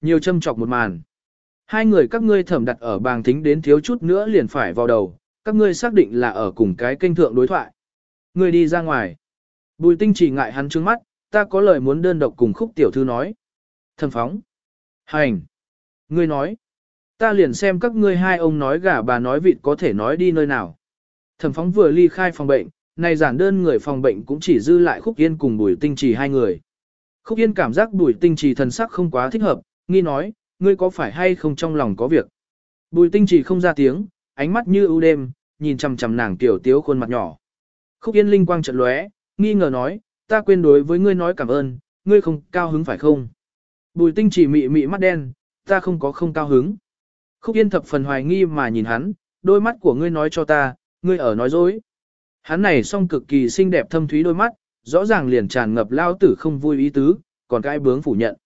Nhiều châm chọc một màn. Hai người các ngươi thẩm đặt ở bàng thính đến thiếu chút nữa liền phải vào đầu, các ngươi xác định là ở cùng cái kênh thượng đối thoại. Ngươi đi ra ngoài. Bùi tinh chỉ ngại hắn trước mắt, ta có lời muốn đơn độc cùng khúc tiểu thư nói. Thẩm phóng. Hành. Ngươi nói. Ta liền xem các ngươi hai ông nói gà bà nói vịt có thể nói đi nơi nào. Thẩm phóng vừa ly khai phòng bệnh, này giản đơn người phòng bệnh cũng chỉ dư lại khúc yên cùng bùi tinh trì hai người. Khúc yên cảm giác bùi tinh trì thần sắc không quá thích hợp, nghi nói, ngươi có phải hay không trong lòng có việc. Bùi tinh Chỉ không ra tiếng, ánh mắt như ưu đêm, nhìn chằm chằm nàng tiểu tiếu khuôn mặt nhỏ. Khúc yên linh quang trận lóe, nghi ngờ nói, ta quên đối với ngươi nói cảm ơn, ngươi không cao hứng phải không? Bùi tinh chỉ mị mị mắt đen, ta không có không cao hứng. Khúc yên thập phần hoài nghi mà nhìn hắn, đôi mắt của ngươi nói cho ta, ngươi ở nói dối. Hắn này song cực kỳ xinh đẹp thâm thúy đôi mắt, rõ ràng liền tràn ngập lao tử không vui ý tứ, còn cái bướng phủ nhận.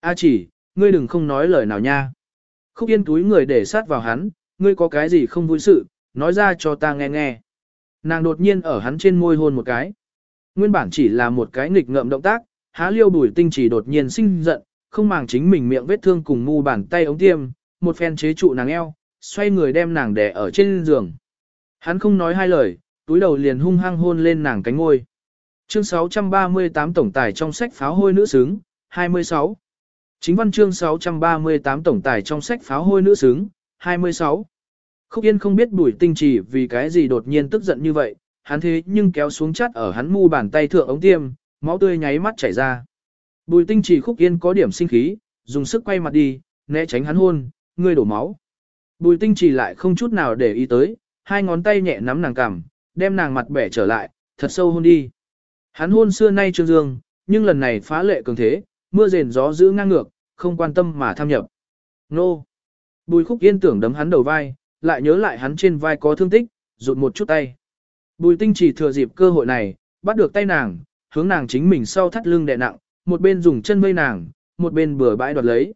A chỉ, ngươi đừng không nói lời nào nha. Khúc yên túi người để sát vào hắn, ngươi có cái gì không vui sự, nói ra cho ta nghe nghe. Nàng đột nhiên ở hắn trên môi hôn một cái. Nguyên bản chỉ là một cái nghịch ngợm động tác, há liêu bùi tinh chỉ đột nhiên sinh giận, không màng chính mình miệng vết thương cùng mu bàn tay ống tiêm, một phen chế trụ nàng eo, xoay người đem nàng đè ở trên giường. Hắn không nói hai lời, túi đầu liền hung hăng hôn lên nàng cánh ngôi. Chương 638 tổng tài trong sách pháo hôi nữ xứng, 26. Chính văn chương 638 tổng tài trong sách pháo hôi nữ xứng, 26. Khúc Yên không biết bùi tinh trì vì cái gì đột nhiên tức giận như vậy, hắn thế nhưng kéo xuống chắt ở hắn mu bàn tay thượng ống tiêm, máu tươi nháy mắt chảy ra. Bùi tinh trì Khúc Yên có điểm sinh khí, dùng sức quay mặt đi, né tránh hắn hôn, ngươi đổ máu. Bùi tinh trì lại không chút nào để ý tới, hai ngón tay nhẹ nắm nàng cằm, đem nàng mặt bẻ trở lại, thật sâu hôn đi. Hắn hôn xưa nay trương dương, nhưng lần này phá lệ cường thế, mưa rền gió giữ ngang ngược, không quan tâm mà tham nhập. Nô! Bùi khúc yên tưởng đấm hắn đầu vai, lại nhớ lại hắn trên vai có thương tích, rụt một chút tay. Bùi tinh chỉ thừa dịp cơ hội này, bắt được tay nàng, hướng nàng chính mình sau thắt lưng đè nặng, một bên dùng chân vây nàng, một bên bừa bãi đoạt lấy.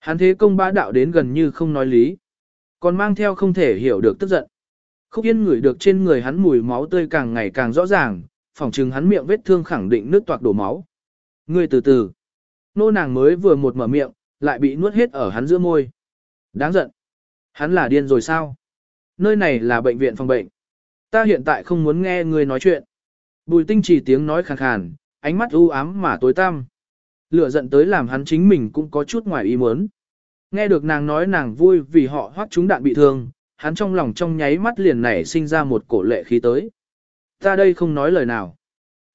Hắn thế công bá đạo đến gần như không nói lý. Còn mang theo không thể hiểu được tức giận. Khúc yên ngửi được trên người hắn mùi máu tươi càng ngày càng rõ ràng, phỏng trừng hắn miệng vết thương khẳng định nước toạc đổ máu. Người từ từ. Nô nàng mới vừa một mở miệng, lại bị nuốt hết ở hắn giữa môi. Đáng giận. Hắn là điên rồi sao? Nơi này là bệnh viện phòng bệnh. Ta hiện tại không muốn nghe người nói chuyện. Bùi tinh chỉ tiếng nói khàn khàn, ánh mắt u ám mà tối tăm. Lửa giận tới làm hắn chính mình cũng có chút ngoài ý muốn. Nghe được nàng nói nàng vui vì họ hoác chúng đạn bị thương, hắn trong lòng trong nháy mắt liền nảy sinh ra một cổ lệ khí tới. Ta đây không nói lời nào.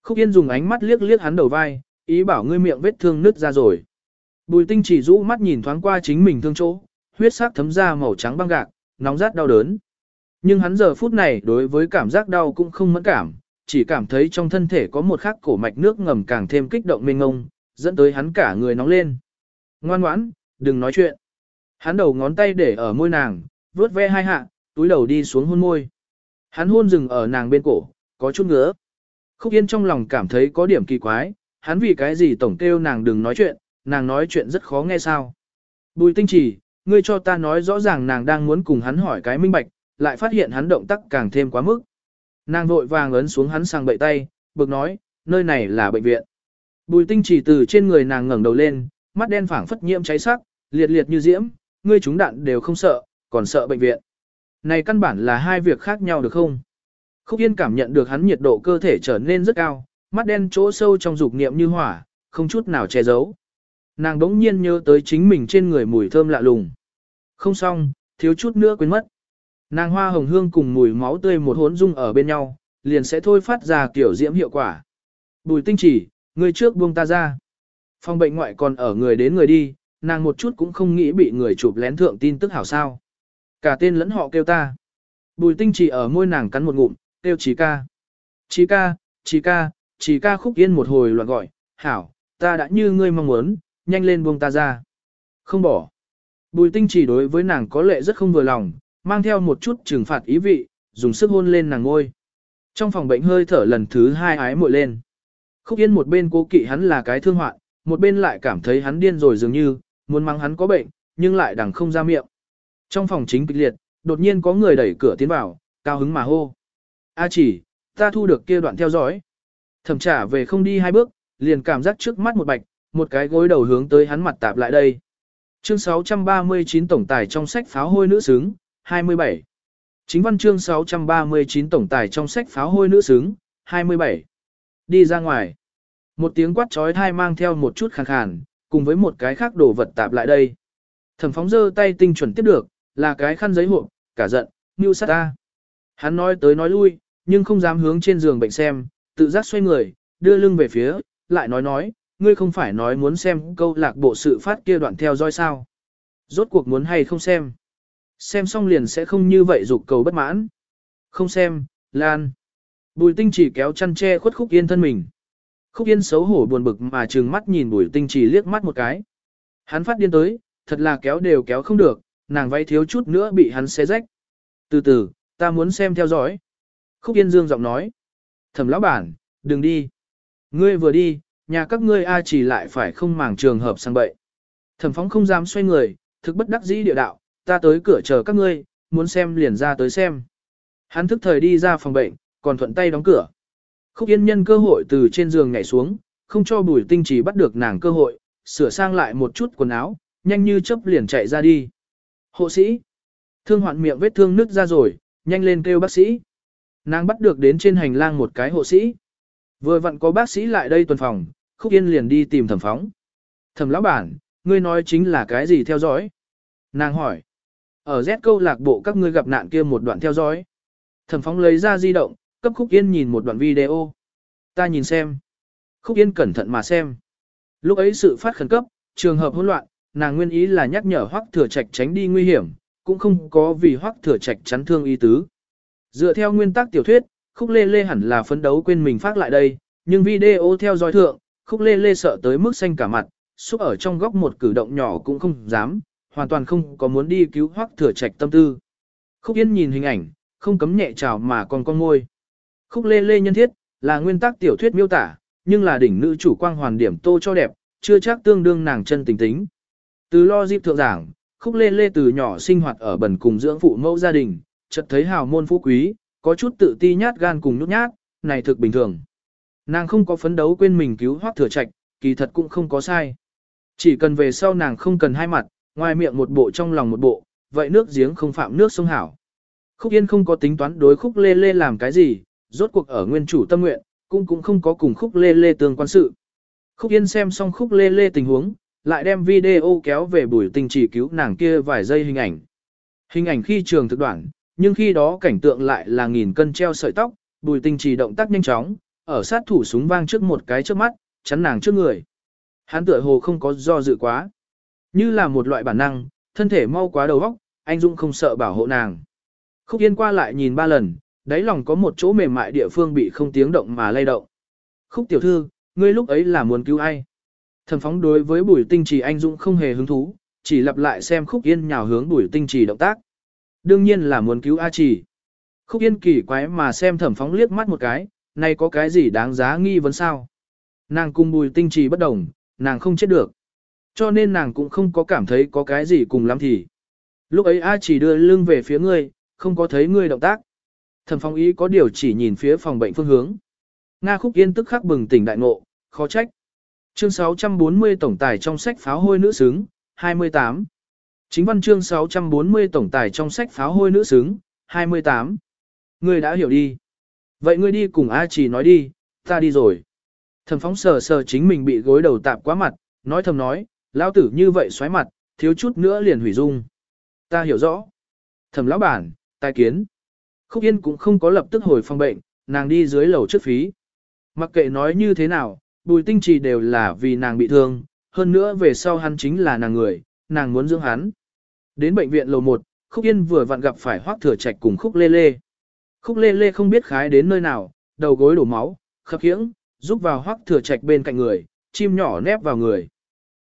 Khúc Yên dùng ánh mắt liếc liếc hắn đầu vai, ý bảo ngươi miệng vết thương nứt ra rồi. Bùi tinh chỉ rũ mắt nhìn thoáng qua chính mình thương chỗ, huyết sắc thấm ra màu trắng băng gạc, nóng rát đau đớn. Nhưng hắn giờ phút này đối với cảm giác đau cũng không mẫn cảm, chỉ cảm thấy trong thân thể có một khắc cổ mạch nước ngầm càng thêm kích động mênh ngông, dẫn tới hắn cả người nóng lên. Ngoan ngoãn, đừng nói chuyện. Hắn đầu ngón tay để ở môi nàng, vuốt ve hai hạ, túi đầu đi xuống hôn môi. Hắn hôn dừng ở nàng bên cổ, có chút ngứa. Khúc Yên trong lòng cảm thấy có điểm kỳ quái, hắn vì cái gì tổng kêu nàng đừng nói chuyện, nàng nói chuyện rất khó nghe sao. Bùi tinh chỉ, ngươi cho ta nói rõ ràng nàng đang muốn cùng hắn hỏi cái minh bạch, lại phát hiện hắn động tác càng thêm quá mức. Nàng vội vàng ấn xuống hắn sang bậy tay, bực nói, nơi này là bệnh viện. Bùi tinh chỉ từ trên người nàng ngẩng đầu lên, mắt đen phảng phất nhiễm cháy sắc, liệt liệt như diễm, ngươi chúng đạn đều không sợ, còn sợ bệnh viện. Này căn bản là hai việc khác nhau được không? Khúc Yên cảm nhận được hắn nhiệt độ cơ thể trở nên rất cao, mắt đen chỗ sâu trong dục niệm như hỏa, không chút nào che giấu. Nàng đống nhiên nhớ tới chính mình trên người mùi thơm lạ lùng. Không xong, thiếu chút nữa quên mất. Nàng hoa hồng hương cùng mùi máu tươi một hỗn dung ở bên nhau, liền sẽ thôi phát ra kiểu diễm hiệu quả. Bùi tinh chỉ, người trước buông ta ra. Phòng bệnh ngoại còn ở người đến người đi, nàng một chút cũng không nghĩ bị người chụp lén thượng tin tức hảo sao. Cả tên lẫn họ kêu ta. Bùi tinh chỉ ở môi nàng cắn một ngụm, kêu chí ca. chí ca, chí ca, chỉ ca khúc yên một hồi loạn gọi, hảo, ta đã như ngươi mong muốn, nhanh lên buông ta ra. Không bỏ. Bùi tinh chỉ đối với nàng có lệ rất không vừa lòng, mang theo một chút trừng phạt ý vị, dùng sức hôn lên nàng ngôi. Trong phòng bệnh hơi thở lần thứ hai ái muội lên. Khúc yên một bên cố kỵ hắn là cái thương hoạn, một bên lại cảm thấy hắn điên rồi dường như, muốn mắng hắn có bệnh, nhưng lại đằng không ra miệng. Trong phòng chính kịch liệt, đột nhiên có người đẩy cửa tiến vào, cao hứng mà hô. A chỉ, ta thu được kia đoạn theo dõi. Thẩm trả về không đi hai bước, liền cảm giác trước mắt một bạch, một cái gối đầu hướng tới hắn mặt tạp lại đây. Chương 639 tổng tài trong sách pháo hôi nữ xứng, 27. Chính văn chương 639 tổng tài trong sách pháo hôi nữ xứng, 27. Đi ra ngoài. Một tiếng quát trói thai mang theo một chút khàn khàn, cùng với một cái khác đồ vật tạp lại đây. Thẩm phóng giơ tay tinh chuẩn tiếp được, là cái khăn giấy hộp, cả giận, như sát ta. Hắn nói tới nói lui, nhưng không dám hướng trên giường bệnh xem, tự giác xoay người, đưa lưng về phía, lại nói nói, ngươi không phải nói muốn xem câu lạc bộ sự phát kia đoạn theo dõi sao. Rốt cuộc muốn hay không xem. Xem xong liền sẽ không như vậy dục cầu bất mãn. Không xem, Lan. Bùi tinh chỉ kéo chăn che khuất khúc yên thân mình. Khúc yên xấu hổ buồn bực mà trừng mắt nhìn bùi tinh chỉ liếc mắt một cái. Hắn phát điên tới, thật là kéo đều kéo không được, nàng váy thiếu chút nữa bị hắn xé rách. Từ từ, ta muốn xem theo dõi. Khúc yên dương giọng nói. Thẩm lão bản, đừng đi. Ngươi vừa đi, nhà các ngươi a chỉ lại phải không màng trường hợp sang bậy. Thẩm phóng không dám xoay người, thực bất đắc dĩ địa đạo, ta tới cửa chờ các ngươi, muốn xem liền ra tới xem. Hắn thức thời đi ra phòng bệnh, còn thuận tay đóng cửa. Khúc Yên nhân cơ hội từ trên giường nhảy xuống, không cho Bùi Tinh Chỉ bắt được nàng cơ hội, sửa sang lại một chút quần áo, nhanh như chớp liền chạy ra đi. Hộ sĩ, thương hoạn miệng vết thương nứt ra rồi, nhanh lên kêu bác sĩ. Nàng bắt được đến trên hành lang một cái hộ sĩ. Vừa vặn có bác sĩ lại đây tuần phòng, Khúc Yên liền đi tìm thẩm phóng. Thẩm lão bản, ngươi nói chính là cái gì theo dõi? Nàng hỏi. Ở Z câu lạc bộ các ngươi gặp nạn kia một đoạn theo dõi. Thẩm phóng lấy ra di động, cấp Khúc Yên nhìn một đoạn video. Ta nhìn xem. Khúc Yên cẩn thận mà xem. Lúc ấy sự phát khẩn cấp, trường hợp hỗn loạn, nàng nguyên ý là nhắc nhở Hoắc Thừa Trạch tránh đi nguy hiểm, cũng không có vì Hoắc Thừa Trạch chắn thương ý tứ. Dựa theo nguyên tắc tiểu thuyết, Khúc Lê Lê hẳn là phấn đấu quên mình phát lại đây, nhưng video theo dõi thượng, Khúc Lê Lê sợ tới mức xanh cả mặt, xúc ở trong góc một cử động nhỏ cũng không dám, hoàn toàn không có muốn đi cứu Hoắc Thừa Trạch tâm tư. Khúc Yên nhìn hình ảnh, không cấm nhẹ chào mà còn con ngôi. Khúc Lê Lê nhân thiết, là nguyên tắc tiểu thuyết miêu tả, nhưng là đỉnh nữ chủ quang hoàn điểm tô cho đẹp, chưa chắc tương đương nàng chân tình tính. Từ lo dịp thượng giảng, Khúc Lê Lê từ nhỏ sinh hoạt ở bần cùng dưỡng phụ mẫu gia đình, chợt thấy hào môn phú quý, có chút tự ti nhát gan cùng nhút nhát, này thực bình thường. Nàng không có phấn đấu quên mình cứu hoác Thừa Trạch, kỳ thật cũng không có sai. Chỉ cần về sau nàng không cần hai mặt, ngoài miệng một bộ trong lòng một bộ, vậy nước giếng không phạm nước sông hảo. Khúc Yên không có tính toán đối Khúc Lê Lê làm cái gì, rốt cuộc ở nguyên chủ tâm nguyện, cũng cũng không có cùng Khúc Lê Lê tương quan sự. Khúc Yên xem xong Khúc Lê Lê tình huống, lại đem video kéo về buổi tình chỉ cứu nàng kia vài giây hình ảnh. Hình ảnh khi trường thực đoạn, nhưng khi đó cảnh tượng lại là nghìn cân treo sợi tóc, bùi tinh trì động tác nhanh chóng, ở sát thủ súng vang trước một cái trước mắt, chắn nàng trước người. Hắn tựa hồ không có do dự quá. Như là một loại bản năng, thân thể mau quá đầu óc, anh dũng không sợ bảo hộ nàng. Khúc Yên qua lại nhìn ba lần, đáy lòng có một chỗ mềm mại địa phương bị không tiếng động mà lay động. Khúc tiểu thư, ngươi lúc ấy là muốn cứu ai? Thần phóng đối với bùi tinh trì anh dũng không hề hứng thú, chỉ lặp lại xem khúc yên nhào hướng bùi tinh trì động tác. Đương nhiên là muốn cứu A trì. Khúc yên kỳ quái mà xem thẩm phóng liếc mắt một cái, này có cái gì đáng giá nghi vấn sao? Nàng cùng bùi tinh trì bất đồng, nàng không chết được. Cho nên nàng cũng không có cảm thấy có cái gì cùng lắm thì. Lúc ấy A chỉ đưa lưng về phía ngươi, không có thấy ngươi động tác. Thẩm phong ý có điều chỉ nhìn phía phòng bệnh phương hướng. Nga khúc yên tức khắc bừng tỉnh đại ngộ, khó trách. Chương 640 tổng tài trong sách pháo hôi nữ xứng, 28. Chính văn chương 640 tổng tài trong sách pháo hôi nữ xứng, 28. Ngươi đã hiểu đi. Vậy ngươi đi cùng A chỉ nói đi, ta đi rồi. Thẩm phóng sờ sờ chính mình bị gối đầu tạp quá mặt, nói thầm nói, lão tử như vậy xoáy mặt, thiếu chút nữa liền hủy dung. Ta hiểu rõ. Thẩm lão bản, tai kiến. Khúc Yên cũng không có lập tức hồi phòng bệnh, nàng đi dưới lầu trước phí. Mặc kệ nói như thế nào, bùi tinh trì đều là vì nàng bị thương, hơn nữa về sau hắn chính là nàng người, nàng muốn dưỡng hắn. Đến bệnh viện lầu 1, Khúc Yên vừa vặn gặp phải hoắc thừa trạch cùng Khúc Lê Lê. Khúc Lê Lê không biết khái đến nơi nào, đầu gối đổ máu, khập khiễng, giúp vào hoắc thừa trạch bên cạnh người, chim nhỏ nép vào người.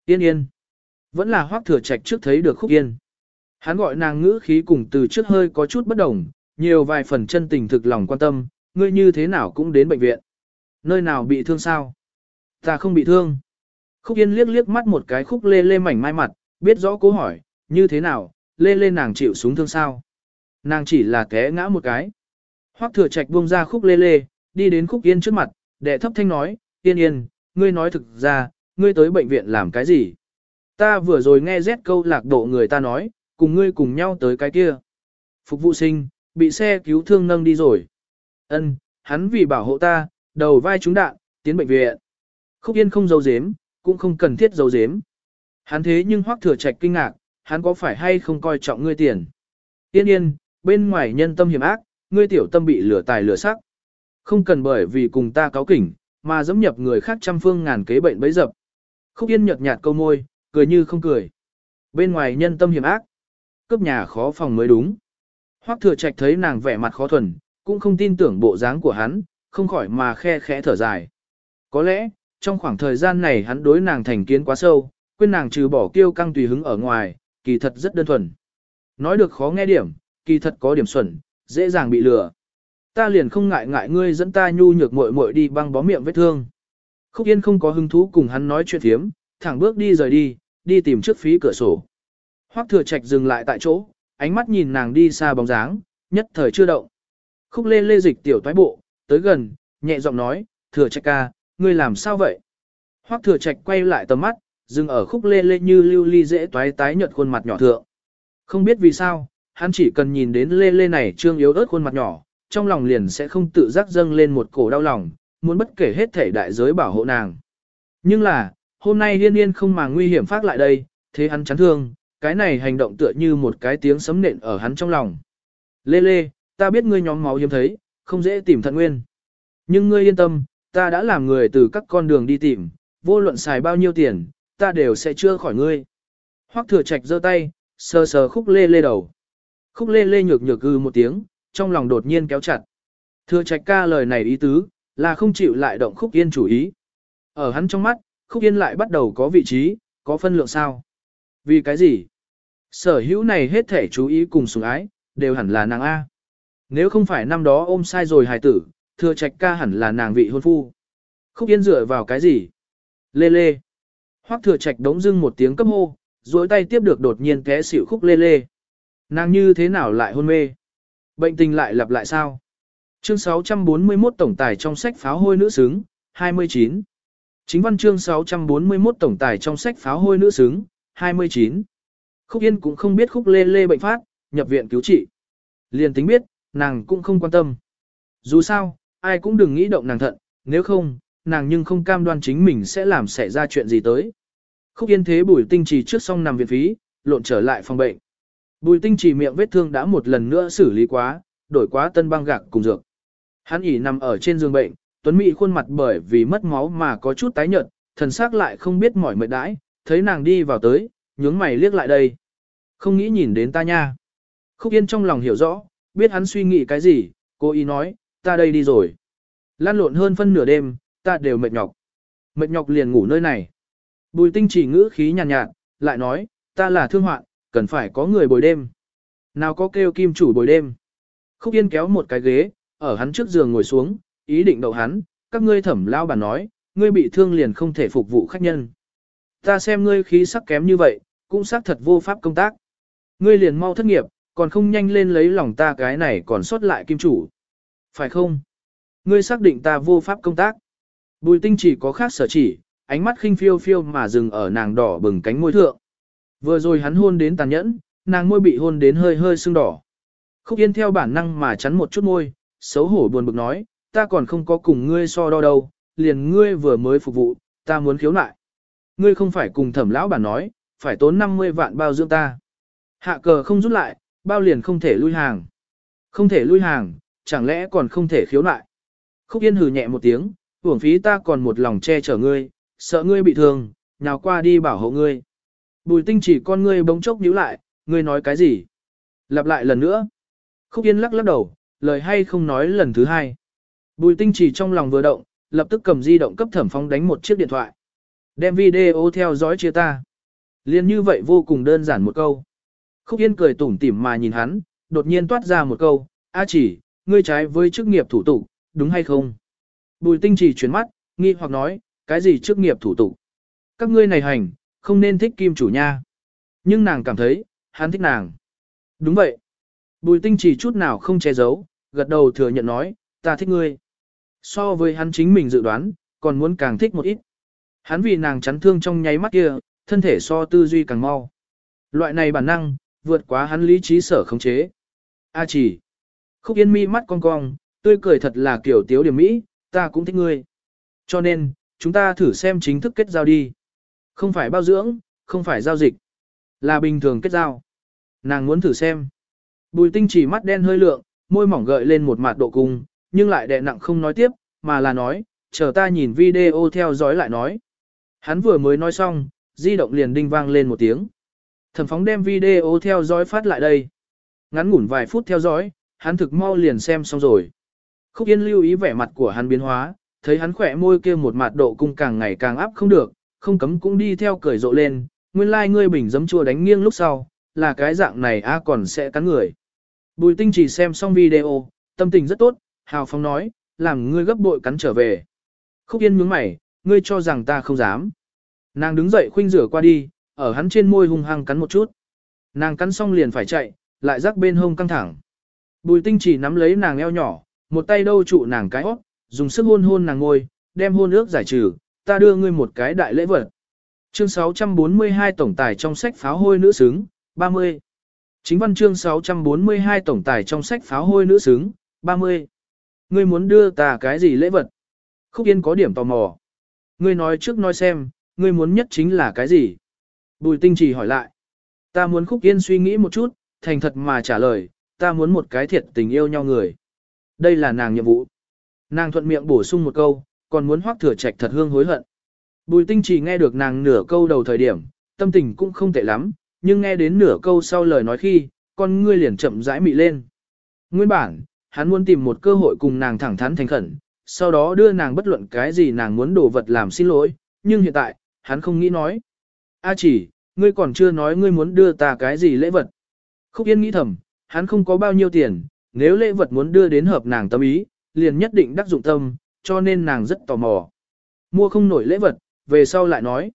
Yên yên. Vẫn là hoắc thừa trạch trước thấy được Khúc Yên. Hắn gọi nàng ngữ khí cùng từ trước hơi có chút bất đồng, nhiều vài phần chân tình thực lòng quan tâm, ngươi như thế nào cũng đến bệnh viện. Nơi nào bị thương sao? Ta không bị thương. Khúc Yên liếc liếc mắt một cái khúc lê lê mảnh mai mặt, biết rõ cố hỏi, như thế nào, lê lê nàng chịu súng thương sao? Nàng chỉ là té ngã một cái. Hoắc thừa trạch buông ra khúc lê lê, đi đến khúc yên trước mặt, đệ thấp thanh nói, yên yên, ngươi nói thực ra, ngươi tới bệnh viện làm cái gì? Ta vừa rồi nghe rét câu lạc độ người ta nói, cùng ngươi cùng nhau tới cái kia. Phục vụ sinh, bị xe cứu thương nâng đi rồi. Ân, hắn vì bảo hộ ta, đầu vai trúng đạn, tiến bệnh viện. Khúc Yên không giấu giếm, cũng không cần thiết giấu giếm. Hắn thế nhưng hoắc thừa trạch kinh ngạc, hắn có phải hay không coi trọng ngươi tiền. Yên yên, bên ngoài nhân tâm hiểm ác, ngươi tiểu tâm bị lửa tài lửa sắc. Không cần bởi vì cùng ta cáo kỉnh, mà dẫm nhập người khác trăm phương ngàn kế bệnh bấy dập. Khúc Yên nhợt nhạt câu môi, cười như không cười. Bên ngoài nhân tâm hiểm ác, cướp nhà khó phòng mới đúng. Hoắc thừa trạch thấy nàng vẻ mặt khó thuần, cũng không tin tưởng bộ dáng của hắn, không khỏi mà khe khẽ thở dài. Có lẽ, trong khoảng thời gian này hắn đối nàng thành kiến quá sâu, quên nàng trừ bỏ kiêu căng tùy hứng ở ngoài, kỳ thật rất đơn thuần. Nói được khó nghe điểm, kỳ thật có điểm xuẩn, dễ dàng bị lừa. Ta liền không ngại ngại ngươi dẫn ta nhu nhược muội muội đi băng bó miệng vết thương. Khúc Yên không có hứng thú cùng hắn nói chuyện thiếm, thẳng bước đi rời đi, đi tìm trước phí cửa sổ. Hoắc Thừa Trạch dừng lại tại chỗ, ánh mắt nhìn nàng đi xa bóng dáng, nhất thời chưa động. Khúc Lê lê dịch tiểu toái bộ, tới gần, nhẹ giọng nói, "Thừa Trạch ca, ngươi làm sao vậy?" Hoắc Thừa Trạch quay lại tầm mắt, dừng ở khúc lê lê như lưu ly dễ toái tái nhợt khuôn mặt nhỏ thượng. Không biết vì sao, hắn chỉ cần nhìn đến lê lê này trương yếu ớt khuôn mặt nhỏ, trong lòng liền sẽ không tự giác dâng lên một cổ đau lòng, muốn bất kể hết thể đại giới bảo hộ nàng. Nhưng là, hôm nay liên yên không mà nguy hiểm phát lại đây, thế hắn chán thương, cái này hành động tựa như một cái tiếng sấm nện ở hắn trong lòng. Lê lê, ta biết ngươi nhóm máu hiếm thấy, không dễ tìm thận nguyên. Nhưng ngươi yên tâm, ta đã làm người từ các con đường đi tìm, vô luận xài bao nhiêu tiền, ta đều sẽ chưa khỏi ngươi. Hoắc thừa trạch giơ tay, sờ sờ khúc lê lê đầu. Khúc lê lê nhược nhược gư một tiếng, trong lòng đột nhiên kéo chặt. Thừa trạch ca lời này ý tứ, là không chịu lại động khúc yên chủ ý. Ở hắn trong mắt, khúc yên lại bắt đầu có vị trí, có phân lượng sao. Vì cái gì? Sở hữu này hết thể chú ý cùng sủng ái, đều hẳn là nàng A. Nếu không phải năm đó ôm sai rồi hài tử, thừa trạch ca hẳn là nàng vị hôn phu. Khúc yên dựa vào cái gì? Lê lê. Hoắc thừa trạch đống dưng một tiếng cấp hô, duỗi tay tiếp được đột nhiên té xỉu khúc lê lê. Nàng như thế nào lại hôn mê? Bệnh tình lại lặp lại sao? Chương 641 tổng tài trong sách pháo hôi nữ xứng, 29. Chính văn chương 641 tổng tài trong sách pháo hôi nữ xứng, 29. Khúc Yên cũng không biết khúc lê lê bệnh phát, nhập viện cứu trị. Liền tính biết, nàng cũng không quan tâm. Dù sao, ai cũng đừng nghĩ động nàng thận, nếu không, nàng nhưng không cam đoan chính mình sẽ làm xảy ra chuyện gì tới. Khúc Yên thế Bùi Tinh Trì trước xong nằm viện phí, lộn trở lại phòng bệnh. Bùi Tinh Trì miệng vết thương đã một lần nữa xử lý quá, đổi quá tân băng gạc cùng dược. Hắn ỉ nằm ở trên giường bệnh, Tuấn Mỹ khuôn mặt bởi vì mất máu mà có chút tái nhợt, thần sắc lại không biết mỏi mệt đãi, thấy nàng đi vào tới, nhướng mày liếc lại đây. Không nghĩ nhìn đến ta nha. Khúc Yên trong lòng hiểu rõ, biết hắn suy nghĩ cái gì, cô ý nói, ta đây đi rồi. Lan lộn hơn phân nửa đêm, ta đều mệt nhọc. Mệt nhọc liền ngủ nơi này. Bùi tinh chỉ ngữ khí nhàn nhạt, nhạt, lại nói, ta là thương hoạn, cần phải có người bồi đêm. Nào có kêu kim chủ bồi đêm. Khúc Yên kéo một cái ghế, ở hắn trước giường ngồi xuống, ý định đậu hắn, các ngươi thẩm lao bản nói, ngươi bị thương liền không thể phục vụ khách nhân. Ta xem ngươi khí sắc kém như vậy, cũng xác thật vô pháp công tác. Ngươi liền mau thất nghiệp, còn không nhanh lên lấy lòng ta cái này còn sót lại kim chủ. Phải không? Ngươi xác định ta vô pháp công tác. Bùi tinh chỉ có khác sở chỉ, ánh mắt khinh phiêu phiêu mà dừng ở nàng đỏ bừng cánh môi thượng. Vừa rồi hắn hôn đến tàn nhẫn, nàng môi bị hôn đến hơi hơi sưng đỏ. Khúc Yên theo bản năng mà chắn một chút môi, xấu hổ buồn bực nói, ta còn không có cùng ngươi so đo đâu, liền ngươi vừa mới phục vụ, ta muốn khiếu nại. Ngươi không phải cùng thẩm lão bản nói, phải tốn 50 vạn bao dưỡng ta. Hạ cờ không rút lại, bao liền không thể lui hàng. Không thể lui hàng, chẳng lẽ còn không thể khiếu nại. Khúc Yên hừ nhẹ một tiếng, hưởng phí ta còn một lòng che chở ngươi, sợ ngươi bị thương, nhào qua đi bảo hộ ngươi. Bùi tinh chỉ con ngươi bỗng chốc nhíu lại, ngươi nói cái gì? Lặp lại lần nữa. Khúc Yên lắc lắc đầu, lời hay không nói lần thứ hai. Bùi tinh chỉ trong lòng vừa động, lập tức cầm di động cấp thẩm phong đánh một chiếc điện thoại. Đem video theo dõi chia ta. Liên như vậy vô cùng đơn giản một câu. Khúc Yên cười tủm tỉm mà nhìn hắn, đột nhiên toát ra một câu, A chỉ, ngươi trái với chức nghiệp thủ tục, đúng hay không? Bùi tinh chỉ chuyển mắt, nghi hoặc nói, cái gì chức nghiệp thủ tục? Các ngươi này hành, không nên thích kim chủ nha. Nhưng nàng cảm thấy, hắn thích nàng. Đúng vậy. Bùi tinh chỉ chút nào không che giấu, gật đầu thừa nhận nói, ta thích ngươi. So với hắn chính mình dự đoán, còn muốn càng thích một ít. Hắn vì nàng chắn thương trong nháy mắt kia, thân thể so tư duy càng mau. Loại này bản năng, vượt quá hắn lý trí sở khống chế. A chỉ. Khúc Yên mi mắt cong cong, tươi cười thật là kiểu tiếu điểm mỹ, ta cũng thích ngươi. Cho nên, chúng ta thử xem chính thức kết giao đi. Không phải bao dưỡng, không phải giao dịch. Là bình thường kết giao. Nàng muốn thử xem. Bùi tinh chỉ mắt đen hơi lượng, môi mỏng gợi lên một mặt độ cung, nhưng lại đè nặng không nói tiếp, mà là nói, chờ ta nhìn video theo dõi lại nói. Hắn vừa mới nói xong, di động liền đinh vang lên một tiếng. Thẩm phóng đem video theo dõi phát lại đây. Ngắn ngủn vài phút theo dõi, hắn thực mau liền xem xong rồi. Khúc Yên lưu ý vẻ mặt của hắn biến hóa, thấy hắn khỏe môi kia một mặt độ cung càng ngày càng áp không được, không cấm cũng đi theo cười rộ lên, nguyên lai like ngươi bình giấm chua đánh nghiêng lúc sau, là cái dạng này a còn sẽ cắn người. Bùi tinh chỉ xem xong video, tâm tình rất tốt, hào phóng nói, làm ngươi gấp bội cắn trở về. Khúc Yên nhướng mày, ngươi cho rằng ta không dám. Nàng đứng dậy khuynh rửa qua đi, ở hắn trên môi hung hăng cắn một chút. Nàng cắn xong liền phải chạy, lại rắc bên hông căng thẳng. Bùi tinh chỉ nắm lấy nàng eo nhỏ, một tay đâu trụ nàng cái óc, dùng sức hôn hôn nàng ngôi, đem hôn ước giải trừ, ta đưa ngươi một cái đại lễ vật. Chương 642 tổng tài trong sách pháo hôi nữ xứng, 30. Chính văn chương 642 tổng tài trong sách pháo hôi nữ xứng, 30. Ngươi muốn đưa ta cái gì lễ vật? Khúc Yên có điểm tò mò. Ngươi nói trước nói xem, ngươi muốn nhất chính là cái gì? Bùi tinh chỉ hỏi lại. Ta muốn Khúc Yên suy nghĩ một chút, thành thật mà trả lời, ta muốn một cái thiệt tình yêu nhau người. Đây là nàng nhiệm vụ. Nàng thuận miệng bổ sung một câu, còn muốn hoác thừa trạch thật hương hối hận. Bùi tinh chỉ nghe được nàng nửa câu đầu thời điểm, tâm tình cũng không tệ lắm, nhưng nghe đến nửa câu sau lời nói khi, con ngươi liền chậm rãi mị lên. Nguyên bản, hắn muốn tìm một cơ hội cùng nàng thẳng thắn thành khẩn, sau đó đưa nàng bất luận cái gì nàng muốn đổ vật làm xin lỗi, nhưng hiện tại, hắn không nghĩ nói. A chỉ, ngươi còn chưa nói ngươi muốn đưa ta cái gì lễ vật. Khúc Yên nghĩ thầm, hắn không có bao nhiêu tiền, nếu lễ vật muốn đưa đến hợp nàng tâm ý, liền nhất định đắc dụng tâm, cho nên nàng rất tò mò. Mua không nổi lễ vật, về sau lại nói.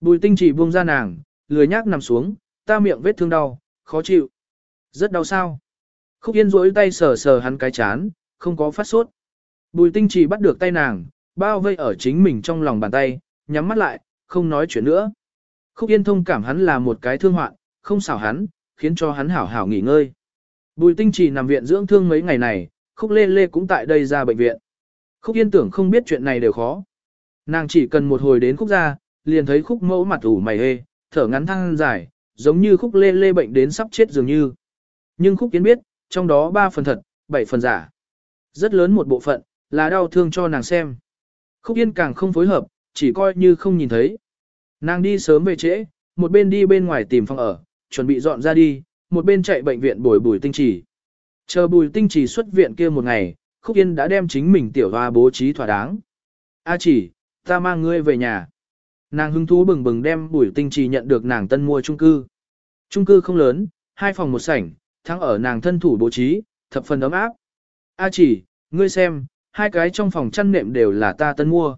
Bùi tinh chỉ buông ra nàng, lười nhác nằm xuống, ta miệng vết thương đau, khó chịu. Rất đau sao. Khúc Yên rỗi tay sờ sờ hắn cái chán, không có phát sốt. Bùi tinh chỉ bắt được tay nàng, bao vây ở chính mình trong lòng bàn tay, nhắm mắt lại, không nói chuyện nữa. Khúc Yên thông cảm hắn là một cái thương hoạn, không xảo hắn, khiến cho hắn hảo hảo nghỉ ngơi. Bùi tinh chỉ nằm viện dưỡng thương mấy ngày này, Khúc Lê Lê cũng tại đây ra bệnh viện. Khúc Yên tưởng không biết chuyện này đều khó. Nàng chỉ cần một hồi đến Khúc ra, liền thấy Khúc mẫu mặt ủ mày hê, thở ngắn thăng dài, giống như Khúc Lê Lê bệnh đến sắp chết dường như. Nhưng Khúc Yên biết, trong đó 3 phần thật, 7 phần giả. Rất lớn một bộ phận, là đau thương cho nàng xem. Khúc Yên càng không phối hợp, chỉ coi như không nhìn thấy. Nàng đi sớm về trễ, một bên đi bên ngoài tìm phòng ở, chuẩn bị dọn ra đi, một bên chạy bệnh viện bồi bùi tinh trì. Chờ bùi tinh Chỉ xuất viện kia một ngày, Khúc Yên đã đem chính mình tiểu hoa bố trí thỏa đáng. A chỉ, ta mang ngươi về nhà. Nàng hứng thú bừng bừng đem bùi tinh trì nhận được nàng tân mua chung cư. Chung cư không lớn, hai phòng một sảnh, thắng ở nàng thân thủ bố trí, thập phần ấm áp. A chỉ, ngươi xem, hai cái trong phòng chăn nệm đều là ta tân mua.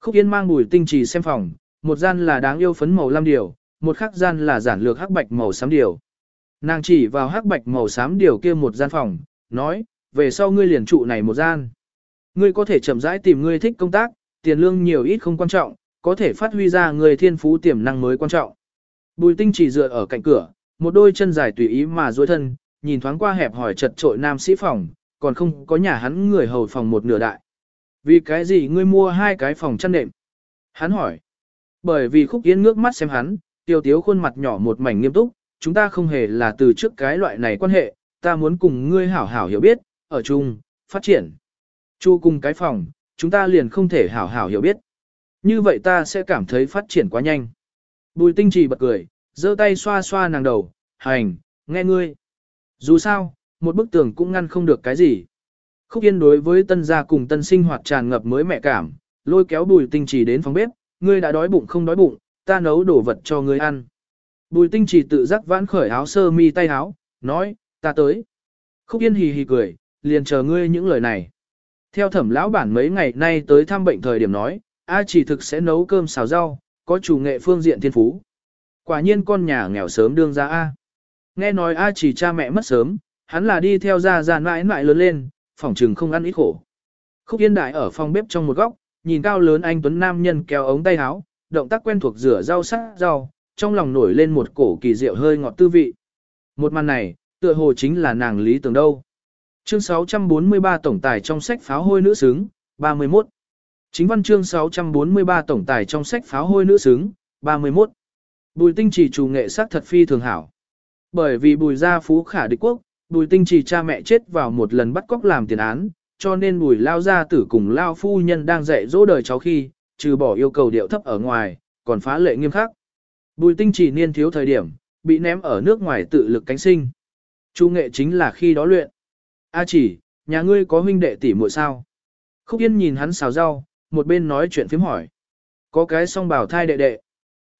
Khúc Yên mang bùi tinh trì xem phòng, một gian là đáng yêu phấn màu lam điều, một khác gian là giản lược hắc bạch màu xám điều. Nàng chỉ vào hắc bạch màu xám điều kia một gian phòng, nói, về sau ngươi liền trụ này một gian. Ngươi có thể chậm rãi tìm ngươi thích công tác, tiền lương nhiều ít không quan trọng, có thể phát huy ra người thiên phú tiềm năng mới quan trọng. Bùi tinh chỉ dựa ở cạnh cửa, một đôi chân dài tùy ý mà duỗi thân, nhìn thoáng qua hẹp hỏi chật trội nam sĩ phòng, còn không có nhà hắn người hầu phòng một nửa đại. Vì cái gì ngươi mua hai cái phòng chăn nệm? Hắn hỏi. Bởi vì khúc yên ngước mắt xem hắn, tiêu tiếu khuôn mặt nhỏ một mảnh nghiêm túc, chúng ta không hề là từ trước cái loại này quan hệ, ta muốn cùng ngươi hảo hảo hiểu biết, ở chung, phát triển. Chu cùng cái phòng, chúng ta liền không thể hảo hảo hiểu biết. Như vậy ta sẽ cảm thấy phát triển quá nhanh. Bùi tinh trì bật cười, giơ tay xoa xoa nàng đầu, hành, nghe ngươi. Dù sao, một bức tường cũng ngăn không được cái gì. Khúc Yên đối với tân gia cùng tân sinh hoạt tràn ngập mới mẹ cảm, lôi kéo bùi tinh trì đến phòng bếp, ngươi đã đói bụng không đói bụng, ta nấu đồ vật cho ngươi ăn. Bùi tinh Chỉ tự giác vãn khởi áo sơ mi tay áo, nói, ta tới. Khúc Yên hì hì cười, liền chờ ngươi những lời này. Theo thẩm lão bản mấy ngày nay tới thăm bệnh thời điểm nói, A chỉ thực sẽ nấu cơm xào rau, có chủ nghệ phương diện thiên phú. Quả nhiên con nhà nghèo sớm đương ra A. Nghe nói A chỉ cha mẹ mất sớm, hắn là đi theo gia gia mãi mãi lớn lên, phỏng trừng không ăn ít khổ. Khúc Yên Đại ở phòng bếp trong một góc, nhìn cao lớn anh Tuấn Nam nhân kéo ống tay áo, động tác quen thuộc rửa rau sắc rau, trong lòng nổi lên một cổ kỳ diệu hơi ngọt tư vị. Một màn này, tựa hồ chính là nàng lý tưởng đâu. Chương 643 tổng tài trong sách pháo hôi nữ xứng, 31. Chính văn chương 643 tổng tài trong sách pháo hôi nữ xứng, 31. Bùi tinh chỉ chủ nghệ sắc thật phi thường hảo. Bởi vì bùi gia phú khả địch quốc, bùi tinh chỉ cha mẹ chết vào một lần bắt cóc làm tiền án, cho nên bùi lao gia tử cùng lao phu nhân đang dạy dỗ đời cháu khi, trừ bỏ yêu cầu điệu thấp ở ngoài, còn phá lệ nghiêm khắc. Bùi tinh chỉ niên thiếu thời điểm, bị ném ở nước ngoài tự lực cánh sinh. Chu nghệ chính là khi đó luyện. A chỉ, nhà ngươi có huynh đệ tỷ muội sao? Khúc Yên nhìn hắn xào rau, một bên nói chuyện phím hỏi. Có cái song bảo thai đệ đệ.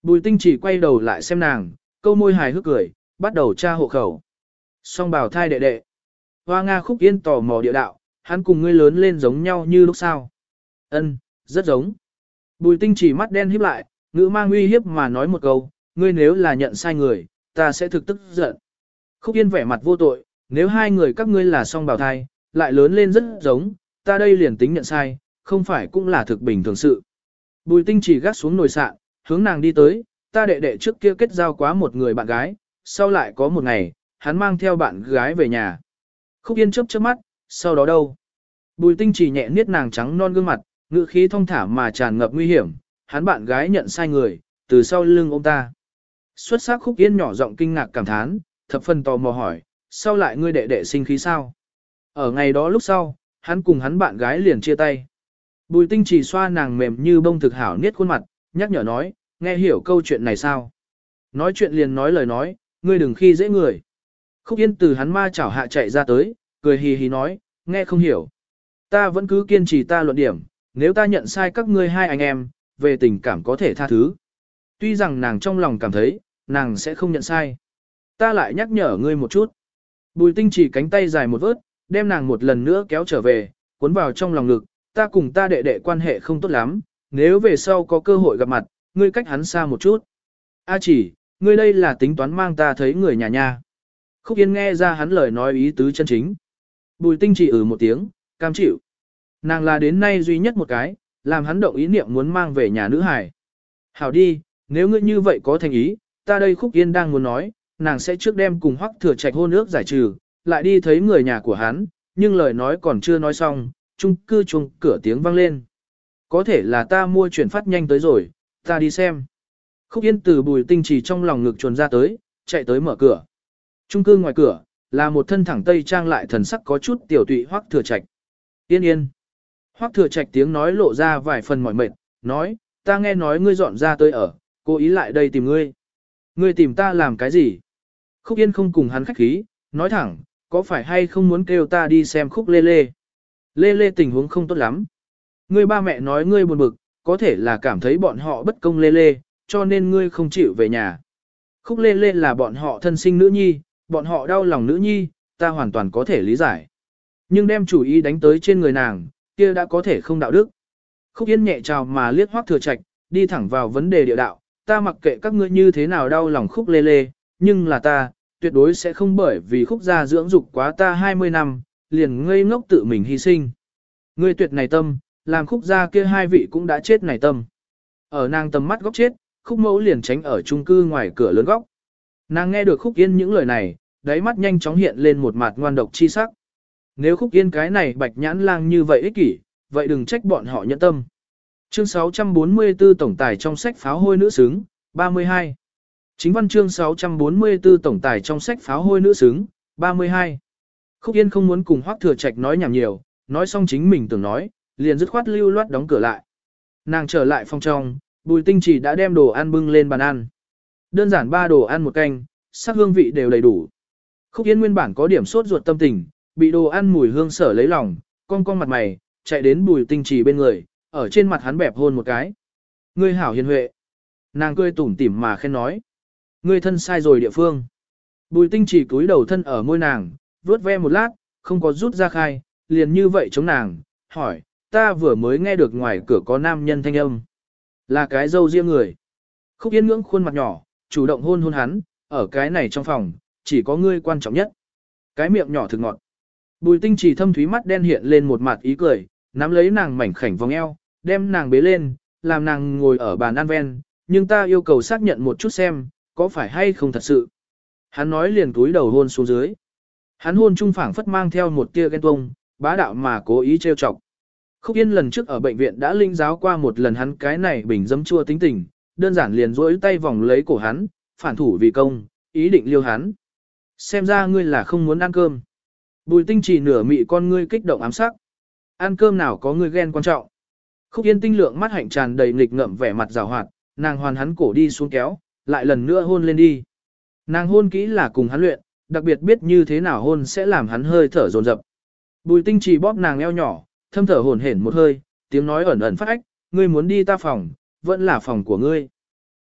Bùi tinh chỉ quay đầu lại xem nàng, câu môi hài hước cười, bắt đầu tra hộ khẩu. Song bảo thai đệ đệ. Hoa Nga Khúc Yên tò mò địa đạo, hắn cùng ngươi lớn lên giống nhau như lúc sau. Ân, rất giống. Bùi tinh chỉ mắt đen híp lại, ngữ mang uy hiếp mà nói một câu, ngươi nếu là nhận sai người, ta sẽ thực tức giận. Khúc Yên vẻ mặt vô tội, nếu hai người các ngươi là song bào thai, lại lớn lên rất giống, ta đây liền tính nhận sai, không phải cũng là thực bình thường sự. Bùi tinh chỉ gác xuống nồi sạn, hướng nàng đi tới, ta đệ đệ trước kia kết giao quá một người bạn gái, sau lại có một ngày, hắn mang theo bạn gái về nhà. Khúc Yên chớp chớp mắt, sau đó đâu? Bùi tinh chỉ nhẹ niết nàng trắng non gương mặt, ngữ khí thông thả mà tràn ngập nguy hiểm, hắn bạn gái nhận sai người, từ sau lưng ông ta. Xuất sắc khúc yên nhỏ giọng kinh ngạc cảm thán, thập phần tò mò hỏi, sau lại ngươi đệ đệ sinh khí sao? Ở ngày đó lúc sau, hắn cùng hắn bạn gái liền chia tay. Bùi tinh chỉ xoa nàng mềm như bông thực hảo niết khuôn mặt, nhắc nhở nói, nghe hiểu câu chuyện này sao? Nói chuyện liền nói lời nói, ngươi đừng khi dễ người. Khúc yên từ hắn ma chảo hạ chạy ra tới, cười hì hì nói, nghe không hiểu. Ta vẫn cứ kiên trì ta luận điểm, nếu ta nhận sai các ngươi hai anh em, về tình cảm có thể tha thứ. Tuy rằng nàng trong lòng cảm thấy, nàng sẽ không nhận sai. Ta lại nhắc nhở ngươi một chút. Bùi tinh chỉ cánh tay dài một vớt, đem nàng một lần nữa kéo trở về, cuốn vào trong lòng ngực, ta cùng ta đệ đệ quan hệ không tốt lắm, nếu về sau có cơ hội gặp mặt, ngươi cách hắn xa một chút. A chỉ, ngươi đây là tính toán mang ta thấy người nhà nha. Khúc Yên nghe ra hắn lời nói ý tứ chân chính. Bùi tinh chỉ ừ một tiếng, cam chịu. Nàng là đến nay duy nhất một cái, làm hắn động ý niệm muốn mang về nhà nữ hải. Hảo đi, nếu ngươi như vậy có thành ý, ta đây Khúc Yên đang muốn nói, nàng sẽ trước đem cùng hoắc thừa trạch hôn ước giải trừ, lại đi thấy người nhà của hắn, nhưng lời nói còn chưa nói xong, chung cư chung cửa tiếng vang lên. Có thể là ta mua chuyển phát nhanh tới rồi, ta đi xem. Khúc Yên từ bùi tinh trì trong lòng ngực chuồn ra tới, chạy tới mở cửa. Trung cư ngoài cửa, là một thân thẳng tây trang lại thần sắc có chút tiểu tụy hoắc thừa trạch. Yên yên. Hoắc thừa trạch tiếng nói lộ ra vài phần mỏi mệt, nói, ta nghe nói ngươi dọn ra tới ở, cố ý lại đây tìm ngươi. Ngươi tìm ta làm cái gì? Khúc Yên không cùng hắn khách khí, nói thẳng, có phải hay không muốn kêu ta đi xem khúc lê lê? Lê lê tình huống không tốt lắm. Ngươi ba mẹ nói ngươi buồn bực, có thể là cảm thấy bọn họ bất công lê lê, cho nên ngươi không chịu về nhà. Khúc lê lê là bọn họ thân sinh nữ nhi, bọn họ đau lòng nữ nhi, ta hoàn toàn có thể lý giải. Nhưng đem chủ ý đánh tới trên người nàng, kia đã có thể không đạo đức. Khúc Yên nhẹ chào mà liếc hoác thừa trạch, đi thẳng vào vấn đề địa đạo, ta mặc kệ các ngươi như thế nào đau lòng khúc lê lê, nhưng là ta, tuyệt đối sẽ không bởi vì khúc gia dưỡng dục quá ta 20 năm, liền ngây ngốc tự mình hy sinh. Ngươi tuyệt này tâm, làm khúc gia kia hai vị cũng đã chết này tâm. Ở nàng tầm mắt góc chết, khúc mẫu liền tránh ở chung cư ngoài cửa lớn góc. Nàng nghe được khúc yên những lời này, đáy mắt nhanh chóng hiện lên một mặt ngoan độc chi sắc. Nếu khúc yên cái này bạch nhãn lang như vậy ích kỷ, vậy đừng trách bọn họ nhẫn tâm. Chương 644 tổng tài trong sách pháo hôi nữ xứng, 32. Chính văn chương 644 tổng tài trong sách pháo hôi nữ xứng, 32. Khúc Yên không muốn cùng hoác Thừa Trạch nói nhảm nhiều, nói xong chính mình tưởng nói, liền dứt khoát lưu loát đóng cửa lại. Nàng trở lại phòng trong, Bùi Tinh chỉ đã đem đồ ăn bưng lên bàn ăn. Đơn giản ba đồ ăn một canh, sắc hương vị đều đầy đủ. Khúc Yên nguyên bản có điểm sốt ruột tâm tình, bị đồ ăn mùi hương sở lấy lòng, cong cong mặt mày, chạy đến Bùi Tinh chỉ bên người, ở trên mặt hắn bẹp hôn một cái. Ngươi hảo hiền huệ. Nàng cười tủm tỉm mà khen nói. Ngươi thân sai rồi địa phương. Bùi tinh chỉ cúi đầu thân ở môi nàng, vuốt ve một lát, không có rút ra khai, liền như vậy chống nàng, hỏi, ta vừa mới nghe được ngoài cửa có nam nhân thanh âm. Là cái dâu riêng người. Khúc yên ngưỡng khuôn mặt nhỏ, chủ động hôn hôn hắn, ở cái này trong phòng, chỉ có ngươi quan trọng nhất. Cái miệng nhỏ thực ngọt. Bùi tinh chỉ thâm thúy mắt đen hiện lên một mặt ý cười, nắm lấy nàng mảnh khảnh vòng eo, đem nàng bế lên, làm nàng ngồi ở bàn ăn ven, nhưng ta yêu cầu xác nhận một chút xem, có phải hay không thật sự. Hắn nói liền túi đầu hôn xuống dưới. Hắn hôn trung phảng phất mang theo một tia ghen tuông, bá đạo mà cố ý trêu chọc. Khúc Yên lần trước ở bệnh viện đã linh giáo qua một lần hắn cái này bình dấm chua tính tình, đơn giản liền rỗi tay vòng lấy cổ hắn, phản thủ vì công, ý định liêu hắn. Xem ra ngươi là không muốn ăn cơm. Bùi tinh chỉ nửa mị con ngươi kích động ám sắc. Ăn cơm nào có ngươi ghen quan trọng. Khúc Yên tinh lượng mắt hạnh tràn đầy nghịch ngậm vẻ mặt rào hoạt, nàng hoàn hắn cổ đi xuống kéo, lại lần nữa hôn lên đi. Nàng hôn kỹ là cùng hắn luyện, đặc biệt biết như thế nào hôn sẽ làm hắn hơi thở dồn dập. Bùi tinh chỉ bóp nàng eo nhỏ, thâm thở hồn hển một hơi, tiếng nói ẩn ẩn phát ách, ngươi muốn đi ta phòng, vẫn là phòng của ngươi.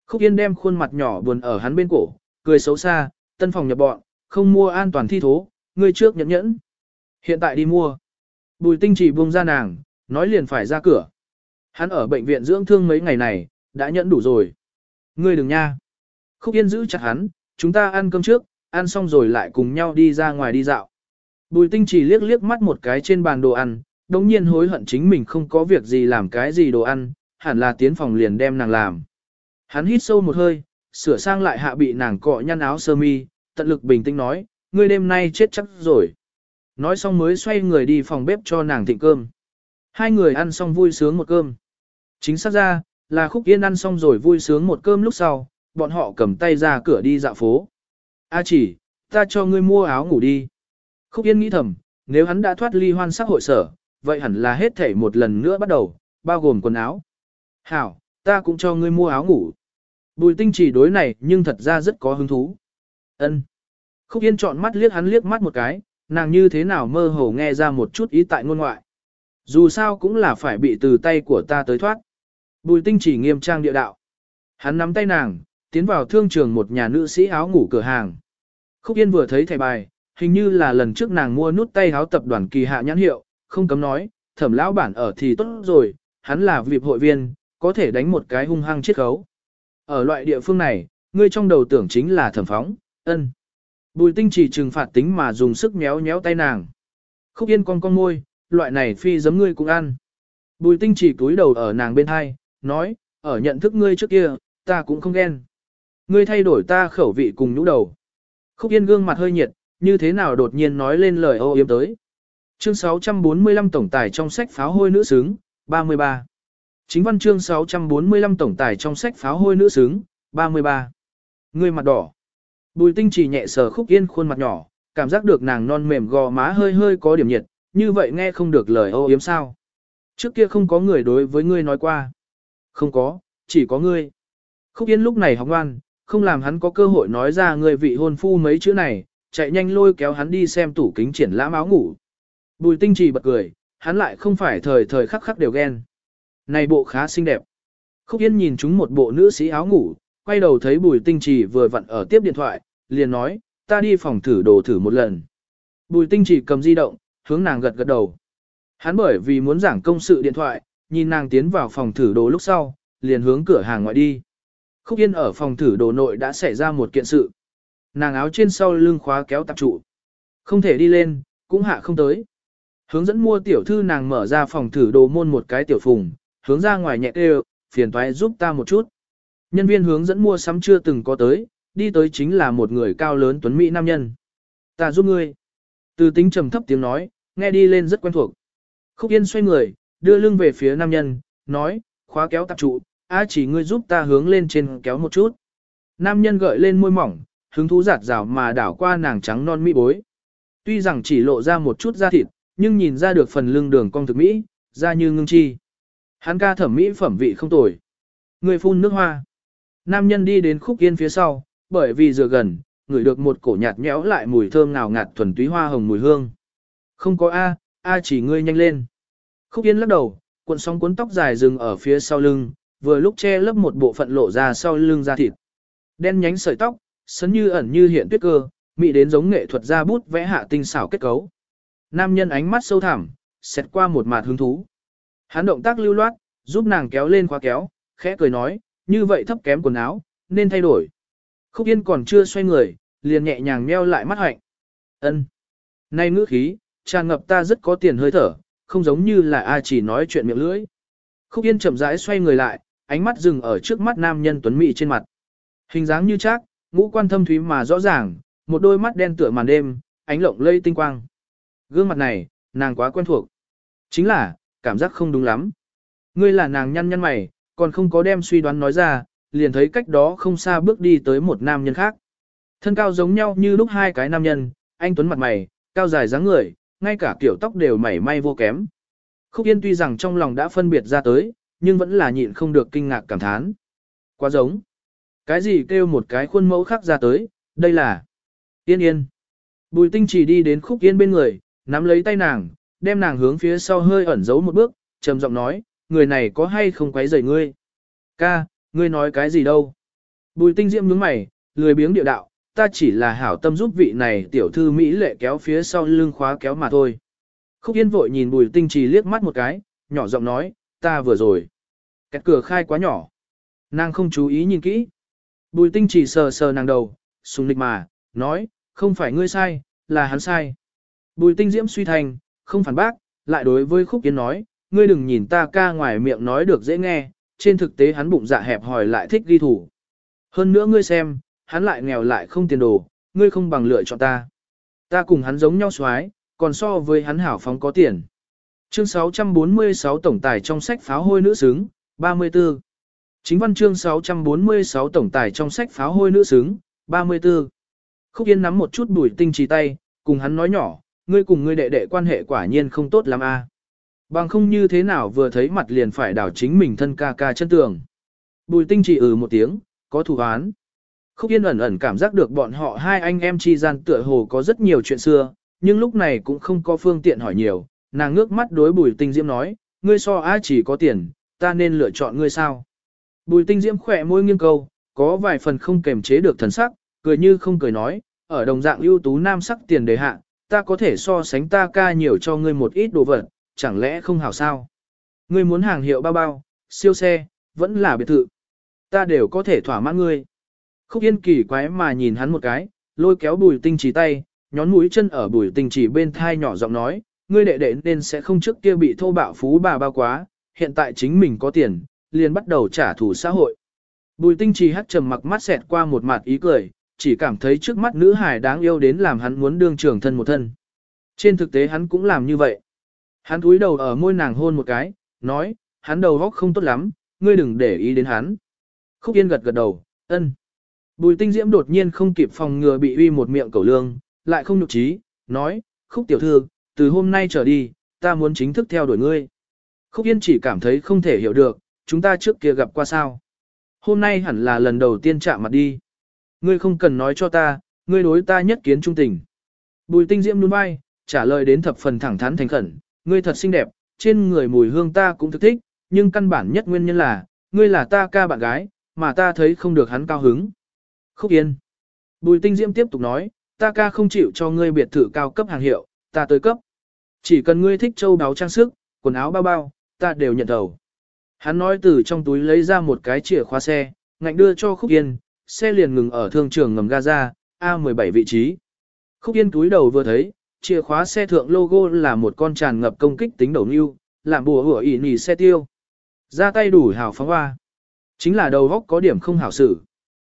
Khúc Yên đem khuôn mặt nhỏ buồn ở hắn bên cổ, cười xấu xa, tân phòng nhập bọn, không mua an toàn thi thố, ngươi trước nhẫn nhẫn. Hiện tại đi mua. Bùi tinh chỉ buông ra nàng, nói liền phải ra cửa. Hắn ở bệnh viện dưỡng thương mấy ngày này, đã nhẫn đủ rồi. Ngươi đừng nha. Khúc Yên giữ chặt hắn, chúng ta ăn cơm trước, ăn xong rồi lại cùng nhau đi ra ngoài đi dạo. Bùi tinh chỉ liếc liếc mắt một cái trên bàn đồ ăn, đồng nhiên hối hận chính mình không có việc gì làm cái gì đồ ăn, hẳn là tiến phòng liền đem nàng làm. Hắn hít sâu một hơi, sửa sang lại hạ bị nàng cọ nhăn áo sơ mi, tận lực bình tĩnh nói, ngươi đêm nay chết chắc rồi. Nói xong mới xoay người đi phòng bếp cho nàng thịnh cơm. Hai người ăn xong vui sướng một cơm. Chính xác ra, là khúc yên ăn xong rồi vui sướng một cơm lúc sau, bọn họ cầm tay ra cửa đi dạo phố. A chỉ, ta cho ngươi mua áo ngủ đi. Khúc yên nghĩ thầm, nếu hắn đã thoát ly hoan sắc hội sở, vậy hẳn là hết thể một lần nữa bắt đầu, bao gồm quần áo. Hảo, ta cũng cho ngươi mua áo ngủ. Bùi tinh chỉ đối này nhưng thật ra rất có hứng thú. ân Khúc Yên chọn mắt liếc hắn liếc mắt một cái, nàng như thế nào mơ hồ nghe ra một chút ý tại ngôn ngoại. Dù sao cũng là phải bị từ tay của ta tới thoát. Bùi tinh chỉ nghiêm trang địa đạo. Hắn nắm tay nàng, tiến vào thương trường một nhà nữ sĩ áo ngủ cửa hàng. Khúc Yên vừa thấy thẻ bài, hình như là lần trước nàng mua nút tay áo tập đoàn kỳ hạ nhãn hiệu, không cấm nói, thẩm lão bản ở thì tốt rồi, hắn là vịp hội viên, có thể đánh một cái hung hăng chiết khấu. Ở loại địa phương này, ngươi trong đầu tưởng chính là thẩm phóng, ân. Bùi tinh chỉ trừng phạt tính mà dùng sức méo méo tay nàng. Khúc yên con con môi, loại này phi giấm ngươi cũng ăn. Bùi tinh chỉ cúi đầu ở nàng bên hai, nói, ở nhận thức ngươi trước kia, ta cũng không ghen. Ngươi thay đổi ta khẩu vị cùng nhũ đầu. Khúc yên gương mặt hơi nhiệt, như thế nào đột nhiên nói lên lời ô yếm tới. Chương 645 tổng tài trong sách pháo hôi nữ xứng, 33. Chính văn chương 645 tổng tài trong sách pháo hôi nữ xứng, 33. Ngươi mặt đỏ. Bùi tinh chỉ nhẹ sờ khúc yên khuôn mặt nhỏ, cảm giác được nàng non mềm gò má hơi hơi có điểm nhiệt, như vậy nghe không được lời ô yếm sao. Trước kia không có người đối với ngươi nói qua. Không có, chỉ có ngươi. Khúc yên lúc này học ngoan, không làm hắn có cơ hội nói ra người vị hôn phu mấy chữ này, chạy nhanh lôi kéo hắn đi xem tủ kính triển lãm áo ngủ. Bùi tinh trì bật cười, hắn lại không phải thời thời khắc khắc đều ghen. Này bộ khá xinh đẹp. Khúc Yên nhìn chúng một bộ nữ sĩ áo ngủ, quay đầu thấy bùi tinh trì vừa vặn ở tiếp điện thoại, liền nói, ta đi phòng thử đồ thử một lần. Bùi tinh chỉ cầm di động, hướng nàng gật gật đầu. Hắn bởi vì muốn giảng công sự điện thoại, nhìn nàng tiến vào phòng thử đồ lúc sau, liền hướng cửa hàng ngoại đi. Khúc Yên ở phòng thử đồ nội đã xảy ra một kiện sự. Nàng áo trên sau lưng khóa kéo tạp trụ. Không thể đi lên, cũng hạ không tới. Hướng dẫn mua tiểu thư nàng mở ra phòng thử đồ môn một cái tiểu phùng, hướng ra ngoài nhẹ kêu, phiền toái giúp ta một chút. Nhân viên hướng dẫn mua sắm chưa từng có tới, đi tới chính là một người cao lớn tuấn mỹ nam nhân. Ta giúp ngươi. Từ tính trầm thấp tiếng nói, nghe đi lên rất quen thuộc. Khúc Yên xoay người, đưa lưng về phía nam nhân, nói, khóa kéo tạp trụ, á chỉ ngươi giúp ta hướng lên trên kéo một chút. Nam nhân gợi lên môi mỏng, hứng thú giạt rào mà đảo qua nàng trắng non mỹ bối. Tuy rằng chỉ lộ ra một chút da thịt, nhưng nhìn ra được phần lưng đường cong thực mỹ, da như ngưng chi. Hắn ca thẩm mỹ phẩm vị không tồi. Người phun nước hoa. Nam nhân đi đến khúc yên phía sau, bởi vì dựa gần, ngửi được một cổ nhạt nhẽo lại mùi thơm ngào ngạt thuần túy hoa hồng mùi hương. Không có A, A chỉ ngươi nhanh lên. Khúc yên lắc đầu, cuộn sóng cuốn tóc dài dừng ở phía sau lưng, vừa lúc che lấp một bộ phận lộ ra sau lưng da thịt. Đen nhánh sợi tóc, sấn như ẩn như hiện tuyết cơ, mị đến giống nghệ thuật ra bút vẽ hạ tinh xảo kết cấu. Nam nhân ánh mắt sâu thẳm, xét qua một mặt hứng thú. Hắn động tác lưu loát, giúp nàng kéo lên khóa kéo, khẽ cười nói, như vậy thấp kém quần áo, nên thay đổi. Khúc Yên còn chưa xoay người, liền nhẹ nhàng meo lại mắt hạnh. ân Nay ngữ khí, tràn ngập ta rất có tiền hơi thở, không giống như là ai chỉ nói chuyện miệng lưỡi. Khúc Yên chậm rãi xoay người lại, ánh mắt dừng ở trước mắt nam nhân tuấn mỹ trên mặt. Hình dáng như chắc, ngũ quan thâm thúy mà rõ ràng, một đôi mắt đen tựa màn đêm, ánh lộng lây tinh quang. Gương mặt này, nàng quá quen thuộc. Chính là, cảm giác không đúng lắm. Ngươi là nàng nhăn nhăn mày, còn không có đem suy đoán nói ra, liền thấy cách đó không xa bước đi tới một nam nhân khác. Thân cao giống nhau như lúc hai cái nam nhân, anh tuấn mặt mày, cao dài dáng người, ngay cả kiểu tóc đều mảy may vô kém. Khúc Yên tuy rằng trong lòng đã phân biệt ra tới, nhưng vẫn là nhịn không được kinh ngạc cảm thán. Quá giống. Cái gì kêu một cái khuôn mẫu khác ra tới, đây là Yên Yên. Bùi tinh chỉ đi đến Khúc Yên bên người, nắm lấy tay nàng, đem nàng hướng phía sau hơi ẩn giấu một bước, trầm giọng nói, người này có hay không quấy rầy ngươi? Ca, ngươi nói cái gì đâu? Bùi tinh diễm nhướng mày, lười biếng điệu đạo, ta chỉ là hảo tâm giúp vị này tiểu thư Mỹ lệ kéo phía sau lưng khóa kéo mà thôi. Khúc Yên vội nhìn bùi tinh trì liếc mắt một cái, nhỏ giọng nói, ta vừa rồi. Kẹt cửa khai quá nhỏ. Nàng không chú ý nhìn kỹ. Bùi tinh trì sờ sờ nàng đầu, sùng lịch mà, nói, không phải ngươi sai, là hắn sai. Bùi tinh diễm suy thành, không phản bác, lại đối với khúc Yên nói, ngươi đừng nhìn ta ca ngoài miệng nói được dễ nghe, trên thực tế hắn bụng dạ hẹp hòi lại thích ghi thủ. Hơn nữa ngươi xem, hắn lại nghèo lại không tiền đồ, ngươi không bằng lựa chọn ta. Ta cùng hắn giống nhau xoái, còn so với hắn hảo phóng có tiền. Chương 646 tổng tài trong sách pháo hôi nữ xứng, 34. Chính văn chương 646 tổng tài trong sách pháo hôi nữ xứng, 34. Khúc Yên nắm một chút bùi tinh trì tay, cùng hắn nói nhỏ, ngươi cùng ngươi đệ đệ quan hệ quả nhiên không tốt lắm a Bằng không như thế nào vừa thấy mặt liền phải đảo chính mình thân ca ca chân tường. Bùi tinh chỉ ừ một tiếng, có thủ án. Khúc Yên ẩn ẩn cảm giác được bọn họ hai anh em chi gian tựa hồ có rất nhiều chuyện xưa, nhưng lúc này cũng không có phương tiện hỏi nhiều, nàng ngước mắt đối bùi tinh diễm nói, ngươi so á chỉ có tiền, ta nên lựa chọn ngươi sao. Bùi tinh diễm khỏe môi nghiêng câu, có vài phần không kềm chế được thần sắc, cười như không cười nói, ở đồng dạng ưu tú nam sắc tiền đề hạ, ta có thể so sánh ta ca nhiều cho ngươi một ít đồ vật, chẳng lẽ không hảo sao? Ngươi muốn hàng hiệu bao bao, siêu xe, vẫn là biệt thự. Ta đều có thể thỏa mãn ngươi. Khúc Yên kỳ quái mà nhìn hắn một cái, lôi kéo bùi tinh trì tay, nhón mũi chân ở bùi tinh trì bên thai nhỏ giọng nói, ngươi đệ đệ nên sẽ không trước kia bị thô bạo phú bà bao quá, hiện tại chính mình có tiền, liền bắt đầu trả thù xã hội. Bùi tinh trì hắt trầm mặc mắt xẹt qua một mặt ý cười, chỉ cảm thấy trước mắt nữ hài đáng yêu đến làm hắn muốn đương trưởng thân một thân. Trên thực tế hắn cũng làm như vậy. Hắn cúi đầu ở môi nàng hôn một cái, nói, hắn đầu góc không tốt lắm, ngươi đừng để ý đến hắn. Khúc Yên gật gật đầu, ân. Bùi tinh diễm đột nhiên không kịp phòng ngừa bị uy một miệng cầu lương, lại không nhục trí, nói, Khúc tiểu thư, từ hôm nay trở đi, ta muốn chính thức theo đuổi ngươi. Khúc Yên chỉ cảm thấy không thể hiểu được, chúng ta trước kia gặp qua sao. Hôm nay hẳn là lần đầu tiên chạm mặt đi. Ngươi không cần nói cho ta, ngươi đối ta nhất kiến trung tình. Bùi tinh diễm luôn vai, trả lời đến thập phần thẳng thắn thành khẩn, ngươi thật xinh đẹp, trên người mùi hương ta cũng thực thích, nhưng căn bản nhất nguyên nhân là, ngươi là ta ca bạn gái, mà ta thấy không được hắn cao hứng. Khúc Yên. Bùi tinh diễm tiếp tục nói, ta ca không chịu cho ngươi biệt thự cao cấp hàng hiệu, ta tới cấp. Chỉ cần ngươi thích châu đáo trang sức, quần áo bao bao, ta đều nhận đầu. Hắn nói từ trong túi lấy ra một cái chìa khóa xe, ngạnh đưa cho Khúc Yên, xe liền ngừng ở thương trường ngầm Gaza, A17 vị trí. Khúc Yên túi đầu vừa thấy, chìa khóa xe thượng logo là một con tràn ngập công kích tính đầu nưu, làm bùa hủa ỉ nỉ xe tiêu. Ra tay đủ hào phóng hoa. Chính là đầu góc có điểm không hảo xử.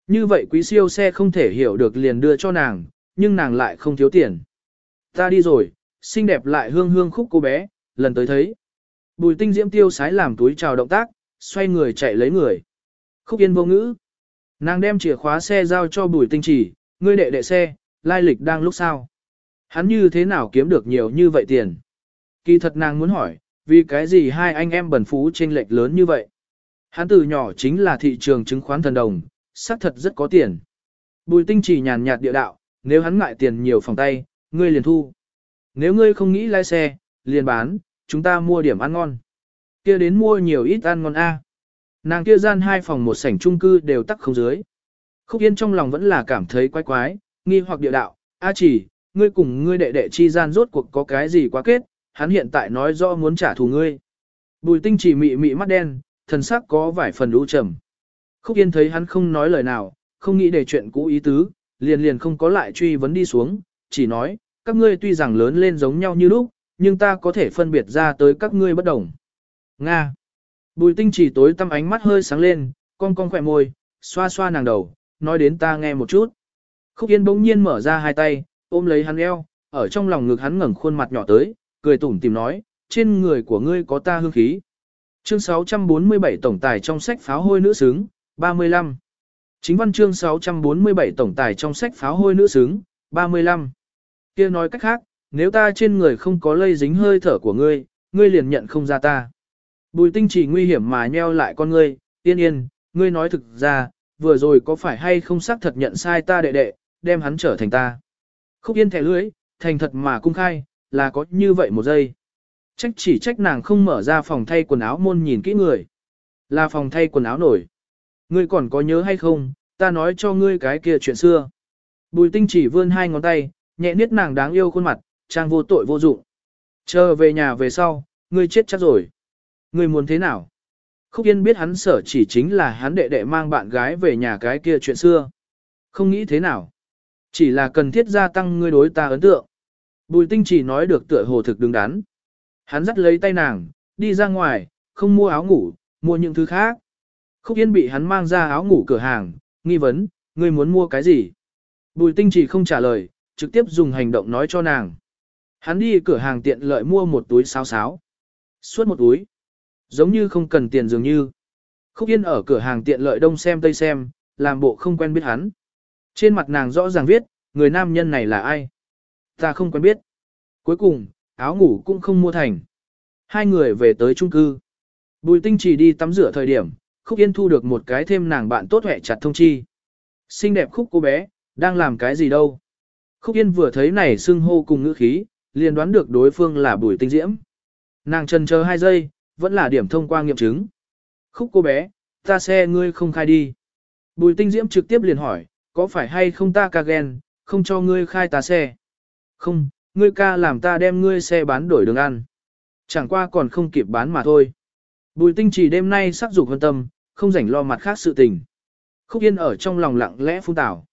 Như vậy quý siêu xe không thể hiểu được liền đưa cho nàng, nhưng nàng lại không thiếu tiền. Ta đi rồi, xinh đẹp lại hương hương khúc cô bé, lần tới thấy. Bùi tinh diễm tiêu sái làm túi chào động tác, xoay người chạy lấy người. Khúc yên vô ngữ. Nàng đem chìa khóa xe giao cho bùi tinh chỉ, ngươi đệ đệ xe, lai lịch đang lúc sao. Hắn như thế nào kiếm được nhiều như vậy tiền? Kỳ thật nàng muốn hỏi, vì cái gì hai anh em bẩn phú chênh lệch lớn như vậy? Hắn từ nhỏ chính là thị trường chứng khoán thần đồng, xác thật rất có tiền. Bùi tinh chỉ nhàn nhạt địa đạo, nếu hắn ngại tiền nhiều phòng tay, ngươi liền thu. Nếu ngươi không nghĩ lái xe, liền bán, chúng ta mua điểm ăn ngon. kia đến mua nhiều ít ăn ngon A. Nàng kia gian hai phòng một sảnh chung cư đều tắc không dưới. Khúc Yên trong lòng vẫn là cảm thấy quái quái, nghi hoặc địa đạo, A chỉ, ngươi cùng ngươi đệ đệ chi gian rốt cuộc có cái gì quá kết, hắn hiện tại nói rõ muốn trả thù ngươi. Bùi tinh chỉ mị mị mắt đen, thần sắc có vài phần lũ trầm. Khúc Yên thấy hắn không nói lời nào, không nghĩ để chuyện cũ ý tứ, liền liền không có lại truy vấn đi xuống, chỉ nói, các ngươi tuy rằng lớn lên giống nhau như lúc, nhưng ta có thể phân biệt ra tới các ngươi bất đồng. Nga. Bùi tinh chỉ tối tăm ánh mắt hơi sáng lên, cong cong khỏe môi, xoa xoa nàng đầu, nói đến ta nghe một chút. Khúc Yên bỗng nhiên mở ra hai tay, ôm lấy hắn eo, ở trong lòng ngực hắn ngẩng khuôn mặt nhỏ tới, cười tủm tìm nói, trên người của ngươi có ta hương khí. Chương 647 tổng tài trong sách pháo hôi nữ xứng, 35. Chính văn chương 647 tổng tài trong sách pháo hôi nữ xứng, 35. kia nói cách khác, nếu ta trên người không có lây dính hơi thở của ngươi, ngươi liền nhận không ra ta. Bùi tinh chỉ nguy hiểm mà nheo lại con ngươi, tiên yên, ngươi nói thực ra, vừa rồi có phải hay không xác thật nhận sai ta đệ đệ, đem hắn trở thành ta. Khúc yên thẻ lưới, thành thật mà cung khai, là có như vậy một giây. Trách chỉ trách nàng không mở ra phòng thay quần áo môn nhìn kỹ người. Là phòng thay quần áo nổi. Ngươi còn có nhớ hay không, ta nói cho ngươi cái kia chuyện xưa. Bùi tinh chỉ vươn hai ngón tay, nhẹ niết nàng đáng yêu khuôn mặt, trang vô tội vô dụng. Chờ về nhà về sau, ngươi chết chắc rồi. Ngươi muốn thế nào? Khúc Yên biết hắn sở chỉ chính là hắn đệ đệ mang bạn gái về nhà cái kia chuyện xưa. Không nghĩ thế nào. Chỉ là cần thiết gia tăng ngươi đối ta ấn tượng. Bùi tinh chỉ nói được tựa hồ thực đứng đắn. Hắn dắt lấy tay nàng, đi ra ngoài, không mua áo ngủ, mua những thứ khác. Khúc Yên bị hắn mang ra áo ngủ cửa hàng, nghi vấn, ngươi muốn mua cái gì? Bùi tinh chỉ không trả lời, trực tiếp dùng hành động nói cho nàng. Hắn đi cửa hàng tiện lợi mua một túi sáo sáo. Suốt một túi. Giống như không cần tiền dường như. Khúc Yên ở cửa hàng tiện lợi đông xem tây xem, làm bộ không quen biết hắn. Trên mặt nàng rõ ràng viết, người nam nhân này là ai? Ta không quen biết. Cuối cùng, áo ngủ cũng không mua thành. Hai người về tới chung cư. Bùi tinh chỉ đi tắm rửa thời điểm, Khúc Yên thu được một cái thêm nàng bạn tốt hẹ chặt thông chi. Xinh đẹp Khúc cô bé, đang làm cái gì đâu? Khúc Yên vừa thấy này xưng hô cùng ngữ khí, liền đoán được đối phương là bùi tinh diễm. Nàng trần chờ hai giây, vẫn là điểm thông qua nghiệm chứng. Khúc cô bé, ta xe ngươi không khai đi. Bùi tinh diễm trực tiếp liền hỏi, có phải hay không ta ca ghen, không cho ngươi khai ta xe? Không, ngươi ca làm ta đem ngươi xe bán đổi đường ăn. Chẳng qua còn không kịp bán mà thôi. Bùi tinh chỉ đêm nay sắc dục hơn tâm, không rảnh lo mặt khác sự tình. Khúc yên ở trong lòng lặng lẽ phun tảo.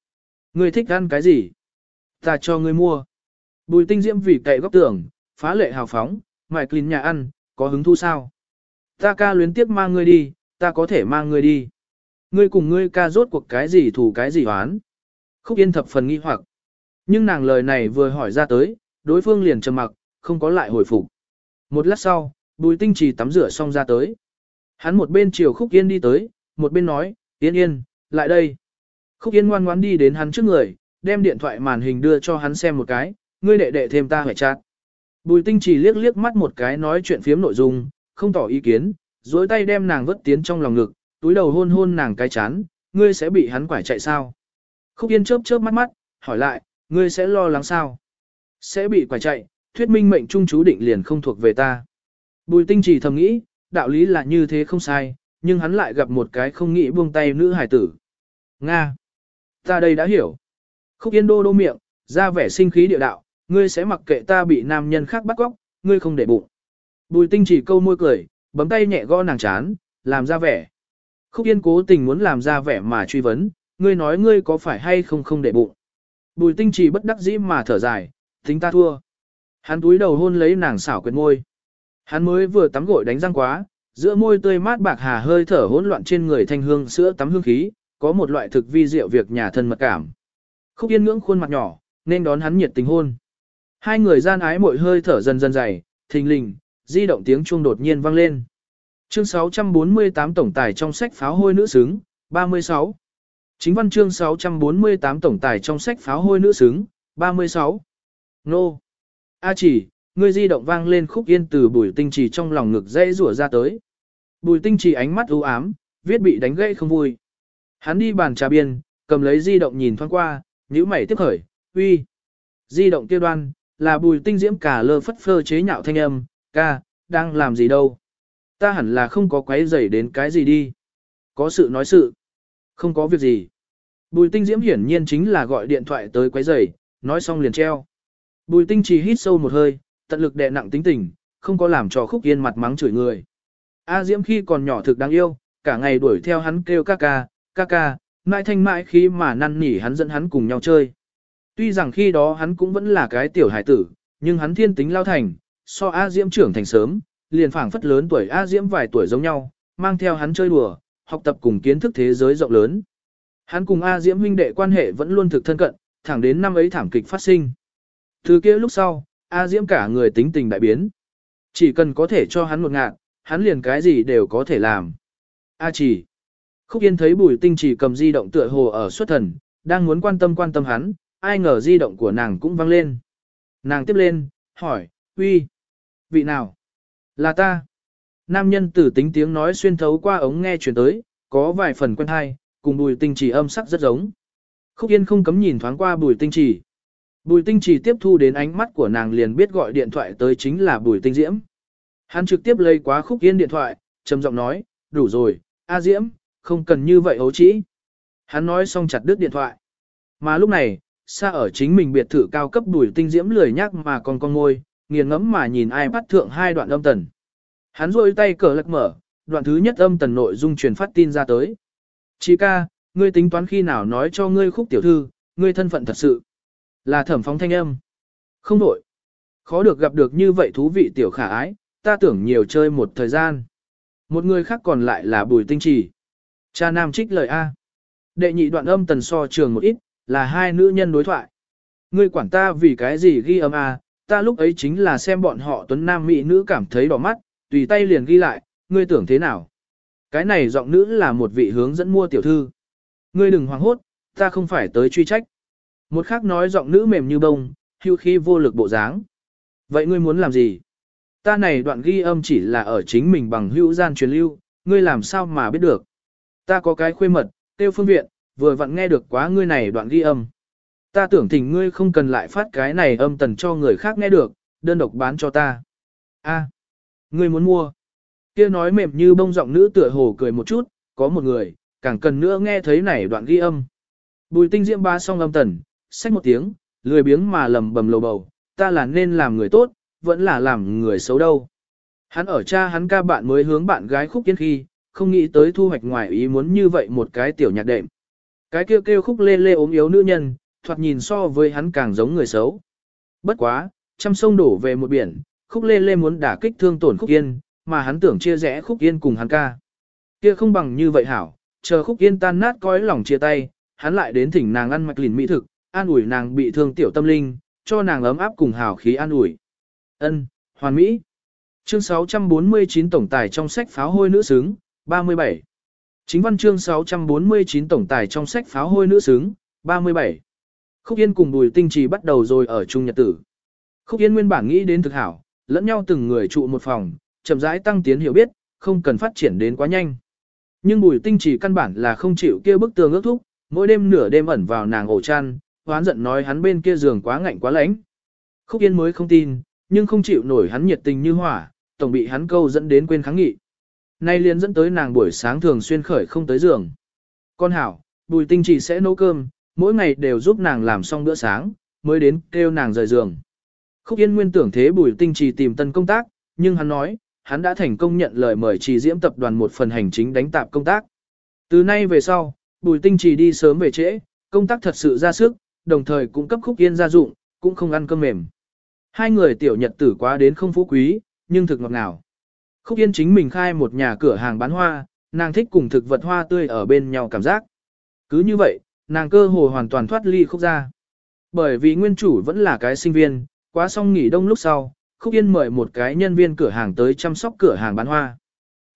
Ngươi thích ăn cái gì? Ta cho ngươi mua. Bùi tinh diễm vì cậy góc tường, phá lệ hào phóng, mải clean nhà ăn, có hứng thu sao? Ta ca luyến tiếp mang ngươi đi, ta có thể mang ngươi đi. Ngươi cùng ngươi ca rốt cuộc cái gì thủ cái gì oán. Khúc Yên thập phần nghi hoặc. Nhưng nàng lời này vừa hỏi ra tới, đối phương liền trầm mặc, không có lại hồi phục. Một lát sau, Bùi Tinh Trì tắm rửa xong ra tới. Hắn một bên chiều Khúc Yên đi tới, một bên nói, Yên Yên, lại đây. Khúc Yên ngoan ngoãn đi đến hắn trước người, đem điện thoại màn hình đưa cho hắn xem một cái, ngươi đệ đệ thêm ta hỏi chát. Bùi Tinh Trì liếc liếc mắt một cái nói chuyện phiếm nội dung, không tỏ ý kiến, dối tay đem nàng vứt tiến trong lòng ngực, túi đầu hôn hôn nàng cái chán, ngươi sẽ bị hắn quải chạy sao? Khúc Yên chớp chớp mắt mắt, hỏi lại, ngươi sẽ lo lắng sao? Sẽ bị quải chạy, thuyết minh mệnh trung chú định liền không thuộc về ta. Bùi tinh chỉ thầm nghĩ, đạo lý là như thế không sai, nhưng hắn lại gặp một cái không nghĩ buông tay nữ hải tử. Nga! Ta đây đã hiểu. Khúc Yên đô đô miệng, ra vẻ sinh khí địa đạo, ngươi sẽ mặc kệ ta bị nam nhân khác bắt góc, ngươi không để bụng. Bùi tinh chỉ câu môi cười, bấm tay nhẹ gõ nàng chán, làm ra vẻ. Khúc Yên cố tình muốn làm ra vẻ mà truy vấn, ngươi nói ngươi có phải hay không không để bụng. Bùi tinh chỉ bất đắc dĩ mà thở dài, tính ta thua. Hắn túi đầu hôn lấy nàng xảo quyệt môi. Hắn mới vừa tắm gội đánh răng quá, giữa môi tươi mát bạc hà hơi thở hỗn loạn trên người thanh hương sữa tắm hương khí, có một loại thực vi diệu việc nhà thân mật cảm. Khúc Yên ngưỡng khuôn mặt nhỏ, nên đón hắn nhiệt tình hôn. Hai người gian ái mội hơi thở dần dần dày, thình lình, di động tiếng chuông đột nhiên vang lên. Chương 648 tổng tài trong sách pháo hôi nữ xứng, 36. Chính văn chương 648 tổng tài trong sách pháo hôi nữ xứng, 36. Nô. A chỉ, người di động vang lên khúc yên từ bùi tinh trì trong lòng ngực dây rủa ra tới. Bùi tinh trì ánh mắt u ám, viết bị đánh gãy không vui. Hắn đi bàn trà biên, cầm lấy di động nhìn thoáng qua, nhíu mày tiếp khởi, uy. Di động tiêu đoan, là bùi tinh diễm cả lơ phất phơ chế nhạo thanh âm, ca, đang làm gì đâu. Ta hẳn là không có quấy rầy đến cái gì đi. Có sự nói sự. Không có việc gì. Bùi tinh diễm hiển nhiên chính là gọi điện thoại tới quấy rầy, nói xong liền treo. Bùi tinh chỉ hít sâu một hơi, tận lực đè nặng tính tình, không có làm cho khúc yên mặt mắng chửi người. A diễm khi còn nhỏ thực đáng yêu, cả ngày đuổi theo hắn kêu ca ca, ca ca, mãi thanh mãi khi mà năn nỉ hắn dẫn hắn cùng nhau chơi. Tuy rằng khi đó hắn cũng vẫn là cái tiểu hải tử, nhưng hắn thiên tính lao thành, so A Diễm trưởng thành sớm, liền phảng phất lớn tuổi A Diễm vài tuổi giống nhau, mang theo hắn chơi đùa, học tập cùng kiến thức thế giới rộng lớn. Hắn cùng A Diễm huynh đệ quan hệ vẫn luôn thực thân cận, thẳng đến năm ấy thảm kịch phát sinh. Từ kia lúc sau, A Diễm cả người tính tình đại biến. Chỉ cần có thể cho hắn một ngạn, hắn liền cái gì đều có thể làm. A chỉ. Khúc Yên thấy bùi tinh chỉ cầm di động tựa hồ ở xuất thần, đang muốn quan tâm quan tâm hắn, ai ngờ di động của nàng cũng vang lên. Nàng tiếp lên, hỏi, uy, vị nào? Là ta. Nam nhân tử tính tiếng nói xuyên thấu qua ống nghe chuyển tới, có vài phần quen hay, cùng bùi tinh chỉ âm sắc rất giống. Khúc Yên không cấm nhìn thoáng qua bùi tinh chỉ. Bùi tinh chỉ tiếp thu đến ánh mắt của nàng liền biết gọi điện thoại tới chính là bùi tinh diễm. Hắn trực tiếp lấy quá Khúc Yên điện thoại, trầm giọng nói, đủ rồi, A Diễm, không cần như vậy hấu trĩ. Hắn nói xong chặt đứt điện thoại. Mà lúc này, xa ở chính mình biệt thự cao cấp bùi tinh diễm lười nhắc mà còn con ngôi, nghiền ngẫm mà nhìn ai bắt thượng hai đoạn âm tần. Hắn rôi tay cờ lật mở, đoạn thứ nhất âm tần nội dung truyền phát tin ra tới. Chị ca, ngươi tính toán khi nào nói cho ngươi khúc tiểu thư, ngươi thân phận thật sự. Là thẩm phóng thanh âm. Không đổi. Khó được gặp được như vậy thú vị tiểu khả ái, ta tưởng nhiều chơi một thời gian. Một người khác còn lại là bùi tinh trì. Cha nam trích lời A. Đệ nhị đoạn âm tần so trường một ít, là hai nữ nhân đối thoại. Ngươi quản ta vì cái gì ghi âm A, ta lúc ấy chính là xem bọn họ tuấn nam mỹ nữ cảm thấy đỏ mắt, tùy tay liền ghi lại, ngươi tưởng thế nào. Cái này giọng nữ là một vị hướng dẫn mua tiểu thư. Ngươi đừng hoảng hốt, ta không phải tới truy trách. Một khác nói giọng nữ mềm như bông, hưu khí vô lực bộ dáng. Vậy ngươi muốn làm gì? Ta này đoạn ghi âm chỉ là ở chính mình bằng hữu gian truyền lưu, ngươi làm sao mà biết được? Ta có cái khuê mật, tiêu phương viện, vừa vặn nghe được quá ngươi này đoạn ghi âm. Ta tưởng thỉnh ngươi không cần lại phát cái này âm tần cho người khác nghe được, đơn độc bán cho ta. A, ngươi muốn mua? Kia nói mềm như bông giọng nữ tựa hồ cười một chút, có một người, càng cần nữa nghe thấy này đoạn ghi âm. Bùi tinh diễm ba song âm tần, xách một tiếng, lười biếng mà lầm bầm lầu bầu, ta là nên làm người tốt, vẫn là làm người xấu đâu. Hắn ở cha hắn ca bạn mới hướng bạn gái khúc yên khi, không nghĩ tới thu hoạch ngoài ý muốn như vậy một cái tiểu nhạc đệm. Cái kêu kêu khúc lê lê ốm yếu nữ nhân, thoạt nhìn so với hắn càng giống người xấu. Bất quá, trăm sông đổ về một biển, khúc lê lê muốn đả kích thương tổn khúc yên, mà hắn tưởng chia rẽ khúc yên cùng hắn ca. Kia không bằng như vậy hảo, chờ khúc yên tan nát coi lòng chia tay, hắn lại đến thỉnh nàng ăn mạch lìn mỹ thực, an ủi nàng bị thương tiểu tâm linh, cho nàng ấm áp cùng hào khí an ủi. Ân, hoàn mỹ. Chương 649 tổng tài trong sách pháo hôi nữ xứng, 37. Chính văn chương 649 tổng tài trong sách pháo hôi nữ xứng, 37. Khúc Yên cùng Bùi Tinh Trì bắt đầu rồi ở chung nhật tử. Khúc Yên nguyên bản nghĩ đến thực hảo, lẫn nhau từng người trụ một phòng, chậm rãi tăng tiến hiểu biết, không cần phát triển đến quá nhanh. Nhưng Bùi Tinh Trì căn bản là không chịu kia bức tường ước thúc, mỗi đêm nửa đêm ẩn vào nàng ổ chăn, hoán giận nói hắn bên kia giường quá ngạnh quá lánh. Khúc Yên mới không tin, nhưng không chịu nổi hắn nhiệt tình như hỏa, tổng bị hắn câu dẫn đến quên kháng nghị. Nay liền dẫn tới nàng buổi sáng thường xuyên khởi không tới giường. Con hảo, bùi tinh chỉ sẽ nấu cơm, mỗi ngày đều giúp nàng làm xong bữa sáng, mới đến kêu nàng rời giường. Khúc Yên nguyên tưởng thế bùi tinh trì tìm tân công tác, nhưng hắn nói, hắn đã thành công nhận lời mời trì diễm tập đoàn một phần hành chính đánh tạp công tác. Từ nay về sau, bùi tinh trì đi sớm về trễ, công tác thật sự ra sức, đồng thời cũng cấp Khúc Yên gia dụng, cũng không ăn cơm mềm. Hai người tiểu nhật tử quá đến không phú quý, nhưng thực ngọt ngào. Khúc Yên chính mình khai một nhà cửa hàng bán hoa, nàng thích cùng thực vật hoa tươi ở bên nhau cảm giác. Cứ như vậy, nàng cơ hồ hoàn toàn thoát ly khúc gia Bởi vì nguyên chủ vẫn là cái sinh viên, quá xong nghỉ đông lúc sau, Khúc Yên mời một cái nhân viên cửa hàng tới chăm sóc cửa hàng bán hoa.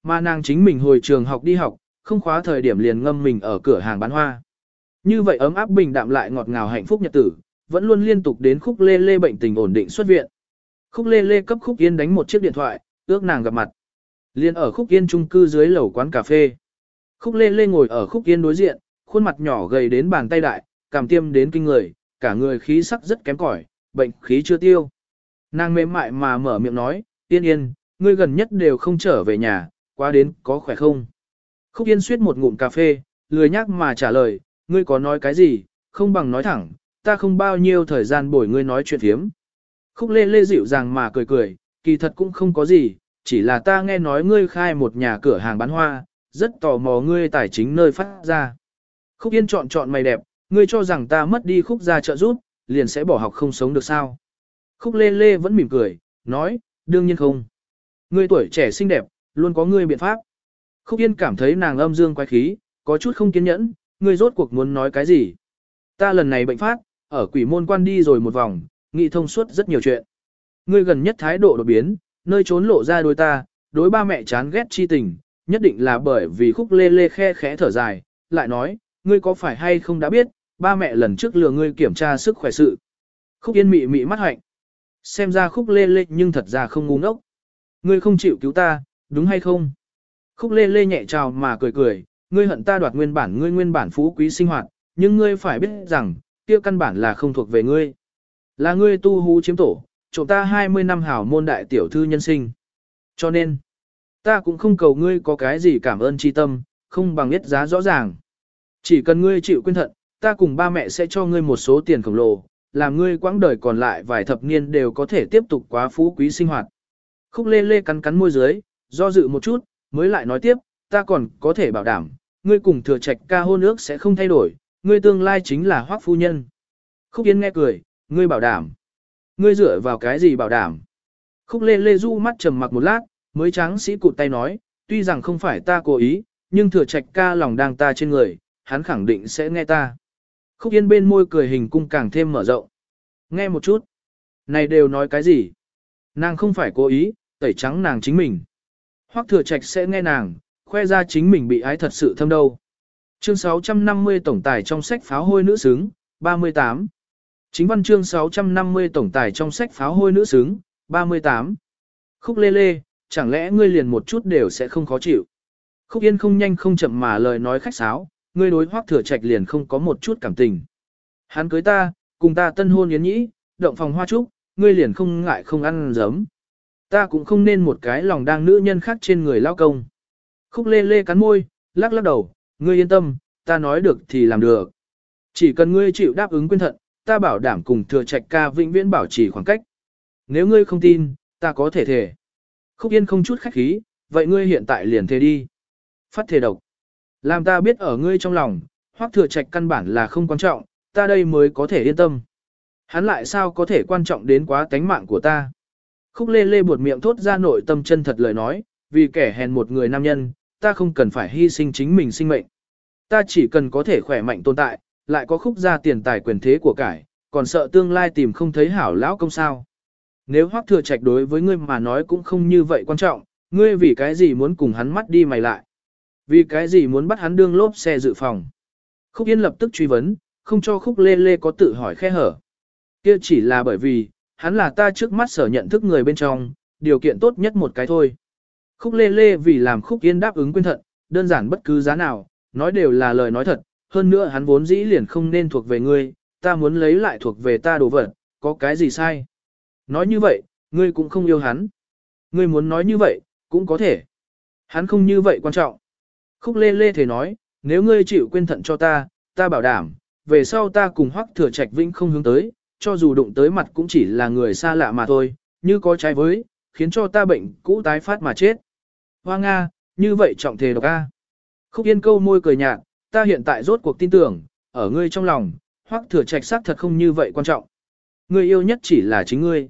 Mà nàng chính mình hồi trường học đi học, không khóa thời điểm liền ngâm mình ở cửa hàng bán hoa. Như vậy ấm áp bình đạm lại ngọt ngào hạnh phúc nhật tử, vẫn luôn liên tục đến khúc lê lê bệnh tình ổn định xuất viện. Khúc lê lê cấp khúc yên đánh một chiếc điện thoại, ước nàng gặp mặt. Liên ở khúc yên trung cư dưới lầu quán cà phê. Khúc lê lê ngồi ở khúc yên đối diện, khuôn mặt nhỏ gầy đến bàn tay đại, cảm tiêm đến kinh người, cả người khí sắc rất kém cỏi, bệnh khí chưa tiêu. Nàng mềm mại mà mở miệng nói, yên yên, ngươi gần nhất đều không trở về nhà, qua đến có khỏe không? Khúc yên suyết một ngụm cà phê, lười nhắc mà trả lời, ngươi có nói cái gì, không bằng nói thẳng, ta không bao nhiêu thời gian bồi ngươi nói chuyện thiếm. Khúc lê lê dịu dàng mà cười cười, kỳ thật cũng không có gì, chỉ là ta nghe nói ngươi khai một nhà cửa hàng bán hoa, rất tò mò ngươi tài chính nơi phát ra. Khúc yên chọn chọn mày đẹp, ngươi cho rằng ta mất đi khúc gia trợ giúp, liền sẽ bỏ học không sống được sao. Khúc lê lê vẫn mỉm cười, nói, đương nhiên không. Ngươi tuổi trẻ xinh đẹp, luôn có ngươi biện pháp. Khúc Yên cảm thấy nàng âm dương quái khí, có chút không kiên nhẫn, ngươi rốt cuộc muốn nói cái gì. Ta lần này bệnh phát, ở quỷ môn quan đi rồi một vòng, nghị thông suốt rất nhiều chuyện. Ngươi gần nhất thái độ đột biến, nơi trốn lộ ra đối ta, đối ba mẹ chán ghét chi tình, nhất định là bởi vì khúc lê lê khe khẽ thở dài, lại nói, ngươi có phải hay không đã biết, ba mẹ lần trước lừa ngươi kiểm tra sức khỏe sự. Khúc yên mị mị mắt hạnh. Xem ra khúc lê lê nhưng thật ra không ngu ngốc. Ngươi không chịu cứu ta, đúng hay không? Khúc lê lê nhẹ trào mà cười cười, ngươi hận ta đoạt nguyên bản ngươi nguyên bản phú quý sinh hoạt, nhưng ngươi phải biết rằng, kia căn bản là không thuộc về ngươi. Là ngươi tu hú chiếm tổ, trộm ta 20 năm hảo môn đại tiểu thư nhân sinh. Cho nên, ta cũng không cầu ngươi có cái gì cảm ơn tri tâm, không bằng biết giá rõ ràng. Chỉ cần ngươi chịu quyên thận, ta cùng ba mẹ sẽ cho ngươi một số tiền khổng lồ, làm ngươi quãng đời còn lại vài thập niên đều có thể tiếp tục quá phú quý sinh hoạt. Khúc lê lê cắn cắn môi dưới, do dự một chút, mới lại nói tiếp, ta còn có thể bảo đảm, ngươi cùng thừa trạch ca hôn ước sẽ không thay đổi, ngươi tương lai chính là hoác phu nhân. Khúc Yên nghe cười, ngươi bảo đảm. Ngươi dựa vào cái gì bảo đảm? Khúc lê lê du mắt trầm mặc một lát, mới trắng sĩ cụt tay nói, tuy rằng không phải ta cố ý, nhưng thừa trạch ca lòng đang ta trên người, hắn khẳng định sẽ nghe ta. Khúc Yên bên môi cười hình cung càng thêm mở rộng. Nghe một chút. Này đều nói cái gì? Nàng không phải cố ý, tẩy trắng nàng chính mình. Hoắc thừa trạch sẽ nghe nàng, khoe ra chính mình bị ái thật sự thâm đâu. Chương 650 tổng tài trong sách pháo hôi nữ xứng, 38. Chính văn chương 650 tổng tài trong sách pháo hôi nữ xứng, 38. Khúc lê lê, chẳng lẽ ngươi liền một chút đều sẽ không khó chịu. Khúc yên không nhanh không chậm mà lời nói khách sáo, ngươi đối hoác thừa trạch liền không có một chút cảm tình. Hắn cưới ta, cùng ta tân hôn yến nhĩ, động phòng hoa trúc, ngươi liền không ngại không ăn giấm. Ta cũng không nên một cái lòng đang nữ nhân khác trên người lao công. Khúc lê lê cắn môi, lắc lắc đầu, ngươi yên tâm, ta nói được thì làm được. Chỉ cần ngươi chịu đáp ứng quyên thận, ta bảo đảm cùng thừa trạch ca vĩnh viễn bảo trì khoảng cách. Nếu ngươi không tin, ta có thể thể. Khúc yên không chút khách khí, vậy ngươi hiện tại liền thề đi. Phát thề độc. Làm ta biết ở ngươi trong lòng, hoác thừa trạch căn bản là không quan trọng, ta đây mới có thể yên tâm. Hắn lại sao có thể quan trọng đến quá tánh mạng của ta. Khúc lê lê buột miệng thốt ra nội tâm chân thật lời nói, vì kẻ hèn một người nam nhân, ta không cần phải hy sinh chính mình sinh mệnh. Ta chỉ cần có thể khỏe mạnh tồn tại, lại có khúc ra tiền tài quyền thế của cải, còn sợ tương lai tìm không thấy hảo lão công sao. Nếu hoác thừa trạch đối với ngươi mà nói cũng không như vậy quan trọng, ngươi vì cái gì muốn cùng hắn mắt đi mày lại. Vì cái gì muốn bắt hắn đương lốp xe dự phòng. Khúc Yên lập tức truy vấn, không cho khúc lê lê có tự hỏi khe hở. Kia chỉ là bởi vì, hắn là ta trước mắt sở nhận thức người bên trong, điều kiện tốt nhất một cái thôi. Khúc lê lê vì làm khúc yên đáp ứng quên thận, đơn giản bất cứ giá nào, nói đều là lời nói thật, hơn nữa hắn vốn dĩ liền không nên thuộc về ngươi, ta muốn lấy lại thuộc về ta đồ vật, có cái gì sai. Nói như vậy, ngươi cũng không yêu hắn. Ngươi muốn nói như vậy, cũng có thể. Hắn không như vậy quan trọng. Khúc lê lê thể nói, nếu ngươi chịu quên thận cho ta, ta bảo đảm, về sau ta cùng hoắc thừa trạch vĩnh không hướng tới, cho dù đụng tới mặt cũng chỉ là người xa lạ mà thôi, như có trái với, khiến cho ta bệnh cũ tái phát mà chết. Hoa Nga, như vậy trọng thề độc A. Khúc yên câu môi cười nhạt, ta hiện tại rốt cuộc tin tưởng, ở ngươi trong lòng, hoắc thừa trạch xác thật không như vậy quan trọng. Ngươi yêu nhất chỉ là chính ngươi.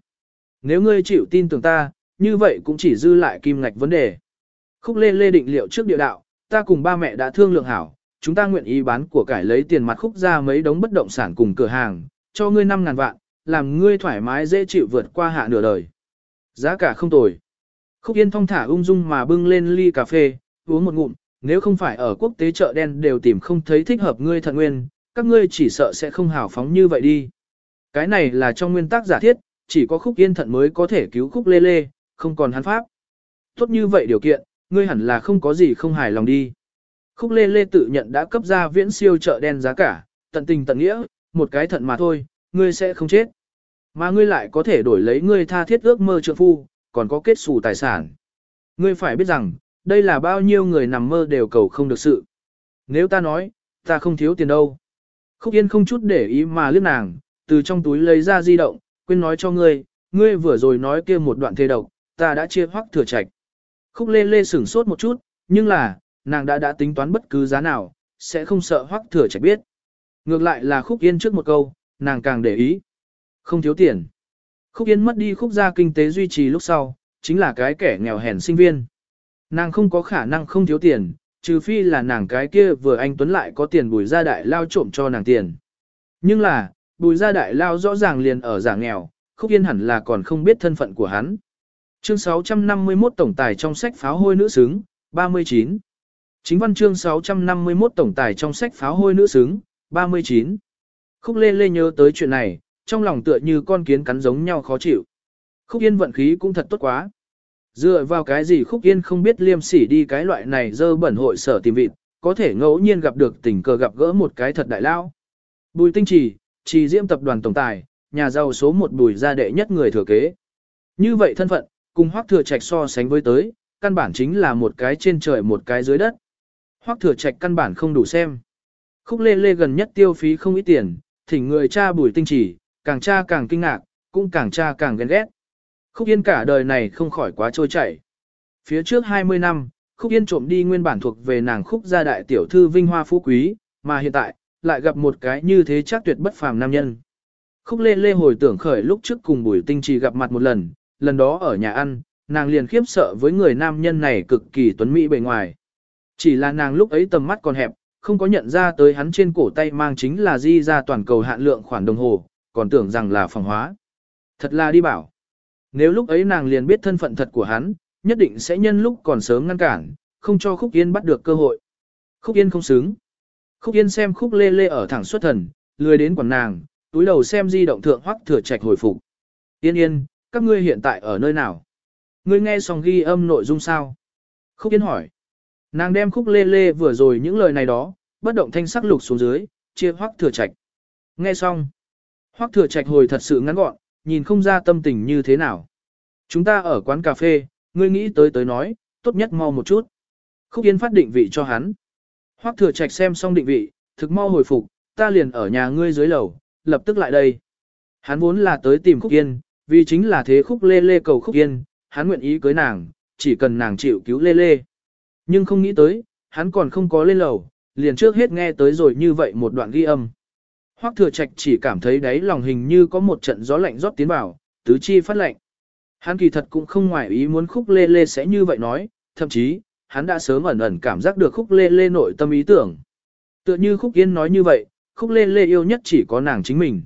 Nếu ngươi chịu tin tưởng ta, như vậy cũng chỉ dư lại kim ngạch vấn đề. Khúc lê lê định liệu trước địa đạo, ta cùng ba mẹ đã thương lượng hảo, chúng ta nguyện ý bán của cải lấy tiền mặt khúc ra mấy đống bất động sản cùng cửa hàng, cho ngươi 5 ngàn vạn, làm ngươi thoải mái dễ chịu vượt qua hạ nửa đời. Giá cả không tồi. Khúc Yên thong thả ung dung mà bưng lên ly cà phê, uống một ngụm, nếu không phải ở quốc tế chợ đen đều tìm không thấy thích hợp ngươi thận nguyên, các ngươi chỉ sợ sẽ không hào phóng như vậy đi. Cái này là trong nguyên tắc giả thiết, chỉ có Khúc Yên thận mới có thể cứu Khúc Lê Lê, không còn hắn pháp. Tốt như vậy điều kiện, ngươi hẳn là không có gì không hài lòng đi. Khúc Lê Lê tự nhận đã cấp ra viễn siêu chợ đen giá cả, tận tình tận nghĩa, một cái thận mà thôi, ngươi sẽ không chết. Mà ngươi lại có thể đổi lấy ngươi tha thiết ước mơ trượng phu, còn có kết xù tài sản. Ngươi phải biết rằng, đây là bao nhiêu người nằm mơ đều cầu không được sự. Nếu ta nói, ta không thiếu tiền đâu. Khúc Yên không chút để ý mà liếc nàng, từ trong túi lấy ra di động, quên nói cho ngươi, ngươi vừa rồi nói kia một đoạn thê độc, ta đã chia hoắc thừa trạch. Khúc Lê Lê sửng sốt một chút, nhưng là, nàng đã đã tính toán bất cứ giá nào, sẽ không sợ hoắc thừa trạch biết. Ngược lại là Khúc Yên trước một câu, nàng càng để ý. Không thiếu tiền. Khúc Yên mất đi khúc gia kinh tế duy trì lúc sau, chính là cái kẻ nghèo hèn sinh viên. Nàng không có khả năng không thiếu tiền, trừ phi là nàng cái kia vừa anh Tuấn lại có tiền bùi gia đại lao trộm cho nàng tiền. Nhưng là, bùi gia đại lao rõ ràng liền ở giả nghèo, khúc yên hẳn là còn không biết thân phận của hắn. Chương 651 tổng tài trong sách pháo hôi nữ xứng, 39. Chính văn chương 651 tổng tài trong sách pháo hôi nữ xứng, 39. Khúc lê lê nhớ tới chuyện này, trong lòng tựa như con kiến cắn giống nhau khó chịu. Khúc yên vận khí cũng thật tốt quá. Dựa vào cái gì khúc yên không biết liêm sỉ đi cái loại này dơ bẩn hội sở tìm vịt, có thể ngẫu nhiên gặp được tình cờ gặp gỡ một cái thật đại lao. Bùi tinh trì, trì diễm tập đoàn tổng tài, nhà giàu số một bùi gia đệ nhất người thừa kế. Như vậy thân phận, cùng hoác thừa trạch so sánh với tới, căn bản chính là một cái trên trời một cái dưới đất. Hoác thừa trạch căn bản không đủ xem. Khúc lê lê gần nhất tiêu phí không ít tiền, thỉnh người cha bùi tinh chỉ, càng cha càng kinh ngạc, cũng càng cha càng ghen ghét. Khúc Yên cả đời này không khỏi quá trôi chảy. Phía trước 20 năm, Khúc Yên trộm đi nguyên bản thuộc về nàng Khúc gia đại tiểu thư vinh hoa phú quý, mà hiện tại, lại gặp một cái như thế chắc tuyệt bất phàm nam nhân. Khúc Lê Lê hồi tưởng khởi lúc trước cùng Bùi Tinh Trì gặp mặt một lần, lần đó ở nhà ăn, nàng liền khiếp sợ với người nam nhân này cực kỳ tuấn mỹ bề ngoài. Chỉ là nàng lúc ấy tầm mắt còn hẹp, không có nhận ra tới hắn trên cổ tay mang chính là di ra toàn cầu hạn lượng khoản đồng hồ, còn tưởng rằng là phòng hóa. Thật là đi bảo. Nếu lúc ấy nàng liền biết thân phận thật của hắn, nhất định sẽ nhân lúc còn sớm ngăn cản, không cho Khúc Yên bắt được cơ hội. Khúc Yên không xứng. Khúc Yên xem Khúc Lê Lê ở thẳng xuất thần, lười đến quần nàng, túi đầu xem di động thượng hoắc thừa trạch hồi phục. Yên yên, các ngươi hiện tại ở nơi nào? Ngươi nghe xong ghi âm nội dung sao? Khúc Yên hỏi. Nàng đem Khúc Lê Lê vừa rồi những lời này đó, bất động thanh sắc lục xuống dưới, chia hoắc thừa trạch. Nghe xong. Hoắc thừa trạch hồi thật sự ngắn gọn, nhìn không ra tâm tình như thế nào. Chúng ta ở quán cà phê, ngươi nghĩ tới tới nói, tốt nhất mau một chút. Khúc Yên phát định vị cho hắn. Hoắc thừa trạch xem xong định vị, thực mau hồi phục, ta liền ở nhà ngươi dưới lầu, lập tức lại đây. Hắn vốn là tới tìm Khúc Yên, vì chính là thế Khúc Lê Lê cầu Khúc Yên, hắn nguyện ý cưới nàng, chỉ cần nàng chịu cứu Lê Lê. Nhưng không nghĩ tới, hắn còn không có lên lầu, liền trước hết nghe tới rồi như vậy một đoạn ghi âm. Hoắc thừa trạch chỉ cảm thấy đáy lòng hình như có một trận gió lạnh rót tiến vào, tứ chi phát lạnh. Hắn kỳ thật cũng không ngoài ý muốn khúc lê lê sẽ như vậy nói, thậm chí, hắn đã sớm ẩn ẩn cảm giác được khúc lê lê nội tâm ý tưởng. Tựa như khúc yên nói như vậy, khúc lê lê yêu nhất chỉ có nàng chính mình.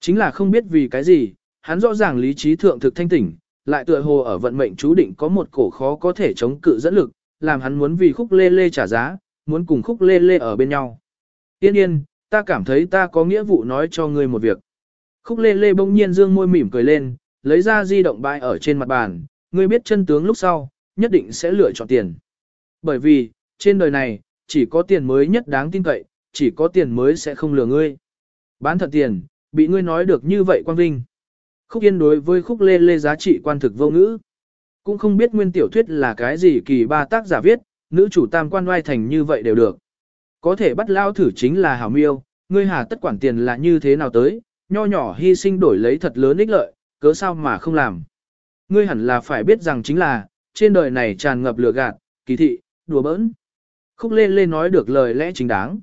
Chính là không biết vì cái gì, hắn rõ ràng lý trí thượng thực thanh tỉnh, lại tựa hồ ở vận mệnh chú định có một cổ khó có thể chống cự dẫn lực, làm hắn muốn vì khúc lê lê trả giá, muốn cùng khúc lê lê ở bên nhau. Yên yên, ta cảm thấy ta có nghĩa vụ nói cho ngươi một việc. Khúc lê lê bỗng nhiên dương môi mỉm cười lên, lấy ra di động bãi ở trên mặt bàn, ngươi biết chân tướng lúc sau, nhất định sẽ lựa chọn tiền. Bởi vì, trên đời này, chỉ có tiền mới nhất đáng tin cậy, chỉ có tiền mới sẽ không lừa ngươi. Bán thật tiền, bị ngươi nói được như vậy quang vinh. Khúc yên đối với khúc lê lê giá trị quan thực vô ngữ. Cũng không biết nguyên tiểu thuyết là cái gì kỳ ba tác giả viết, nữ chủ tam quan oai thành như vậy đều được. Có thể bắt lao thử chính là hảo miêu, ngươi hà tất quản tiền là như thế nào tới, nho nhỏ hy sinh đổi lấy thật lớn ích lợi, cớ sao mà không làm. Ngươi hẳn là phải biết rằng chính là, trên đời này tràn ngập lừa gạt, kỳ thị, đùa bỡn. Khúc Lê Lê nói được lời lẽ chính đáng.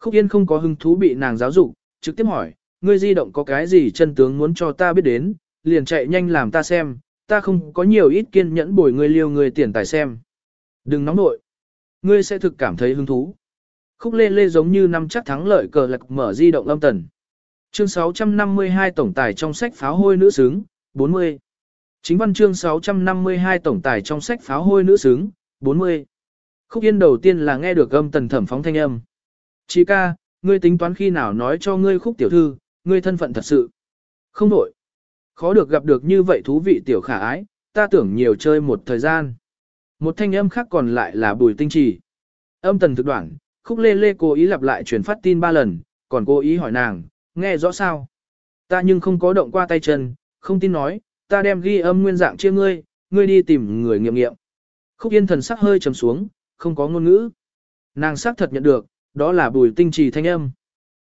Khúc Yên không có hứng thú bị nàng giáo dục, trực tiếp hỏi, ngươi di động có cái gì chân tướng muốn cho ta biết đến, liền chạy nhanh làm ta xem, ta không có nhiều ít kiên nhẫn bồi ngươi liêu người tiền tài xem. Đừng nóng nội. Ngươi sẽ thực cảm thấy hứng thú. Khúc Lê Lê giống như năm chắc thắng lợi cờ lạc mở di động âm tần. Chương 652 tổng tài trong sách pháo hôi nữ xứng, 40. Chính văn chương 652 tổng tài trong sách pháo hôi nữ xứng, 40. Khúc Yên đầu tiên là nghe được âm tần thẩm phóng thanh âm. Chị ca, ngươi tính toán khi nào nói cho ngươi khúc tiểu thư, ngươi thân phận thật sự. Không đổi. Khó được gặp được như vậy thú vị tiểu khả ái, ta tưởng nhiều chơi một thời gian. Một thanh âm khác còn lại là bùi tinh trì. Âm tần thực đoạn, khúc lê lê cố ý lặp lại truyền phát tin ba lần, còn cố ý hỏi nàng, nghe rõ sao? Ta nhưng không có động qua tay chân, không tin nói, ta đem ghi âm nguyên dạng chia ngươi, ngươi đi tìm người nghiệm nghiệm. Khúc yên thần sắc hơi trầm xuống, không có ngôn ngữ. Nàng sắc thật nhận được, đó là bùi tinh trì thanh âm.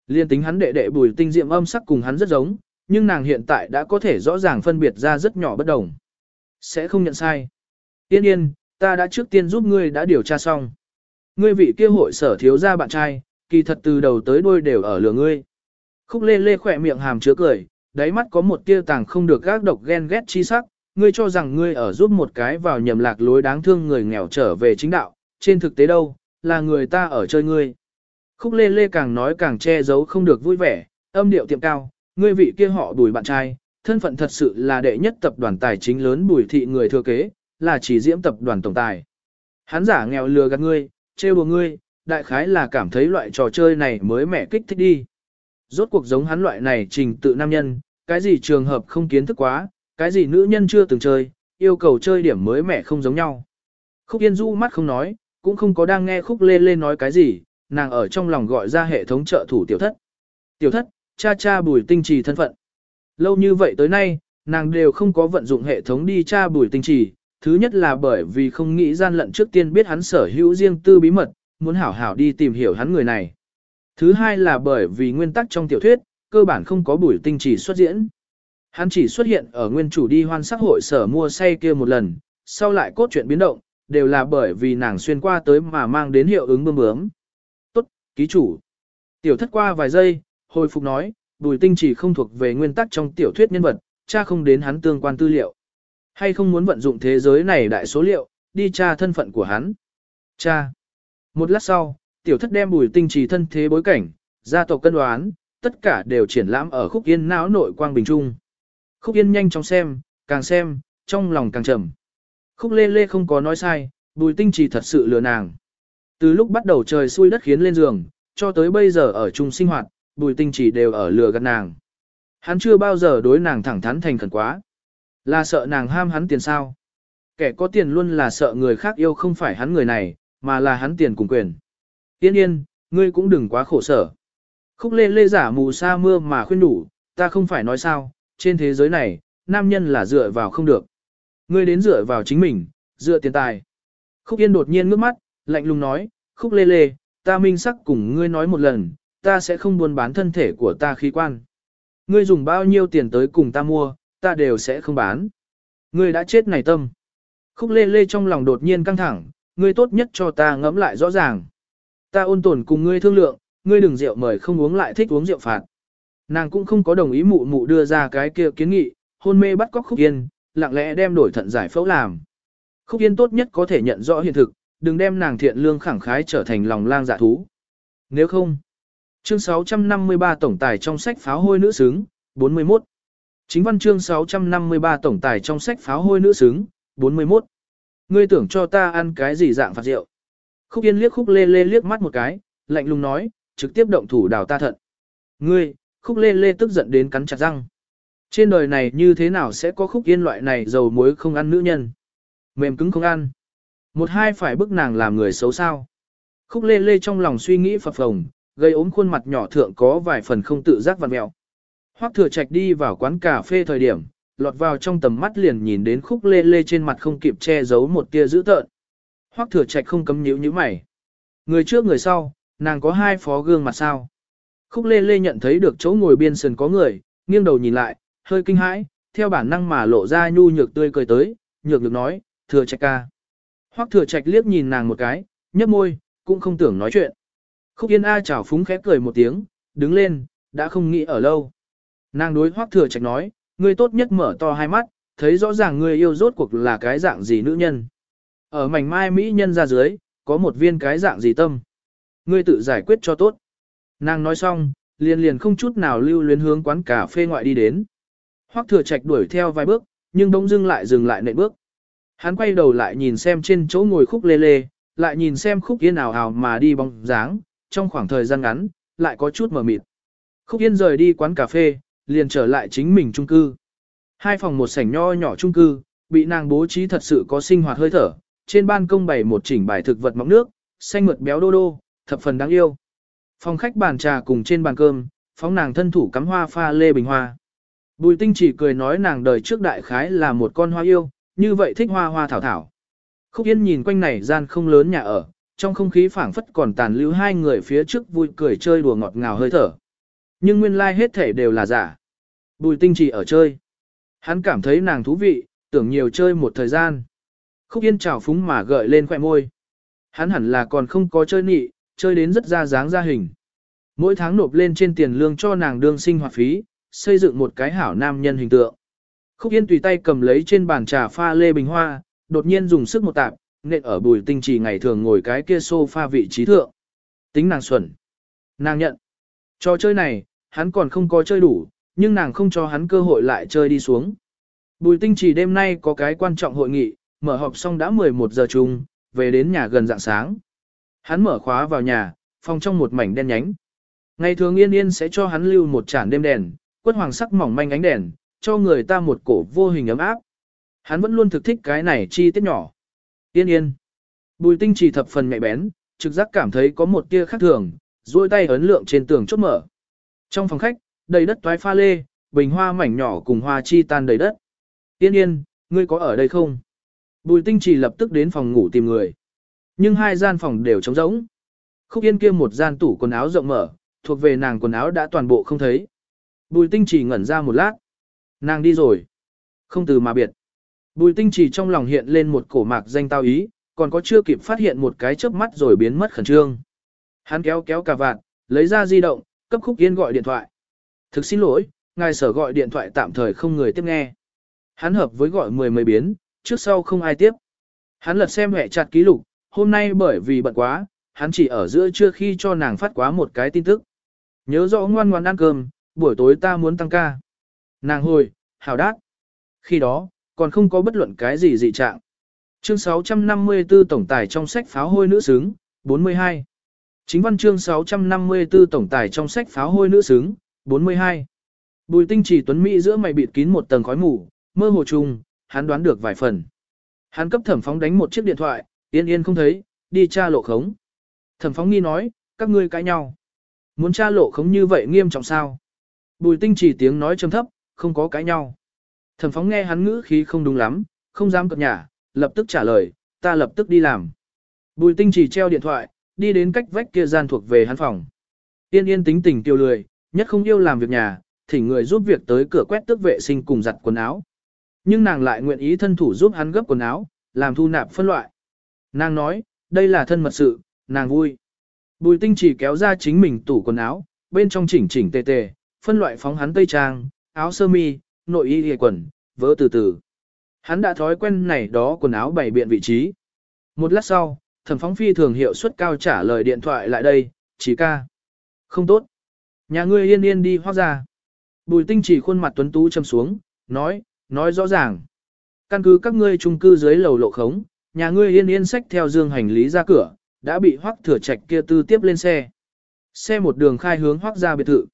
Liên tính hắn đệ đệ bùi tinh diệm âm sắc cùng hắn rất giống, nhưng nàng hiện tại đã có thể rõ ràng phân biệt ra rất nhỏ bất đồng. Sẽ không nhận sai. Tiên yên, ta đã trước tiên giúp ngươi đã điều tra xong. Ngươi vị kia hội sở thiếu ra bạn trai, kỳ thật từ đầu tới đuôi đều ở lửa ngươi. Khúc lê lê khỏe miệng hàm chứa cười, đáy mắt có một tia tàng không được gác độc ghen ghét chi sắc, ngươi cho rằng ngươi ở giúp một cái vào nhầm lạc lối đáng thương người nghèo trở về chính đạo, trên thực tế đâu, là người ta ở chơi ngươi. Khúc lê lê càng nói càng che giấu không được vui vẻ, âm điệu tiệm cao, ngươi vị kia họ đùi bạn trai, thân phận thật sự là đệ nhất tập đoàn tài chính lớn bùi thị người thừa kế, là chỉ diễm tập đoàn tổng tài. Hắn giả nghèo lừa gạt ngươi, trêu đùa ngươi, đại khái là cảm thấy loại trò chơi này mới mẻ kích thích đi. Rốt cuộc giống hắn loại này trình tự nam nhân, cái gì trường hợp không kiến thức quá, cái gì nữ nhân chưa từng chơi, yêu cầu chơi điểm mới mẻ không giống nhau. Khúc Yên Du mắt không nói, cũng không có đang nghe Khúc Lê Lê nói cái gì, nàng ở trong lòng gọi ra hệ thống trợ thủ tiểu thất. Tiểu thất, cha cha bùi tinh trì thân phận. Lâu như vậy tới nay, nàng đều không có vận dụng hệ thống đi tra bùi tinh trì, thứ nhất là bởi vì không nghĩ gian lận trước tiên biết hắn sở hữu riêng tư bí mật, muốn hảo hảo đi tìm hiểu hắn người này. Thứ hai là bởi vì nguyên tắc trong tiểu thuyết, cơ bản không có bùi tinh trì xuất diễn. Hắn chỉ xuất hiện ở nguyên chủ đi hoan sắc hội sở mua say kia một lần, sau lại cốt truyện biến động, đều là bởi vì nàng xuyên qua tới mà mang đến hiệu ứng bơm bướm. Ký chủ. Tiểu thất qua vài giây, hồi phục nói, bùi tinh chỉ không thuộc về nguyên tắc trong tiểu thuyết nhân vật, cha không đến hắn tương quan tư liệu. Hay không muốn vận dụng thế giới này đại số liệu, đi tra thân phận của hắn. Cha. Một lát sau, tiểu thất đem bùi tinh trì thân thế bối cảnh, gia tộc cân đoán, tất cả đều triển lãm ở khúc yên não nội quang bình trung. Khúc yên nhanh chóng xem, càng xem, trong lòng càng trầm. Khúc lê lê không có nói sai, bùi tinh trì thật sự lừa nàng. Từ lúc bắt đầu trời xui đất khiến lên giường, cho tới bây giờ ở chung sinh hoạt, bùi tinh chỉ đều ở lừa gạt nàng. Hắn chưa bao giờ đối nàng thẳng thắn thành khẩn quá. Là sợ nàng ham hắn tiền sao. Kẻ có tiền luôn là sợ người khác yêu không phải hắn người này, mà là hắn tiền cùng quyền. Yên yên, ngươi cũng đừng quá khổ sở. Khúc lê lê giả mù sa mưa mà khuyên đủ, ta không phải nói sao, trên thế giới này, nam nhân là dựa vào không được. Ngươi đến dựa vào chính mình, dựa tiền tài. Khúc yên đột nhiên ngước mắt, lạnh lùng nói, khúc lê lê, ta minh sắc cùng ngươi nói một lần, ta sẽ không buôn bán thân thể của ta khí quan. Ngươi dùng bao nhiêu tiền tới cùng ta mua, ta đều sẽ không bán. Ngươi đã chết này tâm. Khúc lê lê trong lòng đột nhiên căng thẳng, ngươi tốt nhất cho ta ngẫm lại rõ ràng. Ta ôn tồn cùng ngươi thương lượng, ngươi đừng rượu mời không uống lại thích uống rượu phạt. Nàng cũng không có đồng ý mụ mụ đưa ra cái kia kiến nghị, hôn mê bắt cóc khúc yên, lặng lẽ đem đổi thận giải phẫu làm. Khúc yên tốt nhất có thể nhận rõ hiện thực, đừng đem nàng thiện lương khẳng khái trở thành lòng lang dạ thú. Nếu không, chương 653 tổng tài trong sách pháo hôi nữ xứng, 41. Chính văn chương 653 tổng tài trong sách pháo hôi nữ xứng, 41. Ngươi tưởng cho ta ăn cái gì dạng phạt rượu? Khúc Yên liếc Khúc Lê Lê liếc mắt một cái, lạnh lùng nói, trực tiếp động thủ đào ta thận. Ngươi, Khúc Lê Lê tức giận đến cắn chặt răng. Trên đời này như thế nào sẽ có Khúc Yên loại này dầu muối không ăn nữ nhân? Mềm cứng không ăn. Một hai phải bức nàng làm người xấu sao. Khúc Lê Lê trong lòng suy nghĩ phập phồng, gây ốm khuôn mặt nhỏ thượng có vài phần không tự giác vặn mẹo. Hoắc Thừa Trạch đi vào quán cà phê thời điểm, lọt vào trong tầm mắt liền nhìn đến khúc lê lê trên mặt không kịp che giấu một tia dữ tợn. Hoắc thừa trạch không cấm nhíu nhíu mày. Người trước người sau, nàng có hai phó gương mặt sao. Khúc lê lê nhận thấy được chỗ ngồi biên sườn có người, nghiêng đầu nhìn lại, hơi kinh hãi, theo bản năng mà lộ ra nhu nhược tươi cười tới, nhược được nói, thừa trạch ca. Hoắc thừa trạch liếc nhìn nàng một cái, nhấp môi, cũng không tưởng nói chuyện. Khúc yên A chào phúng khép cười một tiếng, đứng lên, đã không nghĩ ở lâu. Nàng đối Hoắc thừa trạch nói, ngươi tốt nhất mở to hai mắt, thấy rõ ràng ngươi yêu rốt cuộc là cái dạng gì nữ nhân. Ở mảnh mai mỹ nhân ra dưới, có một viên cái dạng gì tâm. Ngươi tự giải quyết cho tốt. Nàng nói xong, liền liền không chút nào lưu luyến hướng quán cà phê ngoại đi đến. Hoắc thừa trạch đuổi theo vài bước, nhưng đông dưng lại dừng lại nệ bước. Hắn quay đầu lại nhìn xem trên chỗ ngồi khúc lê lê, lại nhìn xem khúc yên ảo ảo mà đi bóng dáng, trong khoảng thời gian ngắn, lại có chút mờ mịt. Khúc yên rời đi quán cà phê, liền trở lại chính mình trung cư. Hai phòng một sảnh nho nhỏ trung cư, bị nàng bố trí thật sự có sinh hoạt hơi thở, trên ban công bày một chỉnh bài thực vật mọng nước, xanh mượt béo đô đô, thập phần đáng yêu. Phòng khách bàn trà cùng trên bàn cơm, phóng nàng thân thủ cắm hoa pha lê bình hoa. Bùi tinh chỉ cười nói nàng đời trước đại khái là một con hoa yêu, như vậy thích hoa hoa thảo thảo. Khúc Yên nhìn quanh này gian không lớn nhà ở, trong không khí phảng phất còn tàn lưu hai người phía trước vui cười chơi đùa ngọt ngào hơi thở. Nhưng nguyên lai like hết thể đều là giả. Bùi tinh chỉ ở chơi. Hắn cảm thấy nàng thú vị, tưởng nhiều chơi một thời gian. Khúc yên trào phúng mà gợi lên khỏe môi. Hắn hẳn là còn không có chơi nị, chơi đến rất ra dáng ra hình. Mỗi tháng nộp lên trên tiền lương cho nàng đương sinh hoạt phí, xây dựng một cái hảo nam nhân hình tượng. Khúc Yên tùy tay cầm lấy trên bàn trà pha lê bình hoa, đột nhiên dùng sức một tạp, nện ở bùi tinh trì ngày thường ngồi cái kia sofa vị trí thượng. Tính nàng xuẩn. Nàng nhận. Trò chơi này, hắn còn không có chơi đủ, nhưng nàng không cho hắn cơ hội lại chơi đi xuống. Bùi tinh trì đêm nay có cái quan trọng hội nghị, mở họp xong đã 11 giờ chung, về đến nhà gần dạng sáng. Hắn mở khóa vào nhà, phòng trong một mảnh đen nhánh. Ngày thường yên yên sẽ cho hắn lưu một chản đêm đèn, quất hoàng sắc mỏng manh ánh đèn, cho người ta một cổ vô hình ấm áp. Hắn vẫn luôn thực thích cái này chi tiết nhỏ. Yên yên. Bùi tinh chỉ thập phần nhạy bén, trực giác cảm thấy có một tia khác thường, duỗi tay ấn lượng trên tường chốt mở. Trong phòng khách, đầy đất toái pha lê, bình hoa mảnh nhỏ cùng hoa chi tan đầy đất. Yên yên, ngươi có ở đây không? Bùi tinh chỉ lập tức đến phòng ngủ tìm người. Nhưng hai gian phòng đều trống rỗng. Khúc yên kia một gian tủ quần áo rộng mở, thuộc về nàng quần áo đã toàn bộ không thấy. Bùi tinh chỉ ngẩn ra một lát. Nàng đi rồi. Không từ mà biệt. Bùi tinh chỉ trong lòng hiện lên một cổ mạc danh tao ý, còn có chưa kịp phát hiện một cái chớp mắt rồi biến mất khẩn trương. Hắn kéo kéo cà vạt, lấy ra di động, cấp khúc yên gọi điện thoại. Thực xin lỗi, ngài sở gọi điện thoại tạm thời không người tiếp nghe. Hắn hợp với gọi mười mấy biến, trước sau không ai tiếp. Hắn lật xem hệ chặt ký lục, hôm nay bởi vì bận quá, hắn chỉ ở giữa trưa khi cho nàng phát quá một cái tin tức. Nhớ rõ ngoan ngoan ăn cơm, buổi tối ta muốn tăng ca. Nàng hồi, hào đát. Khi đó, còn không có bất luận cái gì dị trạng. Chương 654 tổng tài trong sách pháo hôi nữ xứng, 42. Chính văn chương 654 tổng tài trong sách pháo hôi nữ xứng, 42. Bùi tinh chỉ tuấn Mỹ giữa mày bịt kín một tầng khói mù, mơ hồ trùng, hắn đoán được vài phần. Hắn cấp thẩm phóng đánh một chiếc điện thoại, yên yên không thấy, đi tra lộ khống. Thẩm phóng nghi nói, các ngươi cãi nhau. Muốn tra lộ khống như vậy nghiêm trọng sao? Bùi tinh chỉ tiếng nói trầm thấp, không có cãi nhau. Thẩm phóng nghe hắn ngữ khí không đúng lắm, không dám cập nhả, lập tức trả lời, ta lập tức đi làm. Bùi tinh chỉ treo điện thoại, đi đến cách vách kia gian thuộc về hắn phòng. Tiên yên tính tình tiêu lười, nhất không yêu làm việc nhà, thỉnh người giúp việc tới cửa quét tước vệ sinh cùng giặt quần áo. Nhưng nàng lại nguyện ý thân thủ giúp hắn gấp quần áo, làm thu nạp phân loại. Nàng nói, đây là thân mật sự, nàng vui. Bùi tinh chỉ kéo ra chính mình tủ quần áo, bên trong chỉnh chỉnh tề tề, phân loại phóng hắn tây trang, áo sơ mi, nội y hề quần, vỡ từ từ. Hắn đã thói quen này đó quần áo bày biện vị trí. Một lát sau, thẩm phóng phi thường hiệu suất cao trả lời điện thoại lại đây, chỉ ca. Không tốt. Nhà ngươi yên yên đi hoác ra. Bùi tinh chỉ khuôn mặt tuấn tú châm xuống, nói, nói rõ ràng. Căn cứ các ngươi trung cư dưới lầu lộ khống, nhà ngươi yên yên sách theo dương hành lý ra cửa, đã bị hoác thừa trạch kia tư tiếp lên xe. Xe một đường khai hướng hoác ra biệt thự.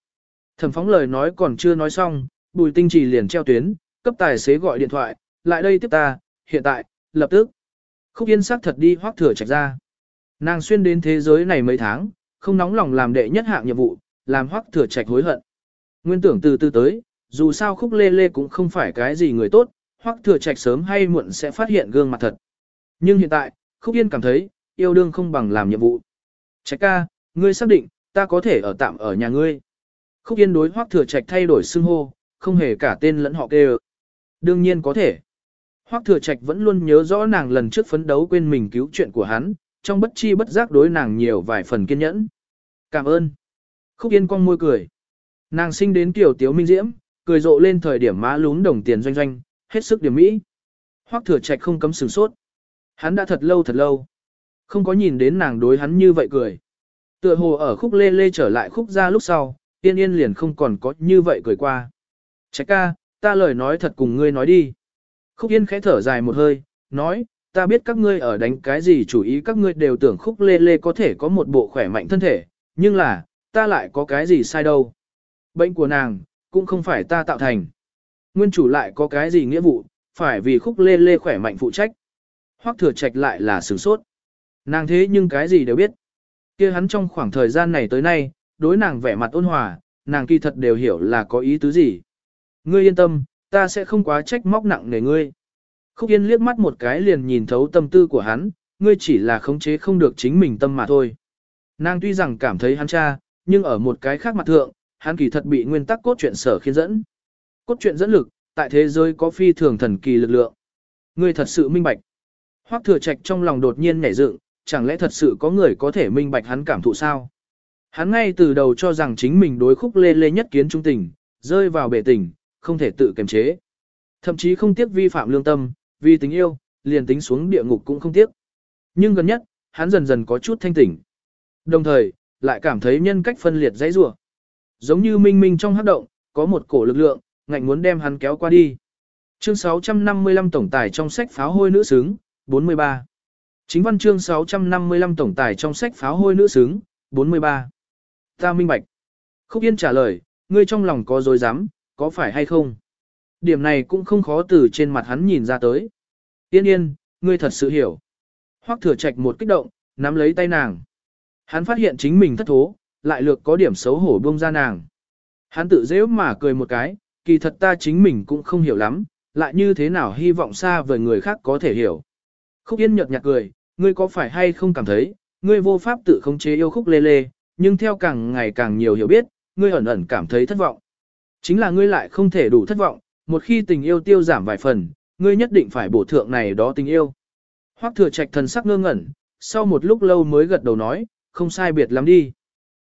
Thẩm phóng lời nói còn chưa nói xong, bùi tinh trì liền treo tuyến, cấp tài xế gọi điện thoại, lại đây tiếp ta, hiện tại, lập tức. Khúc yên sắc thật đi hoác thừa trạch ra. Nàng xuyên đến thế giới này mấy tháng, không nóng lòng làm đệ nhất hạng nhiệm vụ, làm hoác thừa trạch hối hận. Nguyên tưởng từ từ tới, dù sao khúc lê lê cũng không phải cái gì người tốt, hoác thừa trạch sớm hay muộn sẽ phát hiện gương mặt thật. Nhưng hiện tại, khúc yên cảm thấy, yêu đương không bằng làm nhiệm vụ. Trạch ca, ngươi xác định, ta có thể ở tạm ở nhà ngươi. Khúc yên đối hoác thừa trạch thay đổi xưng hô, không hề cả tên lẫn họ kêu. Đương nhiên có thể. Hoắc Thừa Trạch vẫn luôn nhớ rõ nàng lần trước phấn đấu quên mình cứu chuyện của hắn, trong bất chi bất giác đối nàng nhiều vài phần kiên nhẫn. Cảm ơn. Khúc Yên cong môi cười. Nàng sinh đến tiểu tiếu minh diễm, cười rộ lên thời điểm má lún đồng tiền doanh doanh, hết sức điểm mỹ. Hoắc Thừa Trạch không cấm sửng sốt. Hắn đã thật lâu thật lâu. Không có nhìn đến nàng đối hắn như vậy cười. Tựa hồ ở khúc lê lê trở lại khúc ra lúc sau, tiên yên liền không còn có như vậy cười qua. Trạch ca, ta lời nói thật cùng ngươi nói đi. Khúc Yên khẽ thở dài một hơi, nói, ta biết các ngươi ở đánh cái gì chủ ý các ngươi đều tưởng khúc lê lê có thể có một bộ khỏe mạnh thân thể, nhưng là, ta lại có cái gì sai đâu. Bệnh của nàng, cũng không phải ta tạo thành. Nguyên chủ lại có cái gì nghĩa vụ, phải vì khúc lê lê khỏe mạnh phụ trách. Hoặc thừa trạch lại là sửng sốt. Nàng thế nhưng cái gì đều biết. kia hắn trong khoảng thời gian này tới nay, đối nàng vẻ mặt ôn hòa, nàng kỳ thật đều hiểu là có ý tứ gì. Ngươi yên tâm, ta sẽ không quá trách móc nặng nề ngươi. Khúc Yên liếc mắt một cái liền nhìn thấu tâm tư của hắn, ngươi chỉ là khống chế không được chính mình tâm mà thôi. Nàng tuy rằng cảm thấy hắn cha, nhưng ở một cái khác mặt thượng, hắn kỳ thật bị nguyên tắc cốt truyện sở khiến dẫn. Cốt truyện dẫn lực, tại thế giới có phi thường thần kỳ lực lượng. Ngươi thật sự minh bạch. Hoắc thừa trạch trong lòng đột nhiên nhảy dựng, chẳng lẽ thật sự có người có thể minh bạch hắn cảm thụ sao? Hắn ngay từ đầu cho rằng chính mình đối khúc lê lê nhất kiến trung tình, rơi vào bể tình, không thể tự kiềm chế. Thậm chí không tiếc vi phạm lương tâm, vì tình yêu, liền tính xuống địa ngục cũng không tiếc. Nhưng gần nhất, hắn dần dần có chút thanh tỉnh. Đồng thời, lại cảm thấy nhân cách phân liệt dãy rủa. Giống như minh minh trong hắc động, có một cổ lực lượng, ngạnh muốn đem hắn kéo qua đi. Chương 655 tổng tài trong sách pháo hôi nữ xứng, 43. Chính văn chương 655 tổng tài trong sách pháo hôi nữ xứng, 43. Ta minh bạch. Khúc Yên trả lời, ngươi trong lòng có dối dám, có phải hay không? Điểm này cũng không khó từ trên mặt hắn nhìn ra tới. Yên yên, ngươi thật sự hiểu. Hoắc thừa trạch một kích động, nắm lấy tay nàng. Hắn phát hiện chính mình thất thố, lại lược có điểm xấu hổ buông ra nàng. Hắn tự dễ mà cười một cái, kỳ thật ta chính mình cũng không hiểu lắm, lại như thế nào hy vọng xa vời người khác có thể hiểu. Khúc Yên nhợt nhạt cười, ngươi có phải hay không cảm thấy, ngươi vô pháp tự khống chế yêu khúc lê lê, nhưng theo càng ngày càng nhiều hiểu biết, ngươi ẩn ẩn cảm thấy thất vọng. Chính là ngươi lại không thể đủ thất vọng, một khi tình yêu tiêu giảm vài phần, ngươi nhất định phải bổ thượng này đó tình yêu. Hoắc thừa trạch thần sắc ngơ ngẩn, sau một lúc lâu mới gật đầu nói, không sai biệt lắm đi.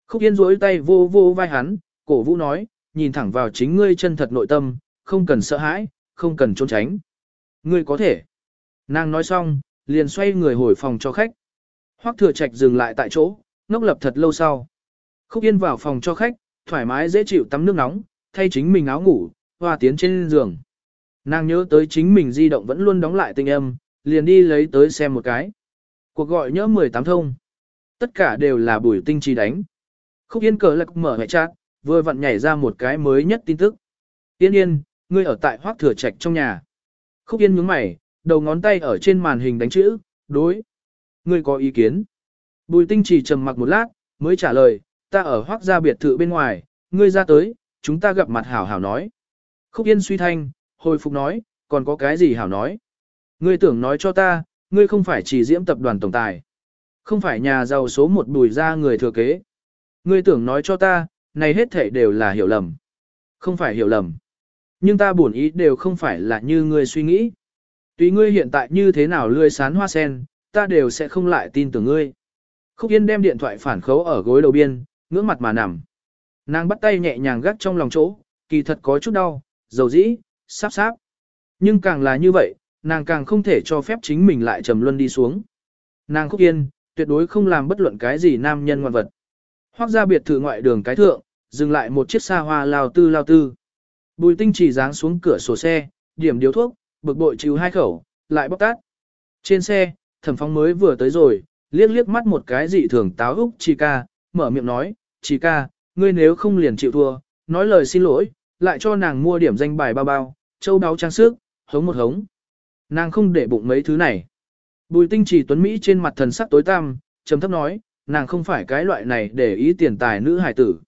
Khúc Yên rối tay vô vô vai hắn, cổ vũ nói, nhìn thẳng vào chính ngươi chân thật nội tâm, không cần sợ hãi, không cần trốn tránh. Ngươi có thể. Nàng nói xong, liền xoay người hồi phòng cho khách. Hoắc thừa trạch dừng lại tại chỗ, ngốc lập thật lâu sau. Khúc Yên vào phòng cho khách, thoải mái dễ chịu tắm nước nóng, thay chính mình áo ngủ, hoa tiến trên giường. Nàng nhớ tới chính mình di động vẫn luôn đóng lại tình âm, liền đi lấy tới xem một cái. Cuộc gọi nhớ 18 thông. Tất cả đều là buổi tinh trì đánh. Khúc Yên cờ lạc mở hệ chat, vừa vặn nhảy ra một cái mới nhất tin tức. Yên yên, ngươi ở tại hoác thừa trạch trong nhà. Khúc Yên nhướng mày, đầu ngón tay ở trên màn hình đánh chữ, đối. Ngươi có ý kiến? Bùi tinh chỉ trầm mặc một lát, mới trả lời, ta ở hoác gia biệt thự bên ngoài, ngươi ra tới, chúng ta gặp mặt hảo hảo nói. Khúc Yên suy thanh, hồi phục nói, còn có cái gì hảo nói? Ngươi tưởng nói cho ta, ngươi không phải chỉ diễm tập đoàn tổng tài. Không phải nhà giàu số một bùi ra người thừa kế. Ngươi tưởng nói cho ta, này hết thể đều là hiểu lầm. Không phải hiểu lầm. Nhưng ta buồn ý đều không phải là như ngươi suy nghĩ. Tùy ngươi hiện tại như thế nào lươi sán hoa sen, ta đều sẽ không lại tin tưởng ngươi. Khúc Yên đem điện thoại phản khấu ở gối đầu biên, ngưỡng mặt mà nằm. Nàng bắt tay nhẹ nhàng gắt trong lòng chỗ, kỳ thật có chút đau, dầu dĩ, sáp sáp. Nhưng càng là như vậy, nàng càng không thể cho phép chính mình lại trầm luân đi xuống. Nàng khúc yên, tuyệt đối không làm bất luận cái gì nam nhân ngoan vật. Hoác ra biệt thự ngoại đường cái thượng, dừng lại một chiếc xa hoa lao tư lao tư. Bùi tinh chỉ dáng xuống cửa sổ xe, điểm điếu thuốc, bực bội chịu hai khẩu, lại bóc tát. Trên xe, thẩm phóng mới vừa tới rồi, liếc liếc mắt một cái dị thường táo úc chi ca, mở miệng nói, chi ca, ngươi nếu không liền chịu thua, nói lời xin lỗi, lại cho nàng mua điểm danh bài bao bao, châu đáo trang sức, hống một hống. Nàng không để bụng mấy thứ này. Bùi tinh chỉ tuấn Mỹ trên mặt thần sắc tối tăm, trầm thấp nói, nàng không phải cái loại này để ý tiền tài nữ hải tử.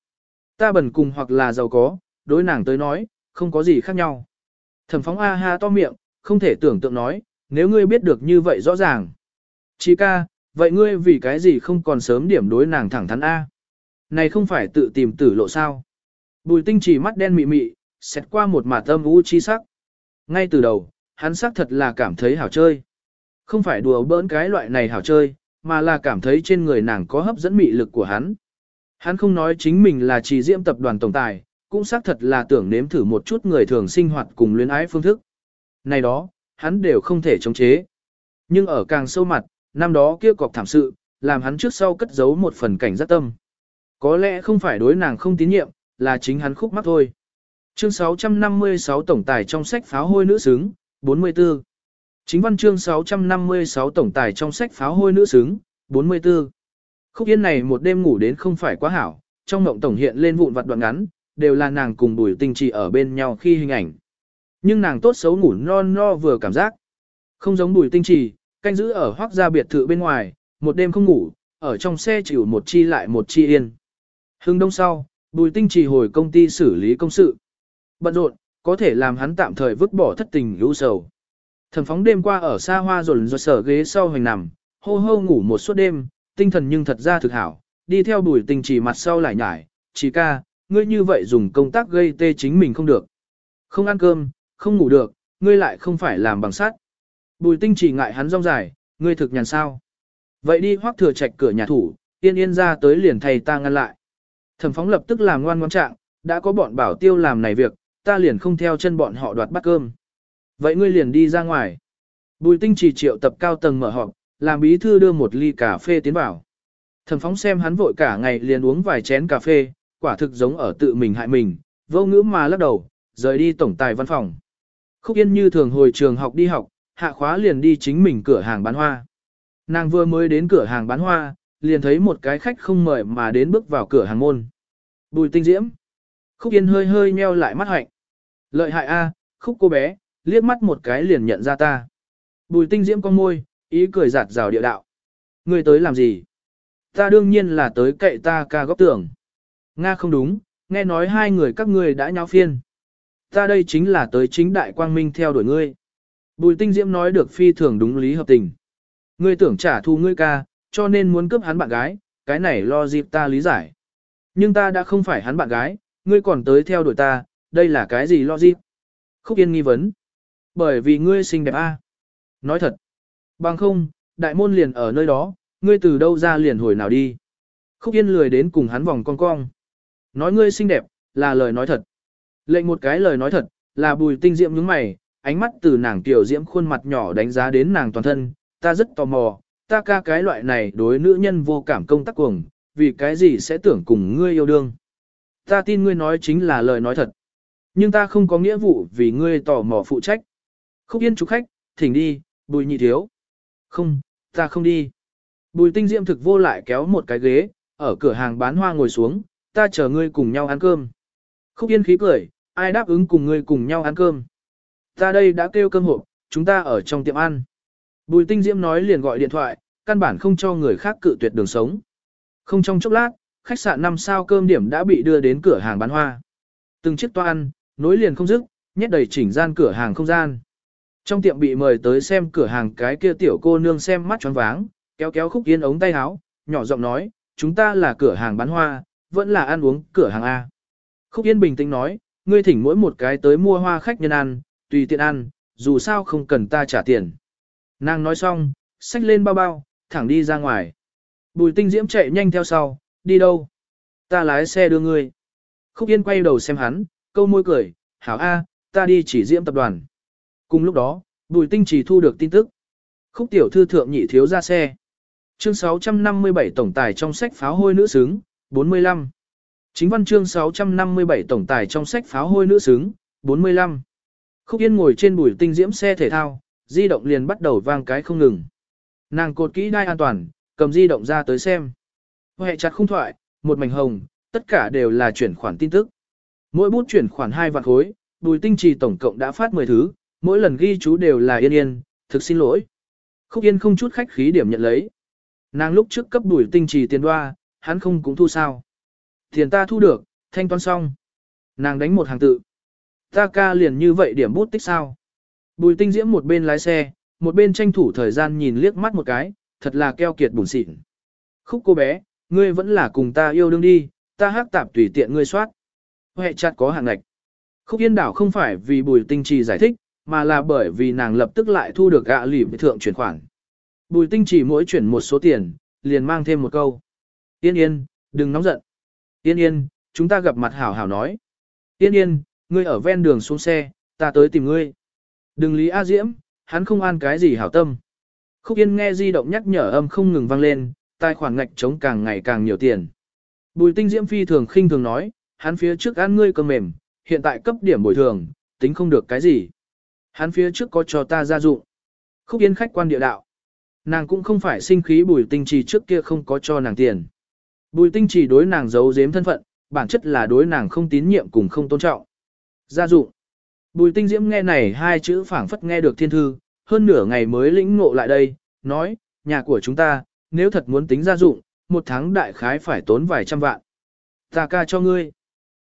Ta bần cùng hoặc là giàu có, đối nàng tới nói, không có gì khác nhau. Thẩm phóng a ha to miệng, không thể tưởng tượng nói, nếu ngươi biết được như vậy rõ ràng. Chí ca, vậy ngươi vì cái gì không còn sớm điểm đối nàng thẳng thắn A? Này không phải tự tìm tử lộ sao? Bùi tinh chỉ mắt đen mị mị, xét qua một mả tâm u chi sắc. Ngay từ đầu, hắn xác thật là cảm thấy hảo chơi. Không phải đùa bỡn cái loại này hảo chơi, mà là cảm thấy trên người nàng có hấp dẫn mị lực của hắn. Hắn không nói chính mình là chỉ diễm tập đoàn tổng tài, cũng xác thật là tưởng nếm thử một chút người thường sinh hoạt cùng luyến ái phương thức. Này đó, hắn đều không thể chống chế. Nhưng ở càng sâu mặt, năm đó kia cọc thảm sự, làm hắn trước sau cất giấu một phần cảnh giác tâm. Có lẽ không phải đối nàng không tín nhiệm, là chính hắn khúc mắc thôi. Chương 656 tổng tài trong sách pháo hôi nữ xứng, 44. Chính văn chương 656 tổng tài trong sách pháo hôi nữ xứng, 44. Khúc yên này một đêm ngủ đến không phải quá hảo, trong mộng tổng hiện lên vụn vặt đoạn ngắn, đều là nàng cùng bùi tinh trì ở bên nhau khi hình ảnh. Nhưng nàng tốt xấu ngủ non no vừa cảm giác. Không giống bùi tinh trì, canh giữ ở hoác gia biệt thự bên ngoài, một đêm không ngủ, ở trong xe chịu một chi lại một chi yên. Hưng đông sau, bùi tinh trì hồi công ty xử lý công sự. Bận rộn, có thể làm hắn tạm thời vứt bỏ thất tình lũ sầu. Thần phóng đêm qua ở xa hoa rồn rồi sở ghế sau hoành nằm, hô hô ngủ một suốt đêm, tinh thần nhưng thật ra thực hảo, đi theo bùi tinh trì mặt sau lại nhải, chỉ ca, ngươi như vậy dùng công tác gây tê chính mình không được. Không ăn cơm, không ngủ được, ngươi lại không phải làm bằng sắt. Bùi tinh chỉ ngại hắn rong dài, ngươi thực nhàn sao. Vậy đi hoác thừa trạch cửa nhà thủ, yên yên ra tới liền thầy ta ngăn lại. Thẩm phóng lập tức làm ngoan ngoan trạng, đã có bọn bảo tiêu làm này việc, ta liền không theo chân bọn họ đoạt bắt cơm. Vậy ngươi liền đi ra ngoài. Bùi tinh chỉ triệu tập cao tầng mở họp, làm bí thư đưa một ly cà phê tiến vào. Thẩm phóng xem hắn vội cả ngày liền uống vài chén cà phê, quả thực giống ở tự mình hại mình, vô ngữ mà lắc đầu, rời đi tổng tài văn phòng. Khúc Yên như thường hồi trường học đi học, hạ khóa liền đi chính mình cửa hàng bán hoa. Nàng vừa mới đến cửa hàng bán hoa, liền thấy một cái khách không mời mà đến bước vào cửa hàng môn. Bùi tinh diễm. Khúc Yên hơi hơi nheo lại mắt hạnh. Lợi hại A, khúc cô bé, liếc mắt một cái liền nhận ra ta. Bùi tinh diễm con môi, ý cười giạt rào địa đạo. Người tới làm gì? Ta đương nhiên là tới cậy ta ca góc tưởng. Nga không đúng, nghe nói hai người các ngươi đã nháo phiên. Ta đây chính là tới chính đại quang minh theo đuổi ngươi. Bùi tinh diễm nói được phi thường đúng lý hợp tình. Ngươi tưởng trả thù ngươi ca, cho nên muốn cướp hắn bạn gái, cái này lo dịp ta lý giải. Nhưng ta đã không phải hắn bạn gái, ngươi còn tới theo đuổi ta, đây là cái gì lo dịp? Khúc Yên nghi vấn. Bởi vì ngươi xinh đẹp a Nói thật. Bằng không, đại môn liền ở nơi đó, ngươi từ đâu ra liền hồi nào đi. Khúc Yên lười đến cùng hắn vòng con cong. Nói ngươi xinh đẹp, là lời nói thật. Lệnh một cái lời nói thật, là bùi tinh diệm những mày, ánh mắt từ nàng tiểu diễm khuôn mặt nhỏ đánh giá đến nàng toàn thân, ta rất tò mò, ta ca cái loại này đối nữ nhân vô cảm công tác cuồng, vì cái gì sẽ tưởng cùng ngươi yêu đương. Ta tin ngươi nói chính là lời nói thật. Nhưng ta không có nghĩa vụ vì ngươi tò mò phụ trách. Khúc yên chú khách, thỉnh đi, bùi nhị thiếu. Không, ta không đi. Bùi tinh diễm thực vô lại kéo một cái ghế, ở cửa hàng bán hoa ngồi xuống, ta chờ ngươi cùng nhau ăn cơm. Khúc yên khí cười, ai đáp ứng cùng ngươi cùng nhau ăn cơm. Ta đây đã kêu cơm hộp, chúng ta ở trong tiệm ăn. Bùi tinh diễm nói liền gọi điện thoại, căn bản không cho người khác cự tuyệt đường sống. Không trong chốc lát, khách sạn 5 sao cơm điểm đã bị đưa đến cửa hàng bán hoa. Từng chiếc toa ăn, nối liền không dứt, nhét đầy chỉnh gian cửa hàng không gian. Trong tiệm bị mời tới xem cửa hàng cái kia tiểu cô nương xem mắt choáng váng, kéo kéo khúc yên ống tay áo, nhỏ giọng nói, chúng ta là cửa hàng bán hoa, vẫn là ăn uống cửa hàng A. Khúc yên bình tĩnh nói, ngươi thỉnh mỗi một cái tới mua hoa khách nhân ăn, tùy tiện ăn, dù sao không cần ta trả tiền. Nàng nói xong, xách lên bao bao, thẳng đi ra ngoài. Bùi tinh diễm chạy nhanh theo sau, đi đâu? Ta lái xe đưa ngươi. Khúc Yên quay đầu xem hắn, câu môi cười, hảo A, ta đi chỉ diễm tập đoàn. Cùng lúc đó, bùi tinh chỉ thu được tin tức. Khúc tiểu thư thượng nhị thiếu ra xe. Chương 657 tổng tài trong sách pháo hôi nữ xứng, 45. Chính văn chương 657 tổng tài trong sách pháo hôi nữ xứng, 45. Khúc Yên ngồi trên bùi tinh diễm xe thể thao, di động liền bắt đầu vang cái không ngừng. Nàng cột kỹ đai an toàn, cầm di động ra tới xem. Hệ chặt khung thoại, một mảnh hồng, tất cả đều là chuyển khoản tin tức. Mỗi bút chuyển khoản hai vạn khối, bùi tinh trì tổng cộng đã phát 10 thứ, mỗi lần ghi chú đều là yên yên, thực xin lỗi. Khúc Yên không chút khách khí điểm nhận lấy. Nàng lúc trước cấp bùi tinh trì tiền đoa, hắn không cũng thu sao. Tiền ta thu được, thanh toán xong. Nàng đánh một hàng tự. Ta ca liền như vậy điểm bút tích sao. Bùi tinh diễm một bên lái xe, một bên tranh thủ thời gian nhìn liếc mắt một cái, thật là keo kiệt bùn xịn. Khúc cô bé, ngươi vẫn là cùng ta yêu đương đi, ta hát tạp tùy tiện ngươi soát. Hệ chặt có hàng ngạch. Khúc yên đảo không phải vì bùi tinh trì giải thích, mà là bởi vì nàng lập tức lại thu được gạ lỉ thượng chuyển khoản. Bùi tinh trì mỗi chuyển một số tiền, liền mang thêm một câu. Yên yên, đừng nóng giận. Yên yên, chúng ta gặp mặt hảo hảo nói. Yên yên, ngươi ở ven đường xuống xe, ta tới tìm ngươi. Đừng lý A Diễm, hắn không an cái gì hảo tâm. Khúc Yên nghe di động nhắc nhở âm không ngừng vang lên, tài khoản ngạch trống càng ngày càng nhiều tiền. Bùi tinh Diễm phi thường khinh thường nói, hắn phía trước ăn ngươi cơm mềm, hiện tại cấp điểm bồi thường, tính không được cái gì. Hắn phía trước có cho ta gia dụng. Khúc Yên khách quan địa đạo. Nàng cũng không phải sinh khí bùi tinh trì trước kia không có cho nàng tiền. Bùi tinh trì đối nàng giấu giếm thân phận, bản chất là đối nàng không tín nhiệm cùng không tôn trọng. Gia dụng. Bùi tinh diễm nghe này hai chữ phảng phất nghe được thiên thư, hơn nửa ngày mới lĩnh ngộ lại đây, nói, nhà của chúng ta, nếu thật muốn tính gia dụng, một tháng đại khái phải tốn vài trăm vạn. Ta ca cho ngươi.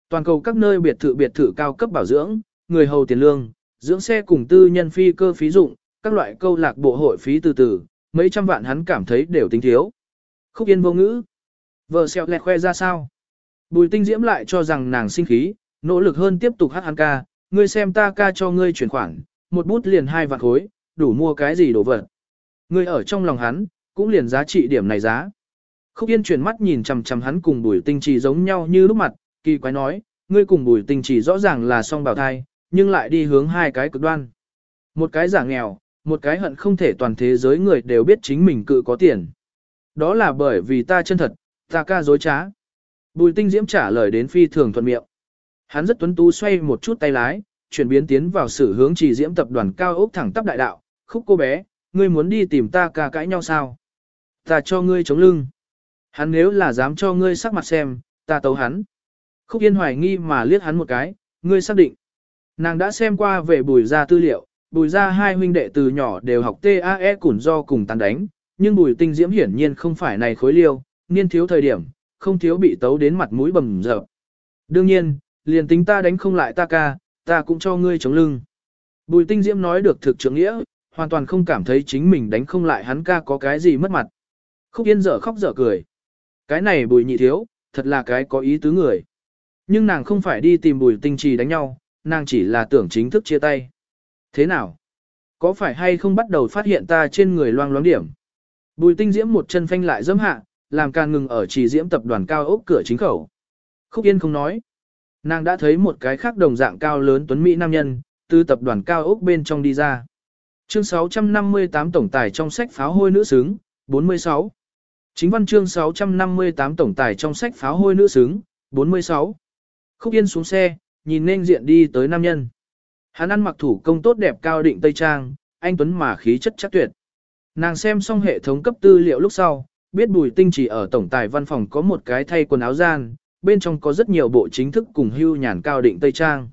Toàn cầu các nơi biệt thự biệt thự cao cấp bảo dưỡng, người hầu tiền lương, dưỡng xe cùng tư nhân phi cơ phí dụng, các loại câu lạc bộ hội phí từ từ, mấy trăm vạn hắn cảm thấy đều tính thiếu. Khúc yên vô ngữ. Vợ xeo lẹt khoe ra sao? Bùi tinh diễm lại cho rằng nàng sinh khí, nỗ lực hơn tiếp tục hát hắn ca, ngươi xem ta ca cho ngươi chuyển khoản, một bút liền hai vạn khối, đủ mua cái gì đồ vật. Ngươi ở trong lòng hắn, cũng liền giá trị điểm này giá. Khúc Yên chuyển mắt nhìn chằm chằm hắn cùng Bùi Tinh Trì giống nhau như lúc mặt, kỳ quái nói, ngươi cùng Bùi Tinh Trì rõ ràng là song bảo thai, nhưng lại đi hướng hai cái cực đoan. Một cái giả nghèo, một cái hận không thể toàn thế giới người đều biết chính mình cự có tiền. Đó là bởi vì ta chân thật, ta ca dối trá. Bùi tinh diễm trả lời đến phi thường thuận miệng. Hắn rất tuấn tú xoay một chút tay lái, chuyển biến tiến vào sự hướng chỉ diễm tập đoàn cao ốc thẳng tắp đại đạo. Khúc cô bé, ngươi muốn đi tìm ta ca cãi nhau sao? Ta cho ngươi chống lưng. Hắn nếu là dám cho ngươi sắc mặt xem, ta tấu hắn. Khúc Yên hoài nghi mà liếc hắn một cái, ngươi xác định. Nàng đã xem qua về bùi ra tư liệu, bùi ra hai huynh đệ từ nhỏ đều học TAE củn do cùng tàn đánh, nhưng bùi tinh diễm hiển nhiên không phải này khối liêu, niên thiếu thời điểm, không thiếu bị tấu đến mặt mũi bầm dập. Đương nhiên, liền tính ta đánh không lại ta ca, ta cũng cho ngươi chống lưng. Bùi tinh diễm nói được thực trưởng nghĩa, hoàn toàn không cảm thấy chính mình đánh không lại hắn ca có cái gì mất mặt. Khúc Yên dở khóc dở cười. Cái này bùi nhị thiếu, thật là cái có ý tứ người. Nhưng nàng không phải đi tìm bùi tinh trì đánh nhau, nàng chỉ là tưởng chính thức chia tay. Thế nào? Có phải hay không bắt đầu phát hiện ta trên người loang loáng điểm? Bùi tinh diễm một chân phanh lại dâm hạ, làm càng ngừng ở chỉ diễm tập đoàn cao ốc cửa chính khẩu. Khúc Yên không nói. Nàng đã thấy một cái khác đồng dạng cao lớn tuấn Mỹ nam nhân, từ tập đoàn cao ốc bên trong đi ra. Chương 658 tổng tài trong sách pháo hôi nữ xứng, 46. Chính văn chương 658 tổng tài trong sách pháo hôi nữ xứng, 46. Khúc Yên xuống xe, nhìn nên diện đi tới nam nhân. Hắn ăn mặc thủ công tốt đẹp cao định tây trang, anh tuấn mà khí chất chắc tuyệt. Nàng xem xong hệ thống cấp tư liệu lúc sau, biết Bùi Tinh chỉ ở tổng tài văn phòng có một cái thay quần áo gian, bên trong có rất nhiều bộ chính thức cùng hưu nhàn cao định tây trang.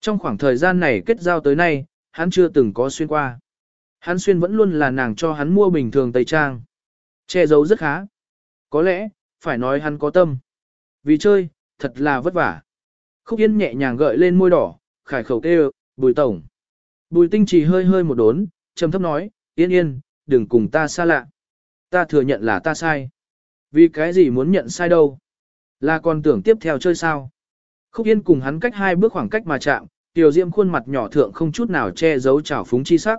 Trong khoảng thời gian này kết giao tới nay, hắn chưa từng có xuyên qua. Hắn xuyên vẫn luôn là nàng cho hắn mua bình thường tây trang. Che giấu rất khá. Có lẽ, phải nói hắn có tâm. Vì chơi, thật là vất vả. Khúc Yên nhẹ nhàng gợi lên môi đỏ, khải khẩu kêu, bùi tổng. Bùi tinh trì hơi hơi một đốn, trầm thấp nói, yên yên, đừng cùng ta xa lạ. Ta thừa nhận là ta sai. Vì cái gì muốn nhận sai đâu? Là còn tưởng tiếp theo chơi sao? Khúc Yên cùng hắn cách hai bước khoảng cách mà chạm, tiểu diễm khuôn mặt nhỏ thượng không chút nào che giấu trào phúng chi sắc.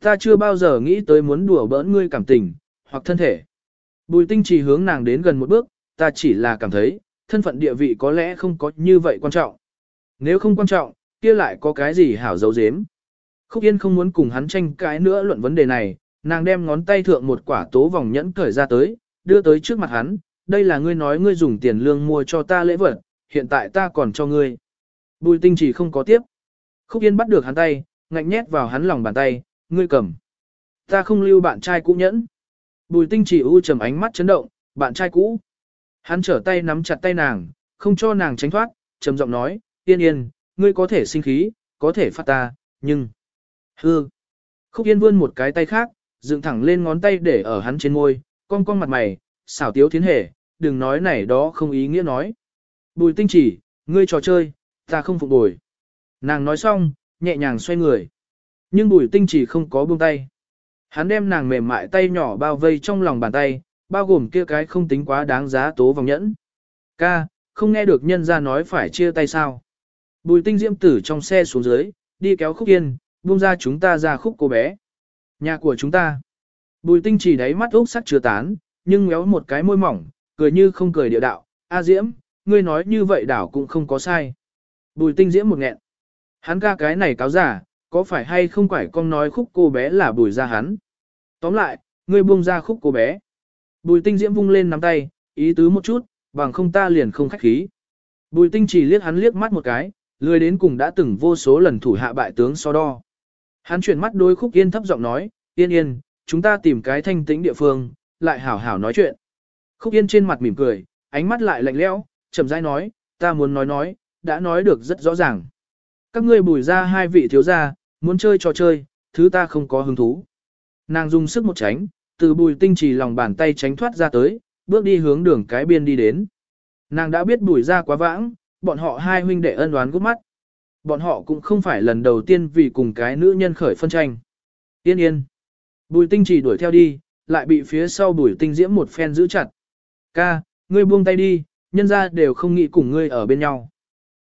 Ta chưa bao giờ nghĩ tới muốn đùa bỡn ngươi cảm tình, hoặc thân thể. Bùi tinh chỉ hướng nàng đến gần một bước, ta chỉ là cảm thấy, thân phận địa vị có lẽ không có như vậy quan trọng. Nếu không quan trọng, kia lại có cái gì hảo dấu dếm. Khúc Yên không muốn cùng hắn tranh cãi nữa luận vấn đề này, nàng đem ngón tay thượng một quả tố vòng nhẫn cởi ra tới, đưa tới trước mặt hắn, đây là ngươi nói ngươi dùng tiền lương mua cho ta lễ vật, hiện tại ta còn cho ngươi. Bùi tinh chỉ không có tiếp. Khúc Yên bắt được hắn tay, ngạnh nhét vào hắn lòng bàn tay, ngươi cầm. Ta không lưu bạn trai cũ nhẫn. Bùi tinh chỉ u trầm ánh mắt chấn động, bạn trai cũ. Hắn trở tay nắm chặt tay nàng, không cho nàng tránh thoát, trầm giọng nói, yên yên, ngươi có thể sinh khí, có thể phát ta, nhưng... Hư. Khúc yên vươn một cái tay khác, dựng thẳng lên ngón tay để ở hắn trên môi, cong cong mặt mày, xảo tiếu thiến hề, đừng nói này đó không ý nghĩa nói. Bùi tinh chỉ, ngươi trò chơi, ta không phục bồi. Nàng nói xong, nhẹ nhàng xoay người. Nhưng bùi tinh chỉ không có buông tay. Hắn đem nàng mềm mại tay nhỏ bao vây trong lòng bàn tay, bao gồm kia cái không tính quá đáng giá tố vòng nhẫn. Ca, không nghe được nhân ra nói phải chia tay sao. Bùi tinh diễm tử trong xe xuống dưới, đi kéo khúc yên, buông ra chúng ta ra khúc cô bé. Nhà của chúng ta. Bùi tinh chỉ đáy mắt ốc sắc chưa tán, nhưng méo một cái môi mỏng, cười như không cười địa đạo. A diễm, ngươi nói như vậy đảo cũng không có sai. Bùi tinh diễm một nghẹn. Hắn ca cái này cáo giả, có phải hay không phải con nói khúc cô bé là bùi ra hắn. Tóm lại, ngươi buông ra khúc cô bé. Bùi tinh diễm vung lên nắm tay, ý tứ một chút, bằng không ta liền không khách khí. Bùi tinh chỉ liếc hắn liếc mắt một cái, lười đến cùng đã từng vô số lần thủ hạ bại tướng so đo. Hắn chuyển mắt đôi khúc yên thấp giọng nói, yên yên, chúng ta tìm cái thanh tĩnh địa phương, lại hảo hảo nói chuyện. Khúc yên trên mặt mỉm cười, ánh mắt lại lạnh lẽo, chậm rãi nói, ta muốn nói nói, đã nói được rất rõ ràng. Các ngươi bùi ra hai vị thiếu gia, muốn chơi trò chơi, thứ ta không có hứng thú. Nàng dùng sức một tránh, từ bùi tinh trì lòng bàn tay tránh thoát ra tới, bước đi hướng đường cái biên đi đến. Nàng đã biết bùi ra quá vãng, bọn họ hai huynh đệ ân đoán gút mắt. Bọn họ cũng không phải lần đầu tiên vì cùng cái nữ nhân khởi phân tranh. Yên yên. Bùi tinh trì đuổi theo đi, lại bị phía sau bùi tinh diễm một phen giữ chặt. Ca, ngươi buông tay đi, nhân ra đều không nghĩ cùng ngươi ở bên nhau.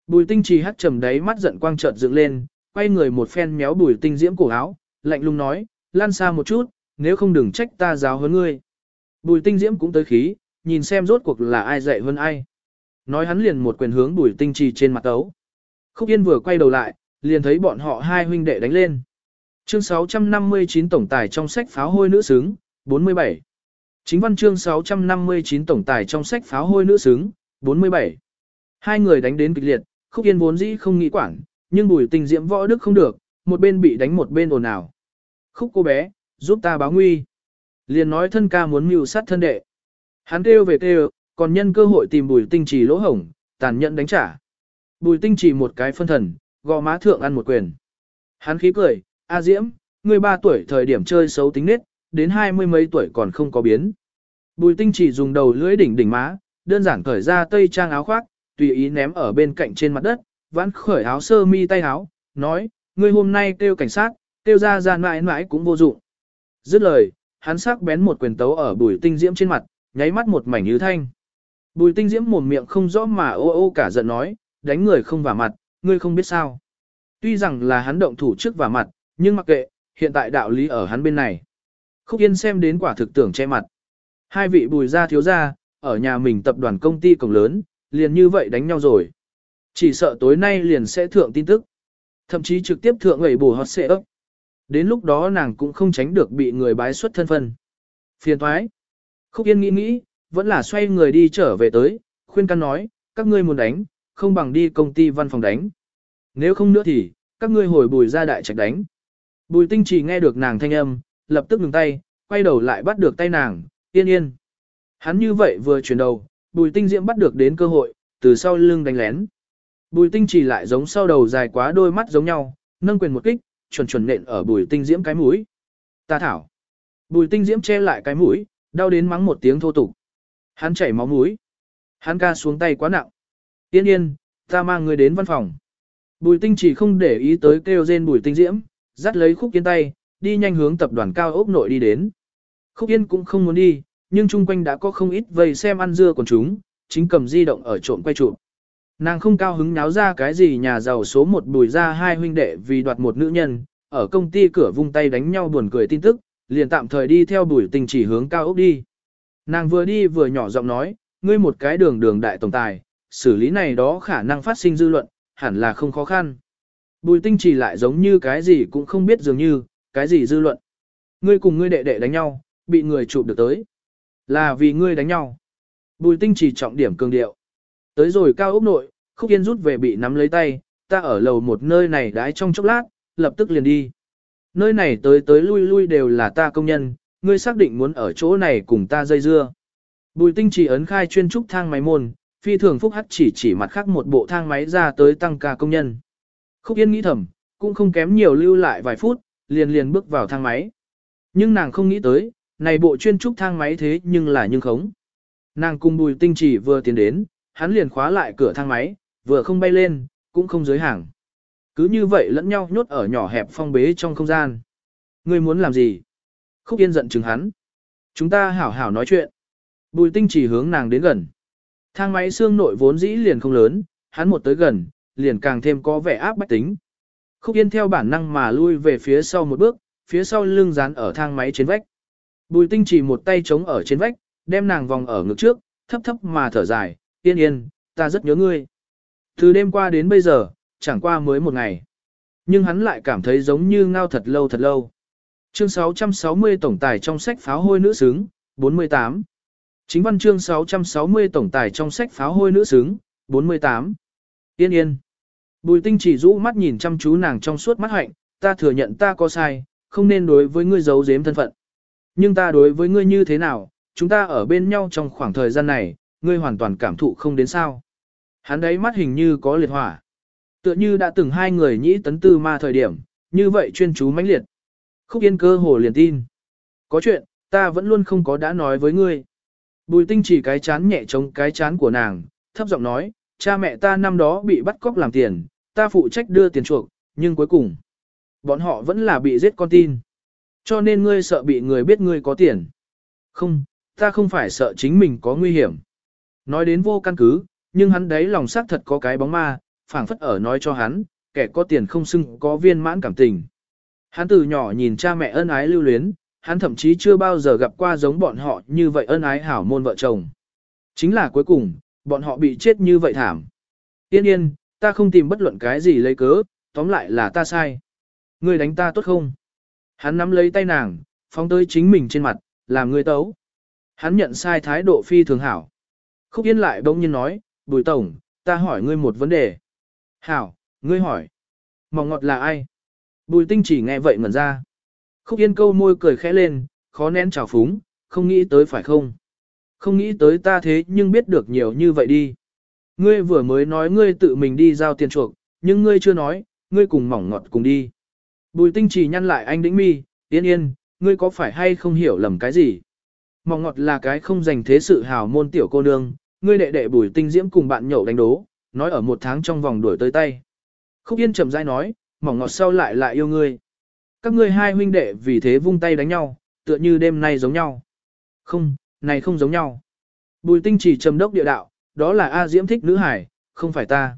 Bùi tinh trì hắt trầm đáy mắt giận quang chợt dựng lên, quay người một phen méo bùi tinh diễm cổ áo, lạnh lùng nói, lan xa một chút, nếu không đừng trách ta giáo hơn ngươi. Bùi tinh diễm cũng tới khí, nhìn xem rốt cuộc là ai dạy hơn ai. Nói hắn liền một quyền hướng bùi tinh trì trên mặt ấu. Khúc Yên vừa quay đầu lại, liền thấy bọn họ hai huynh đệ đánh lên. Chương 659 tổng tài trong sách pháo hôi nữ xứng, 47. Chính văn chương 659 tổng tài trong sách pháo hôi nữ xứng, 47. Hai người đánh đến kịch liệt, khúc yên vốn dĩ không nghĩ quản, nhưng bùi tình diễm võ đức không được, một bên bị đánh một bên ồn ào. Khúc cô bé, giúp ta báo nguy. Liền nói thân ca muốn mưu sát thân đệ. Hắn kêu về kêu, còn nhân cơ hội tìm bùi tinh trì lỗ hổng, tàn nhẫn đánh trả. Bùi tinh trì một cái phân thần, gò má thượng ăn một quyền. Hắn khí cười, A Diễm, ngươi ba tuổi thời điểm chơi xấu tính nết, đến hai mươi mấy tuổi còn không có biến. Bùi tinh chỉ dùng đầu lưỡi đỉnh đỉnh má, đơn giản cởi ra tây trang áo khoác, tùy ý ném ở bên cạnh trên mặt đất, vãn khởi áo sơ mi tay áo, nói, ngươi hôm nay kêu cảnh sát, kêu ra ra mãi mãi cũng vô dụng. Dứt lời, hắn sắc bén một quyền tấu ở bùi tinh diễm trên mặt, nháy mắt một mảnh như thanh. Bùi tinh diễm mồm miệng không rõ mà ô ô cả giận nói, đánh người không vào mặt, ngươi không biết sao. Tuy rằng là hắn động thủ trước vào mặt, nhưng mặc kệ, hiện tại đạo lý ở hắn bên này. Khúc Yên xem đến quả thực tưởng che mặt. Hai vị bùi gia thiếu gia, ở nhà mình tập đoàn công ty cổng lớn, liền như vậy đánh nhau rồi. Chỉ sợ tối nay liền sẽ thượng tin tức. Thậm chí trực tiếp thượng ngẩy bù hot xệ ấp. Đến lúc đó nàng cũng không tránh được bị người bái xuất thân phân. Phiền thoái. Khúc Yên nghĩ nghĩ, vẫn là xoay người đi trở về tới, khuyên can nói, các ngươi muốn đánh, không bằng đi công ty văn phòng đánh. Nếu không nữa thì, các ngươi hồi bùi ra đại trạch đánh. Bùi tinh chỉ nghe được nàng thanh âm, lập tức ngừng tay, quay đầu lại bắt được tay nàng, yên yên. Hắn như vậy vừa chuyển đầu, bùi tinh diễm bắt được đến cơ hội, từ sau lưng đánh lén. Bùi tinh chỉ lại giống sau đầu dài quá đôi mắt giống nhau, nâng quyền một kích, chuẩn chuẩn nện ở bùi tinh diễm cái mũi. Ta thảo. Bùi tinh diễm che lại cái mũi, đau đến mắng một tiếng thô tục. Hắn chảy máu mũi. Hắn ca xuống tay quá nặng. Yên yên, ta mang người đến văn phòng. Bùi tinh chỉ không để ý tới kêu rên bùi tinh diễm, dắt lấy khúc kiến tay, đi nhanh hướng tập đoàn cao ốc nội đi đến. Khúc yên cũng không muốn đi, nhưng chung quanh đã có không ít vây xem ăn dưa của chúng, chính cầm di động ở trộm quay chụp. Nàng không cao hứng nháo ra cái gì nhà giàu số một bùi ra hai huynh đệ vì đoạt một nữ nhân, ở công ty cửa vung tay đánh nhau buồn cười tin tức, liền tạm thời đi theo bùi tình chỉ hướng cao ốc đi. Nàng vừa đi vừa nhỏ giọng nói, ngươi một cái đường đường đại tổng tài, xử lý này đó khả năng phát sinh dư luận, hẳn là không khó khăn. Bùi tinh chỉ lại giống như cái gì cũng không biết dường như, cái gì dư luận. Ngươi cùng ngươi đệ đệ đánh nhau, bị người chụp được tới. Là vì ngươi đánh nhau. Bùi tinh chỉ trọng điểm cường điệu. Tới rồi cao ốc nội, khúc yên rút về bị nắm lấy tay, ta ở lầu một nơi này đái trong chốc lát, lập tức liền đi. Nơi này tới tới lui lui đều là ta công nhân, ngươi xác định muốn ở chỗ này cùng ta dây dưa. Bùi tinh chỉ ấn khai chuyên trúc thang máy môn, phi thường phúc hắc chỉ chỉ mặt khác một bộ thang máy ra tới tăng ca công nhân. Khúc Yên nghĩ thầm, cũng không kém nhiều lưu lại vài phút, liền liền bước vào thang máy. Nhưng nàng không nghĩ tới, này bộ chuyên trúc thang máy thế nhưng là nhưng khống. Nàng cùng bùi tinh chỉ vừa tiến đến, hắn liền khóa lại cửa thang máy, vừa không bay lên, cũng không giới hàng. Cứ như vậy lẫn nhau nhốt ở nhỏ hẹp phong bế trong không gian. Ngươi muốn làm gì? Khúc Yên giận chừng hắn. Chúng ta hảo hảo nói chuyện. Bùi tinh chỉ hướng nàng đến gần. Thang máy xương nội vốn dĩ liền không lớn, hắn một tới gần, liền càng thêm có vẻ áp bách tính. Khúc Yên theo bản năng mà lui về phía sau một bước, phía sau lưng dán ở thang máy trên vách. Bùi tinh chỉ một tay chống ở trên vách, đem nàng vòng ở ngực trước, thấp thấp mà thở dài, yên yên, ta rất nhớ ngươi. Từ đêm qua đến bây giờ, chẳng qua mới một ngày. Nhưng hắn lại cảm thấy giống như ngao thật lâu thật lâu. Chương 660 tổng tài trong sách pháo hôi nữ xứng, 48. Chính văn chương 660 tổng tài trong sách pháo hôi nữ xứng, 48. Yên yên. Bùi tinh chỉ rũ mắt nhìn chăm chú nàng trong suốt mắt hạnh, ta thừa nhận ta có sai, không nên đối với ngươi giấu giếm thân phận. Nhưng ta đối với ngươi như thế nào, chúng ta ở bên nhau trong khoảng thời gian này, ngươi hoàn toàn cảm thụ không đến sao. Hắn đấy mắt hình như có liệt hỏa. Tựa như đã từng hai người nhĩ tấn tư ma thời điểm, như vậy chuyên chú mãnh liệt. Khúc yên cơ hồ liền tin. Có chuyện, ta vẫn luôn không có đã nói với ngươi. Bùi tinh chỉ cái chán nhẹ chống cái chán của nàng, thấp giọng nói, cha mẹ ta năm đó bị bắt cóc làm tiền, ta phụ trách đưa tiền chuộc, nhưng cuối cùng, bọn họ vẫn là bị giết con tin. Cho nên ngươi sợ bị người biết ngươi có tiền. Không, ta không phải sợ chính mình có nguy hiểm. Nói đến vô căn cứ, nhưng hắn đấy lòng xác thật có cái bóng ma, phảng phất ở nói cho hắn, kẻ có tiền không xưng có viên mãn cảm tình. Hắn từ nhỏ nhìn cha mẹ ân ái lưu luyến, hắn thậm chí chưa bao giờ gặp qua giống bọn họ như vậy ân ái hảo môn vợ chồng. Chính là cuối cùng, bọn họ bị chết như vậy thảm. Yên yên, ta không tìm bất luận cái gì lấy cớ, tóm lại là ta sai. Ngươi đánh ta tốt không? Hắn nắm lấy tay nàng, phóng tới chính mình trên mặt, làm người tấu. Hắn nhận sai thái độ phi thường hảo. Khúc Yên lại bỗng nhiên nói, Bùi Tổng, ta hỏi ngươi một vấn đề. Hảo, ngươi hỏi. Mỏng ngọt là ai? Bùi tinh chỉ nghe vậy ngẩn ra. Khúc Yên câu môi cười khẽ lên, khó nén trào phúng, không nghĩ tới phải không? Không nghĩ tới ta thế nhưng biết được nhiều như vậy đi. Ngươi vừa mới nói ngươi tự mình đi giao tiền chuộc, nhưng ngươi chưa nói, ngươi cùng mỏng ngọt cùng đi. Bùi tinh chỉ nhăn lại anh đĩnh mi, yên yên, ngươi có phải hay không hiểu lầm cái gì? Mỏng ngọt là cái không dành thế sự hào môn tiểu cô nương, ngươi đệ đệ bùi tinh diễm cùng bạn nhậu đánh đố, nói ở một tháng trong vòng đuổi tới tay. Khúc yên chậm dai nói, mỏng ngọt sau lại lại yêu ngươi. Các ngươi hai huynh đệ vì thế vung tay đánh nhau, tựa như đêm nay giống nhau. Không, này không giống nhau. Bùi tinh chỉ trầm đốc địa đạo, đó là A Diễm thích nữ hải, không phải ta.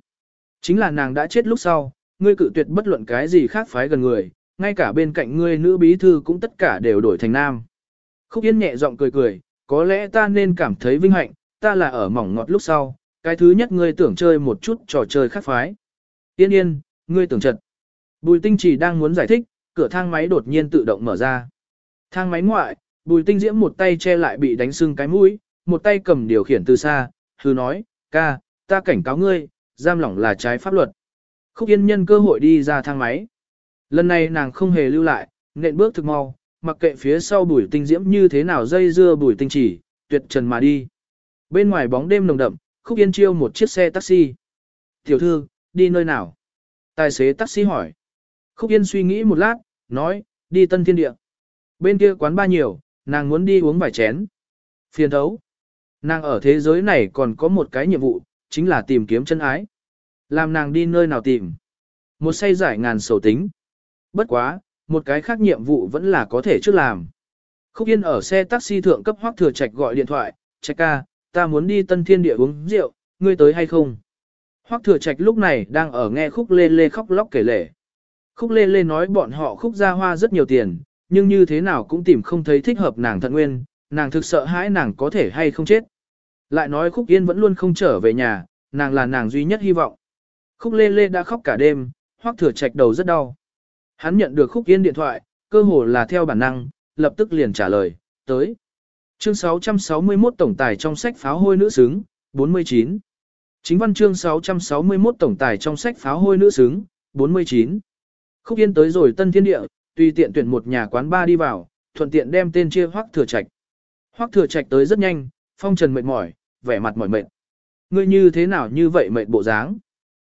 Chính là nàng đã chết lúc sau, ngươi cự tuyệt bất luận cái gì khác phái gần người, ngay cả bên cạnh ngươi nữ bí thư cũng tất cả đều đổi thành nam. Khúc Yên nhẹ giọng cười cười, có lẽ ta nên cảm thấy vinh hạnh, ta là ở mỏng ngọt lúc sau, cái thứ nhất ngươi tưởng chơi một chút trò chơi khác phái. Yên yên, ngươi tưởng trật. Bùi tinh chỉ đang muốn giải thích, cửa thang máy đột nhiên tự động mở ra. Thang máy ngoại, bùi tinh diễm một tay che lại bị đánh sưng cái mũi, một tay cầm điều khiển từ xa, hư nói, ca, ta cảnh cáo ngươi, giam lỏng là trái pháp luật. Khúc yên nhân cơ hội đi ra thang máy. Lần này nàng không hề lưu lại, nện bước thực mau, mặc kệ phía sau bùi tinh diễm như thế nào dây dưa bùi tinh chỉ, tuyệt trần mà đi. Bên ngoài bóng đêm nồng đậm, Khúc Yên chiêu một chiếc xe taxi. Tiểu thư, đi nơi nào? Tài xế taxi hỏi. Khúc Yên suy nghĩ một lát, nói, đi Tân Thiên Địa. Bên kia quán ba nhiều, nàng muốn đi uống vài chén. Phiền thấu. Nàng ở thế giới này còn có một cái nhiệm vụ, chính là tìm kiếm chân ái. Làm nàng đi nơi nào tìm. Một say giải ngàn sầu tính. Bất quá, một cái khác nhiệm vụ vẫn là có thể trước làm. Khúc Yên ở xe taxi thượng cấp hoác thừa trạch gọi điện thoại, trạch ca, ta muốn đi tân thiên địa uống rượu, ngươi tới hay không? Hoắc thừa trạch lúc này đang ở nghe khúc lê lê khóc lóc kể lể. Khúc lê lê nói bọn họ khúc ra hoa rất nhiều tiền, nhưng như thế nào cũng tìm không thấy thích hợp nàng thận nguyên, nàng thực sợ hãi nàng có thể hay không chết. Lại nói khúc yên vẫn luôn không trở về nhà, nàng là nàng duy nhất hy vọng. Khúc lê lê đã khóc cả đêm, hoắc thừa trạch đầu rất đau. Hắn nhận được khúc yên điện thoại, cơ hồ là theo bản năng, lập tức liền trả lời, tới. Chương 661 tổng tài trong sách pháo hôi nữ xứng, 49. Chính văn chương 661 tổng tài trong sách pháo hôi nữ xứng, 49. Khúc Yên tới rồi Tân Thiên Địa, tùy tiện tuyển một nhà quán ba đi vào, thuận tiện đem tên chia Hoắc Thừa Trạch. Hoắc Thừa Trạch tới rất nhanh, phong trần mệt mỏi, vẻ mặt mỏi mệt. Ngươi như thế nào như vậy mệt bộ dáng?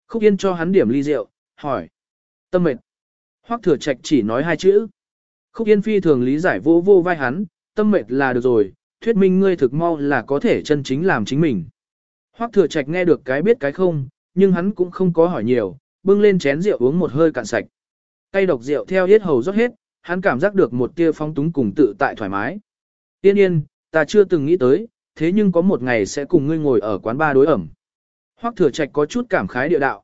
Khúc Yên cho hắn điểm ly rượu, hỏi. Tâm mệt. Hoắc Thừa Trạch chỉ nói hai chữ. Khúc Yên phi thường lý giải vô vô vai hắn, tâm mệt là được rồi, thuyết minh ngươi thực mau là có thể chân chính làm chính mình. Hoắc thừa trạch nghe được cái biết cái không, nhưng hắn cũng không có hỏi nhiều, bưng lên chén rượu uống một hơi cạn sạch. Cây độc rượu theo hết hầu rót hết, hắn cảm giác được một tia phong túng cùng tự tại thoải mái. Tiên yên, ta chưa từng nghĩ tới, thế nhưng có một ngày sẽ cùng ngươi ngồi ở quán ba đối ẩm. Hoắc thừa trạch có chút cảm khái địa đạo.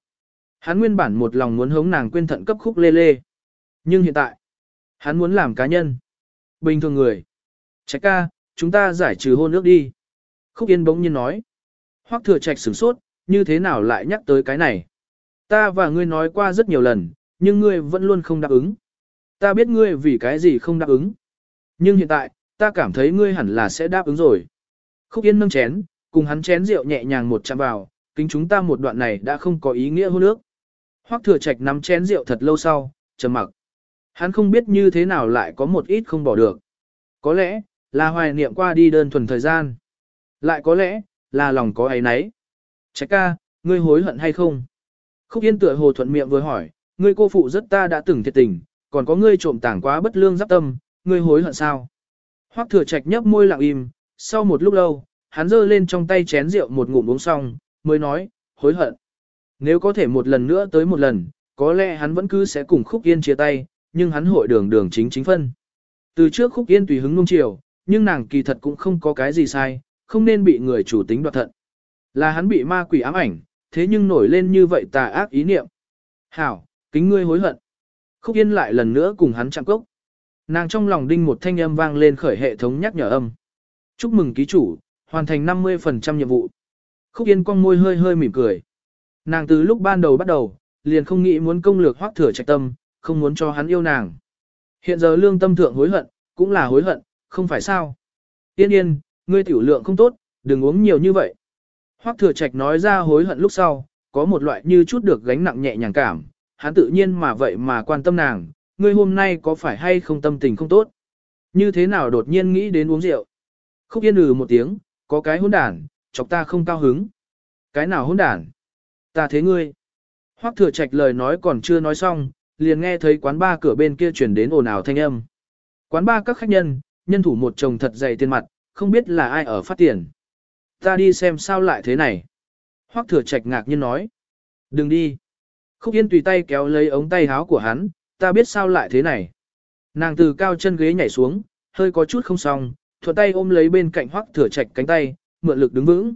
Hắn nguyên bản một lòng muốn hống nàng quên thận cấp khúc lê lê. Nhưng hiện tại, hắn muốn làm cá nhân. Bình thường người. Trạch ca, chúng ta giải trừ hôn ước đi. Khúc Yên bỗng nhiên nói. Hoắc thừa trạch sửng sốt, như thế nào lại nhắc tới cái này? Ta và ngươi nói qua rất nhiều lần, nhưng ngươi vẫn luôn không đáp ứng. Ta biết ngươi vì cái gì không đáp ứng. Nhưng hiện tại, ta cảm thấy ngươi hẳn là sẽ đáp ứng rồi. Khúc Yên nâng chén, cùng hắn chén rượu nhẹ nhàng một chạm vào, kính chúng ta một đoạn này đã không có ý nghĩa hôn ước. Hoắc thừa trạch nắm chén rượu thật lâu sau, trầm mặc. Hắn không biết như thế nào lại có một ít không bỏ được. Có lẽ, là hoài niệm qua đi đơn thuần thời gian. Lại có lẽ, là lòng có ấy nấy. Trạch ca, ngươi hối hận hay không? Khúc Yên tựa hồ thuận miệng vừa hỏi, ngươi cô phụ rất ta đã từng thiệt tình, còn có ngươi trộm tảng quá bất lương giáp tâm, ngươi hối hận sao? Hoắc thừa trạch nhấp môi lặng im, sau một lúc lâu, hắn giơ lên trong tay chén rượu một ngụm uống xong, mới nói, hối hận. Nếu có thể một lần nữa tới một lần, có lẽ hắn vẫn cứ sẽ cùng Khúc Yên chia tay, nhưng hắn hội đường đường chính chính phân. Từ trước Khúc Yên tùy hứng nung chiều, nhưng nàng kỳ thật cũng không có cái gì sai, không nên bị người chủ tính đoạt thận. Là hắn bị ma quỷ ám ảnh, thế nhưng nổi lên như vậy tà ác ý niệm. Hảo, kính ngươi hối hận. Khúc Yên lại lần nữa cùng hắn chạm cốc. Nàng trong lòng đinh một thanh âm vang lên khởi hệ thống nhắc nhở âm. Chúc mừng ký chủ, hoàn thành 50% nhiệm vụ. Khúc Yên cong môi hơi hơi mỉm cười. Nàng từ lúc ban đầu bắt đầu, liền không nghĩ muốn công lược hoác thừa trạch tâm, không muốn cho hắn yêu nàng. Hiện giờ lương tâm thượng hối hận, cũng là hối hận, không phải sao. Yên yên, ngươi tiểu lượng không tốt, đừng uống nhiều như vậy. Hoắc thừa trạch nói ra hối hận lúc sau, có một loại như chút được gánh nặng nhẹ nhàng cảm, hắn tự nhiên mà vậy mà quan tâm nàng, ngươi hôm nay có phải hay không tâm tình không tốt? Như thế nào đột nhiên nghĩ đến uống rượu? Khúc yên ừ một tiếng, có cái hôn đản, chọc ta không cao hứng. Cái nào hôn đản? Ta thế ngươi. Hoắc thừa trạch lời nói còn chưa nói xong, liền nghe thấy quán ba cửa bên kia chuyển đến ồn ào thanh âm. Quán ba các khách nhân, nhân thủ một chồng thật dày tiền mặt, không biết là ai ở phát tiền. Ta đi xem sao lại thế này. Hoắc thừa trạch ngạc nhiên nói. Đừng đi. Khúc Yên tùy tay kéo lấy ống tay áo của hắn, ta biết sao lại thế này. Nàng từ cao chân ghế nhảy xuống, hơi có chút không xong, thuận tay ôm lấy bên cạnh Hoắc thừa trạch cánh tay, mượn lực đứng vững.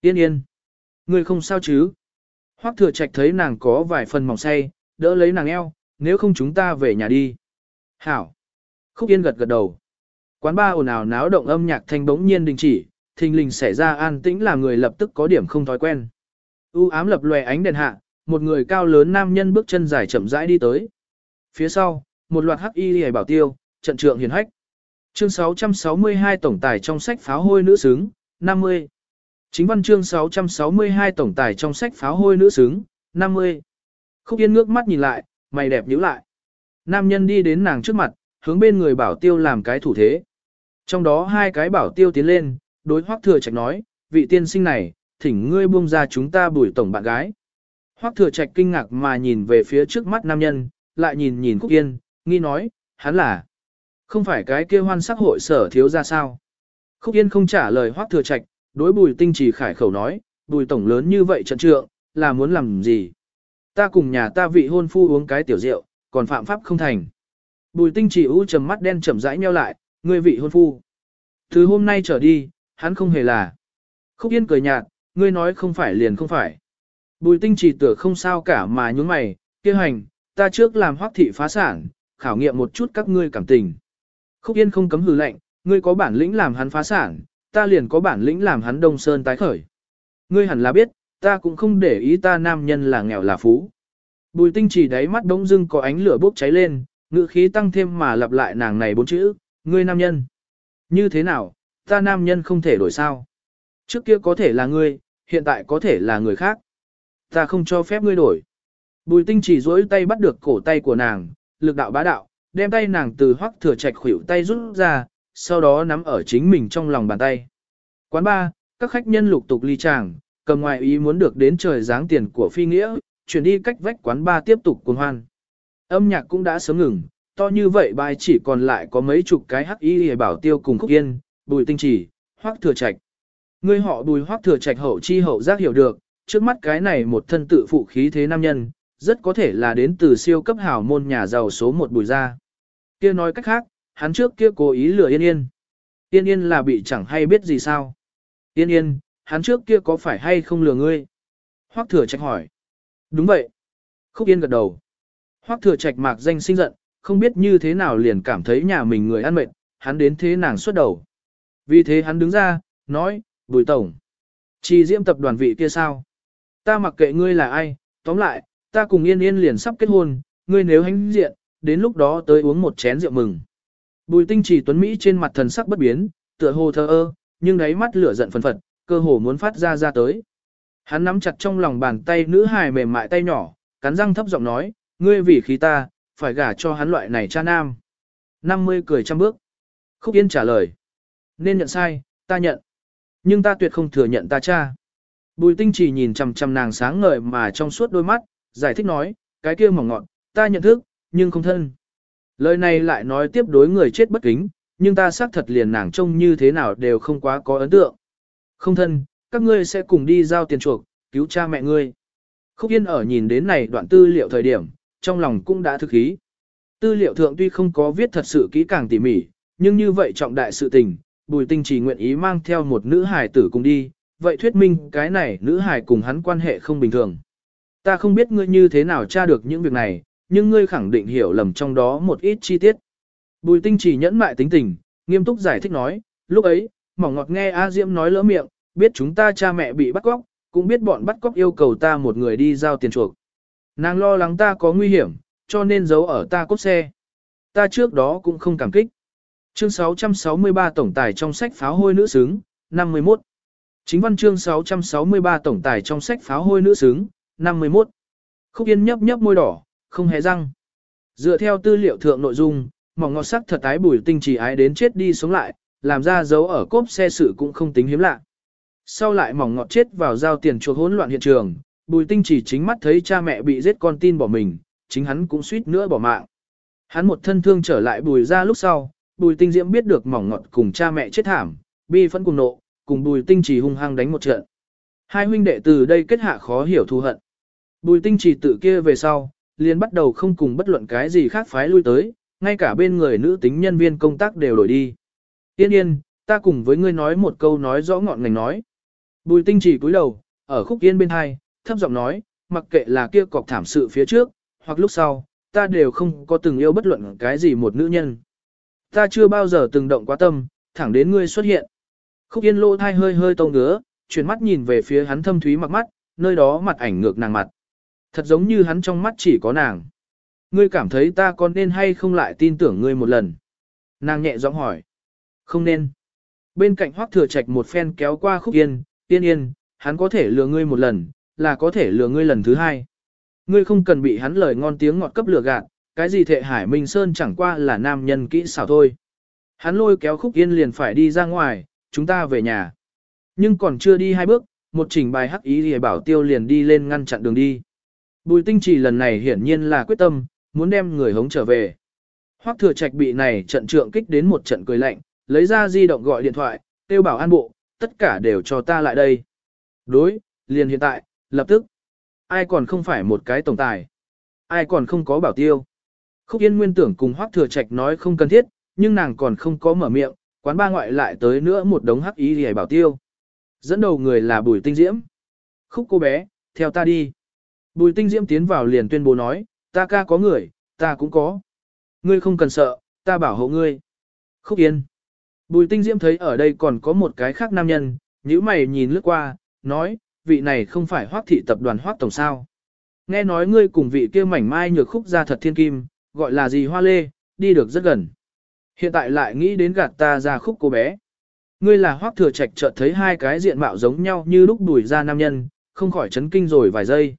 Yên yên. Người không sao chứ? Hoắc thừa trạch thấy nàng có vài phần mỏng say, đỡ lấy nàng eo, nếu không chúng ta về nhà đi. Hảo. Khúc Yên gật gật đầu. Quán ba ồn ào náo động âm nhạc thanh bỗng nhiên đình chỉ, thình lình xảy ra an tĩnh làm người lập tức có điểm không thói quen. U ám lập lòe ánh đèn hạ, một người cao lớn nam nhân bước chân dài chậm rãi đi tới. Phía sau, một loạt hắc y hề bảo tiêu, trận trượng hiền hách. Chương 662 tổng tài trong sách pháo hôi nữ xứng, 50. Chính văn chương 662 tổng tài trong sách pháo hôi nữ xứng, 50. Khúc Yên ngước mắt nhìn lại, mày đẹp nhíu lại. Nam nhân đi đến nàng trước mặt, hướng bên người bảo tiêu làm cái thủ thế. Trong đó hai cái bảo tiêu tiến lên, đối hoác thừa trạch nói, vị tiên sinh này, thỉnh ngươi buông ra chúng ta bùi tổng bạn gái. Hoác thừa trạch kinh ngạc mà nhìn về phía trước mắt nam nhân, lại nhìn nhìn Khúc Yên, nghi nói, hắn là, không phải cái kia hoan sắc hội sở thiếu ra sao. Khúc Yên không trả lời hoác thừa trạch, đối bùi tinh chỉ khải khẩu nói, bùi tổng lớn như vậy trận trượng, là muốn làm gì? Ta cùng nhà ta vị hôn phu uống cái tiểu rượu, còn phạm pháp không thành. Bùi tinh chỉ u trầm mắt đen chậm rãi nheo lại, ngươi vị hôn phu. Từ hôm nay trở đi, hắn không hề là. Khúc Yên cười nhạt, ngươi nói không phải liền không phải. Bùi tinh chỉ tựa không sao cả mà nhúng mày, kia hành, ta trước làm hoác thị phá sản, khảo nghiệm một chút các ngươi cảm tình. Khúc Yên không cấm hừ lạnh, ngươi có bản lĩnh làm hắn phá sản, ta liền có bản lĩnh làm hắn đông sơn tái khởi. Ngươi hẳn là biết, ta cũng không để ý ta nam nhân là nghèo là phú. Bùi tinh chỉ đáy mắt đống dưng có ánh lửa bốc cháy lên, ngữ khí tăng thêm mà lặp lại nàng này bốn chữ, ngươi nam nhân. Như thế nào, ta nam nhân không thể đổi sao? Trước kia có thể là ngươi, hiện tại có thể là người khác. Ta không cho phép ngươi đổi. Bùi tinh chỉ duỗi tay bắt được cổ tay của nàng, lực đạo bá đạo, đem tay nàng từ hoắc thừa trạch khuỷu tay rút ra, sau đó nắm ở chính mình trong lòng bàn tay. Quán ba, các khách nhân lục tục ly tràng, cầm ngoài ý muốn được đến trời dáng tiền của phi nghĩa, chuyển đi cách vách quán ba tiếp tục cuồng hoan. Âm nhạc cũng đã sớm ngừng, to như vậy bài chỉ còn lại có mấy chục cái hắc y để bảo tiêu cùng khúc yên, bùi tinh chỉ, hoắc thừa trạch. Người họ bùi hoắc thừa trạch hậu chi hậu giác hiểu được, trước mắt cái này một thân tự phụ khí thế nam nhân, rất có thể là đến từ siêu cấp hảo môn nhà giàu số một bùi gia. Kia nói cách khác, hắn trước kia cố ý lừa yên yên. Yên yên là bị chẳng hay biết gì sao. Yên yên, hắn trước kia có phải hay không lừa ngươi? Hoắc thừa trạch hỏi. Đúng vậy. Khúc yên gật đầu. Hoắc thừa trạch mạc danh sinh giận, không biết như thế nào liền cảm thấy nhà mình người ăn mệt, hắn đến thế nàng xuất đầu. Vì thế hắn đứng ra, nói, bùi tổng. Chỉ diễm tập đoàn vị kia sao? Ta mặc kệ ngươi là ai, tóm lại, ta cùng yên yên liền sắp kết hôn, ngươi nếu hãnh diện, đến lúc đó tới uống một chén rượu mừng. Bùi tinh chỉ tuấn Mỹ trên mặt thần sắc bất biến, tựa hồ thơ ơ, nhưng đáy mắt lửa giận phần phật, cơ hồ muốn phát ra ra tới. Hắn nắm chặt trong lòng bàn tay nữ hài mềm mại tay nhỏ, cắn răng thấp giọng nói, ngươi vì khí ta, phải gả cho hắn loại này cha nam. 50 cười trăm bước. Khúc Yên trả lời. Nên nhận sai, ta nhận. Nhưng ta tuyệt không thừa nhận ta cha. Bùi tinh chỉ nhìn chầm chầm nàng sáng ngời mà trong suốt đôi mắt, giải thích nói, cái kia mỏng ngọn, ta nhận thức, nhưng không thân. Lời này lại nói tiếp đối người chết bất kính, nhưng ta xác thật liền nàng trông như thế nào đều không quá có ấn tượng. Không thân, các ngươi sẽ cùng đi giao tiền chuộc, cứu cha mẹ ngươi. Khúc Yên ở nhìn đến này đoạn tư liệu thời điểm, trong lòng cũng đã thực ý. Tư liệu thượng tuy không có viết thật sự kỹ càng tỉ mỉ, nhưng như vậy trọng đại sự tình, Bùi Tinh chỉ nguyện ý mang theo một nữ hài tử cùng đi, vậy thuyết minh cái này nữ hài cùng hắn quan hệ không bình thường. Ta không biết ngươi như thế nào tra được những việc này, nhưng ngươi khẳng định hiểu lầm trong đó một ít chi tiết. Bùi Tinh chỉ nhẫn mại tính tình, nghiêm túc giải thích nói, lúc ấy, mỏng ngọt nghe A Diễm nói lỡ miệng, biết chúng ta cha mẹ bị bắt cóc, cũng biết bọn bắt cóc yêu cầu ta một người đi giao tiền chuộc. Nàng lo lắng ta có nguy hiểm, cho nên giấu ở ta cốt xe. ta trước đó cũng không cảm kích. Chương 663 tổng tài trong sách pháo hôi nữ xứng, 51. Chính văn chương 663 tổng tài trong sách pháo hôi nữ xứng, 51. Khúc Yên nhấp nhấp môi đỏ, không hề răng. Dựa theo tư liệu thượng nội dung, mỏng ngọt sắc thật tái bùi tinh chỉ ái đến chết đi sống lại, làm ra dấu ở cốp xe sự cũng không tính hiếm lạ. Sau lại mỏng ngọt chết vào giao tiền chuột hỗn loạn hiện trường, bùi tinh chỉ chính mắt thấy cha mẹ bị giết con tin bỏ mình, chính hắn cũng suýt nữa bỏ mạng. Hắn một thân thương trở lại bùi ra lúc sau, bùi tinh diễm biết được mỏng ngọt cùng cha mẹ chết thảm, bi phẫn cùng nộ, cùng bùi tinh chỉ hung hăng đánh một trận. Hai huynh đệ từ đây kết hạ khó hiểu thù hận. Bùi tinh chỉ tự kia về sau, liền bắt đầu không cùng bất luận cái gì khác phái lui tới, ngay cả bên người nữ tính nhân viên công tác đều đổi đi. Yên yên, ta cùng với ngươi nói một câu nói rõ ngọn ngành nói. Bùi tinh chỉ cúi đầu, ở khúc yên bên hai, thấp giọng nói, mặc kệ là kia cọc thảm sự phía trước, hoặc lúc sau, ta đều không có từng yêu bất luận cái gì một nữ nhân. Ta chưa bao giờ từng động quá tâm, thẳng đến ngươi xuất hiện. Khúc yên lỗ thai hơi hơi tông ngứa, chuyển mắt nhìn về phía hắn thâm thúy mặc mắt, nơi đó mặt ảnh ngược nàng mặt. Thật giống như hắn trong mắt chỉ có nàng. Ngươi cảm thấy ta còn nên hay không lại tin tưởng ngươi một lần. Nàng nhẹ giọng hỏi. Không nên. Bên cạnh hoác thừa trạch một phen kéo qua khúc yên, tiên yên, hắn có thể lừa ngươi một lần, là có thể lừa ngươi lần thứ hai. Ngươi không cần bị hắn lời ngon tiếng ngọt cấp lừa gạt, cái gì thệ hải minh sơn chẳng qua là nam nhân kỹ xảo thôi. Hắn lôi kéo khúc yên liền phải đi ra ngoài, chúng ta về nhà. Nhưng còn chưa đi hai bước, một trình bài hắc ý thì bảo tiêu liền đi lên ngăn chặn đường đi. Bùi tinh trì lần này hiển nhiên là quyết tâm, muốn đem người hống trở về. Hoắc thừa trạch bị này trận trượng kích đến một trận cười lạnh, lấy ra di động gọi điện thoại, tiêu bảo an bộ, tất cả đều cho ta lại đây. Đối, liền hiện tại, lập tức. Ai còn không phải một cái tổng tài? Ai còn không có bảo tiêu? Khúc Yên nguyên tưởng cùng Hoắc thừa trạch nói không cần thiết, nhưng nàng còn không có mở miệng, quán ba ngoại lại tới nữa một đống hắc ý hề bảo tiêu. Dẫn đầu người là Bùi Tinh Diễm. Khúc cô bé, theo ta đi. Bùi Tinh Diễm tiến vào liền tuyên bố nói, ta ca có người, ta cũng có. Ngươi không cần sợ, ta bảo hộ ngươi. Khúc Yên. Bùi Tinh Diễm thấy ở đây còn có một cái khác nam nhân, nhíu mày nhìn lướt qua, nói, vị này không phải hoác thị tập đoàn hoác tổng sao. Nghe nói ngươi cùng vị kia mảnh mai nhược khúc ra thật thiên kim, gọi là gì hoa lê, đi được rất gần. Hiện tại lại nghĩ đến gạt ta ra khúc cô bé. Ngươi là hoác thừa trạch chợt thấy hai cái diện mạo giống nhau như lúc đuổi ra nam nhân, không khỏi chấn kinh rồi vài giây.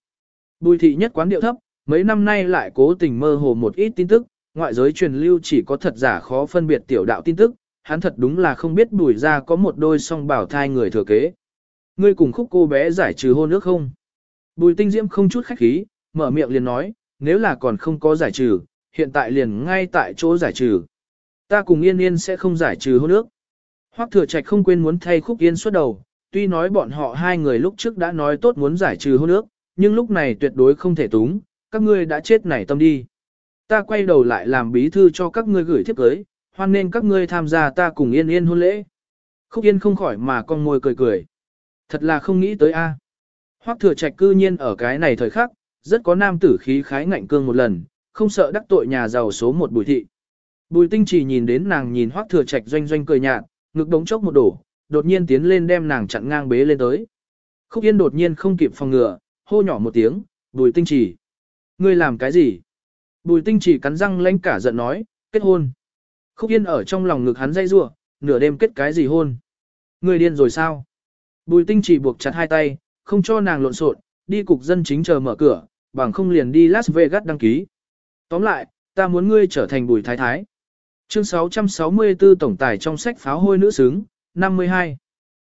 Bùi thị nhất quán điệu thấp, mấy năm nay lại cố tình mơ hồ một ít tin tức, ngoại giới truyền lưu chỉ có thật giả khó phân biệt tiểu đạo tin tức, hắn thật đúng là không biết bùi ra có một đôi song bảo thai người thừa kế. Ngươi cùng khúc cô bé giải trừ hôn ước không? Bùi tinh diễm không chút khách khí, mở miệng liền nói, nếu là còn không có giải trừ, hiện tại liền ngay tại chỗ giải trừ. Ta cùng yên yên sẽ không giải trừ hôn ước. Hoắc thừa trạch không quên muốn thay khúc yên suốt đầu, tuy nói bọn họ hai người lúc trước đã nói tốt muốn giải trừ hôn ước, nhưng lúc này tuyệt đối không thể túng, các ngươi đã chết nảy tâm đi. Ta quay đầu lại làm bí thư cho các ngươi gửi thiếp cưới, hoan nên các ngươi tham gia ta cùng yên yên hôn lễ. Khúc yên không khỏi mà con môi cười cười. Thật là không nghĩ tới a. Hoắc thừa trạch cư nhiên ở cái này thời khắc, rất có nam tử khí khái ngạnh cương một lần, không sợ đắc tội nhà giàu số một bùi thị. Bùi tinh chỉ nhìn đến nàng nhìn Hoắc thừa trạch doanh doanh cười nhạt, ngực đống chốc một đổ, đột nhiên tiến lên đem nàng chặn ngang bế lên tới. Khúc Yên đột nhiên không kịp phòng ngừa, hô nhỏ một tiếng, bùi tinh chỉ. Ngươi làm cái gì? Bùi tinh chỉ cắn răng lãnh cả giận nói, kết hôn. Khúc Yên ở trong lòng ngực hắn dây rua, nửa đêm kết cái gì hôn? Ngươi điên rồi sao? Bùi tinh chỉ buộc chặt hai tay, không cho nàng lộn xộn, đi cục dân chính chờ mở cửa, bằng không liền đi Las Vegas đăng ký. Tóm lại, ta muốn ngươi trở thành bùi thái thái. Chương 664 tổng tài trong sách pháo hôi nữ xứng, 52.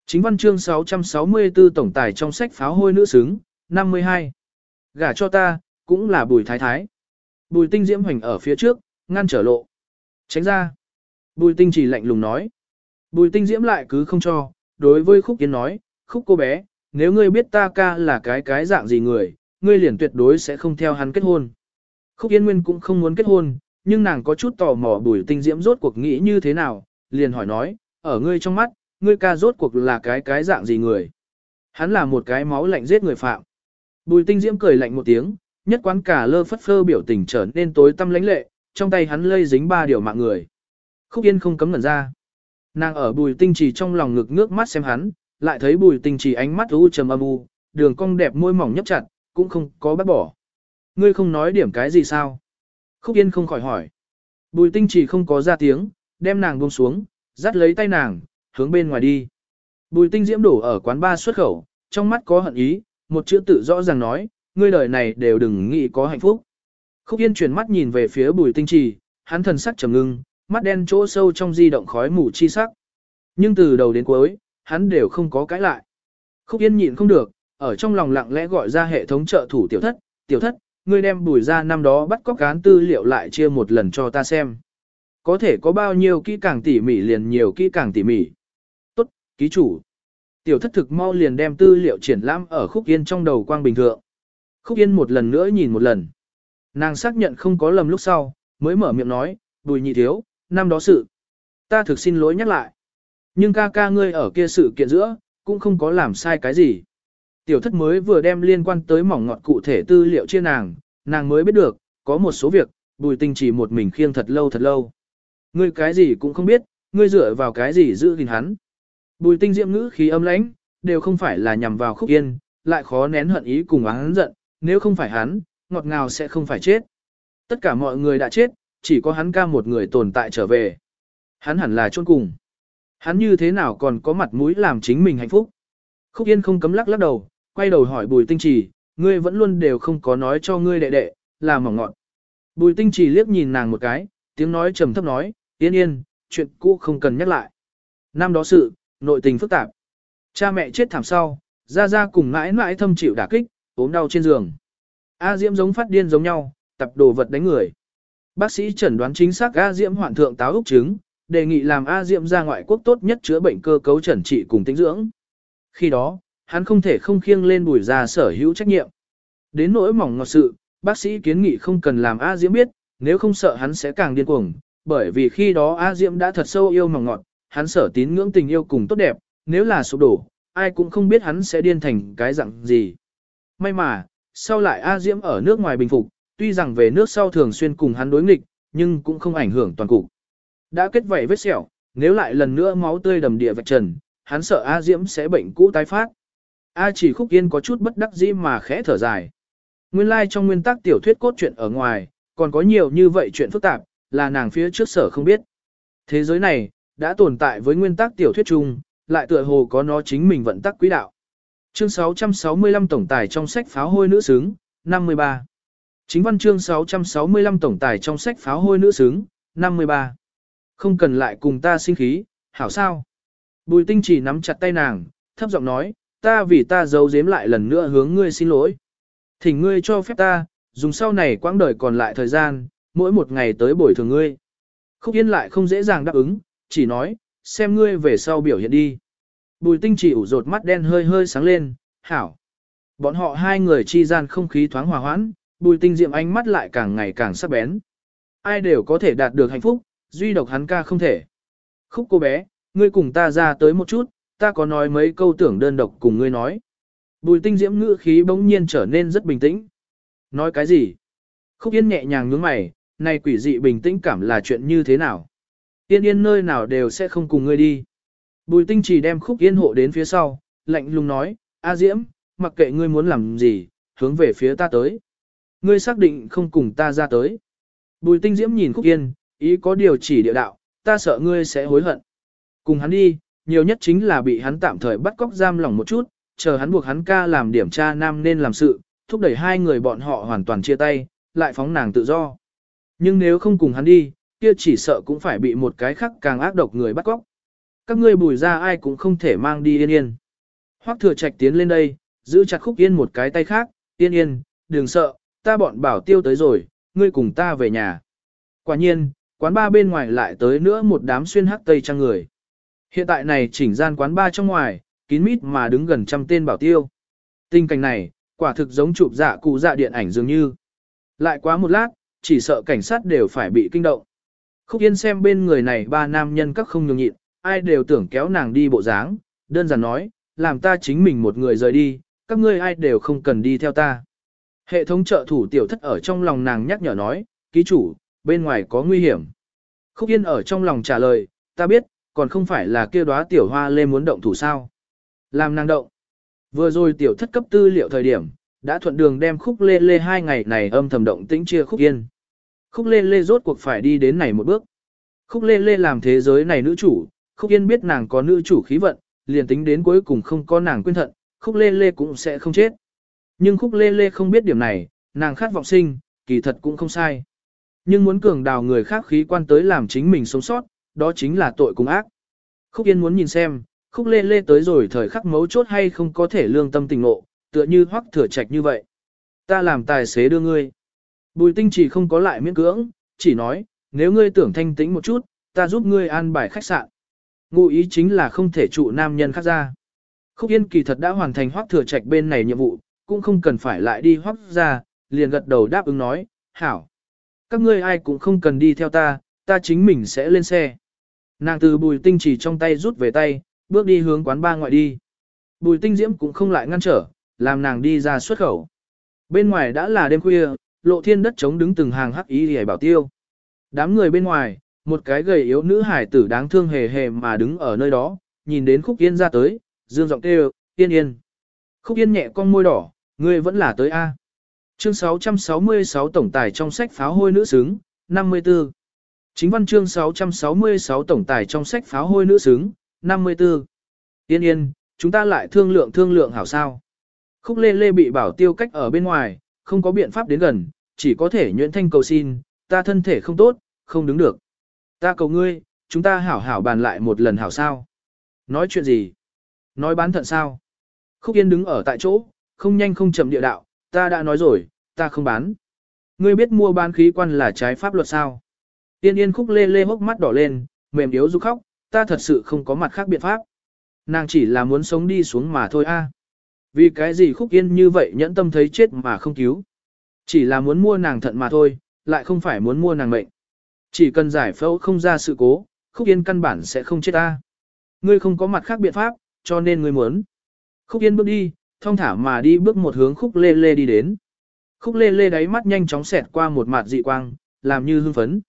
Chính văn chương 664 tổng tài trong sách pháo hôi nữ xứng, 52. Gả cho ta, cũng là bùi thái thái. Bùi tinh diễm hoành ở phía trước, ngăn trở lộ. Tránh ra. Bùi tinh chỉ lạnh lùng nói. Bùi tinh diễm lại cứ không cho, đối với khúc kiến nói, khúc cô bé, nếu ngươi biết ta ca là cái cái dạng gì người, ngươi liền tuyệt đối sẽ không theo hắn kết hôn. Khúc Yên Nguyên cũng không muốn kết hôn, nhưng nàng có chút tò mò bùi tinh diễm rốt cuộc nghĩ như thế nào, liền hỏi nói, ở ngươi trong mắt, ngươi ca rốt cuộc là cái cái dạng gì người. Hắn là một cái máu lạnh giết người phạm. Bùi tinh diễm cười lạnh một tiếng, nhất quán cả lơ phất phơ biểu tình trở nên tối tâm lãnh lệ, trong tay hắn lây dính ba điều mạng người. Khúc Yên không cấm ngẩn ra. Nàng ở bùi tinh trì trong lòng ngực nước mắt xem hắn, lại thấy bùi tinh trì ánh mắt u trầm âm u, đường cong đẹp môi mỏng nhấp chặt, cũng không có bắt bỏ. Ngươi không nói điểm cái gì sao? Khúc Yên không khỏi hỏi. Bùi tinh chỉ không có ra tiếng, đem nàng buông xuống, dắt lấy tay nàng, hướng bên ngoài đi. Bùi tinh diễm đổ ở quán ba xuất khẩu, trong mắt có hận ý, một chữ tự rõ ràng nói, ngươi đời này đều đừng nghĩ có hạnh phúc. Khúc Yên chuyển mắt nhìn về phía bùi tinh trì, hắn thần sắc trầm ngưng, mắt đen chỗ sâu trong di động khói mù chi sắc. Nhưng từ đầu đến cuối, hắn đều không có cãi lại. Khúc Yên nhịn không được, ở trong lòng lặng lẽ gọi ra hệ thống trợ thủ tiểu thất, tiểu thất, ngươi đem bùi ra năm đó bắt cóc cán tư liệu lại chia một lần cho ta xem. Có thể có bao nhiêu kỹ càng tỉ mỉ liền nhiều kỹ càng tỉ mỉ. Tốt, ký chủ. Tiểu thất thực mau liền đem tư liệu triển lãm ở khúc yên trong đầu quang bình thượng. Khúc yên một lần nữa nhìn một lần. Nàng xác nhận không có lầm lúc sau, mới mở miệng nói, bùi nhị thiếu, năm đó sự. Ta thực xin lỗi nhắc lại. Nhưng ca ca ngươi ở kia sự kiện giữa, cũng không có làm sai cái gì. Tiểu thất mới vừa đem liên quan tới mỏng ngọt cụ thể tư liệu chia nàng, nàng mới biết được, có một số việc, bùi tinh chỉ một mình khiêng thật lâu thật lâu. Ngươi cái gì cũng không biết, ngươi dựa vào cái gì giữ gìn hắn. Bùi tinh diệm ngữ khí âm lãnh, đều không phải là nhằm vào khúc yên, lại khó nén hận ý cùng hắn giận, nếu không phải hắn, ngọt ngào sẽ không phải chết. Tất cả mọi người đã chết, chỉ có hắn ca một người tồn tại trở về. Hắn hẳn là chôn cùng. Hắn như thế nào còn có mặt mũi làm chính mình hạnh phúc. Khúc Yên không cấm lắc lắc đầu, quay đầu hỏi Bùi Tinh Trì, ngươi vẫn luôn đều không có nói cho ngươi đệ đệ, là mỏng ngọn. Bùi Tinh Trì liếc nhìn nàng một cái, tiếng nói trầm thấp nói, yên yên, chuyện cũ không cần nhắc lại. Năm đó sự, nội tình phức tạp. Cha mẹ chết thảm sau, ra ra cùng mãi mãi thâm chịu đả kích, ốm đau trên giường. A Diễm giống phát điên giống nhau, tập đồ vật đánh người. Bác sĩ chẩn đoán chính xác A Diễm hoạn thượng táo úc chứng, đề nghị làm A Diễm ra ngoại quốc tốt nhất chữa bệnh cơ cấu chẩn trị cùng tinh dưỡng. Khi đó, hắn không thể không khiêng lên bùi ra sở hữu trách nhiệm. Đến nỗi mỏng ngọt sự, bác sĩ kiến nghị không cần làm A Diễm biết, nếu không sợ hắn sẽ càng điên cuồng, bởi vì khi đó A Diễm đã thật sâu yêu mỏng ngọt, hắn sở tín ngưỡng tình yêu cùng tốt đẹp, nếu là sụp đổ, ai cũng không biết hắn sẽ điên thành cái dạng gì. May mà, sau lại A Diễm ở nước ngoài bình phục, tuy rằng về nước sau thường xuyên cùng hắn đối nghịch, nhưng cũng không ảnh hưởng toàn cục. Đã kết vảy vết sẹo, nếu lại lần nữa máu tươi đầm địa vạch trần, hắn sợ A Diễm sẽ bệnh cũ tái phát. A chỉ khúc yên có chút bất đắc dĩ mà khẽ thở dài. Nguyên lai like trong nguyên tắc tiểu thuyết cốt truyện ở ngoài, còn có nhiều như vậy chuyện phức tạp, là nàng phía trước sở không biết. Thế giới này, đã tồn tại với nguyên tắc tiểu thuyết chung, lại tựa hồ có nó chính mình vận tắc quý đạo. Chương 665 tổng tài trong sách pháo hôi nữ xứng, 53. Chính văn chương 665 tổng tài trong sách pháo hôi nữ xứng, 53. Không cần lại cùng ta sinh khí, hảo sao? Bùi tinh chỉ nắm chặt tay nàng, thấp giọng nói, ta vì ta giấu giếm lại lần nữa hướng ngươi xin lỗi. Thỉnh ngươi cho phép ta, dùng sau này quãng đời còn lại thời gian, mỗi một ngày tới bồi thường ngươi. Khúc Yên lại không dễ dàng đáp ứng, chỉ nói, xem ngươi về sau biểu hiện đi. Bùi tinh chỉ ủ rột mắt đen hơi hơi sáng lên, hảo. Bọn họ hai người chi gian không khí thoáng hòa hoãn, bùi tinh diệm ánh mắt lại càng ngày càng sắc bén. Ai đều có thể đạt được hạnh phúc, duy độc hắn ca không thể. Khúc cô bé, ngươi cùng ta ra tới một chút, ta có nói mấy câu tưởng đơn độc cùng ngươi nói. Bùi tinh diễm ngữ khí bỗng nhiên trở nên rất bình tĩnh. Nói cái gì? Khúc yên nhẹ nhàng nhướng mày, này quỷ dị bình tĩnh cảm là chuyện như thế nào? Yên yên nơi nào đều sẽ không cùng ngươi đi. Bùi tinh chỉ đem khúc yên hộ đến phía sau, lạnh lùng nói, A Diễm, mặc kệ ngươi muốn làm gì, hướng về phía ta tới. Ngươi xác định không cùng ta ra tới. Bùi tinh Diễm nhìn khúc yên, ý có điều chỉ địa đạo, ta sợ ngươi sẽ hối hận. Cùng hắn đi, nhiều nhất chính là bị hắn tạm thời bắt cóc giam lỏng một chút, chờ hắn buộc hắn ca làm điểm tra nam nên làm sự, thúc đẩy hai người bọn họ hoàn toàn chia tay, lại phóng nàng tự do. Nhưng nếu không cùng hắn đi, kia chỉ sợ cũng phải bị một cái khác càng ác độc người bắt cóc. Các ngươi bùi ra ai cũng không thể mang đi yên yên. Hoắc thừa trạch tiến lên đây, giữ chặt khúc yên một cái tay khác, yên yên, đừng sợ, ta bọn bảo tiêu tới rồi, ngươi cùng ta về nhà. Quả nhiên, quán ba bên ngoài lại tới nữa một đám xuyên hắc tây trang người. Hiện tại này chỉnh gian quán ba trong ngoài, kín mít mà đứng gần trăm tên bảo tiêu. Tình cảnh này, quả thực giống chụp dạ cụ dạ điện ảnh dường như. Lại quá một lát, chỉ sợ cảnh sát đều phải bị kinh động. Khúc Yên xem bên người này ba nam nhân các không nhường nhịn, ai đều tưởng kéo nàng đi bộ dáng, đơn giản nói, làm ta chính mình một người rời đi, các ngươi ai đều không cần đi theo ta. Hệ thống trợ thủ tiểu thất ở trong lòng nàng nhắc nhở nói, ký chủ, bên ngoài có nguy hiểm. Khúc Yên ở trong lòng trả lời, ta biết, còn không phải là kia đóa tiểu hoa lê muốn động thủ sao. Làm nàng động. Vừa rồi tiểu thất cấp tư liệu thời điểm, đã thuận đường đem khúc lê lê hai ngày này âm thầm động tĩnh chia khúc yên. Khúc lê lê rốt cuộc phải đi đến này một bước. Khúc lê lê làm thế giới này nữ chủ, khúc yên biết nàng có nữ chủ khí vận, liền tính đến cuối cùng không có nàng quên thận, khúc lê lê cũng sẽ không chết. Nhưng khúc lê lê không biết điểm này, nàng khát vọng sinh, kỳ thật cũng không sai. Nhưng muốn cường đào người khác khí quan tới làm chính mình sống sót, đó chính là tội cùng ác. Khúc Yên muốn nhìn xem, khúc lê lê tới rồi thời khắc mấu chốt hay không có thể lương tâm tình ngộ, tựa như hoắc thừa trạch như vậy. Ta làm tài xế đưa ngươi. Bùi tinh chỉ không có lại miễn cưỡng, chỉ nói, nếu ngươi tưởng thanh tĩnh một chút, ta giúp ngươi an bài khách sạn. Ngụ ý chính là không thể trụ nam nhân khác ra. Khúc Yên kỳ thật đã hoàn thành hoắc thừa trạch bên này nhiệm vụ, cũng không cần phải lại đi hoắc ra, liền gật đầu đáp ứng nói, hảo. Các ngươi ai cũng không cần đi theo ta, ta chính mình sẽ lên xe. Nàng từ bùi tinh chỉ trong tay rút về tay, bước đi hướng quán ba ngoại đi. Bùi tinh diễm cũng không lại ngăn trở, làm nàng đi ra xuất khẩu. Bên ngoài đã là đêm khuya, lộ thiên đất chống đứng từng hàng hắc ý hề bảo tiêu. Đám người bên ngoài, một cái gầy yếu nữ hải tử đáng thương hề hề mà đứng ở nơi đó, nhìn đến khúc yên ra tới, dương giọng kêu, yên yên. Khúc yên nhẹ con môi đỏ, ngươi vẫn là tới A. Chương 666 tổng tài trong sách pháo hôi nữ xứng, 54. Chính văn chương 666 tổng tài trong sách pháo hôi nữ xứng, 54. Yên yên, chúng ta lại thương lượng thương lượng hảo sao. Khúc lê lê bị bảo tiêu cách ở bên ngoài, không có biện pháp đến gần, chỉ có thể nhuyễn thanh cầu xin, ta thân thể không tốt, không đứng được. Ta cầu ngươi, chúng ta hảo hảo bàn lại một lần hảo sao. Nói chuyện gì? Nói bán thận sao? Khúc yên đứng ở tại chỗ, không nhanh không chậm địa đạo, ta đã nói rồi, ta không bán. Ngươi biết mua bán khí quan là trái pháp luật sao? Tiên yên khúc lê lê hốc mắt đỏ lên, mềm yếu ru khóc, ta thật sự không có mặt khác biện pháp. Nàng chỉ là muốn sống đi xuống mà thôi a. Vì cái gì khúc yên như vậy nhẫn tâm thấy chết mà không cứu. Chỉ là muốn mua nàng thận mà thôi, lại không phải muốn mua nàng mệnh. Chỉ cần giải phẫu không ra sự cố, khúc yên căn bản sẽ không chết ta. Ngươi không có mặt khác biện pháp, cho nên ngươi muốn. Khúc yên bước đi, thong thả mà đi bước một hướng khúc lê lê đi đến. Khúc lê lê đáy mắt nhanh chóng xẹt qua một mặt dị quang, làm như hưng phấn.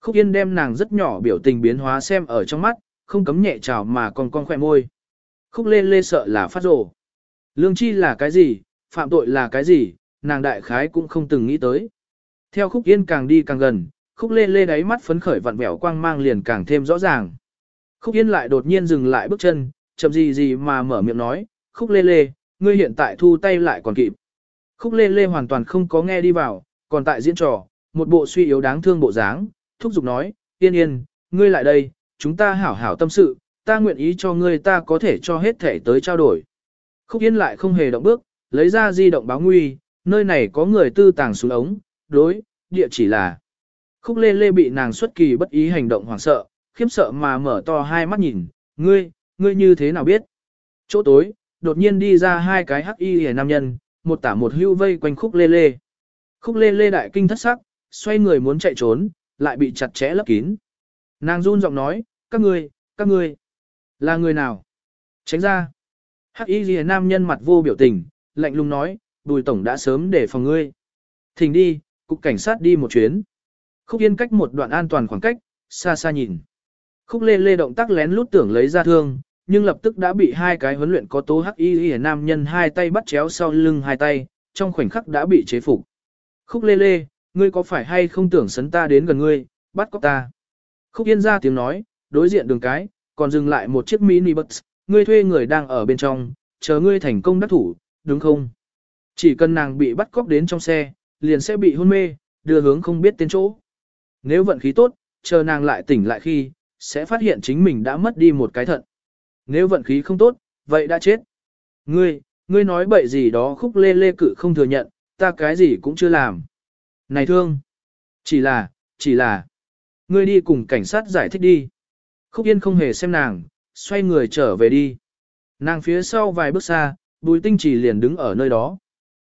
Khúc yên đem nàng rất nhỏ biểu tình biến hóa xem ở trong mắt, không cấm nhẹ trào mà còn con khỏe môi. Khúc lê lê sợ là phát rổ. Lương chi là cái gì, phạm tội là cái gì, nàng đại khái cũng không từng nghĩ tới. Theo khúc yên càng đi càng gần, khúc lê lê đáy mắt phấn khởi vặn vẹo quang mang liền càng thêm rõ ràng. Khúc yên lại đột nhiên dừng lại bước chân, chậm gì gì mà mở miệng nói, khúc lê lê, ngươi hiện tại thu tay lại còn kịp. Khúc lê lê hoàn toàn không có nghe đi vào, còn tại diễn trò, một bộ suy yếu đáng thương bộ dáng, thúc giục nói, yên yên, ngươi lại đây, chúng ta hảo hảo tâm sự, ta nguyện ý cho ngươi ta có thể cho hết thể tới trao đổi. Khúc yên lại không hề động bước, lấy ra di động báo nguy, nơi này có người tư tàng xuống ống, đối, địa chỉ là. Khúc lê lê bị nàng xuất kỳ bất ý hành động hoảng sợ, khiếp sợ mà mở to hai mắt nhìn, ngươi, ngươi như thế nào biết. Chỗ tối, đột nhiên đi ra hai cái hắc y hề nam nhân, một tả một hưu vây quanh khúc lê lê. Khúc lê lê đại kinh thất sắc, xoay người muốn chạy trốn, lại bị chặt chẽ lấp kín. Nàng run giọng nói, các ngươi, các ngươi, là người nào? Tránh ra. Hắc y hề nam nhân mặt vô biểu tình, lạnh lùng nói, bùi tổng đã sớm để phòng ngươi. Thỉnh đi, cục cảnh sát đi một chuyến. Khúc yên cách một đoạn an toàn khoảng cách, xa xa nhìn. Khúc lê lê động tác lén lút tưởng lấy ra thương, nhưng lập tức đã bị hai cái huấn luyện có tố hắc y ghi nam nhân hai tay bắt chéo sau lưng hai tay, trong khoảnh khắc đã bị chế phục. Khúc lê lê, ngươi có phải hay không tưởng sấn ta đến gần ngươi, bắt cóc ta. Khúc yên ra tiếng nói, đối diện đường cái, còn dừng lại một chiếc mini bus, ngươi thuê người đang ở bên trong, chờ ngươi thành công đắc thủ, đúng không? Chỉ cần nàng bị bắt cóc đến trong xe, liền sẽ bị hôn mê, đưa hướng không biết tên chỗ. Nếu vận khí tốt, chờ nàng lại tỉnh lại khi, sẽ phát hiện chính mình đã mất đi một cái thận. Nếu vận khí không tốt, vậy đã chết. Ngươi, ngươi nói bậy gì đó khúc lê lê cự không thừa nhận, ta cái gì cũng chưa làm. Này thương, chỉ là, chỉ là, ngươi đi cùng cảnh sát giải thích đi. Khúc Yên không hề xem nàng, xoay người trở về đi. Nàng phía sau vài bước xa, bùi tinh chỉ liền đứng ở nơi đó.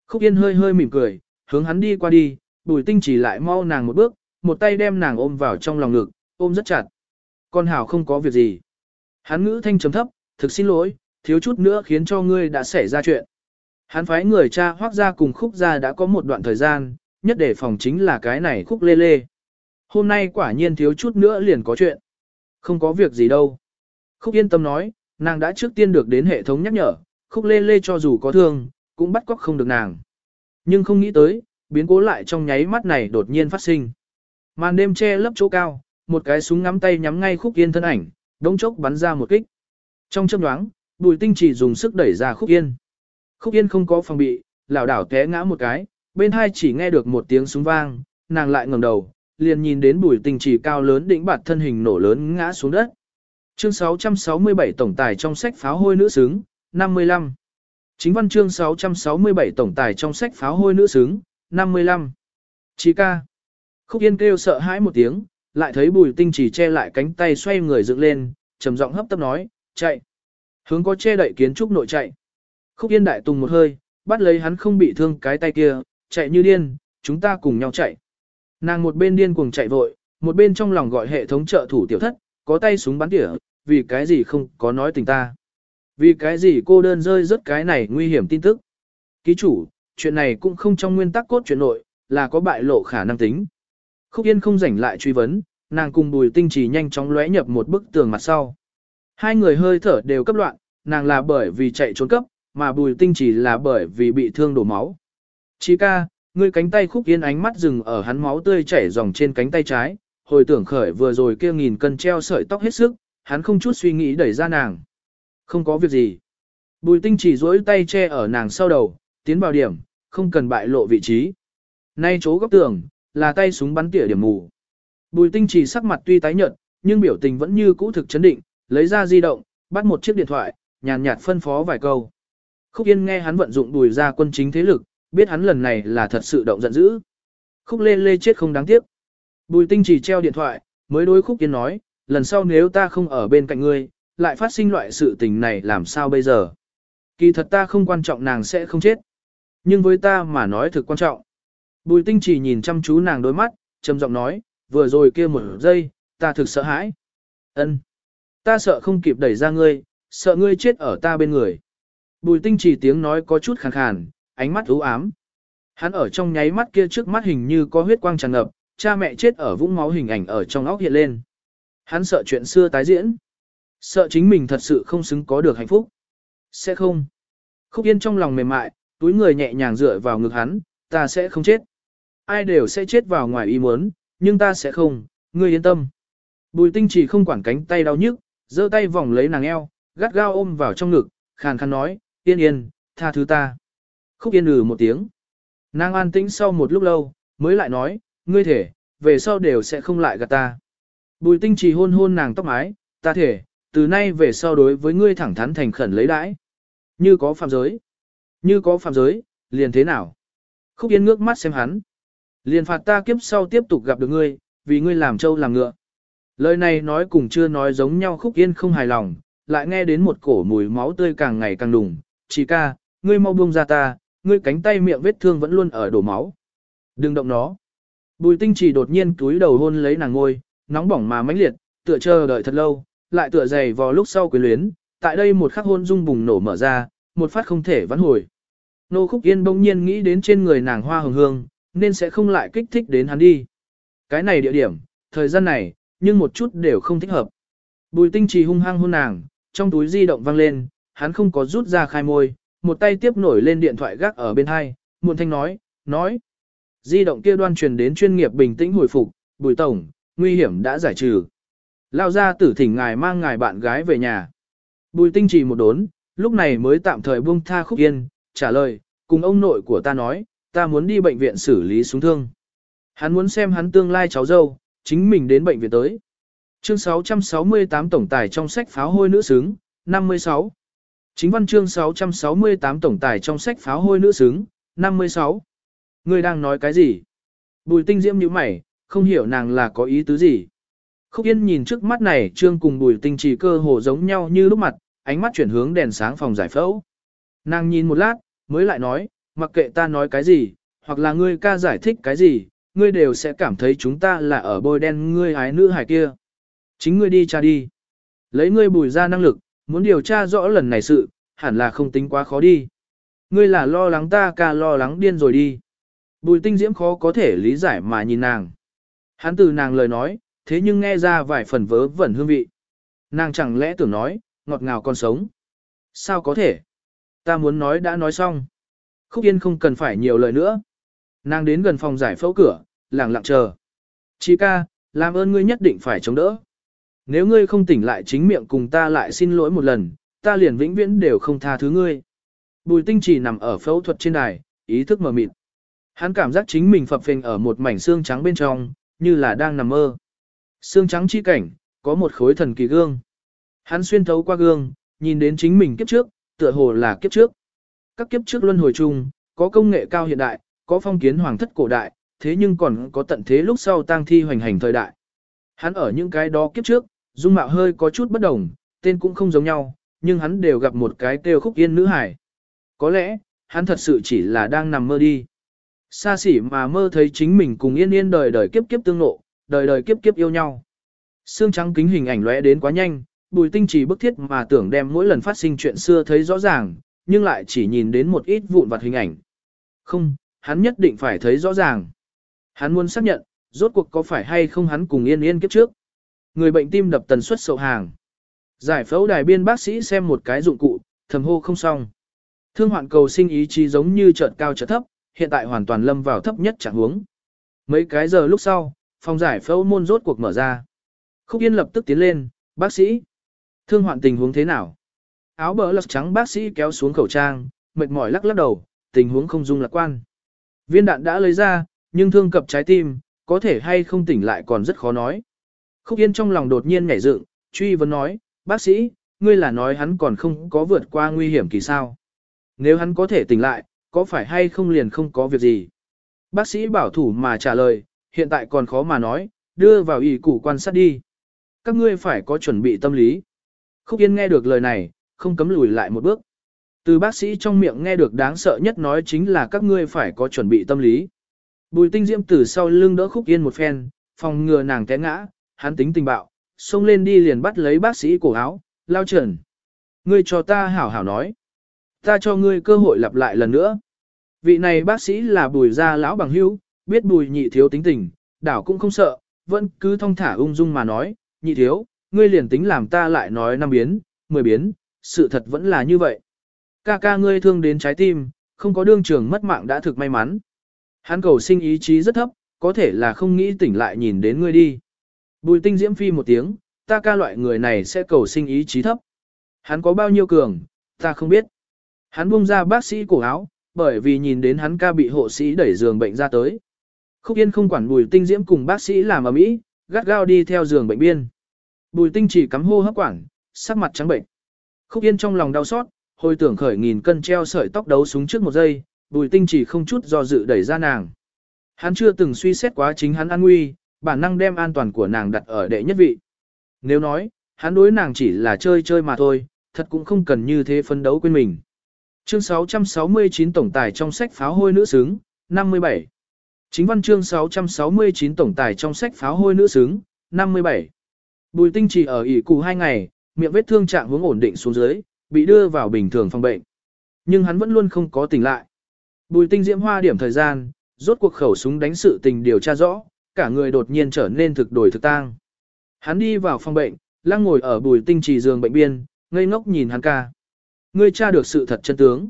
Khúc Yên hơi hơi mỉm cười, hướng hắn đi qua đi, bùi tinh chỉ lại mau nàng một bước, một tay đem nàng ôm vào trong lòng ngực, ôm rất chặt. Con hảo không có việc gì. Hắn ngữ thanh chấm thấp, thực xin lỗi, thiếu chút nữa khiến cho ngươi đã xảy ra chuyện. Hắn phái người cha hoác ra cùng khúc ra đã có một đoạn thời gian, nhất để phòng chính là cái này khúc lê lê. Hôm nay quả nhiên thiếu chút nữa liền có chuyện. Không có việc gì đâu. Khúc yên tâm nói, nàng đã trước tiên được đến hệ thống nhắc nhở, khúc lê lê cho dù có thương, cũng bắt cóc không được nàng. Nhưng không nghĩ tới, biến cố lại trong nháy mắt này đột nhiên phát sinh. Màn đêm che lấp chỗ cao, một cái súng ngắm tay nhắm ngay khúc yên thân ảnh, đống chốc bắn ra một kích. Trong chớp nhoáng, bùi tinh chỉ dùng sức đẩy ra khúc yên. Khúc yên không có phòng bị, lảo đảo té ngã một cái, bên hai chỉ nghe được một tiếng súng vang, nàng lại ngẩng đầu, liền nhìn đến bùi tinh chỉ cao lớn đỉnh bạt thân hình nổ lớn ngã xuống đất. Chương 667 tổng tài trong sách pháo hôi nữ xứng, 55. Chính văn chương 667 tổng tài trong sách pháo hôi nữ xứng, 55. Chí ca. Khúc Yên kêu sợ hãi một tiếng, lại thấy bùi tinh chỉ che lại cánh tay xoay người dựng lên, trầm giọng hấp tấp nói, chạy. Hướng có che đậy kiến trúc nội chạy. Khúc Yên đại tùng một hơi, bắt lấy hắn không bị thương cái tay kia, chạy như điên, chúng ta cùng nhau chạy. Nàng một bên điên cuồng chạy vội, một bên trong lòng gọi hệ thống trợ thủ tiểu thất, có tay súng bắn tỉa, vì cái gì không có nói tình ta. Vì cái gì cô đơn rơi rất cái này nguy hiểm tin tức. Ký chủ, chuyện này cũng không trong nguyên tắc cốt chuyện nội, là có bại lộ khả năng tính. Khúc Yên không rảnh lại truy vấn, nàng cùng bùi tinh trì nhanh chóng lóe nhập một bức tường mặt sau. Hai người hơi thở đều cấp loạn, nàng là bởi vì chạy trốn cấp, mà bùi tinh trì là bởi vì bị thương đổ máu. Chí ca, ngươi cánh tay khúc yên ánh mắt dừng ở hắn máu tươi chảy dòng trên cánh tay trái, hồi tưởng khởi vừa rồi kia nghìn cân treo sợi tóc hết sức, hắn không chút suy nghĩ đẩy ra nàng. Không có việc gì. Bùi tinh chỉ duỗi tay che ở nàng sau đầu, tiến vào điểm, không cần bại lộ vị trí. Nay chỗ góc tường, là tay súng bắn tỉa điểm mù. Bùi tinh chỉ sắc mặt tuy tái nhợt, nhưng biểu tình vẫn như cũ thực chấn định, lấy ra di động, bắt một chiếc điện thoại, nhàn nhạt phân phó vài câu. Khúc Yên nghe hắn vận dụng bùi ra quân chính thế lực, biết hắn lần này là thật sự động giận dữ. Khúc lê lê chết không đáng tiếc. Bùi tinh chỉ treo điện thoại, mới đối Khúc Yên nói, lần sau nếu ta không ở bên cạnh ngươi, lại phát sinh loại sự tình này làm sao bây giờ. Kỳ thật ta không quan trọng nàng sẽ không chết. Nhưng với ta mà nói thực quan trọng. Bùi tinh chỉ nhìn chăm chú nàng đôi mắt, trầm giọng nói, vừa rồi kia một giây, ta thực sợ hãi. ân Ta sợ không kịp đẩy ra ngươi, sợ ngươi chết ở ta bên người. Bùi tinh chỉ tiếng nói có chút khàn khàn, ánh mắt u ám. Hắn ở trong nháy mắt kia trước mắt hình như có huyết quang tràn ngập, cha mẹ chết ở vũng máu hình ảnh ở trong óc hiện lên. Hắn sợ chuyện xưa tái diễn. Sợ chính mình thật sự không xứng có được hạnh phúc. Sẽ không. Khúc yên trong lòng mềm mại, túi người nhẹ nhàng dựa vào ngực hắn, ta sẽ không chết. Ai đều sẽ chết vào ngoài ý muốn, nhưng ta sẽ không, ngươi yên tâm. Bùi tinh chỉ không quản cánh tay đau nhức, giơ tay vòng lấy nàng eo, gắt gao ôm vào trong ngực, khàn khàn nói, yên yên, tha thứ ta. Khúc yên ừ một tiếng. Nàng an tĩnh sau một lúc lâu, mới lại nói, ngươi thể, về sau đều sẽ không lại gạt ta. Bùi tinh chỉ hôn hôn nàng tóc mái, ta thể, từ nay về sau đối với ngươi thẳng thắn thành khẩn lấy đãi. Như có phạm giới. Như có phạm giới, liền thế nào? Khúc Yên ngước mắt xem hắn. Liền phạt ta kiếp sau tiếp tục gặp được ngươi, vì ngươi làm trâu làm ngựa. Lời này nói cùng chưa nói giống nhau Khúc Yên không hài lòng, lại nghe đến một cổ mùi máu tươi càng ngày càng đùng. Chỉ ca, ngươi mau buông ra ta, ngươi cánh tay miệng vết thương vẫn luôn ở đổ máu. Đừng động nó. Bùi tinh chỉ đột nhiên túi đầu hôn lấy nàng ngôi, nóng bỏng mà mãnh liệt, tựa chờ đợi thật lâu, lại tựa dày vào lúc sau quyến luyến, tại đây một khắc hôn dung bùng nổ mở ra, một phát không thể vãn hồi. Nô Khúc Yên bỗng nhiên nghĩ đến trên người nàng hoa hồng hương, nên sẽ không lại kích thích đến hắn đi. Cái này địa điểm, thời gian này, nhưng một chút đều không thích hợp. Bùi tinh trì hung hăng hôn nàng, trong túi di động vang lên, hắn không có rút ra khai môi, một tay tiếp nổi lên điện thoại gác ở bên hai, muộn thanh nói, nói. Di động kia đoan truyền đến chuyên nghiệp bình tĩnh hồi phục, bùi tổng, nguy hiểm đã giải trừ. Lao ra tử thỉnh ngài mang ngài bạn gái về nhà. Bùi tinh trì một đốn, lúc này mới tạm thời buông tha khúc yên, trả lời, cùng ông nội của ta nói, ta muốn đi bệnh viện xử lý súng thương. Hắn muốn xem hắn tương lai cháu dâu, chính mình đến bệnh viện tới. Chương 668 tổng tài trong sách pháo hôi nữ xứng, 56. Chính văn chương 668 tổng tài trong sách pháo hôi nữ xứng, 56. Người đang nói cái gì? Bùi tinh diễm như mày, không hiểu nàng là có ý tứ gì. Khúc Yên nhìn trước mắt này trương cùng bùi tinh trì cơ hồ giống nhau như lúc mặt, ánh mắt chuyển hướng đèn sáng phòng giải phẫu. Nàng nhìn một lát, mới lại nói, mặc kệ ta nói cái gì, hoặc là ngươi ca giải thích cái gì, ngươi đều sẽ cảm thấy chúng ta là ở bôi đen ngươi ái nữ hải kia. Chính ngươi đi tra đi. Lấy ngươi bùi ra năng lực, muốn điều tra rõ lần này sự, hẳn là không tính quá khó đi. Ngươi là lo lắng ta ca lo lắng điên rồi đi. Bùi tinh diễm khó có thể lý giải mà nhìn nàng. Hắn từ nàng lời nói, thế nhưng nghe ra vài phần vớ vẩn hương vị. Nàng chẳng lẽ tưởng nói, ngọt ngào còn sống. Sao có thể? Ta muốn nói đã nói xong. Khúc Yên không cần phải nhiều lời nữa. Nàng đến gần phòng giải phẫu cửa, lặng lặng chờ. chí ca, làm ơn ngươi nhất định phải chống đỡ. Nếu ngươi không tỉnh lại chính miệng cùng ta lại xin lỗi một lần, ta liền vĩnh viễn đều không tha thứ ngươi. Bùi tinh chỉ nằm ở phẫu thuật trên đài, ý thức mờ mịt. Hắn cảm giác chính mình phập phình ở một mảnh xương trắng bên trong, như là đang nằm mơ. Xương trắng chi cảnh, có một khối thần kỳ gương. Hắn xuyên thấu qua gương, nhìn đến chính mình kiếp trước, tựa hồ là kiếp trước. Các kiếp trước luân hồi chung, có công nghệ cao hiện đại, có phong kiến hoàng thất cổ đại, thế nhưng còn có tận thế lúc sau tang thi hoành hành thời đại. Hắn ở những cái đó kiếp trước, dung mạo hơi có chút bất đồng, tên cũng không giống nhau, nhưng hắn đều gặp một cái kêu khúc yên nữ hải. Có lẽ, hắn thật sự chỉ là đang nằm mơ đi. Xa xỉ mà mơ thấy chính mình cùng yên yên đời đời kiếp kiếp tương lộ, đời đời kiếp kiếp yêu nhau. Xương trắng kính hình ảnh lóe đến quá nhanh, bùi tinh chỉ bức thiết mà tưởng đem mỗi lần phát sinh chuyện xưa thấy rõ ràng, nhưng lại chỉ nhìn đến một ít vụn vặt hình ảnh. Không, hắn nhất định phải thấy rõ ràng. Hắn muốn xác nhận, rốt cuộc có phải hay không hắn cùng yên yên kiếp trước. Người bệnh tim đập tần suất sậu hàng. Giải phẫu đài biên bác sĩ xem một cái dụng cụ, thầm hô không xong. Thương hoạn cầu sinh ý chí giống như chợt cao chợt thấp, hiện tại hoàn toàn lâm vào thấp nhất trạng huống. Mấy cái giờ lúc sau, phòng giải phẫu môn rốt cuộc mở ra. Khúc Yên lập tức tiến lên, bác sĩ. Thương hoạn tình huống thế nào? Áo bờ lật trắng bác sĩ kéo xuống khẩu trang, mệt mỏi lắc lắc đầu, tình huống không dung lạc quan. Viên đạn đã lấy ra, nhưng thương cập trái tim, có thể hay không tỉnh lại còn rất khó nói. Khúc Yên trong lòng đột nhiên nhảy dựng, truy vấn nói, bác sĩ, ngươi là nói hắn còn không có vượt qua nguy hiểm kỳ sao. Nếu hắn có thể tỉnh lại, có phải hay không liền không có việc gì. Bác sĩ bảo thủ mà trả lời, hiện tại còn khó mà nói, đưa vào y củ quan sát đi. Các ngươi phải có chuẩn bị tâm lý. Khúc Yên nghe được lời này, không cấm lùi lại một bước. Từ bác sĩ trong miệng nghe được đáng sợ nhất nói chính là các ngươi phải có chuẩn bị tâm lý. Bùi tinh diễm từ sau lưng đỡ Khúc Yên một phen, phòng ngừa nàng té ngã, hắn tính tình bạo, xông lên đi liền bắt lấy bác sĩ cổ áo, lao trần. Ngươi cho ta hảo hảo nói. Ta cho ngươi cơ hội lặp lại lần nữa. Vị này bác sĩ là bùi gia lão bằng hữu, biết bùi nhị thiếu tính tình, đảo cũng không sợ, vẫn cứ thong thả ung dung mà nói, nhị thiếu, ngươi liền tính làm ta lại nói năm biến, mười biến, sự thật vẫn là như vậy. Ca ca ngươi thương đến trái tim, không có đương trường mất mạng đã thực may mắn. Hắn cầu sinh ý chí rất thấp, có thể là không nghĩ tỉnh lại nhìn đến ngươi đi. Bùi tinh diễm phi một tiếng, ta ca loại người này sẽ cầu sinh ý chí thấp. Hắn có bao nhiêu cường, ta không biết. Hắn buông ra bác sĩ cổ áo, bởi vì nhìn đến hắn ca bị hộ sĩ đẩy giường bệnh ra tới. Khúc Yên không quản bùi tinh diễm cùng bác sĩ làm ở mỹ, gắt gao đi theo giường bệnh biên. Bùi tinh chỉ cắm hô hấp quản, sắc mặt trắng bệnh. Khúc Yên trong lòng đau xót, hồi tưởng khởi nghìn cân treo sợi tóc đấu súng trước một giây, bùi tinh chỉ không chút do dự đẩy ra nàng. Hắn chưa từng suy xét quá chính hắn an nguy, bản năng đem an toàn của nàng đặt ở đệ nhất vị. Nếu nói, hắn đối nàng chỉ là chơi chơi mà thôi, thật cũng không cần như thế phân đấu quên mình. Chương 669 tổng tài trong sách pháo hôi nữ xứng, 57. Chính văn chương 669 tổng tài trong sách pháo hôi nữ xứng, 57. Bùi tinh chỉ ở ỉ cụ hai ngày, miệng vết thương trạng hướng ổn định xuống dưới, bị đưa vào bình thường phòng bệnh. Nhưng hắn vẫn luôn không có tỉnh lại. Bùi tinh diễm hoa điểm thời gian, rốt cuộc khẩu súng đánh sự tình điều tra rõ, cả người đột nhiên trở nên thực đổi thực tang. Hắn đi vào phòng bệnh, lăng ngồi ở bùi tinh trì giường bệnh biên, ngây ngốc nhìn hắn ca. Ngươi tra được sự thật chân tướng.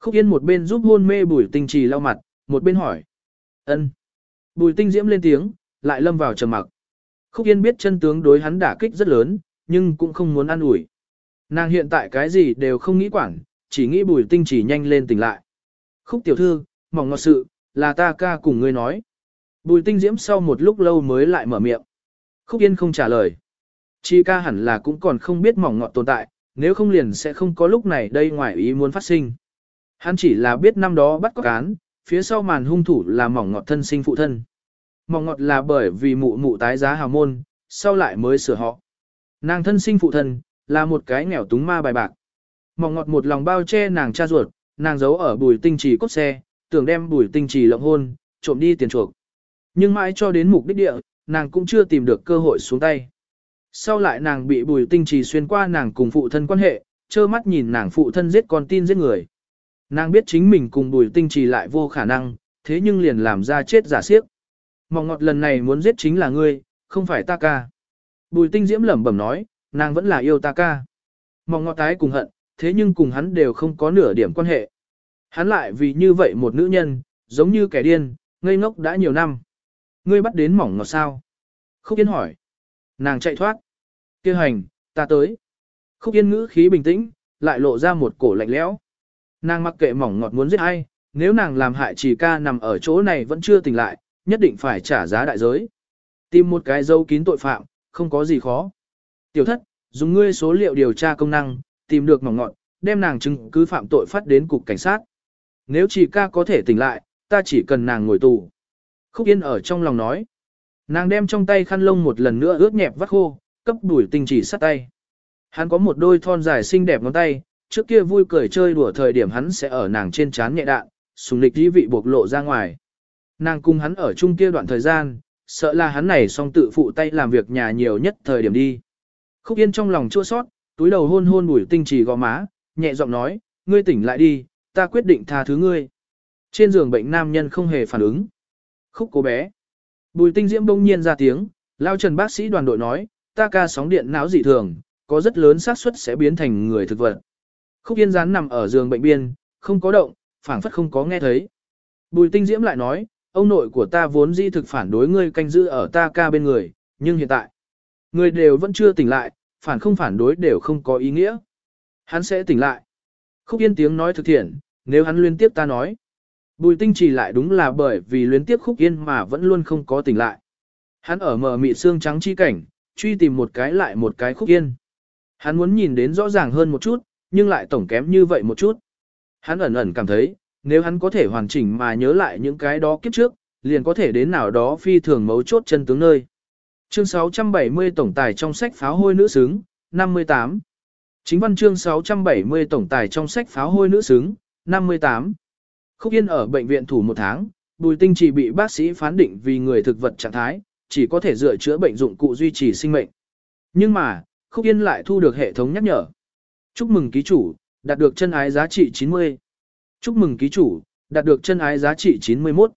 Khúc Yên một bên giúp hôn mê bùi tinh trì lau mặt, một bên hỏi ân Bùi tinh diễm lên tiếng, lại lâm vào trầm mặc. Khúc Yên biết chân tướng đối hắn đả kích rất lớn, nhưng cũng không muốn ăn ủi Nàng hiện tại cái gì đều không nghĩ quản, chỉ nghĩ bùi tinh chỉ nhanh lên tỉnh lại. Khúc tiểu thư, mỏng ngọt sự, là ta ca cùng ngươi nói. Bùi tinh diễm sau một lúc lâu mới lại mở miệng. Khúc Yên không trả lời. Chi ca hẳn là cũng còn không biết mỏng ngọt tồn tại, nếu không liền sẽ không có lúc này đây ngoài ý muốn phát sinh. Hắn chỉ là biết năm đó bắt có cán, phía sau màn hung thủ là mỏng ngọt thân sinh phụ thân. Mỏng ngọt là bởi vì mụ mụ tái giá hào môn, sau lại mới sửa họ. Nàng thân sinh phụ thân, là một cái nghèo túng ma bài bạc. Mỏng ngọt một lòng bao che nàng cha ruột, nàng giấu ở bùi tinh trì cốt xe, tưởng đem bùi tinh trì lộng hôn, trộm đi tiền chuộc. Nhưng mãi cho đến mục đích địa, nàng cũng chưa tìm được cơ hội xuống tay. Sau lại nàng bị bùi tinh trì xuyên qua nàng cùng phụ thân quan hệ, trơ mắt nhìn nàng phụ thân giết con tin giết người. Nàng biết chính mình cùng bùi tinh trì lại vô khả năng, thế nhưng liền làm ra chết giả siếp. Mỏng ngọt lần này muốn giết chính là ngươi, không phải ta ca. Bùi tinh diễm lẩm bẩm nói, nàng vẫn là yêu ta ca. Mỏng ngọt tái cùng hận, thế nhưng cùng hắn đều không có nửa điểm quan hệ. Hắn lại vì như vậy một nữ nhân, giống như kẻ điên, ngây ngốc đã nhiều năm. Ngươi bắt đến mỏng ngọt sao? Khúc Yên hỏi. Nàng chạy thoát. Kêu hành, ta tới. Khúc Yên ngữ khí bình tĩnh, lại lộ ra một cổ lạnh lẽo. Nàng mặc kệ mỏng ngọt muốn giết ai, nếu nàng làm hại chỉ ca nằm ở chỗ này vẫn chưa tỉnh lại, nhất định phải trả giá đại giới. Tìm một cái dấu kín tội phạm, không có gì khó. Tiểu thất, dùng ngươi số liệu điều tra công năng, tìm được mỏng ngọt, đem nàng chứng cứ phạm tội phát đến cục cảnh sát. Nếu chỉ ca có thể tỉnh lại, ta chỉ cần nàng ngồi tù. Khúc Yên ở trong lòng nói. Nàng đem trong tay khăn lông một lần nữa ướt nhẹp vắt khô, cấp đuổi tinh chỉ sát tay. Hắn có một đôi thon dài xinh đẹp ngón tay, trước kia vui cười chơi đùa thời điểm hắn sẽ ở nàng trên chán nhẹ đạn, sùng lịch dí vị buộc lộ ra ngoài. Nàng cùng hắn ở chung kia đoạn thời gian, sợ là hắn này song tự phụ tay làm việc nhà nhiều nhất thời điểm đi. Khúc Yên trong lòng chua sót, túi đầu hôn hôn bùi tinh trì gò má, nhẹ giọng nói, ngươi tỉnh lại đi, ta quyết định tha thứ ngươi. Trên giường bệnh nam nhân không hề phản ứng. Khúc cô bé. Bùi tinh diễm bỗng nhiên ra tiếng, lao trần bác sĩ đoàn đội nói, ta ca sóng điện não dị thường, có rất lớn xác suất sẽ biến thành người thực vật. Khúc yên rán nằm ở giường bệnh biên, không có động, phản phất không có nghe thấy. Bùi tinh diễm lại nói, ông nội của ta vốn di thực phản đối ngươi canh giữ ở ta ca bên người, nhưng hiện tại, người đều vẫn chưa tỉnh lại, phản không phản đối đều không có ý nghĩa. Hắn sẽ tỉnh lại. Khúc yên tiếng nói thực thiện, nếu hắn liên tiếp ta nói. Bùi tinh chỉ lại đúng là bởi vì liên tiếp khúc yên mà vẫn luôn không có tỉnh lại. Hắn ở mờ mị xương trắng chi cảnh, truy tìm một cái lại một cái khúc yên. Hắn muốn nhìn đến rõ ràng hơn một chút, nhưng lại tổng kém như vậy một chút. Hắn ẩn ẩn cảm thấy, nếu hắn có thể hoàn chỉnh mà nhớ lại những cái đó kiếp trước, liền có thể đến nào đó phi thường mấu chốt chân tướng nơi. Chương 670 tổng tài trong sách pháo hôi nữ xứng, 58. Chính văn chương 670 tổng tài trong sách pháo hôi nữ xứng, 58. Khúc Yên ở bệnh viện thủ một tháng, Bùi Tinh chỉ bị bác sĩ phán định vì người thực vật trạng thái, chỉ có thể dựa chữa bệnh dụng cụ duy trì sinh mệnh. Nhưng mà, Khúc Yên lại thu được hệ thống nhắc nhở. Chúc mừng ký chủ, đạt được chân ái giá trị 90. Chúc mừng ký chủ, đạt được chân ái giá trị 91.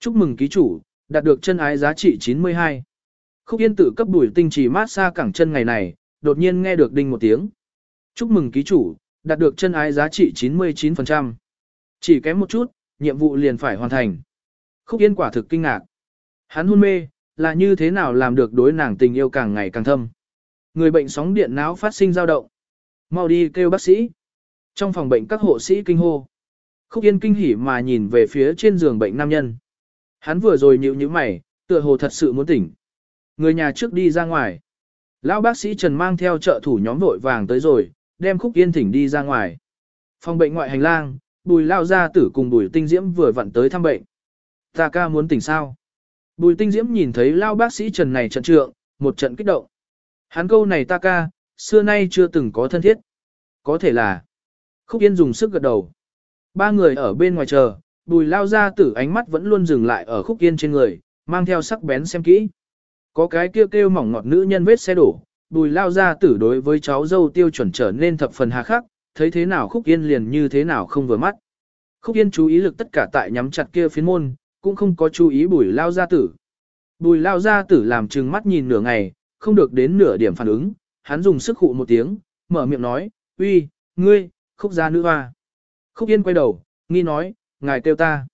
Chúc mừng ký chủ, đạt được chân ái giá trị 92. Khúc Yên tự cấp đuổi tinh trì mát xa cẳng chân ngày này, đột nhiên nghe được đinh một tiếng. Chúc mừng ký chủ, đạt được chân ái giá trị 99%. Chỉ kém một chút, nhiệm vụ liền phải hoàn thành. Khúc Yên quả thực kinh ngạc. Hắn hôn mê, là như thế nào làm được đối nàng tình yêu càng ngày càng thâm. Người bệnh sóng điện não phát sinh dao động. Mau đi kêu bác sĩ. Trong phòng bệnh các hộ sĩ kinh hô. Khúc Yên kinh hỉ mà nhìn về phía trên giường bệnh nam nhân. Hắn vừa rồi nhịu như mày, tựa hồ thật sự muốn tỉnh. Người nhà trước đi ra ngoài. Lão bác sĩ Trần mang theo trợ thủ nhóm vội vàng tới rồi, đem Khúc Yên thỉnh đi ra ngoài. Phòng bệnh ngoại hành lang, Bùi lao gia tử cùng Bùi Tinh Diễm vừa vặn tới thăm bệnh. Ta ca muốn tỉnh sao? Bùi Tinh Diễm nhìn thấy lao bác sĩ Trần này trận trượng, một trận kích động. Hắn câu này ta ca, xưa nay chưa từng có thân thiết. Có thể là. Khúc Yên dùng sức gật đầu. Ba người ở bên ngoài chờ, bùi lao ra tử ánh mắt vẫn luôn dừng lại ở Khúc Yên trên người, mang theo sắc bén xem kỹ. Có cái kêu kêu mỏng ngọt nữ nhân vết xe đổ, bùi lao ra tử đối với cháu dâu tiêu chuẩn trở nên thập phần hà khắc, thấy thế nào Khúc Yên liền như thế nào không vừa mắt. Khúc Yên chú ý lực tất cả tại nhắm chặt kia phiến môn, cũng không có chú ý bùi lao gia tử. Bùi lao gia tử làm trừng mắt nhìn nửa ngày, không được đến nửa điểm phản ứng, hắn dùng sức hụ một tiếng, mở miệng nói, uy, ngươi, khúc gia nữ hoa. Khúc yên quay đầu, nghi nói, ngài kêu ta.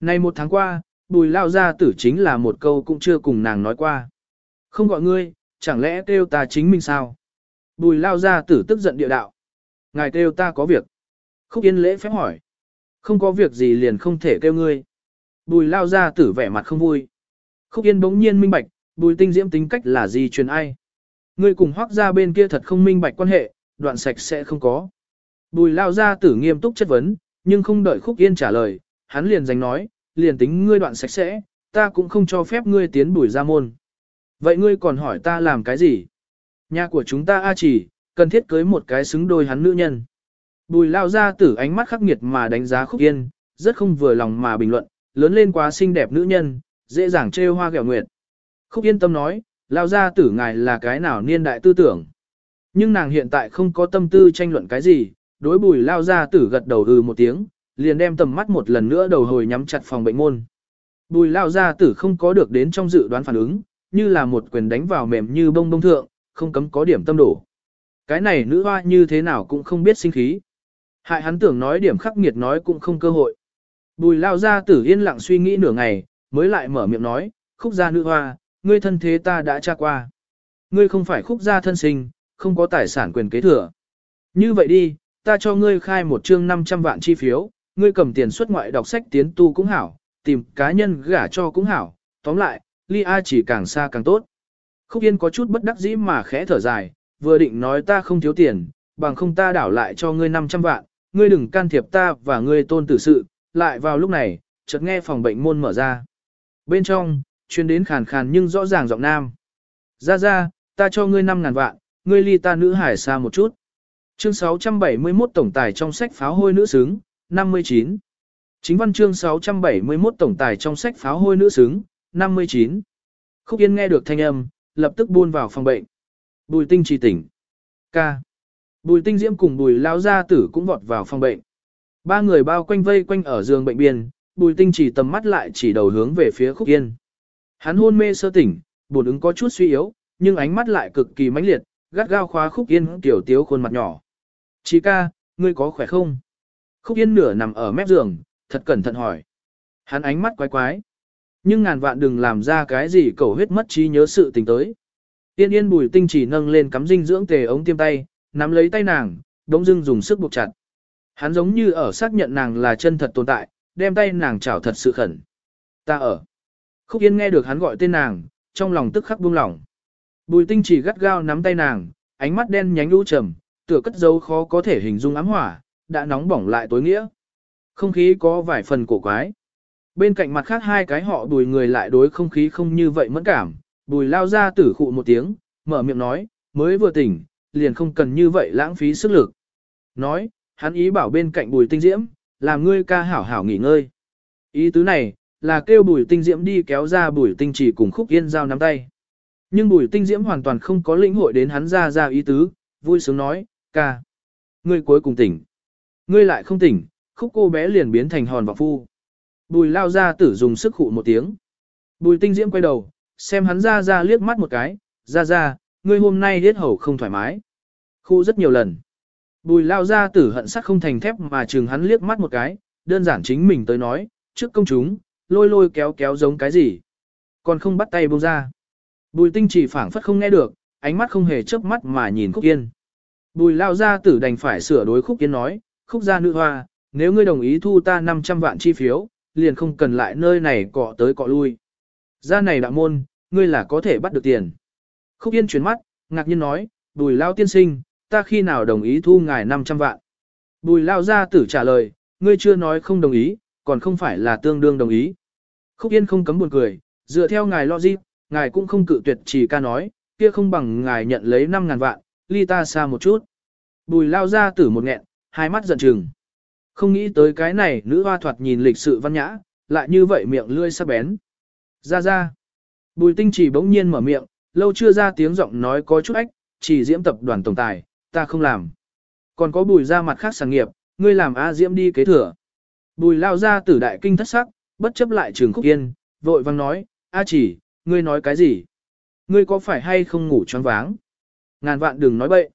Này một tháng qua, bùi lao gia tử chính là một câu cũng chưa cùng nàng nói qua. Không gọi ngươi, chẳng lẽ kêu ta chính mình sao? Bùi lao gia tử tức giận địa đạo. Ngài kêu ta có việc. Khúc yên lễ phép hỏi. Không có việc gì liền không thể kêu ngươi. Bùi lao gia tử vẻ mặt không vui. Khúc yên bỗng nhiên minh bạch, bùi tinh diễm tính cách là gì truyền ai. Ngươi cùng hoác ra bên kia thật không minh bạch quan hệ, đoạn sạch sẽ không có. Bùi lao gia tử nghiêm túc chất vấn, nhưng không đợi khúc yên trả lời, hắn liền giành nói, liền tính ngươi đoạn sạch sẽ, ta cũng không cho phép ngươi tiến bùi ra môn. Vậy ngươi còn hỏi ta làm cái gì? Nhà của chúng ta A chỉ, cần thiết cưới một cái xứng đôi hắn nữ nhân. Bùi lao gia tử ánh mắt khắc nghiệt mà đánh giá khúc yên, rất không vừa lòng mà bình luận, lớn lên quá xinh đẹp nữ nhân, dễ dàng trêu hoa gẹo nguyệt. Khúc yên tâm nói, lao gia tử ngài là cái nào niên đại tư tưởng. Nhưng nàng hiện tại không có tâm tư tranh luận cái gì, đối bùi lao gia tử gật đầu ừ một tiếng, liền đem tầm mắt một lần nữa đầu hồi nhắm chặt phòng bệnh môn. Bùi lao gia tử không có được đến trong dự đoán phản ứng, như là một quyền đánh vào mềm như bông bông thượng, không cấm có điểm tâm đổ. Cái này nữ hoa như thế nào cũng không biết sinh khí. Hại hắn tưởng nói điểm khắc nghiệt nói cũng không cơ hội. Bùi lao gia tử yên lặng suy nghĩ nửa ngày, mới lại mở miệng nói, khúc gia nữ hoa, ngươi thân thế ta đã tra qua. Ngươi không phải khúc gia thân sinh, không có tài sản quyền kế thừa. Như vậy đi, ta cho ngươi khai một chương 500 vạn chi phiếu, ngươi cầm tiền xuất ngoại đọc sách tiến tu cũng hảo, tìm cá nhân gả cho cũng hảo, tóm lại, ly A chỉ càng xa càng tốt. Khúc Yên có chút bất đắc dĩ mà khẽ thở dài, vừa định nói ta không thiếu tiền, bằng không ta đảo lại cho ngươi 500 vạn, ngươi đừng can thiệp ta và ngươi tôn tử sự, lại vào lúc này, chợt nghe phòng bệnh môn mở ra. Bên trong, chuyên đến khàn khàn nhưng rõ ràng giọng nam. Ra ra, ta cho ngươi 5 ngàn vạn, ngươi ly ta nữ hải xa một chút. Chương 671 tổng tài trong sách pháo hôi nữ xứng, 59. Chính văn chương 671 tổng tài trong sách pháo hôi nữ xứng, 59. Khúc Yên nghe được thanh âm, lập tức buôn vào phòng bệnh. Bùi tinh trì tỉnh. Ca. Bùi tinh diễm cùng bùi lao gia tử cũng vọt vào phòng bệnh. Ba người bao quanh vây quanh ở giường bệnh biên, bùi tinh chỉ tầm mắt lại chỉ đầu hướng về phía khúc yên. Hắn hôn mê sơ tỉnh, bổn ứng có chút suy yếu, nhưng ánh mắt lại cực kỳ mãnh liệt, gắt gao khóa khúc yên tiểu tiếu khuôn mặt nhỏ. Chị ca, ngươi có khỏe không? Khúc yên nửa nằm ở mép giường, thật cẩn thận hỏi. Hắn ánh mắt quái quái. Nhưng ngàn vạn đừng làm ra cái gì cầu huyết mất trí nhớ sự tình tới. Yên yên bùi tinh chỉ nâng lên cắm dinh dưỡng tề ống tiêm tay, nắm lấy tay nàng, đống dưng dùng sức buộc chặt. Hắn giống như ở xác nhận nàng là chân thật tồn tại, đem tay nàng chảo thật sự khẩn. Ta ở. Khúc Yên nghe được hắn gọi tên nàng, trong lòng tức khắc buông lỏng. Bùi tinh chỉ gắt gao nắm tay nàng, ánh mắt đen nhánh lũ trầm, tựa cất dấu khó có thể hình dung ám hỏa, đã nóng bỏng lại tối nghĩa. Không khí có vài phần cổ quái. Bên cạnh mặt khác hai cái họ bùi người lại đối không khí không như vậy mẫn cảm, bùi lao ra tử khụ một tiếng, mở miệng nói, mới vừa tỉnh, liền không cần như vậy lãng phí sức lực. Nói, hắn ý bảo bên cạnh bùi tinh diễm, làm ngươi ca hảo hảo nghỉ ngơi. Ý tứ này, là kêu bùi tinh diễm đi kéo ra bùi tinh chỉ cùng khúc yên giao nắm tay. Nhưng bùi tinh diễm hoàn toàn không có lĩnh hội đến hắn ra ra ý tứ, vui sướng nói, ca. Ngươi cuối cùng tỉnh. Ngươi lại không tỉnh, khúc cô bé liền biến thành hòn vọng phu. Bùi lao ra tử dùng sức khụ một tiếng. Bùi tinh diễm quay đầu, xem hắn ra ra liếc mắt một cái, ra ra, ngươi hôm nay hết hầu không thoải mái. Khu rất nhiều lần. Bùi lao ra tử hận sắc không thành thép mà chừng hắn liếc mắt một cái, đơn giản chính mình tới nói, trước công chúng, lôi lôi kéo kéo giống cái gì. Còn không bắt tay buông ra. Bùi tinh chỉ phảng phất không nghe được, ánh mắt không hề chớp mắt mà nhìn khúc yên. Bùi lao ra tử đành phải sửa đối khúc yên nói, khúc gia nữ hoa, nếu ngươi đồng ý thu ta 500 vạn chi phiếu, liền không cần lại nơi này cọ tới cọ lui. Ra này đạo môn, ngươi là có thể bắt được tiền. Khúc yên chuyển mắt, ngạc nhiên nói, bùi lao tiên sinh, ta khi nào đồng ý thu ngài 500 vạn. Bùi lao gia tử trả lời, ngươi chưa nói không đồng ý, còn không phải là tương đương đồng ý. Khúc Yên không cấm buồn cười, dựa theo ngài logic, ngài cũng không cự tuyệt chỉ ca nói, kia không bằng ngài nhận lấy 5.000 vạn, ly ta xa một chút. Bùi lao gia tử một nghẹn, hai mắt giận trừng. Không nghĩ tới cái này nữ hoa thoạt nhìn lịch sự văn nhã, lại như vậy miệng lươi sắc bén. Ra ra. Bùi tinh chỉ bỗng nhiên mở miệng, lâu chưa ra tiếng giọng nói có chút ách, chỉ diễm tập đoàn tổng tài, ta không làm. Còn có bùi ra mặt khác sản nghiệp, ngươi làm A diễm đi kế thừa. Bùi lao ra tử đại kinh thất sắc, bất chấp lại trường khúc yên, vội vang nói, A chỉ, ngươi nói cái gì? Ngươi có phải hay không ngủ choáng váng? Ngàn vạn đừng nói bậy.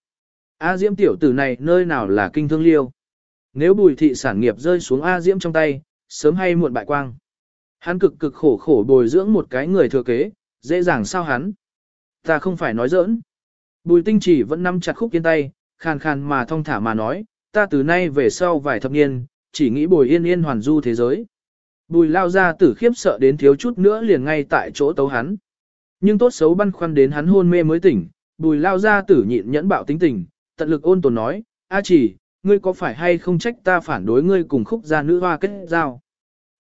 A diễm tiểu tử này nơi nào là kinh thương liêu? Nếu bùi thị sản nghiệp rơi xuống A diễm trong tay, sớm hay muộn bại quang. Hắn cực cực khổ khổ bồi dưỡng một cái người thừa kế, dễ dàng sao hắn? Ta không phải nói giỡn. Bùi tinh chỉ vẫn nắm chặt khúc yên tay, khàn khàn mà thong thả mà nói, ta từ nay về sau vài thập niên, chỉ nghĩ bồi yên yên hoàn du thế giới. Bùi lao ra tử khiếp sợ đến thiếu chút nữa liền ngay tại chỗ tấu hắn. Nhưng tốt xấu băn khoăn đến hắn hôn mê mới tỉnh, bùi lao ra tử nhịn nhẫn bạo tính tình, tận lực ôn tồn nói, a chỉ, ngươi có phải hay không trách ta phản đối ngươi cùng khúc gia nữ hoa kết giao.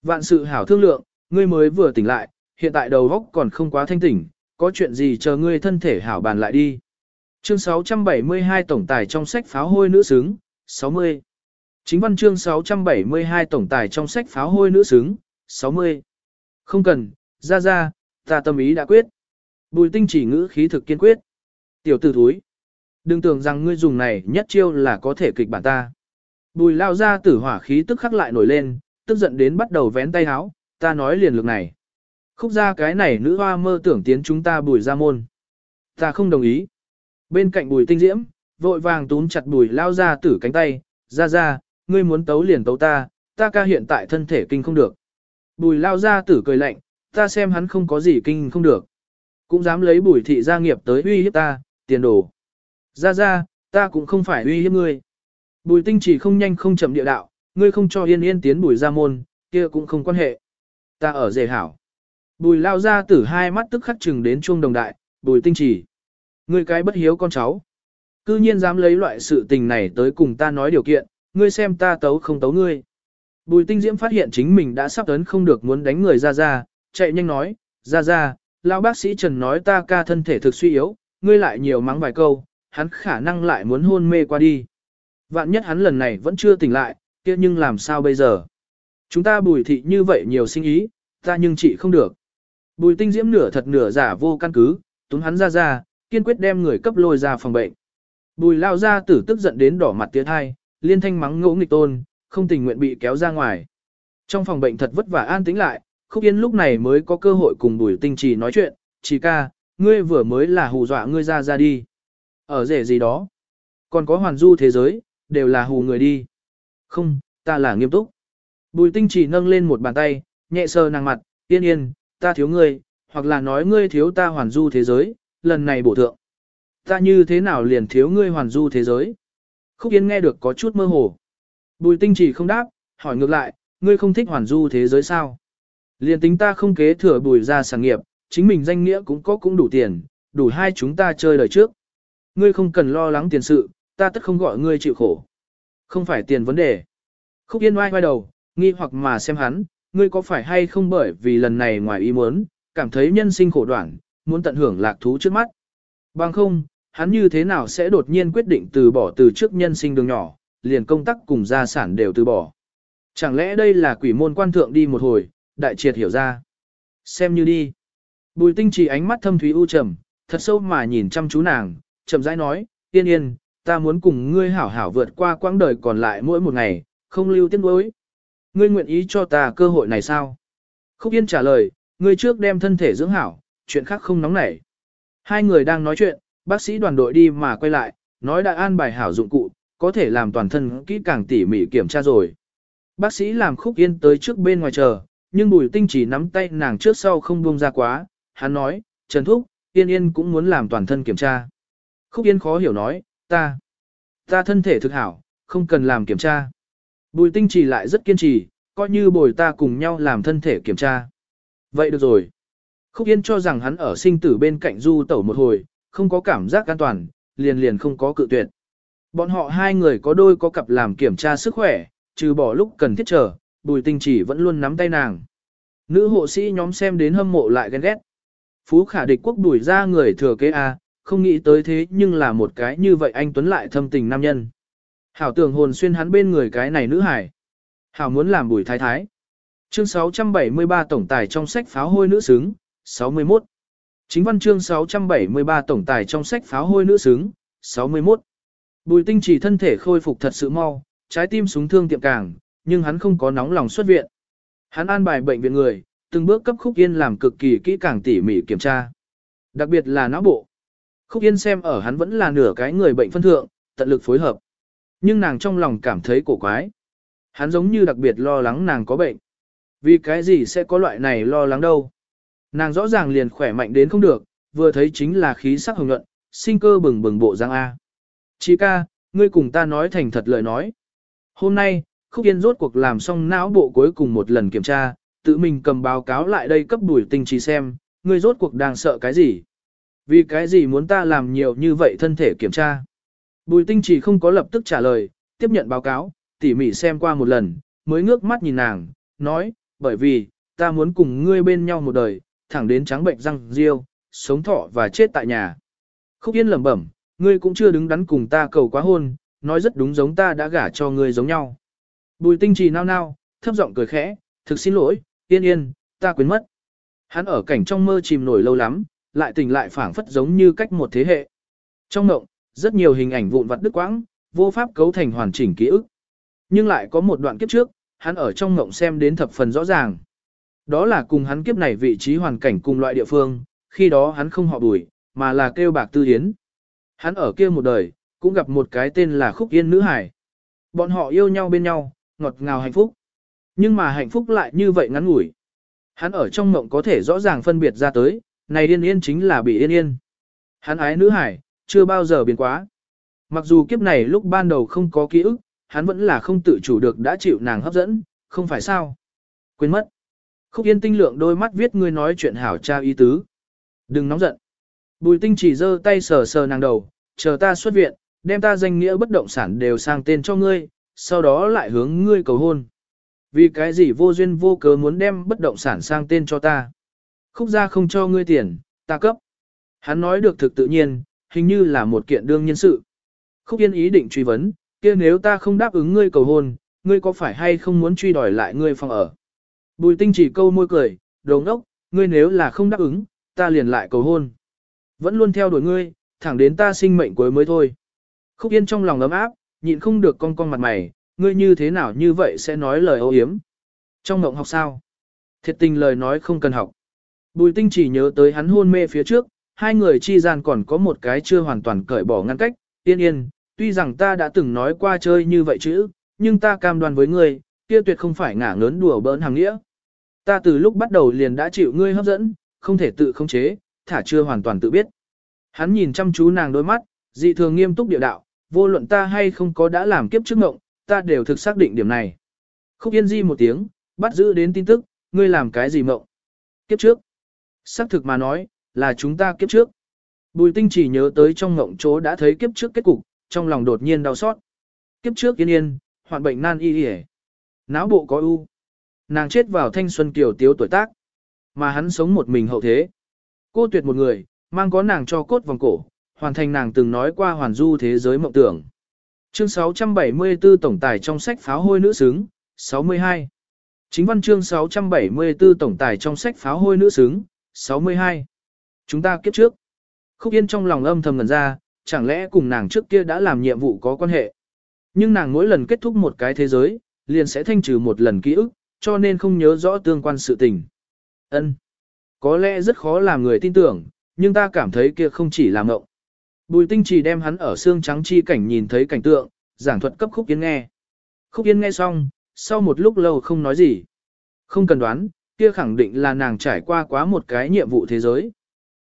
Vạn sự hảo thương lượng, ngươi mới vừa tỉnh lại, hiện tại đầu óc còn không quá thanh tỉnh, có chuyện gì chờ ngươi thân thể hảo bàn lại đi. Chương 672 tổng tài trong sách pháo hôi nữ xứng, 60. Chính văn chương 672 tổng tài trong sách pháo hôi nữ xứng, 60. Không cần, ra ra, ta tâm ý đã quyết. Bùi tinh chỉ ngữ khí thực kiên quyết. Tiểu tử thúi. Đừng tưởng rằng ngươi dùng này nhất chiêu là có thể kịch bản ta. Bùi lao ra tử hỏa khí tức khắc lại nổi lên, tức giận đến bắt đầu vén tay háo, ta nói liền lược này. Khúc ra cái này nữ hoa mơ tưởng tiến chúng ta bùi ra môn. Ta không đồng ý. Bên cạnh bùi tinh diễm, vội vàng túm chặt bùi lao ra tử cánh tay, ra ra, ngươi muốn tấu liền tấu ta, ta ca hiện tại thân thể kinh không được. Bùi lao ra tử cười lạnh, Ta xem hắn không có gì kinh không được. Cũng dám lấy bùi thị gia nghiệp tới uy hiếp ta, tiền đồ. Ra ra, ta cũng không phải uy hiếp ngươi. Bùi tinh chỉ không nhanh không chậm địa đạo, ngươi không cho yên yên tiến bùi ra môn, kia cũng không quan hệ. Ta ở dề hảo. Bùi lao ra tử hai mắt tức khắc chừng đến chuông đồng đại, bùi tinh chỉ. Ngươi cái bất hiếu con cháu. Cư nhiên dám lấy loại sự tình này tới cùng ta nói điều kiện, ngươi xem ta tấu không tấu ngươi. Bùi tinh diễm phát hiện chính mình đã sắp tấn không được muốn đánh người ra ra, chạy nhanh nói, ra ra, lão bác sĩ Trần nói ta ca thân thể thực suy yếu, ngươi lại nhiều mắng vài câu, hắn khả năng lại muốn hôn mê qua đi. Vạn nhất hắn lần này vẫn chưa tỉnh lại, kia nhưng làm sao bây giờ? Chúng ta bùi thị như vậy nhiều sinh ý, ta nhưng chị không được. Bùi tinh diễm nửa thật nửa giả vô căn cứ, túm hắn ra ra, kiên quyết đem người cấp lôi ra phòng bệnh. Bùi lao ra tử tức giận đến đỏ mặt tiếng hai, liên thanh mắng ngỗ nghịch tôn, không tình nguyện bị kéo ra ngoài. Trong phòng bệnh thật vất vả an tĩnh lại, Khúc Yên lúc này mới có cơ hội cùng Bùi Tinh Trì nói chuyện, "Chỉ ca, ngươi vừa mới là hù dọa ngươi ra ra đi. Ở rể gì đó? Còn có hoàn du thế giới, đều là hù người đi." "Không, ta là nghiêm túc." Bùi Tinh Trì nâng lên một bàn tay, nhẹ sờ nàng mặt, "Yên yên, ta thiếu ngươi, hoặc là nói ngươi thiếu ta hoàn du thế giới, lần này bổ thượng." "Ta như thế nào liền thiếu ngươi hoàn du thế giới?" Khúc Yên nghe được có chút mơ hồ. Bùi Tinh chỉ không đáp, hỏi ngược lại, "Ngươi không thích hoàn du thế giới sao?" Liên tính ta không kế thừa bùi ra sản nghiệp, chính mình danh nghĩa cũng có cũng đủ tiền, đủ hai chúng ta chơi đời trước. Ngươi không cần lo lắng tiền sự, ta tất không gọi ngươi chịu khổ. Không phải tiền vấn đề. Khúc Yên oai oai đầu, nghi hoặc mà xem hắn, ngươi có phải hay không bởi vì lần này ngoài ý muốn, cảm thấy nhân sinh khổ đoạn, muốn tận hưởng lạc thú trước mắt. Bằng không, hắn như thế nào sẽ đột nhiên quyết định từ bỏ từ trước nhân sinh đường nhỏ, liền công tác cùng gia sản đều từ bỏ. Chẳng lẽ đây là quỷ môn quan thượng đi một hồi, đại triệt hiểu ra. Xem như đi. Bùi tinh chỉ ánh mắt thâm thúy u trầm, thật sâu mà nhìn chăm chú nàng, chậm rãi nói, yên yên, ta muốn cùng ngươi hảo hảo vượt qua quãng đời còn lại mỗi một ngày, không lưu tiếc nuối. Ngươi nguyện ý cho ta cơ hội này sao? Khúc Yên trả lời, ngươi trước đem thân thể dưỡng hảo, chuyện khác không nóng nảy. Hai người đang nói chuyện, bác sĩ đoàn đội đi mà quay lại, nói đã an bài hảo dụng cụ, có thể làm toàn thân kỹ càng tỉ mỉ kiểm tra rồi. Bác sĩ làm Khúc Yên tới trước bên ngoài chờ, nhưng bùi tinh chỉ nắm tay nàng trước sau không buông ra quá, hắn nói, Trần Thúc, Yên Yên cũng muốn làm toàn thân kiểm tra. Khúc Yên khó hiểu nói, ta, ta thân thể thực hảo, không cần làm kiểm tra. Bùi tinh chỉ lại rất kiên trì, coi như bồi ta cùng nhau làm thân thể kiểm tra. Vậy được rồi. Khúc Yên cho rằng hắn ở sinh tử bên cạnh du tẩu một hồi, không có cảm giác an toàn, liền liền không có cự tuyệt. Bọn họ hai người có đôi có cặp làm kiểm tra sức khỏe, trừ bỏ lúc cần thiết chờ, bùi tinh chỉ vẫn luôn nắm tay nàng. Nữ hộ sĩ nhóm xem đến hâm mộ lại ghen ghét. Phú khả địch quốc đuổi ra người thừa kế A, không nghĩ tới thế nhưng là một cái như vậy anh Tuấn lại thâm tình nam nhân. Hảo tưởng hồn xuyên hắn bên người cái này nữ hải. Hảo muốn làm bùi thái thái. Chương 673 tổng tài trong sách pháo hôi nữ xứng, 61. Chính văn chương 673 tổng tài trong sách pháo hôi nữ xứng, 61. Bùi tinh chỉ thân thể khôi phục thật sự mau, trái tim súng thương tiệm càng, nhưng hắn không có nóng lòng xuất viện. Hắn an bài bệnh viện người, từng bước cấp Khúc Yên làm cực kỳ kỹ càng tỉ mỉ kiểm tra. Đặc biệt là não bộ. Khúc Yên xem ở hắn vẫn là nửa cái người bệnh phân thượng, tận lực phối hợp. Nhưng nàng trong lòng cảm thấy cổ quái. Hắn giống như đặc biệt lo lắng nàng có bệnh. Vì cái gì sẽ có loại này lo lắng đâu. Nàng rõ ràng liền khỏe mạnh đến không được, vừa thấy chính là khí sắc hồng nhuận, sinh cơ bừng bừng bộ giang A. Chí ca, ngươi cùng ta nói thành thật lời nói. Hôm nay, Khúc Yên rốt cuộc làm xong não bộ cuối cùng một lần kiểm tra, tự mình cầm báo cáo lại đây cấp đuổi tinh trí xem, ngươi rốt cuộc đang sợ cái gì? Vì cái gì muốn ta làm nhiều như vậy thân thể kiểm tra? Bùi tinh chỉ không có lập tức trả lời, tiếp nhận báo cáo, tỉ mỉ xem qua một lần, mới ngước mắt nhìn nàng, nói, bởi vì, ta muốn cùng ngươi bên nhau một đời, thẳng đến trắng bệnh răng riêu, sống thọ và chết tại nhà. Khúc Yên lẩm bẩm, ngươi cũng chưa đứng đắn cùng ta cầu quá hôn, nói rất đúng giống ta đã gả cho ngươi giống nhau. Bùi tinh trì nao nao, thấp giọng cười khẽ, thực xin lỗi, yên yên, ta quên mất. Hắn ở cảnh trong mơ chìm nổi lâu lắm, lại tỉnh lại phản phất giống như cách một thế hệ. Trong mộng, rất nhiều hình ảnh vụn vặt đứt quãng, vô pháp cấu thành hoàn chỉnh ký ức. Nhưng lại có một đoạn kiếp trước, hắn ở trong mộng xem đến thập phần rõ ràng. Đó là cùng hắn kiếp này vị trí hoàn cảnh cùng loại địa phương, khi đó hắn không họ bùi, mà là kêu bạc tư hiến. Hắn ở kia một đời, cũng gặp một cái tên là Khúc Yên nữ hải. Bọn họ yêu nhau bên nhau, ngọt ngào hạnh phúc. Nhưng mà hạnh phúc lại như vậy ngắn ngủi. Hắn ở trong mộng có thể rõ ràng phân biệt ra tới, này yên yên chính là bị yên yên. Hắn ái nữ hải, chưa bao giờ biến quá. Mặc dù kiếp này lúc ban đầu không có ký ức, hắn vẫn là không tự chủ được đã chịu nàng hấp dẫn, không phải sao. Quên mất. Khúc yên tinh lượng đôi mắt viết ngươi nói chuyện hảo tra ý tứ. Đừng nóng giận. Bùi tinh chỉ giơ tay sờ sờ nàng đầu, chờ ta xuất viện, đem ta danh nghĩa bất động sản đều sang tên cho ngươi, sau đó lại hướng ngươi cầu hôn. Vì cái gì vô duyên vô cớ muốn đem bất động sản sang tên cho ta. Khúc ra không cho ngươi tiền, ta cấp. Hắn nói được thực tự nhiên, hình như là một kiện đương nhân sự. Khúc yên ý định truy vấn, kia nếu ta không đáp ứng ngươi cầu hôn, ngươi có phải hay không muốn truy đòi lại ngươi phòng ở. Bùi tinh chỉ câu môi cười, đồ ngốc, ngươi nếu là không đáp ứng, ta liền lại cầu hôn. Vẫn luôn theo đuổi ngươi, thẳng đến ta sinh mệnh cuối mới thôi. Khúc yên trong lòng ấm áp, nhịn không được con con mặt mày, ngươi như thế nào như vậy sẽ nói lời ô hiếm. Trong mộng học sao? Thiệt tình lời nói không cần học. Bùi tinh chỉ nhớ tới hắn hôn mê phía trước, hai người chi gian còn có một cái chưa hoàn toàn cởi bỏ ngăn cách, yên yên, tuy rằng ta đã từng nói qua chơi như vậy chứ, nhưng ta cam đoan với ngươi, kia tuyệt không phải ngả ngớn đùa bỡn hàng nghĩa. Ta từ lúc bắt đầu liền đã chịu ngươi hấp dẫn, không thể tự khống chế, thả chưa hoàn toàn tự biết. Hắn nhìn chăm chú nàng đôi mắt, dị thường nghiêm túc địa đạo, vô luận ta hay không có đã làm kiếp trước ngộng, ta đều thực xác định điểm này. Khúc Yên Di một tiếng, bắt giữ đến tin tức, ngươi làm cái gì mộng? Kiếp trước. Xác thực mà nói, là chúng ta kiếp trước. Bùi tinh chỉ nhớ tới trong ngộng chỗ đã thấy kiếp trước kết cục, trong lòng đột nhiên đau xót. Kiếp trước yên yên, hoạn bệnh nan y y Não bộ có ưu. Nàng chết vào thanh xuân kiều tiếu tuổi tác. Mà hắn sống một mình hậu thế. Cô tuyệt một người, mang có nàng cho cốt vòng cổ, hoàn thành nàng từng nói qua hoàn du thế giới mộng tưởng. Chương 674 tổng tài trong sách pháo hôi nữ xứng, 62. Chính văn chương 674 tổng tài trong sách pháo hôi nữ xứng, 62. Chúng ta kiếp trước. Khúc Yên trong lòng âm thầm ngần ra, chẳng lẽ cùng nàng trước kia đã làm nhiệm vụ có quan hệ. Nhưng nàng mỗi lần kết thúc một cái thế giới, liền sẽ thanh trừ một lần ký ức, cho nên không nhớ rõ tương quan sự tình. Ân, Có lẽ rất khó làm người tin tưởng, nhưng ta cảm thấy kia không chỉ là mộng. Bùi tinh chỉ đem hắn ở xương trắng chi cảnh nhìn thấy cảnh tượng, giảng thuật cấp khúc yên nghe. Khúc yên nghe xong, sau một lúc lâu không nói gì. Không cần đoán, kia khẳng định là nàng trải qua quá một cái nhiệm vụ thế giới.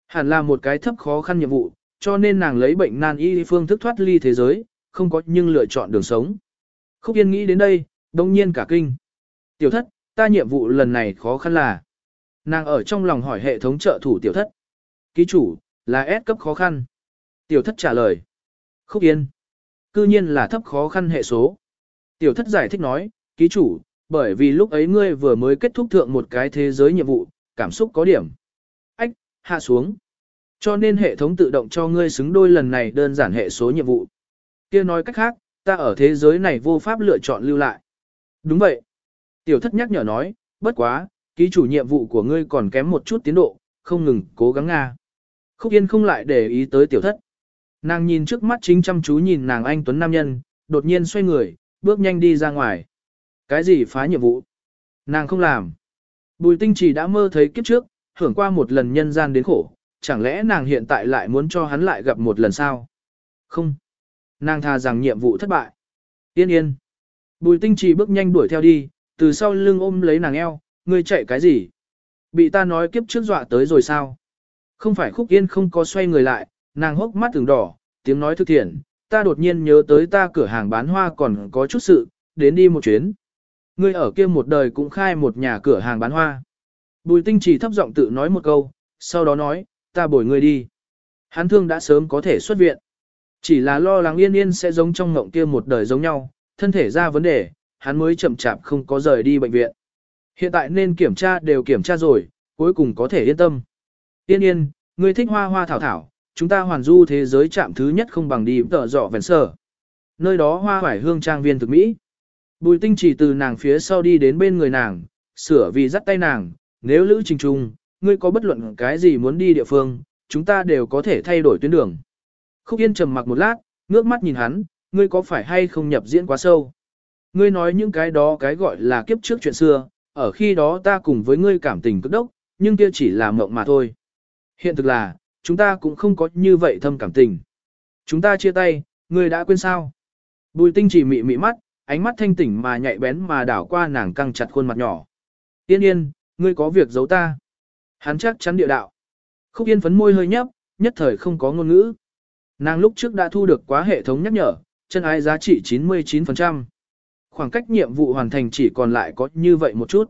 Hẳn là một cái thấp khó khăn nhiệm vụ, cho nên nàng lấy bệnh nan y phương thức thoát ly thế giới, không có nhưng lựa chọn đường sống. Khúc Yên nghĩ đến đây, đông nhiên cả kinh. Tiểu thất, ta nhiệm vụ lần này khó khăn là. Nàng ở trong lòng hỏi hệ thống trợ thủ tiểu thất. Ký chủ, là S cấp khó khăn. Tiểu thất trả lời. Khúc Yên. Cư nhiên là thấp khó khăn hệ số. Tiểu thất giải thích nói, ký chủ, bởi vì lúc ấy ngươi vừa mới kết thúc thượng một cái thế giới nhiệm vụ, cảm xúc có điểm. Ách, hạ xuống. Cho nên hệ thống tự động cho ngươi xứng đôi lần này đơn giản hệ số nhiệm vụ. kia nói cách khác, ta ở thế giới này vô pháp lựa chọn lưu lại. Đúng vậy. Tiểu thất nhắc nhở nói, bất quá, ký chủ nhiệm vụ của ngươi còn kém một chút tiến độ, không ngừng cố gắng nga. Khúc Yên không lại để ý tới tiểu thất. Nàng nhìn trước mắt chính chăm chú nhìn nàng anh Tuấn Nam Nhân, đột nhiên xoay người, bước nhanh đi ra ngoài. Cái gì phá nhiệm vụ? Nàng không làm. Bùi tinh chỉ đã mơ thấy kiếp trước, hưởng qua một lần nhân gian đến khổ, chẳng lẽ nàng hiện tại lại muốn cho hắn lại gặp một lần sao? Không. Nàng tha rằng nhiệm vụ thất bại. Yên yên. Bùi tinh trì bước nhanh đuổi theo đi, từ sau lưng ôm lấy nàng eo, ngươi chạy cái gì? Bị ta nói kiếp trước dọa tới rồi sao? Không phải khúc yên không có xoay người lại, nàng hốc mắt từng đỏ, tiếng nói thực thiện, ta đột nhiên nhớ tới ta cửa hàng bán hoa còn có chút sự, đến đi một chuyến. Ngươi ở kia một đời cũng khai một nhà cửa hàng bán hoa. Bùi tinh trì thấp giọng tự nói một câu, sau đó nói, ta bồi ngươi đi. Hắn thương đã sớm có thể xuất viện. Chỉ là lo lắng yên yên sẽ giống trong ngộng kia một đời giống nhau, thân thể ra vấn đề, hắn mới chậm chạp không có rời đi bệnh viện. Hiện tại nên kiểm tra đều kiểm tra rồi, cuối cùng có thể yên tâm. Yên yên, ngươi thích hoa hoa thảo thảo, chúng ta hoàn du thế giới chạm thứ nhất không bằng đi tợ dọ vẹn sở. Nơi đó hoa hoải hương trang viên thực mỹ. Bùi tinh chỉ từ nàng phía sau đi đến bên người nàng, sửa vì dắt tay nàng, nếu lữ trình trung, ngươi có bất luận cái gì muốn đi địa phương, chúng ta đều có thể thay đổi tuyến đường. Khúc Yên trầm mặc một lát, ngước mắt nhìn hắn, ngươi có phải hay không nhập diễn quá sâu? Ngươi nói những cái đó cái gọi là kiếp trước chuyện xưa, ở khi đó ta cùng với ngươi cảm tình cực đốc, nhưng kia chỉ là mộng mà thôi. Hiện thực là, chúng ta cũng không có như vậy thâm cảm tình. Chúng ta chia tay, ngươi đã quên sao? Bùi tinh chỉ mị mị mắt, ánh mắt thanh tỉnh mà nhạy bén mà đảo qua nàng căng chặt khuôn mặt nhỏ. Yên yên, ngươi có việc giấu ta. Hắn chắc chắn địa đạo. Khúc Yên phấn môi hơi nhấp, nhất thời không có ngôn ngữ. Nàng lúc trước đã thu được quá hệ thống nhắc nhở, chân ái giá trị 99%. Khoảng cách nhiệm vụ hoàn thành chỉ còn lại có như vậy một chút.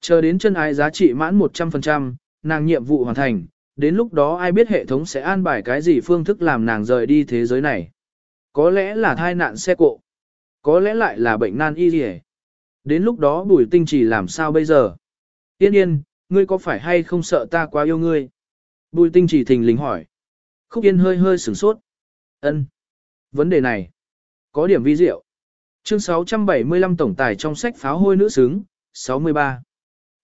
Chờ đến chân ái giá trị mãn 100%, nàng nhiệm vụ hoàn thành, đến lúc đó ai biết hệ thống sẽ an bài cái gì phương thức làm nàng rời đi thế giới này. Có lẽ là thai nạn xe cộ, có lẽ lại là bệnh nan y gì Đến lúc đó bùi tinh chỉ làm sao bây giờ? Tiên yên, ngươi có phải hay không sợ ta quá yêu ngươi? Bùi tinh chỉ thình lình hỏi. Khúc yên hơi hơi sửng sốt. ân Vấn đề này, có điểm vi diệu. Chương 675 tổng tài trong sách pháo hôi nữ xứng, 63.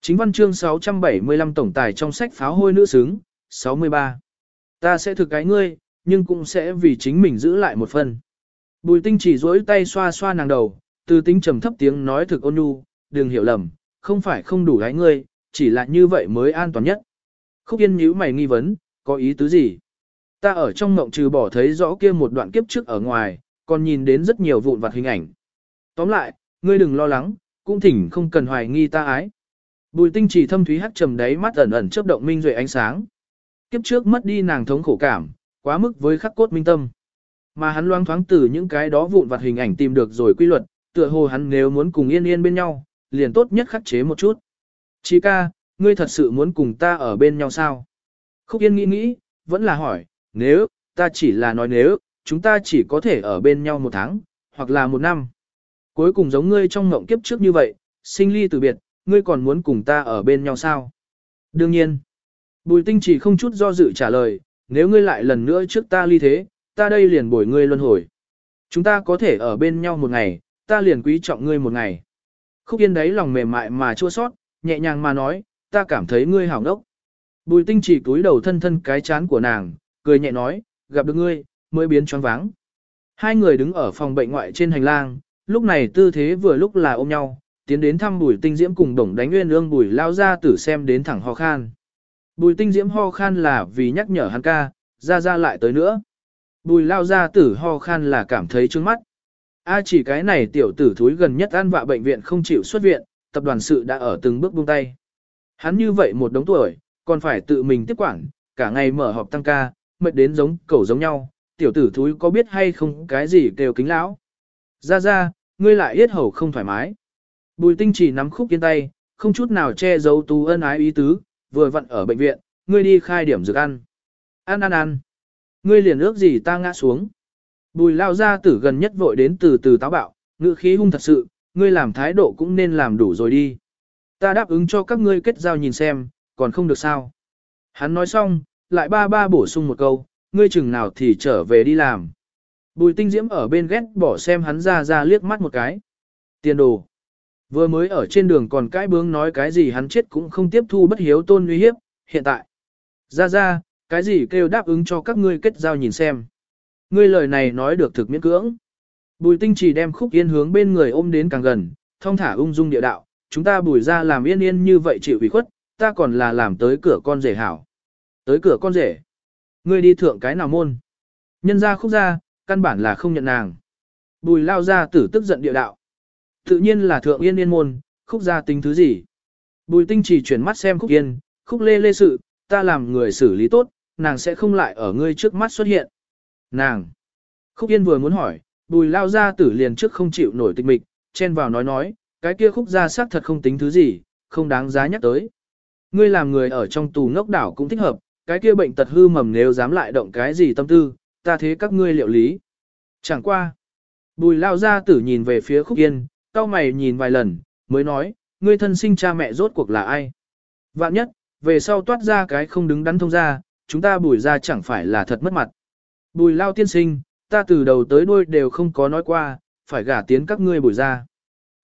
Chính văn chương 675 tổng tài trong sách pháo hôi nữ xứng, 63. Ta sẽ thực cái ngươi, nhưng cũng sẽ vì chính mình giữ lại một phần. Bùi tinh chỉ duỗi tay xoa xoa nàng đầu, từ tính trầm thấp tiếng nói thực ôn nhu, đừng hiểu lầm, không phải không đủ gái ngươi, chỉ là như vậy mới an toàn nhất. Khúc yên nhíu mày nghi vấn, có ý tứ gì? Ta ở trong mộng trừ bỏ thấy rõ kia một đoạn kiếp trước ở ngoài, còn nhìn đến rất nhiều vụn vặt hình ảnh. Tóm lại, ngươi đừng lo lắng, cũng thỉnh không cần hoài nghi ta ái. Bùi tinh chỉ thâm thúy hắt trầm đáy mắt ẩn ẩn chớp động minh duệ ánh sáng. Kiếp trước mất đi nàng thống khổ cảm, quá mức với khắc cốt minh tâm. Mà hắn loang thoáng từ những cái đó vụn vặt hình ảnh tìm được rồi quy luật, tựa hồ hắn nếu muốn cùng yên yên bên nhau, liền tốt nhất khắc chế một chút. Chí ca, ngươi thật sự muốn cùng ta ở bên nhau sao? Khúc yên nghĩ nghĩ, vẫn là hỏi, nếu, ta chỉ là nói nếu, chúng ta chỉ có thể ở bên nhau một tháng, hoặc là một năm. Cuối cùng giống ngươi trong ngộng kiếp trước như vậy, sinh ly từ biệt, ngươi còn muốn cùng ta ở bên nhau sao? Đương nhiên. Bùi tinh chỉ không chút do dự trả lời, nếu ngươi lại lần nữa trước ta ly thế, ta đây liền bồi ngươi luân hồi. Chúng ta có thể ở bên nhau một ngày, ta liền quý trọng ngươi một ngày. Khúc yên đấy lòng mềm mại mà chua sót, nhẹ nhàng mà nói, ta cảm thấy ngươi hảo đốc. Bùi tinh chỉ túi đầu thân thân cái chán của nàng, cười nhẹ nói, gặp được ngươi, mới biến choáng váng. Hai người đứng ở phòng bệnh ngoại trên hành lang, lúc này tư thế vừa lúc là ôm nhau, tiến đến thăm bùi tinh diễm cùng đồng đánh nguyên ương bùi lao ra tử xem đến thẳng ho khan. Bùi tinh diễm ho khan là vì nhắc nhở hắn ca, ra ra lại tới nữa. Bùi lao ra tử ho khan là cảm thấy trướng mắt. A chỉ cái này tiểu tử thúi gần nhất ăn vạ bệnh viện không chịu xuất viện, tập đoàn sự đã ở từng bước buông tay. Hắn như vậy một đống tuổi, còn phải tự mình tiếp quản, cả ngày mở họp tăng ca, mệt đến giống cẩu giống nhau, tiểu tử thúi có biết hay không cái gì kêu kính lão. Ra ra, ngươi lại yết hầu không thoải mái. Bùi tinh chỉ nắm khúc yên tay, không chút nào che giấu tú ân ái ý tứ, vừa vặn ở bệnh viện, ngươi đi khai điểm dược ăn. Ăn ăn ăn. Ngươi liền ước gì ta ngã xuống. Bùi lao ra tử gần nhất vội đến từ từ táo bạo, ngữ khí hung thật sự, ngươi làm thái độ cũng nên làm đủ rồi đi. Ta đáp ứng cho các ngươi kết giao nhìn xem, còn không được sao. Hắn nói xong, lại ba ba bổ sung một câu, ngươi chừng nào thì trở về đi làm. Bùi tinh diễm ở bên ghét bỏ xem hắn ra ra liếc mắt một cái. Tiền đồ. Vừa mới ở trên đường còn cãi bướng nói cái gì hắn chết cũng không tiếp thu bất hiếu tôn uy hiếp, hiện tại. Ra ra, cái gì kêu đáp ứng cho các ngươi kết giao nhìn xem. Ngươi lời này nói được thực miễn cưỡng. Bùi tinh chỉ đem khúc yên hướng bên người ôm đến càng gần, thông thả ung dung địa đạo, chúng ta bùi ra làm yên yên như vậy chịu ủy khuất, ta còn là làm tới cửa con rể hảo. Tới cửa con rể. Ngươi đi thượng cái nào môn? Nhân ra khúc ra, căn bản là không nhận nàng. Bùi lao ra tử tức giận địa đạo. Tự nhiên là thượng yên yên môn, khúc ra tính thứ gì? Bùi tinh chỉ chuyển mắt xem khúc yên, khúc lê lê sự, ta làm người xử lý tốt, nàng sẽ không lại ở ngươi trước mắt xuất hiện. Nàng! Khúc yên vừa muốn hỏi, bùi lao ra tử liền trước không chịu nổi tịch mịch, chen vào nói nói, cái kia khúc ra xác thật không tính thứ gì, không đáng giá nhắc tới. Ngươi làm người ở trong tù ngốc đảo cũng thích hợp, cái kia bệnh tật hư mầm nếu dám lại động cái gì tâm tư, ta thế các ngươi liệu lý. Chẳng qua. Bùi lao ra tử nhìn về phía khúc yên, cao mày nhìn vài lần, mới nói, ngươi thân sinh cha mẹ rốt cuộc là ai? Vạn nhất, về sau toát ra cái không đứng đắn thông ra, chúng ta bùi ra chẳng phải là thật mất mặt. Bùi lao tiên sinh, ta từ đầu tới đuôi đều không có nói qua, phải gả tiến các ngươi bùi ra.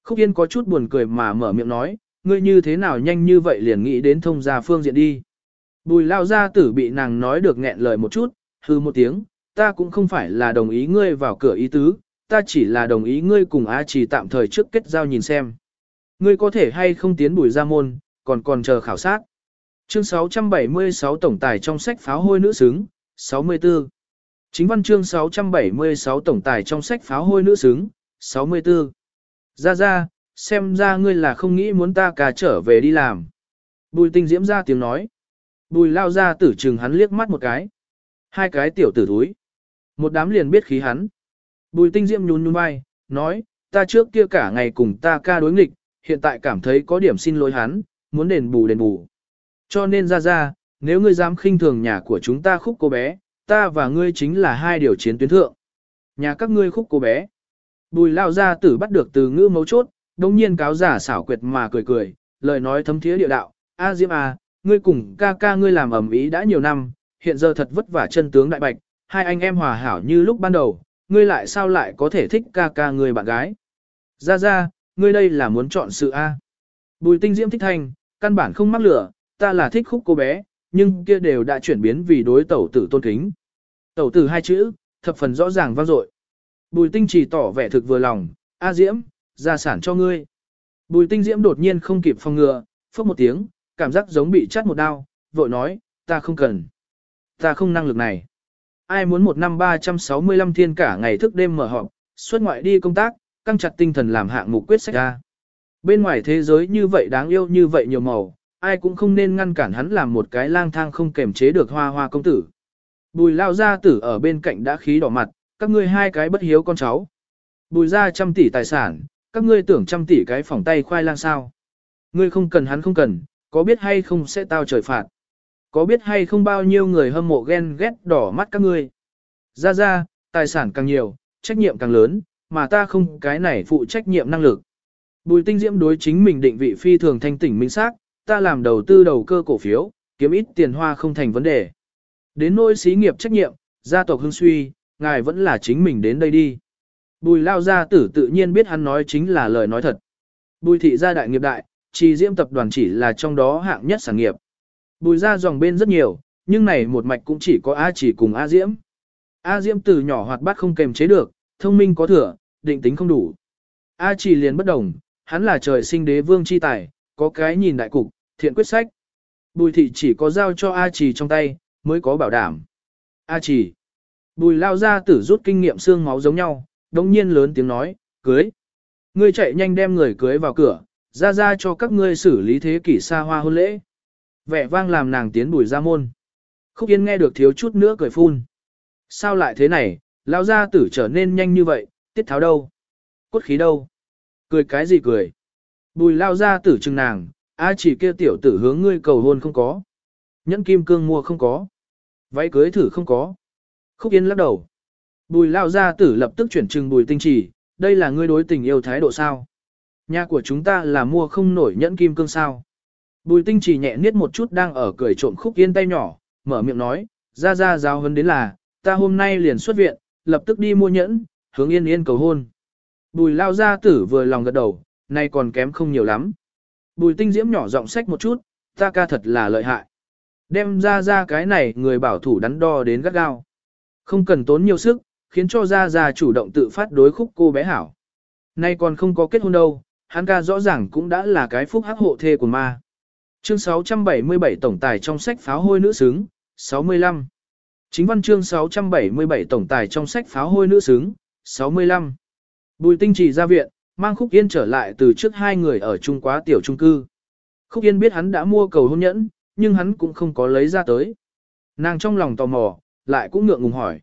Khúc Yên có chút buồn cười mà mở miệng nói, ngươi như thế nào nhanh như vậy liền nghĩ đến thông gia phương diện đi. Bùi lao gia tử bị nàng nói được nghẹn lời một chút, hư một tiếng, ta cũng không phải là đồng ý ngươi vào cửa ý tứ, ta chỉ là đồng ý ngươi cùng Á Trì tạm thời trước kết giao nhìn xem. Ngươi có thể hay không tiến bùi gia môn, còn còn chờ khảo sát. Chương 676 tổng tài trong sách pháo hôi nữ xứng, 64. Chính văn chương 676 tổng tài trong sách pháo hôi nữ xứng, 64. Ra ra, xem ra ngươi là không nghĩ muốn ta cả trở về đi làm. Bùi tinh diễm ra tiếng nói. Bùi lao ra tử trừng hắn liếc mắt một cái. Hai cái tiểu tử thúi. Một đám liền biết khí hắn. Bùi tinh Diệm nhún nhún vai, nói, ta trước kia cả ngày cùng ta ca đối nghịch, hiện tại cảm thấy có điểm xin lỗi hắn, muốn đền bù đền bù. Cho nên ra ra, nếu ngươi dám khinh thường nhà của chúng ta khúc cô bé, ta và ngươi chính là hai điều chiến tuyến thượng. Nhà các ngươi khúc cô bé. Bùi lao ra tử bắt được từ ngữ mấu chốt, đồng nhiên cáo giả xảo quyệt mà cười cười, lời nói thấm thiế địa đạo, A Diễm à, ngươi cùng ca ca ngươi làm ẩm ý đã nhiều năm, hiện giờ thật vất vả chân tướng đại bạch, hai anh em hòa hảo như lúc ban đầu, ngươi lại sao lại có thể thích ca ca ngươi bạn gái. Ra ra, ngươi đây là muốn chọn sự A. Bùi tinh diễm thích thanh, căn bản không mắc lửa, ta là thích khúc cô bé, nhưng kia đều đã chuyển biến vì đối tẩu tử tôn kính. Tẩu tử hai chữ, thập phần rõ ràng vang dội. Bùi tinh chỉ tỏ vẻ thực vừa lòng, A diễm, gia sản cho ngươi. Bùi tinh diễm đột nhiên không kịp phòng ngừa, phốc một tiếng, cảm giác giống bị chắt một đao, vội nói, ta không cần. Ta không năng lực này. Ai muốn một năm 365 thiên cả ngày thức đêm mở họp, xuất ngoại đi công tác, căng chặt tinh thần làm hạng mục quyết sách ra. Bên ngoài thế giới như vậy đáng yêu như vậy nhiều màu, ai cũng không nên ngăn cản hắn làm một cái lang thang không kềm chế được hoa hoa công tử. Bùi lao gia tử ở bên cạnh đã khí đỏ mặt, các ngươi hai cái bất hiếu con cháu. Bùi ra trăm tỷ tài sản, các ngươi tưởng trăm tỷ cái phòng tay khoai lang sao. Ngươi không cần hắn không cần, có biết hay không sẽ tao trời phạt. Có biết hay không bao nhiêu người hâm mộ ghen ghét đỏ mắt các ngươi. Ra ra, tài sản càng nhiều, trách nhiệm càng lớn, mà ta không cái này phụ trách nhiệm năng lực. Bùi tinh diễm đối chính mình định vị phi thường thanh tỉnh minh xác, ta làm đầu tư đầu cơ cổ phiếu, kiếm ít tiền hoa không thành vấn đề. Đến nỗi xí nghiệp trách nhiệm, gia tộc hưng suy, ngài vẫn là chính mình đến đây đi. Bùi lao gia tử tự nhiên biết hắn nói chính là lời nói thật. Bùi thị gia đại nghiệp đại, trì diễm tập đoàn chỉ là trong đó hạng nhất sản nghiệp. Bùi ra dòng bên rất nhiều, nhưng này một mạch cũng chỉ có A chỉ cùng A diễm. A diễm từ nhỏ hoạt bát không kềm chế được, thông minh có thừa, định tính không đủ. A chỉ liền bất đồng, hắn là trời sinh đế vương chi tài, có cái nhìn đại cục, thiện quyết sách. Bùi thị chỉ có giao cho A chỉ trong tay, mới có bảo đảm. A chỉ. Bùi lao ra tử rút kinh nghiệm xương máu giống nhau, đồng nhiên lớn tiếng nói, cưới. Ngươi chạy nhanh đem người cưới vào cửa, ra ra cho các ngươi xử lý thế kỷ xa hoa hôn lễ. Vẻ vang làm nàng tiến bùi ra môn. Khúc Yên nghe được thiếu chút nữa cười phun. Sao lại thế này, lao gia tử trở nên nhanh như vậy, tiết tháo đâu? Cốt khí đâu? Cười cái gì cười? Bùi lao gia tử chừng nàng, a chỉ kia tiểu tử hướng ngươi cầu hôn không có. Nhẫn kim cương mua không có. Váy cưới thử không có. Khúc Yên lắc đầu. Bùi lao gia tử lập tức chuyển trừng bùi tinh chỉ, đây là ngươi đối tình yêu thái độ sao? Nhà của chúng ta là mua không nổi nhẫn kim cương sao? Bùi tinh chỉ nhẹ niết một chút đang ở cười trộm khúc yên tay nhỏ, mở miệng nói, ra ra giáo hấn đến là, ta hôm nay liền xuất viện, lập tức đi mua nhẫn, hướng yên yên cầu hôn. Bùi lao gia tử vừa lòng gật đầu, nay còn kém không nhiều lắm. Bùi tinh diễm nhỏ giọng sách một chút, ta ca thật là lợi hại. Đem ra ra cái này người bảo thủ đắn đo đến gắt gao. Không cần tốn nhiều sức, khiến cho ra ra chủ động tự phát đối khúc cô bé hảo. Nay còn không có kết hôn đâu, hắn ca rõ ràng cũng đã là cái phúc hắc hộ thê của ma. Chương 677 tổng tài trong sách pháo hôi nữ xứng, 65. Chính văn chương 677 tổng tài trong sách pháo hôi nữ xứng, 65. Bùi tinh trì ra viện, mang Khúc Yên trở lại từ trước hai người ở Trung Quá tiểu trung cư. Khúc Yên biết hắn đã mua cầu hôn nhẫn, nhưng hắn cũng không có lấy ra tới. Nàng trong lòng tò mò, lại cũng ngượng ngùng hỏi.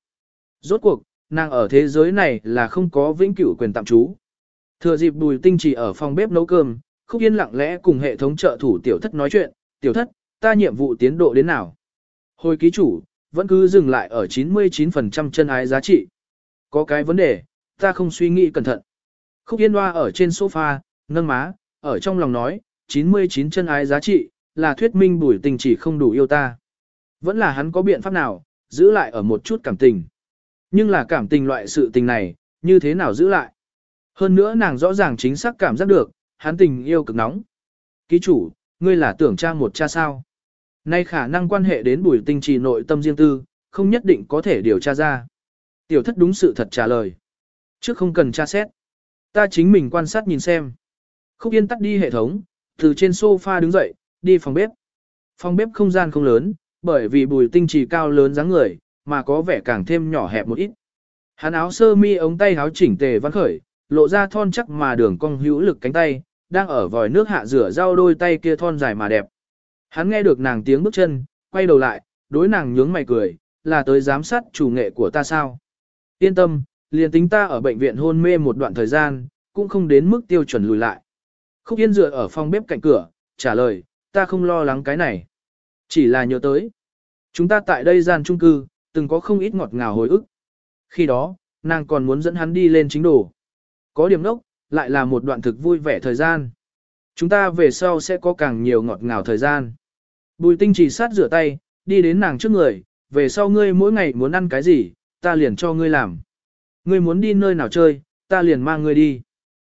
Rốt cuộc, nàng ở thế giới này là không có vĩnh cửu quyền tạm trú. Thừa dịp bùi tinh trì ở phòng bếp nấu cơm, Khúc Yên lặng lẽ cùng hệ thống trợ thủ tiểu thất nói chuyện, tiểu thất, ta nhiệm vụ tiến độ đến nào? Hồi ký chủ, vẫn cứ dừng lại ở 99% chân ái giá trị. Có cái vấn đề, ta không suy nghĩ cẩn thận. Khúc Yên Hoa ở trên sofa, nâng má, ở trong lòng nói, 99 chân ái giá trị, là thuyết minh bùi tình chỉ không đủ yêu ta. Vẫn là hắn có biện pháp nào, giữ lại ở một chút cảm tình. Nhưng là cảm tình loại sự tình này, như thế nào giữ lại? Hơn nữa nàng rõ ràng chính xác cảm giác được, hắn tình yêu cực nóng. Ký chủ, ngươi là tưởng cha một cha sao? Nay khả năng quan hệ đến bùi tinh trì nội tâm riêng tư, không nhất định có thể điều tra ra. Tiểu thất đúng sự thật trả lời. Trước không cần tra xét. Ta chính mình quan sát nhìn xem. Khúc yên tắt đi hệ thống, từ trên sofa đứng dậy, đi phòng bếp. Phòng bếp không gian không lớn, bởi vì bùi tinh trì cao lớn dáng người, mà có vẻ càng thêm nhỏ hẹp một ít. Hắn áo sơ mi ống tay áo chỉnh tề văn khởi, lộ ra thon chắc mà đường cong hữu lực cánh tay, đang ở vòi nước hạ rửa rau đôi tay kia thon dài mà đẹp. Hắn nghe được nàng tiếng bước chân, quay đầu lại, đối nàng nhướng mày cười, là tới giám sát chủ nghệ của ta sao. Yên tâm, liền tính ta ở bệnh viện hôn mê một đoạn thời gian, cũng không đến mức tiêu chuẩn lùi lại. Khúc Yên dựa ở phòng bếp cạnh cửa, trả lời, ta không lo lắng cái này. Chỉ là nhớ tới. Chúng ta tại đây gian trung cư, từng có không ít ngọt ngào hồi ức. Khi đó, nàng còn muốn dẫn hắn đi lên chính đồ. Có điểm nốc, lại là một đoạn thực vui vẻ thời gian. Chúng ta về sau sẽ có càng nhiều ngọt ngào thời gian. Bùi tinh chỉ sát rửa tay, đi đến nàng trước người, về sau ngươi mỗi ngày muốn ăn cái gì, ta liền cho ngươi làm. Ngươi muốn đi nơi nào chơi, ta liền mang ngươi đi.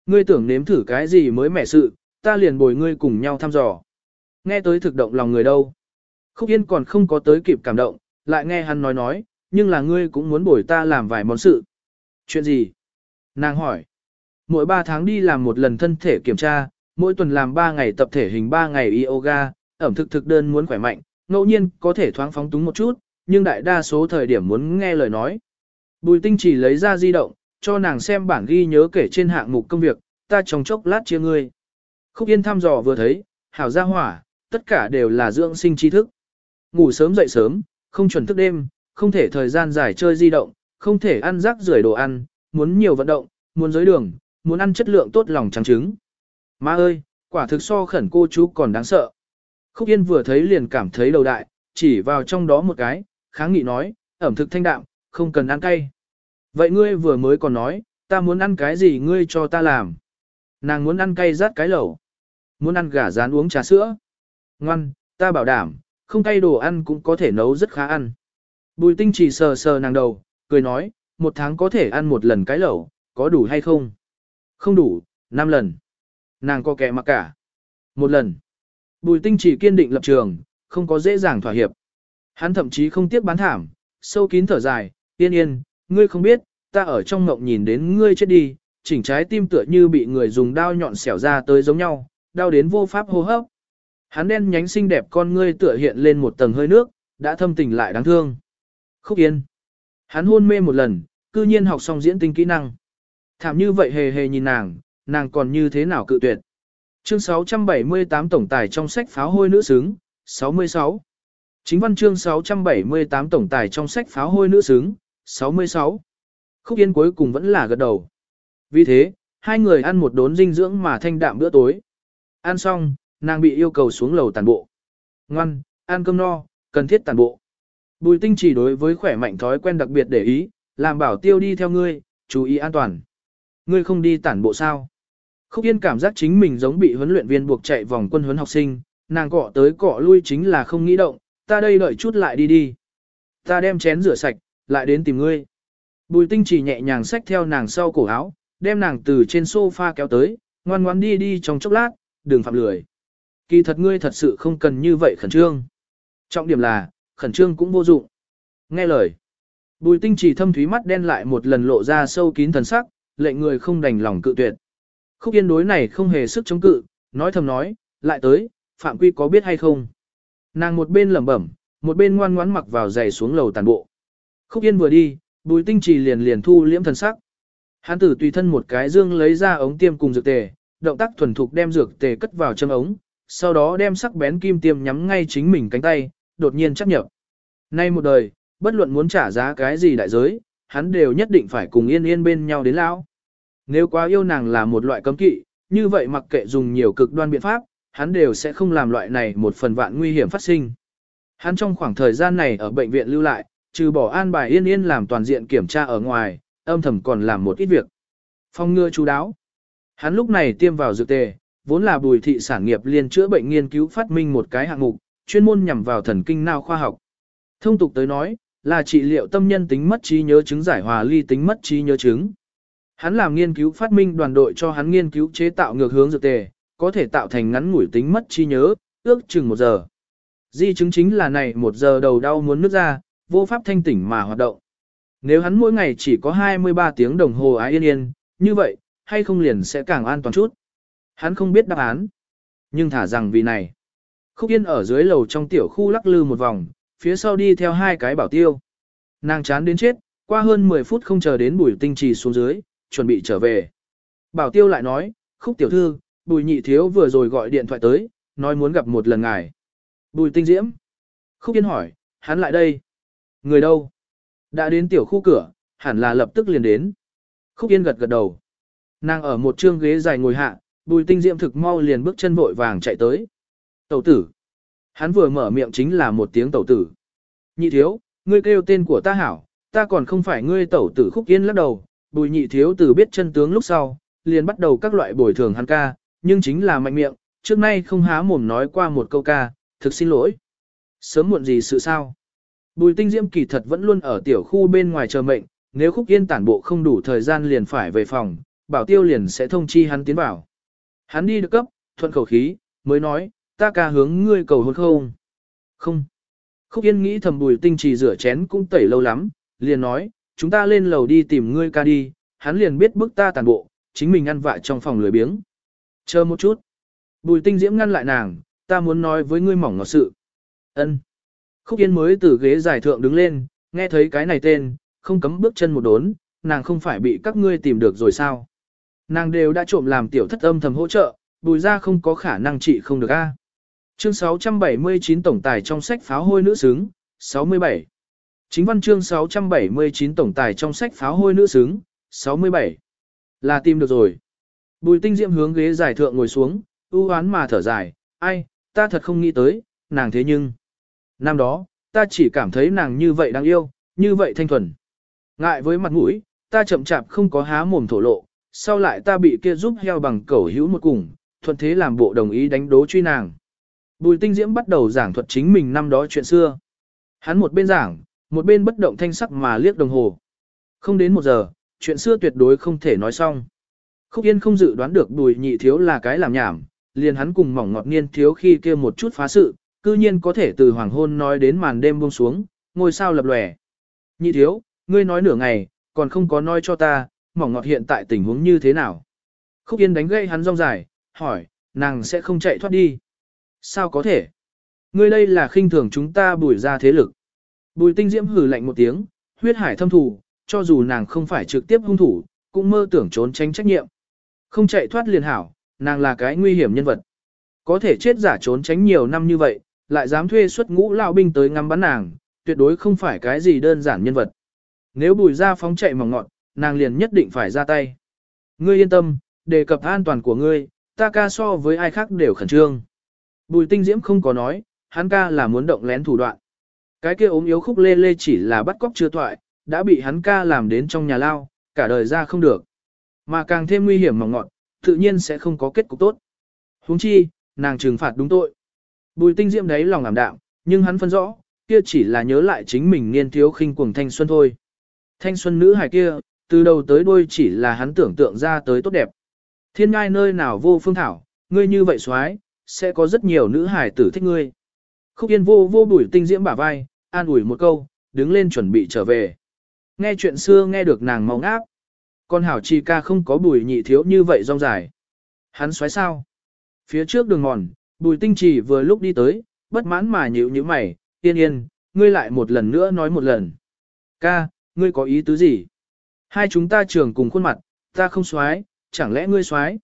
Ngươi tưởng nếm thử cái gì mới mẻ sự, ta liền bồi ngươi cùng nhau thăm dò. Nghe tới thực động lòng người đâu. Khúc Yên còn không có tới kịp cảm động, lại nghe hắn nói nói, nhưng là ngươi cũng muốn bồi ta làm vài món sự. Chuyện gì? Nàng hỏi. Mỗi 3 tháng đi làm một lần thân thể kiểm tra, mỗi tuần làm 3 ngày tập thể hình 3 ngày yoga, ẩm thực thực đơn muốn khỏe mạnh, ngẫu nhiên có thể thoáng phóng túng một chút, nhưng đại đa số thời điểm muốn nghe lời nói. Bùi tinh chỉ lấy ra di động, cho nàng xem bản ghi nhớ kể trên hạng mục công việc, ta trong chốc lát chia ngươi. Khúc Yên thăm dò vừa thấy, hảo gia hỏa, tất cả đều là dưỡng sinh trí thức. Ngủ sớm dậy sớm, không chuẩn thức đêm, không thể thời gian dài chơi di động, không thể ăn rác rưởi đồ ăn, muốn nhiều vận động, muốn giới đường, muốn ăn chất lượng tốt lòng trắng trứng. Má ơi, quả thực so khẩn cô chú còn đáng sợ. Khúc Yên vừa thấy liền cảm thấy đầu đại, chỉ vào trong đó một cái, kháng nghị nói, ẩm thực thanh đạm, không cần ăn cay. Vậy ngươi vừa mới còn nói, ta muốn ăn cái gì ngươi cho ta làm. Nàng muốn ăn cay rát cái lẩu. Muốn ăn gà rán uống trà sữa. Ngoan, ta bảo đảm, không cay đồ ăn cũng có thể nấu rất khá ăn. Bùi tinh chỉ sờ sờ nàng đầu, cười nói, một tháng có thể ăn một lần cái lẩu, có đủ hay không? Không đủ, năm lần. Nàng có kẻ mặc cả. Một lần. Bùi tinh chỉ kiên định lập trường, không có dễ dàng thỏa hiệp. Hắn thậm chí không tiếc bán thảm, sâu kín thở dài, yên yên, ngươi không biết, ta ở trong ngộng nhìn đến ngươi chết đi, chỉnh trái tim tựa như bị người dùng đao nhọn xẻo ra tới giống nhau, đau đến vô pháp hô hấp. Hắn đen nhánh xinh đẹp con ngươi tựa hiện lên một tầng hơi nước, đã thâm tình lại đáng thương. Khúc Yên. Hắn hôn mê một lần, cư nhiên học xong diễn tinh kỹ năng. Thảm như vậy hề hề nhìn nàng, nàng còn như thế nào cự tuyệt. Chương 678 tổng tài trong sách pháo hôi nữ xứng, 66. Chính văn chương 678 tổng tài trong sách pháo hôi nữ xứng, 66. Khúc Yên cuối cùng vẫn là gật đầu. Vì thế, hai người ăn một đốn dinh dưỡng mà thanh đạm bữa tối. Ăn xong, nàng bị yêu cầu xuống lầu tàn bộ. Ngoan, ăn cơm no, cần thiết tàn bộ. Bùi tinh chỉ đối với khỏe mạnh thói quen đặc biệt để ý, làm bảo tiêu đi theo ngươi, chú ý an toàn. Ngươi không đi tản bộ sao? Khúc Yên cảm giác chính mình giống bị huấn luyện viên buộc chạy vòng quân huấn học sinh, nàng cọ tới cọ lui chính là không nghĩ động, ta đây đợi chút lại đi đi. Ta đem chén rửa sạch, lại đến tìm ngươi. Bùi tinh chỉ nhẹ nhàng xách theo nàng sau cổ áo, đem nàng từ trên sofa kéo tới, ngoan ngoan đi đi trong chốc lát, đừng phạm lười. Kỳ thật ngươi thật sự không cần như vậy khẩn trương. Trọng điểm là, khẩn trương cũng vô dụng. Nghe lời. Bùi tinh chỉ thâm thúy mắt đen lại một lần lộ ra sâu kín thần sắc, lệnh người không đành lòng cự tuyệt. Khúc yên đối này không hề sức chống cự, nói thầm nói, lại tới, phạm quy có biết hay không. Nàng một bên lẩm bẩm, một bên ngoan ngoãn mặc vào giày xuống lầu tàn bộ. Khúc yên vừa đi, bùi tinh trì liền liền thu liễm thần sắc. Hán tử tùy thân một cái dương lấy ra ống tiêm cùng dược tề, động tác thuần thục đem dược tề cất vào châm ống, sau đó đem sắc bén kim tiêm nhắm ngay chính mình cánh tay, đột nhiên chấp nhập. Nay một đời, bất luận muốn trả giá cái gì đại giới, hắn đều nhất định phải cùng yên yên bên nhau đến lão. Nếu quá yêu nàng là một loại cấm kỵ, như vậy mặc kệ dùng nhiều cực đoan biện pháp, hắn đều sẽ không làm loại này một phần vạn nguy hiểm phát sinh. Hắn trong khoảng thời gian này ở bệnh viện lưu lại, trừ bỏ an bài yên yên làm toàn diện kiểm tra ở ngoài, âm thầm còn làm một ít việc. Phong ngừa chú đáo. Hắn lúc này tiêm vào dược tề, vốn là bùi thị sản nghiệp liên chữa bệnh nghiên cứu phát minh một cái hạng mục, chuyên môn nhằm vào thần kinh não khoa học. Thông tục tới nói, là trị liệu tâm nhân tính mất trí nhớ chứng giải hòa ly tính mất trí nhớ chứng. Hắn làm nghiên cứu phát minh đoàn đội cho hắn nghiên cứu chế tạo ngược hướng dược tề, có thể tạo thành ngắn ngủi tính mất trí nhớ, ước chừng một giờ. Di chứng chính là này một giờ đầu đau muốn nứt ra, vô pháp thanh tỉnh mà hoạt động. Nếu hắn mỗi ngày chỉ có 23 tiếng đồng hồ ái yên yên, như vậy, hay không liền sẽ càng an toàn chút. Hắn không biết đáp án, nhưng thả rằng vì này. Khúc Yên ở dưới lầu trong tiểu khu lắc lư một vòng, phía sau đi theo hai cái bảo tiêu. Nàng chán đến chết, qua hơn 10 phút không chờ đến bùi tinh trì xuống dưới, chuẩn bị trở về. Bảo tiêu lại nói, khúc tiểu thư, bùi nhị thiếu vừa rồi gọi điện thoại tới, nói muốn gặp một lần ngài. Bùi tinh diễm. Khúc Yên hỏi, hắn lại đây. Người đâu? Đã đến tiểu khu cửa, hẳn là lập tức liền đến. Khúc Yên gật gật đầu. Nàng ở một trương ghế dài ngồi hạ, bùi tinh diễm thực mau liền bước chân vội vàng chạy tới. Tẩu tử. Hắn vừa mở miệng chính là một tiếng tẩu tử. Nhị thiếu, ngươi kêu tên của ta hảo, ta còn không phải ngươi tẩu tử khúc yên lắc đầu. Bùi nhị thiếu từ biết chân tướng lúc sau, liền bắt đầu các loại bồi thường hắn ca, nhưng chính là mạnh miệng, trước nay không há mồm nói qua một câu ca, thực xin lỗi. Sớm muộn gì sự sao? Bùi tinh diễm kỳ thật vẫn luôn ở tiểu khu bên ngoài chờ mệnh, nếu khúc yên tản bộ không đủ thời gian liền phải về phòng, bảo tiêu liền sẽ thông chi hắn tiến vào. Hắn đi được cấp, thuận khẩu khí, mới nói, ta ca hướng ngươi cầu hôn không? Không. Khúc yên nghĩ thầm bùi tinh trì rửa chén cũng tẩy lâu lắm, liền nói, chúng ta lên lầu đi tìm ngươi ca đi, hắn liền biết bức ta tàn bộ, chính mình ăn vạ trong phòng lười biếng. Chờ một chút. Bùi tinh diễm ngăn lại nàng, ta muốn nói với ngươi mỏng ngọt sự. ân Khúc Yên mới từ ghế giải thượng đứng lên, nghe thấy cái này tên, không cấm bước chân một đốn, nàng không phải bị các ngươi tìm được rồi sao. Nàng đều đã trộm làm tiểu thất âm thầm hỗ trợ, bùi ra không có khả năng trị không được a. Chương 679 tổng tài trong sách pháo hôi nữ xứng, 67. Chính văn chương 679 tổng tài trong sách pháo hôi nữ xứng, 67. Là tìm được rồi. Bùi tinh diệm hướng ghế giải thượng ngồi xuống, ưu oán mà thở dài, ai, ta thật không nghĩ tới, nàng thế nhưng. Năm đó, ta chỉ cảm thấy nàng như vậy đáng yêu, như vậy thanh thuần. Ngại với mặt mũi, ta chậm chạp không có há mồm thổ lộ, sau lại ta bị kia giúp heo bằng cẩu hữu một cùng, thuận thế làm bộ đồng ý đánh đố truy nàng. Bùi tinh diễm bắt đầu giảng thuật chính mình năm đó chuyện xưa. Hắn một bên giảng, một bên bất động thanh sắc mà liếc đồng hồ. Không đến một giờ, chuyện xưa tuyệt đối không thể nói xong. Khúc Yên không dự đoán được bùi nhị thiếu là cái làm nhảm, liền hắn cùng mỏng ngọt niên thiếu khi kia một chút phá sự, cư nhiên có thể từ hoàng hôn nói đến màn đêm buông xuống, ngôi sao lập lòe. Nhị thiếu, ngươi nói nửa ngày, còn không có nói cho ta, mỏng ngọt hiện tại tình huống như thế nào. Khúc Yên đánh gây hắn rong dài, hỏi, nàng sẽ không chạy thoát đi. Sao có thể? Ngươi đây là khinh thường chúng ta bùi ra thế lực. Bùi tinh diễm hử lạnh một tiếng, huyết hải thâm thủ, cho dù nàng không phải trực tiếp hung thủ, cũng mơ tưởng trốn tránh trách nhiệm. Không chạy thoát liền hảo, nàng là cái nguy hiểm nhân vật. Có thể chết giả trốn tránh nhiều năm như vậy, lại dám thuê xuất ngũ lão binh tới ngắm bắn nàng, tuyệt đối không phải cái gì đơn giản nhân vật. Nếu bùi ra phóng chạy mỏng ngọn, nàng liền nhất định phải ra tay. Ngươi yên tâm, đề cập an toàn của ngươi, ta ca so với ai khác đều khẩn trương. Bùi tinh diễm không có nói, hắn ca là muốn động lén thủ đoạn. Cái kia ốm yếu khúc lê lê chỉ là bắt cóc chưa toại, đã bị hắn ca làm đến trong nhà lao, cả đời ra không được. Mà càng thêm nguy hiểm mỏng ngọn, tự nhiên sẽ không có kết cục tốt. huống chi, nàng trừng phạt đúng tội. Bùi tinh diễm đấy lòng ảm đạm, nhưng hắn phân rõ, kia chỉ là nhớ lại chính mình niên thiếu khinh cuồng thanh xuân thôi. Thanh xuân nữ hài kia, từ đầu tới đuôi chỉ là hắn tưởng tượng ra tới tốt đẹp. Thiên ngai nơi nào vô phương thảo, ngươi như vậy xoái, sẽ có rất nhiều nữ hài tử thích ngươi. Khúc yên vô vô bùi tinh diễm bả vai, an ủi một câu, đứng lên chuẩn bị trở về. Nghe chuyện xưa nghe được nàng mau ngáp. Con hảo chi ca không có bùi nhị thiếu như vậy rong dài. Hắn xoáy sao? Phía trước đường mòn, bùi tinh trì vừa lúc đi tới, bất mãn mà nhịu như mày, yên yên, ngươi lại một lần nữa nói một lần. Ca, ngươi có ý tứ gì? Hai chúng ta trường cùng khuôn mặt, ta không xoái, chẳng lẽ ngươi xoái?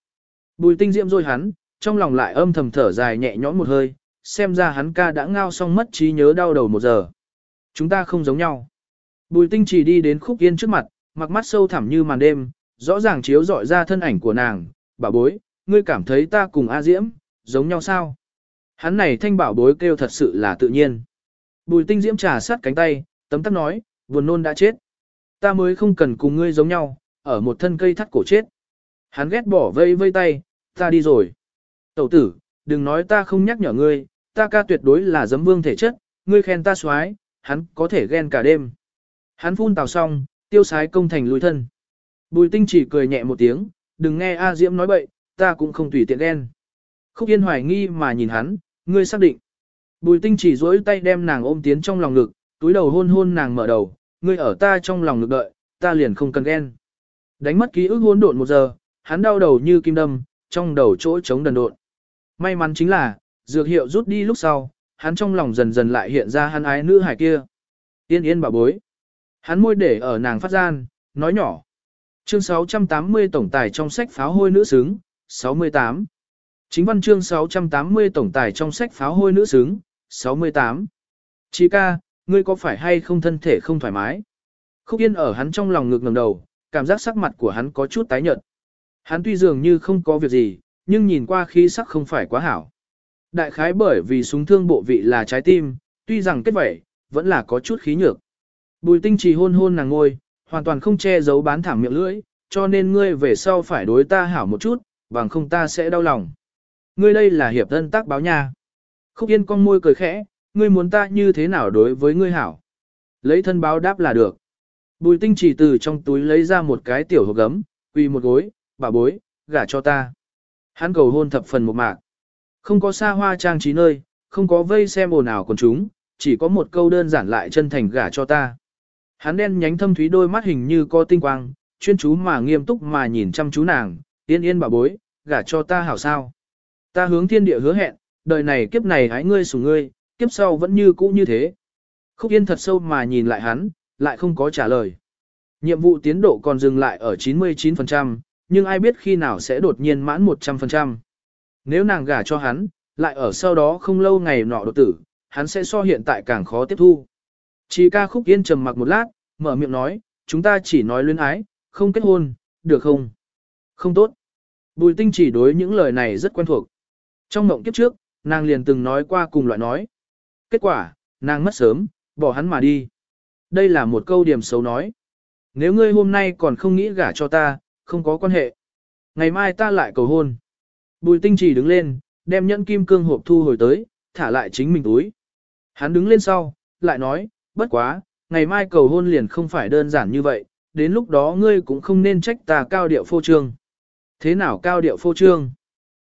Bùi tinh diễm rồi hắn, trong lòng lại âm thầm thở dài nhẹ nhõm một hơi, xem ra hắn ca đã ngao xong mất trí nhớ đau đầu một giờ. Chúng ta không giống nhau. Bùi tinh chỉ đi đến khúc yên trước mặt, mặc mắt sâu thẳm như màn đêm, rõ ràng chiếu dọi ra thân ảnh của nàng, bà bối, ngươi cảm thấy ta cùng A Diễm, giống nhau sao? Hắn này thanh bảo bối kêu thật sự là tự nhiên. Bùi tinh Diễm trà sát cánh tay, tấm tắc nói, buồn nôn đã chết. Ta mới không cần cùng ngươi giống nhau, ở một thân cây thắt cổ chết. Hắn ghét bỏ vây vây tay, ta đi rồi. Tẩu tử, đừng nói ta không nhắc nhở ngươi, ta ca tuyệt đối là giấm vương thể chất, ngươi khen ta xoái, hắn có thể ghen cả đêm. Hắn phun tào xong, tiêu sái công thành lùi thân. Bùi tinh chỉ cười nhẹ một tiếng, đừng nghe A Diễm nói bậy, ta cũng không tùy tiện ghen. Khúc Yên hoài nghi mà nhìn hắn, ngươi xác định. Bùi tinh chỉ dối tay đem nàng ôm tiến trong lòng ngực, túi đầu hôn hôn nàng mở đầu, ngươi ở ta trong lòng ngực đợi, ta liền không cần ghen. Đánh mất ký ức hôn độn một giờ, hắn đau đầu như kim đâm, trong đầu chỗ trống đần độn. May mắn chính là, dược hiệu rút đi lúc sau, hắn trong lòng dần dần lại hiện ra hắn ái nữ hải kia. Yên yên bảo bối. Hắn môi để ở nàng phát gian, nói nhỏ. Chương 680 tổng tài trong sách pháo hôi nữ xứng, 68. Chính văn chương 680 tổng tài trong sách pháo hôi nữ xứng, 68. chị ca, ngươi có phải hay không thân thể không thoải mái? Khúc Yên ở hắn trong lòng ngực ngầm đầu, cảm giác sắc mặt của hắn có chút tái nhợt. Hắn tuy dường như không có việc gì, nhưng nhìn qua khí sắc không phải quá hảo. Đại khái bởi vì súng thương bộ vị là trái tim, tuy rằng kết vẩy, vẫn là có chút khí nhược. Bùi tinh trì hôn hôn nàng ngôi, hoàn toàn không che giấu bán thảm miệng lưỡi, cho nên ngươi về sau phải đối ta hảo một chút, bằng không ta sẽ đau lòng. Ngươi đây là hiệp thân tác báo nha. Khúc yên con môi cười khẽ, ngươi muốn ta như thế nào đối với ngươi hảo. Lấy thân báo đáp là được. Bùi tinh chỉ từ trong túi lấy ra một cái tiểu hộp gấm, quỳ một gối, bà bối, gả cho ta. Hắn cầu hôn thập phần một mạc. Không có xa hoa trang trí nơi, không có vây xem ồn ào còn chúng, chỉ có một câu đơn giản lại chân thành gả cho ta. Hắn đen nhánh thâm thúy đôi mắt hình như có tinh quang, chuyên chú mà nghiêm túc mà nhìn chăm chú nàng, yên yên bà bối, gả cho ta hảo sao. Ta hướng thiên địa hứa hẹn, đời này kiếp này hái ngươi sủng ngươi, kiếp sau vẫn như cũ như thế. Khúc yên thật sâu mà nhìn lại hắn, lại không có trả lời. Nhiệm vụ tiến độ còn dừng lại ở 99%, nhưng ai biết khi nào sẽ đột nhiên mãn 100%. Nếu nàng gả cho hắn, lại ở sau đó không lâu ngày nọ đột tử, hắn sẽ so hiện tại càng khó tiếp thu. Chỉ ca khúc yên trầm mặc một lát, mở miệng nói, chúng ta chỉ nói luyến ái, không kết hôn, được không? Không tốt. Bùi tinh chỉ đối những lời này rất quen thuộc. Trong mộng kiếp trước, nàng liền từng nói qua cùng loại nói. Kết quả, nàng mất sớm, bỏ hắn mà đi. Đây là một câu điểm xấu nói. Nếu ngươi hôm nay còn không nghĩ gả cho ta, không có quan hệ. Ngày mai ta lại cầu hôn. Bùi tinh trì đứng lên, đem nhẫn kim cương hộp thu hồi tới, thả lại chính mình túi. Hắn đứng lên sau, lại nói, bất quá, ngày mai cầu hôn liền không phải đơn giản như vậy, đến lúc đó ngươi cũng không nên trách ta cao điệu phô trương. Thế nào cao điệu phô trương?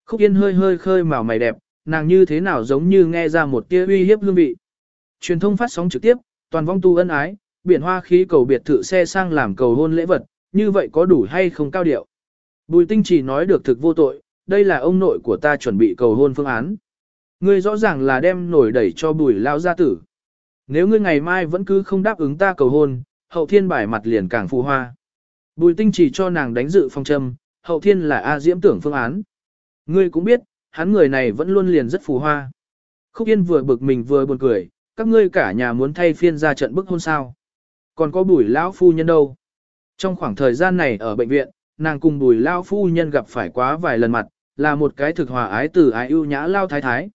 Khúc Yên hơi hơi khơi màu mày đẹp, nàng như thế nào giống như nghe ra một tia uy hiếp hương vị. Truyền thông phát sóng trực tiếp, toàn vong tu ân ái, biển hoa khí cầu biệt thự xe sang làm cầu hôn lễ vật, như vậy có đủ hay không cao điệu? Bùi tinh chỉ nói được thực vô tội, đây là ông nội của ta chuẩn bị cầu hôn phương án. Ngươi rõ ràng là đem nổi đẩy cho bùi lao gia tử. Nếu ngươi ngày mai vẫn cứ không đáp ứng ta cầu hôn, hậu thiên bài mặt liền càng phù hoa. Bùi tinh chỉ cho nàng đánh dự phong châm, hậu thiên là A diễm tưởng phương án. Ngươi cũng biết, hắn người này vẫn luôn liền rất phù hoa. Khúc Yên vừa bực mình vừa buồn cười, các ngươi cả nhà muốn thay phiên ra trận bức hôn sao. Còn có bùi lão phu nhân đâu. Trong khoảng thời gian này ở bệnh viện, nàng cùng bùi lão phu nhân gặp phải quá vài lần mặt, là một cái thực hòa ái từ ái ưu nhã lao thái thái.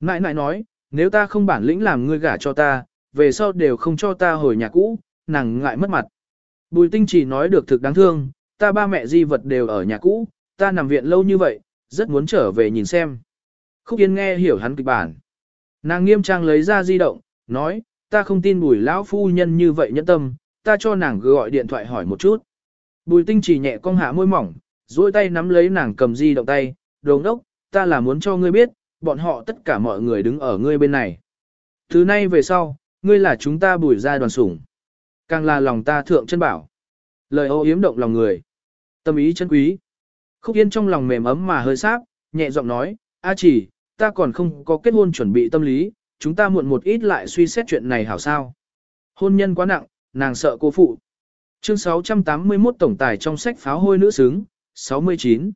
Nãi nãi nói, nếu ta không bản lĩnh làm ngươi gả cho ta, về sau đều không cho ta hồi nhà cũ, nàng ngại mất mặt. Bùi tinh chỉ nói được thực đáng thương, ta ba mẹ di vật đều ở nhà cũ, ta nằm viện lâu như vậy, rất muốn trở về nhìn xem. Khúc Yên nghe hiểu hắn kịch bản. Nàng nghiêm trang lấy ra di động, nói, ta không tin bùi lão phu nhân như vậy nhẫn tâm, ta cho nàng gọi điện thoại hỏi một chút. Bùi tinh chỉ nhẹ cong hạ môi mỏng, duỗi tay nắm lấy nàng cầm di động tay, đồ đốc, ta là muốn cho ngươi biết, bọn họ tất cả mọi người đứng ở ngươi bên này. Thứ nay về sau, ngươi là chúng ta bùi ra đoàn sủng. Càng là lòng ta thượng chân bảo. Lời ô yếm động lòng người. Tâm ý chân quý. Khúc Yên trong lòng mềm ấm mà hơi sáp, nhẹ giọng nói, A chỉ, ta còn không có kết hôn chuẩn bị tâm lý, chúng ta muộn một ít lại suy xét chuyện này hảo sao. Hôn nhân quá nặng, nàng sợ cô phụ. Chương 681 tổng tài trong sách pháo hôi nữ xứng, 69.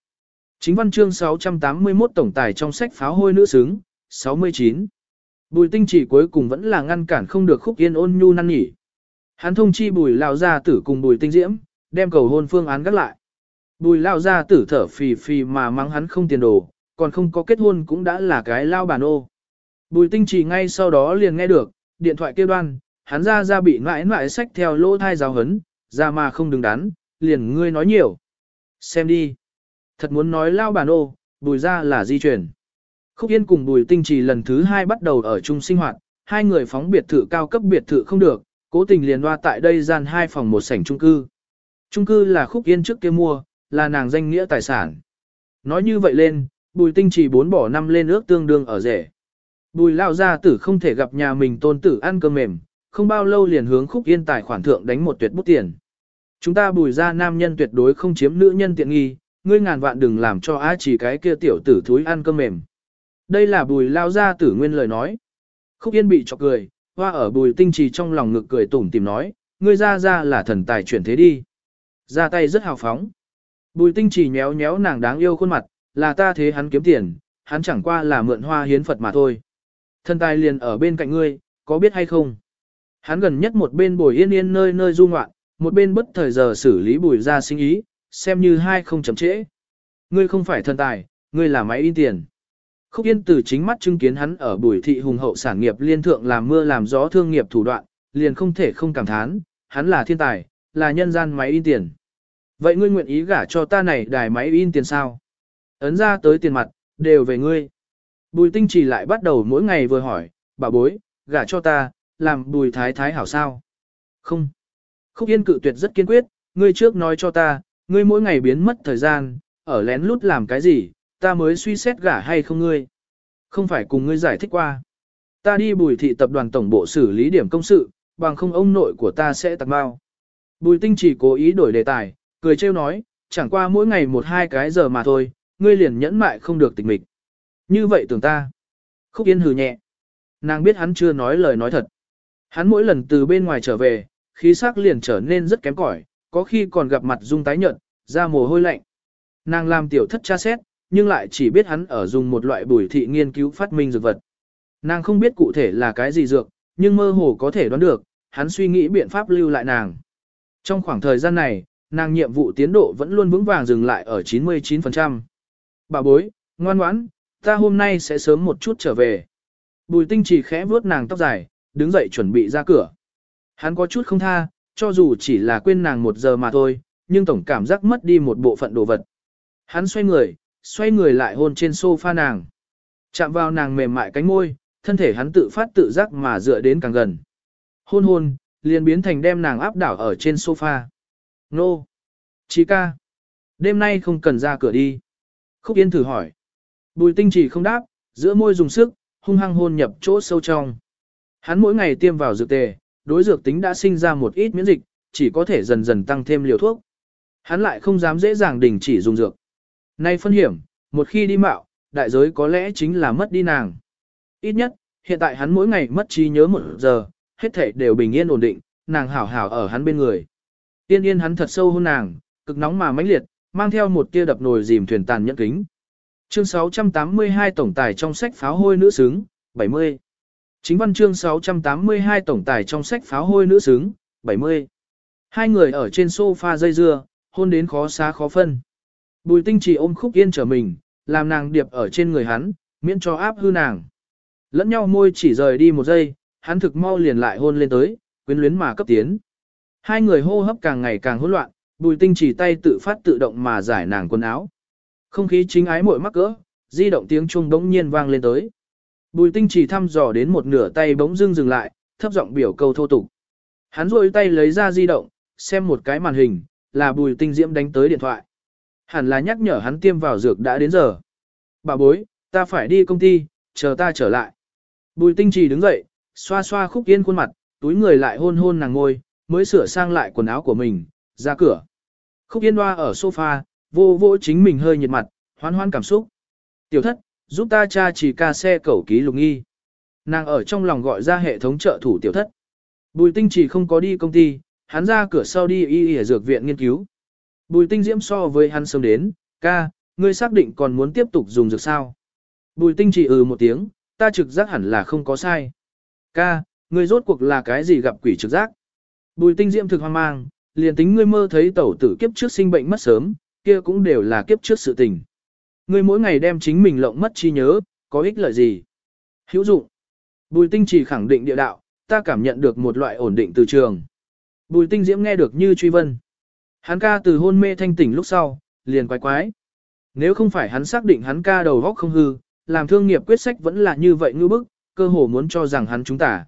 Chính văn chương 681 tổng tài trong sách pháo hôi nữ xứng, 69. Bùi tinh chỉ cuối cùng vẫn là ngăn cản không được khúc yên ôn nhu năn nhỉ. Hắn thông chi bùi lao ra tử cùng bùi tinh diễm, đem cầu hôn phương án gắt lại. Bùi lao ra tử thở phì phì mà mắng hắn không tiền đồ, còn không có kết hôn cũng đã là cái lao bàn ô. Bùi tinh chỉ ngay sau đó liền nghe được, điện thoại kêu đoan, hắn ra ra bị mãi mãi sách theo lỗ thai giáo hấn, ra mà không đứng đắn, liền ngươi nói nhiều. Xem đi. Thật muốn nói lao bàn ô, bùi ra là di chuyển. Khúc Yên cùng bùi tinh trì lần thứ hai bắt đầu ở chung sinh hoạt, hai người phóng biệt thự cao cấp biệt thự không được, cố tình liền loa tại đây gian hai phòng một sảnh chung cư. chung cư là Khúc Yên trước kia mua, là nàng danh nghĩa tài sản. Nói như vậy lên, bùi tinh trì bốn bỏ năm lên ước tương đương ở rể. Bùi lao gia tử không thể gặp nhà mình tôn tử ăn cơm mềm, không bao lâu liền hướng Khúc Yên tài khoản thượng đánh một tuyệt bút tiền. Chúng ta bùi ra nam nhân tuyệt đối không chiếm nữ nhân tiện nghi, ngươi ngàn vạn đừng làm cho á chỉ cái kia tiểu tử thúi ăn cơm mềm. Đây là bùi lao gia tử nguyên lời nói. Khúc Yên bị chọc cười, hoa ở bùi tinh trì trong lòng ngực cười tủm tìm nói, ngươi ra ra là thần tài chuyển thế đi. Ra tay rất hào phóng. Bùi tinh trì nhéo nhéo nàng đáng yêu khuôn mặt, là ta thế hắn kiếm tiền, hắn chẳng qua là mượn hoa hiến Phật mà thôi. Thần tài liền ở bên cạnh ngươi, có biết hay không? Hắn gần nhất một bên bồi yên yên nơi nơi du ngoạn, một bên bất thời giờ xử lý bùi ra sinh ý, xem như hai không chậm trễ. Ngươi không phải thần tài, ngươi là máy in tiền. Khúc Yên từ chính mắt chứng kiến hắn ở bùi thị hùng hậu sản nghiệp liên thượng làm mưa làm gió thương nghiệp thủ đoạn, liền không thể không cảm thán, hắn là thiên tài, là nhân gian máy in tiền. Vậy ngươi nguyện ý gả cho ta này đài máy in tiền sao? Ấn ra tới tiền mặt, đều về ngươi. Bùi tinh chỉ lại bắt đầu mỗi ngày vừa hỏi, bà bối, gả cho ta, làm bùi thái thái hảo sao? Không. Khúc Yên cự tuyệt rất kiên quyết, ngươi trước nói cho ta, ngươi mỗi ngày biến mất thời gian, ở lén lút làm cái gì, ta mới suy xét gả hay không ngươi. Không phải cùng ngươi giải thích qua. Ta đi bùi thị tập đoàn tổng bộ xử lý điểm công sự, bằng không ông nội của ta sẽ tạc bao. Bùi tinh chỉ cố ý đổi đề tài, cười trêu nói, chẳng qua mỗi ngày một hai cái giờ mà thôi, ngươi liền nhẫn mại không được tịch mịch. Như vậy tưởng ta. Khúc Yên hừ nhẹ. Nàng biết hắn chưa nói lời nói thật. Hắn mỗi lần từ bên ngoài trở về, khí sắc liền trở nên rất kém cỏi, có khi còn gặp mặt dung tái nhợt, da mồ hôi lạnh. Nàng làm tiểu thất tra xét, nhưng lại chỉ biết hắn ở dùng một loại bùi thị nghiên cứu phát minh dược vật. Nàng không biết cụ thể là cái gì dược, nhưng mơ hồ có thể đoán được, hắn suy nghĩ biện pháp lưu lại nàng. Trong khoảng thời gian này, nàng nhiệm vụ tiến độ vẫn luôn vững vàng dừng lại ở 99%. Bà bối, ngoan ngoãn, ta hôm nay sẽ sớm một chút trở về. Bùi tinh chỉ khẽ vuốt nàng tóc dài, đứng dậy chuẩn bị ra cửa. Hắn có chút không tha, cho dù chỉ là quên nàng một giờ mà thôi, nhưng tổng cảm giác mất đi một bộ phận đồ vật. Hắn xoay người, xoay người lại hôn trên sofa nàng. Chạm vào nàng mềm mại cánh môi, thân thể hắn tự phát tự giác mà dựa đến càng gần. Hôn hôn, liền biến thành đem nàng áp đảo ở trên sofa. Nô! Chí ca! Đêm nay không cần ra cửa đi. Khúc Yên thử hỏi. Bùi tinh chỉ không đáp, giữa môi dùng sức, hung hăng hôn nhập chỗ sâu trong. Hắn mỗi ngày tiêm vào dược tề, đối dược tính đã sinh ra một ít miễn dịch, chỉ có thể dần dần tăng thêm liều thuốc. Hắn lại không dám dễ dàng đình chỉ dùng dược. Nay phân hiểm, một khi đi mạo, đại giới có lẽ chính là mất đi nàng. Ít nhất, hiện tại hắn mỗi ngày mất trí nhớ một giờ, hết thể đều bình yên ổn định, nàng hảo hảo ở hắn bên người. Tiên yên hắn thật sâu hôn nàng, cực nóng mà mãnh liệt, mang theo một tia đập nồi dìm thuyền tàn nhẫn kính. Chương 682 tổng tài trong sách pháo hôi nữ xứng, 70. Chính văn chương 682 tổng tài trong sách pháo hôi nữ xứng, 70. Hai người ở trên sofa dây dưa, hôn đến khó xá khó phân. Bùi tinh chỉ ôm khúc yên trở mình, làm nàng điệp ở trên người hắn, miễn cho áp hư nàng. Lẫn nhau môi chỉ rời đi một giây, hắn thực mau liền lại hôn lên tới, quyến luyến mà cấp tiến. Hai người hô hấp càng ngày càng hỗn loạn, bùi tinh chỉ tay tự phát tự động mà giải nàng quần áo. Không khí chính ái mội mắc cỡ, di động tiếng chuông đống nhiên vang lên tới. Bùi tinh chỉ thăm dò đến một nửa tay bỗng dưng dừng lại, thấp giọng biểu câu thô tục. Hắn rôi tay lấy ra di động, xem một cái màn hình, là bùi tinh diễm đánh tới điện thoại. Hẳn là nhắc nhở hắn tiêm vào dược đã đến giờ. Bà bối, ta phải đi công ty, chờ ta trở lại. Bùi tinh trì đứng dậy, xoa xoa khúc yên khuôn mặt, túi người lại hôn hôn nàng ngôi, mới sửa sang lại quần áo của mình, ra cửa. Khúc yên hoa ở sofa, vô vô chính mình hơi nhiệt mặt, hoan hoan cảm xúc. Tiểu thất, giúp ta cha chỉ ca xe cẩu ký lục nghi. Nàng ở trong lòng gọi ra hệ thống trợ thủ tiểu thất. Bùi tinh chỉ không có đi công ty, hắn ra cửa sau đi y y ở dược viện nghiên cứu. Bùi tinh diễm so với hắn sớm đến, ca, ngươi xác định còn muốn tiếp tục dùng dược sao. Bùi tinh chỉ ừ một tiếng, ta trực giác hẳn là không có sai. Ca, ngươi rốt cuộc là cái gì gặp quỷ trực giác? Bùi tinh diễm thực hoang mang, liền tính ngươi mơ thấy tẩu tử kiếp trước sinh bệnh mất sớm, kia cũng đều là kiếp trước sự tình. Ngươi mỗi ngày đem chính mình lộng mất chi nhớ, có ích lợi gì? Hữu dụng. Bùi tinh chỉ khẳng định địa đạo, ta cảm nhận được một loại ổn định từ trường. Bùi tinh diễm nghe được như truy vân. Hắn ca từ hôn mê thanh tỉnh lúc sau, liền quái quái. Nếu không phải hắn xác định hắn ca đầu góc không hư, làm thương nghiệp quyết sách vẫn là như vậy ngư bức, cơ hồ muốn cho rằng hắn chúng ta.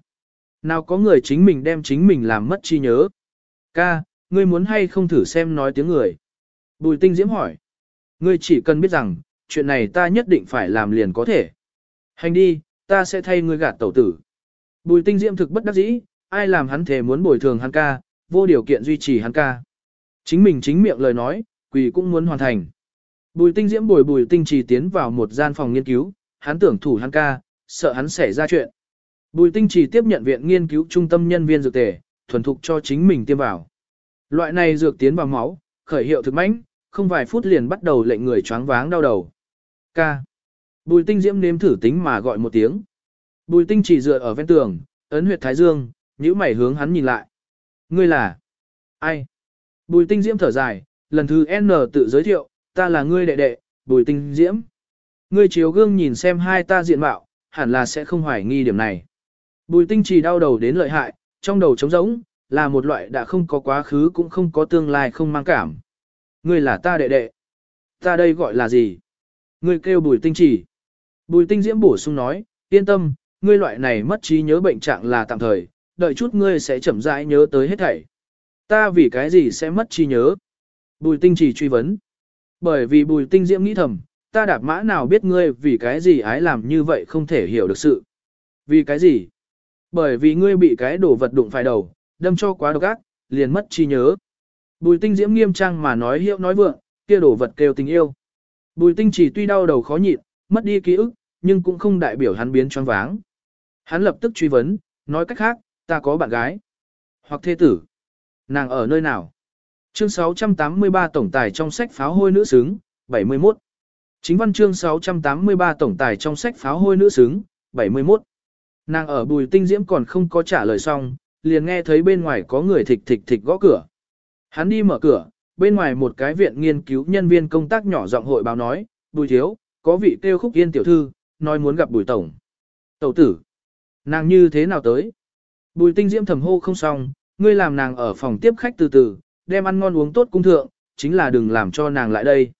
Nào có người chính mình đem chính mình làm mất chi nhớ. Ca, ngươi muốn hay không thử xem nói tiếng người. Bùi tinh diễm hỏi. Ngươi chỉ cần biết rằng, chuyện này ta nhất định phải làm liền có thể. Hành đi, ta sẽ thay ngươi gạt tẩu tử. Bùi tinh diễm thực bất đắc dĩ, ai làm hắn thề muốn bồi thường hắn ca, vô điều kiện duy trì hắn ca. Chính mình chính miệng lời nói, quỷ cũng muốn hoàn thành. Bùi tinh diễm bồi bùi tinh trì tiến vào một gian phòng nghiên cứu, hắn tưởng thủ hắn ca, sợ hắn xảy ra chuyện. Bùi tinh trì tiếp nhận viện nghiên cứu trung tâm nhân viên dược tề, thuần thục cho chính mình tiêm vào. Loại này dược tiến vào máu, khởi hiệu thực mãnh, không vài phút liền bắt đầu lệnh người choáng váng đau đầu. Ca. Bùi tinh diễm nếm thử tính mà gọi một tiếng. Bùi tinh chỉ dựa ở ven tường, ấn huyệt thái dương, nhíu mày hướng hắn nhìn lại. Ngươi là? Ai? Bùi tinh diễm thở dài, lần thứ N tự giới thiệu, ta là ngươi đệ đệ, bùi tinh diễm. Ngươi chiếu gương nhìn xem hai ta diện mạo, hẳn là sẽ không hoài nghi điểm này. Bùi tinh chỉ đau đầu đến lợi hại, trong đầu trống rỗng, là một loại đã không có quá khứ cũng không có tương lai không mang cảm. Ngươi là ta đệ đệ. Ta đây gọi là gì? Ngươi kêu bùi tinh chỉ. Bùi tinh diễm bổ sung nói, yên tâm, ngươi loại này mất trí nhớ bệnh trạng là tạm thời, đợi chút ngươi sẽ chậm rãi nhớ tới hết thảy. Ta vì cái gì sẽ mất trí nhớ? Bùi tinh chỉ truy vấn. Bởi vì bùi tinh diễm nghĩ thầm, ta đạp mã nào biết ngươi vì cái gì ái làm như vậy không thể hiểu được sự. Vì cái gì? Bởi vì ngươi bị cái đồ vật đụng phải đầu, đâm cho quá độc ác, liền mất trí nhớ. Bùi tinh diễm nghiêm trang mà nói hiệu nói vượng, kia đồ vật kêu tình yêu. Bùi tinh chỉ tuy đau đầu khó nhịn, mất đi ký ức, nhưng cũng không đại biểu hắn biến choáng váng. Hắn lập tức truy vấn, nói cách khác, ta có bạn gái. Hoặc thê tử. Nàng ở nơi nào? Chương 683 tổng tài trong sách pháo hôi nữ xứng, 71. Chính văn chương 683 tổng tài trong sách pháo hôi nữ xứng, 71. Nàng ở bùi tinh diễm còn không có trả lời xong, liền nghe thấy bên ngoài có người thịch thịch thịch gõ cửa. Hắn đi mở cửa, bên ngoài một cái viện nghiên cứu nhân viên công tác nhỏ giọng hội báo nói, bùi thiếu, có vị tiêu khúc yên tiểu thư, nói muốn gặp bùi tổng. Tẩu tử, nàng như thế nào tới? Bùi tinh diễm thầm hô không xong, ngươi làm nàng ở phòng tiếp khách từ từ, đem ăn ngon uống tốt cung thượng, chính là đừng làm cho nàng lại đây.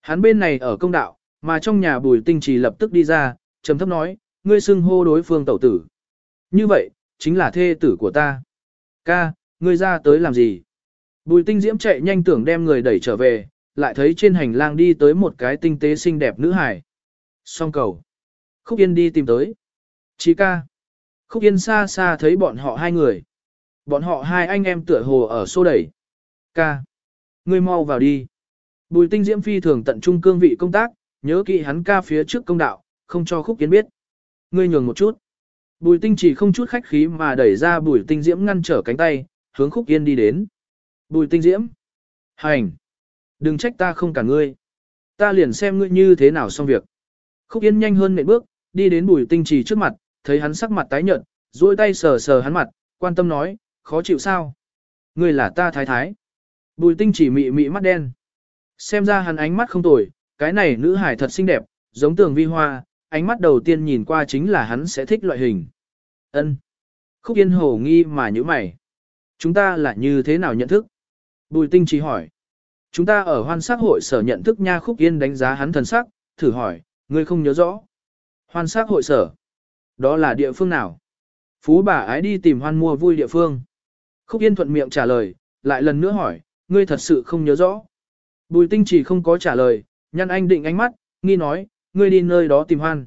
Hắn bên này ở công đạo, mà trong nhà bùi tinh trì lập tức đi ra, trầm thấp nói, ngươi xưng hô đối phương tẩu tử. Như vậy, chính là thê tử của ta. Ca, ngươi ra tới làm gì? Bùi tinh diễm chạy nhanh tưởng đem người đẩy trở về, lại thấy trên hành lang đi tới một cái tinh tế xinh đẹp nữ hài. Song cầu. Khúc Yên đi tìm tới. Chí ca. Khúc Yên xa xa thấy bọn họ hai người. Bọn họ hai anh em tựa hồ ở xô đẩy. Ca. Ngươi mau vào đi. Bùi tinh diễm phi thường tận trung cương vị công tác, nhớ kỹ hắn ca phía trước công đạo, không cho khúc Yên biết. Ngươi nhường một chút. Bùi tinh chỉ không chút khách khí mà đẩy ra bùi tinh diễm ngăn trở cánh tay, hướng khúc yên đi đến. Bùi tinh diễm. Hành. Đừng trách ta không cả ngươi. Ta liền xem ngươi như thế nào xong việc. Khúc yên nhanh hơn nệm bước, đi đến bùi tinh trì trước mặt, thấy hắn sắc mặt tái nhợt, duỗi tay sờ sờ hắn mặt, quan tâm nói, khó chịu sao? Ngươi là ta thái thái. Bùi tinh chỉ mị mị mắt đen. Xem ra hắn ánh mắt không tồi, cái này nữ hải thật xinh đẹp, giống tường vi hoa, ánh mắt đầu tiên nhìn qua chính là hắn sẽ thích loại hình. Ân. Khúc Yên hồ nghi mà như mày. Chúng ta là như thế nào nhận thức? Bùi tinh chỉ hỏi. Chúng ta ở hoan sắc hội sở nhận thức nha Khúc Yên đánh giá hắn thần sắc, thử hỏi, ngươi không nhớ rõ. Hoan sắc hội sở. Đó là địa phương nào? Phú bà ái đi tìm hoan mua vui địa phương. Khúc Yên thuận miệng trả lời, lại lần nữa hỏi, ngươi thật sự không nhớ rõ. Bùi tinh chỉ không có trả lời, nhăn anh định ánh mắt, nghi nói, ngươi đi nơi đó tìm hoan.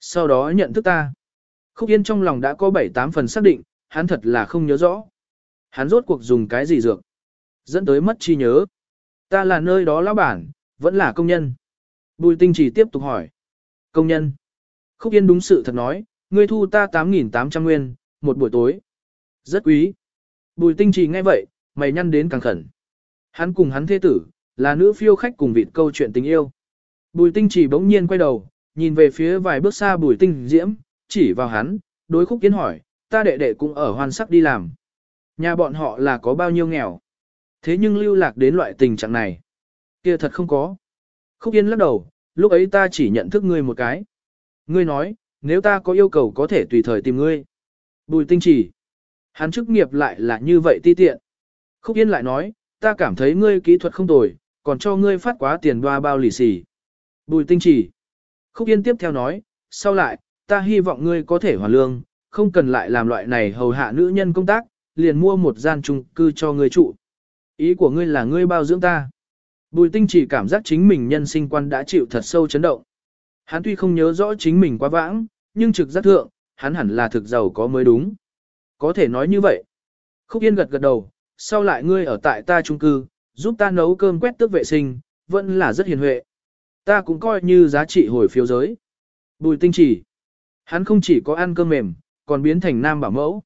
Sau đó nhận thức ta. Khúc Yên trong lòng đã có 7-8 phần xác định, hắn thật là không nhớ rõ. Hắn rốt cuộc dùng cái gì dược? Dẫn tới mất chi nhớ. Ta là nơi đó lão bản, vẫn là công nhân. Bùi tinh chỉ tiếp tục hỏi. Công nhân. Khúc Yên đúng sự thật nói, ngươi thu ta 8.800 nguyên, một buổi tối. Rất quý. Bùi tinh chỉ nghe vậy, mày nhăn đến càng khẩn. Hắn cùng hắn thế tử, là nữ phiêu khách cùng vịt câu chuyện tình yêu. Bùi tinh chỉ bỗng nhiên quay đầu, nhìn về phía vài bước xa bùi tinh diễm, chỉ vào hắn, đối khúc kiến hỏi, ta đệ đệ cũng ở hoàn sắc đi làm. Nhà bọn họ là có bao nhiêu nghèo. Thế nhưng lưu lạc đến loại tình trạng này. kia thật không có. Khúc Yên lắc đầu, lúc ấy ta chỉ nhận thức ngươi một cái. Ngươi nói, nếu ta có yêu cầu có thể tùy thời tìm ngươi. Bùi tinh chỉ. Hắn chức nghiệp lại là như vậy ti tiện. Khúc Yên lại nói, ta cảm thấy ngươi kỹ thuật không tồi, còn cho ngươi phát quá tiền đoa bao lì xì. Bùi tinh chỉ. Khúc Yên tiếp theo nói, sau lại, ta hy vọng ngươi có thể hoàn lương, không cần lại làm loại này hầu hạ nữ nhân công tác, liền mua một gian chung cư cho ngươi trụ. Ý của ngươi là ngươi bao dưỡng ta. Bùi tinh chỉ cảm giác chính mình nhân sinh quan đã chịu thật sâu chấn động. Hắn tuy không nhớ rõ chính mình quá vãng, nhưng trực giác thượng, hắn hẳn là thực giàu có mới đúng. Có thể nói như vậy. Khúc Yên gật gật đầu, sau lại ngươi ở tại ta chung cư, giúp ta nấu cơm quét tước vệ sinh, vẫn là rất hiền huệ. Ta cũng coi như giá trị hồi phiếu giới. Bùi tinh chỉ. Hắn không chỉ có ăn cơm mềm, còn biến thành nam bảo mẫu.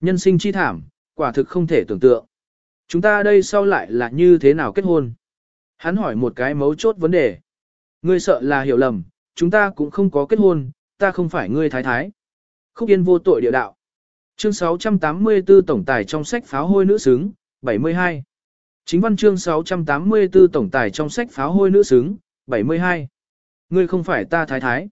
Nhân sinh chi thảm, quả thực không thể tưởng tượng. Chúng ta đây sau lại là như thế nào kết hôn? Hắn hỏi một cái mấu chốt vấn đề. Ngươi sợ là hiểu lầm, chúng ta cũng không có kết hôn, ta không phải ngươi thái thái. Khúc Yên vô tội địa đạo. Chương 684 tổng tài trong sách pháo hôi nữ xứng, 72. Chính văn chương 684 tổng tài trong sách pháo hôi nữ xứng, 72. Ngươi không phải ta thái thái.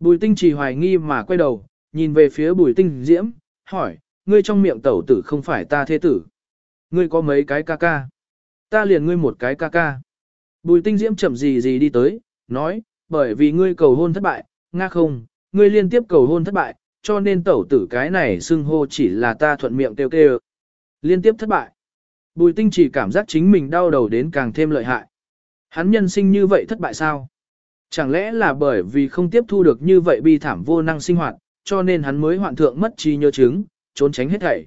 Bùi tinh trì hoài nghi mà quay đầu, nhìn về phía bùi tinh diễm, hỏi, ngươi trong miệng tẩu tử không phải ta thế tử. Ngươi có mấy cái ca ca. Ta liền ngươi một cái ca ca. Bùi tinh diễm chậm gì gì đi tới, nói, bởi vì ngươi cầu hôn thất bại, nga không, ngươi liên tiếp cầu hôn thất bại, cho nên tẩu tử cái này xưng hô chỉ là ta thuận miệng kêu kêu. Liên tiếp thất bại. Bùi tinh chỉ cảm giác chính mình đau đầu đến càng thêm lợi hại. Hắn nhân sinh như vậy thất bại sao? Chẳng lẽ là bởi vì không tiếp thu được như vậy bi thảm vô năng sinh hoạt, cho nên hắn mới hoạn thượng mất trí nhớ chứng, trốn tránh hết thảy.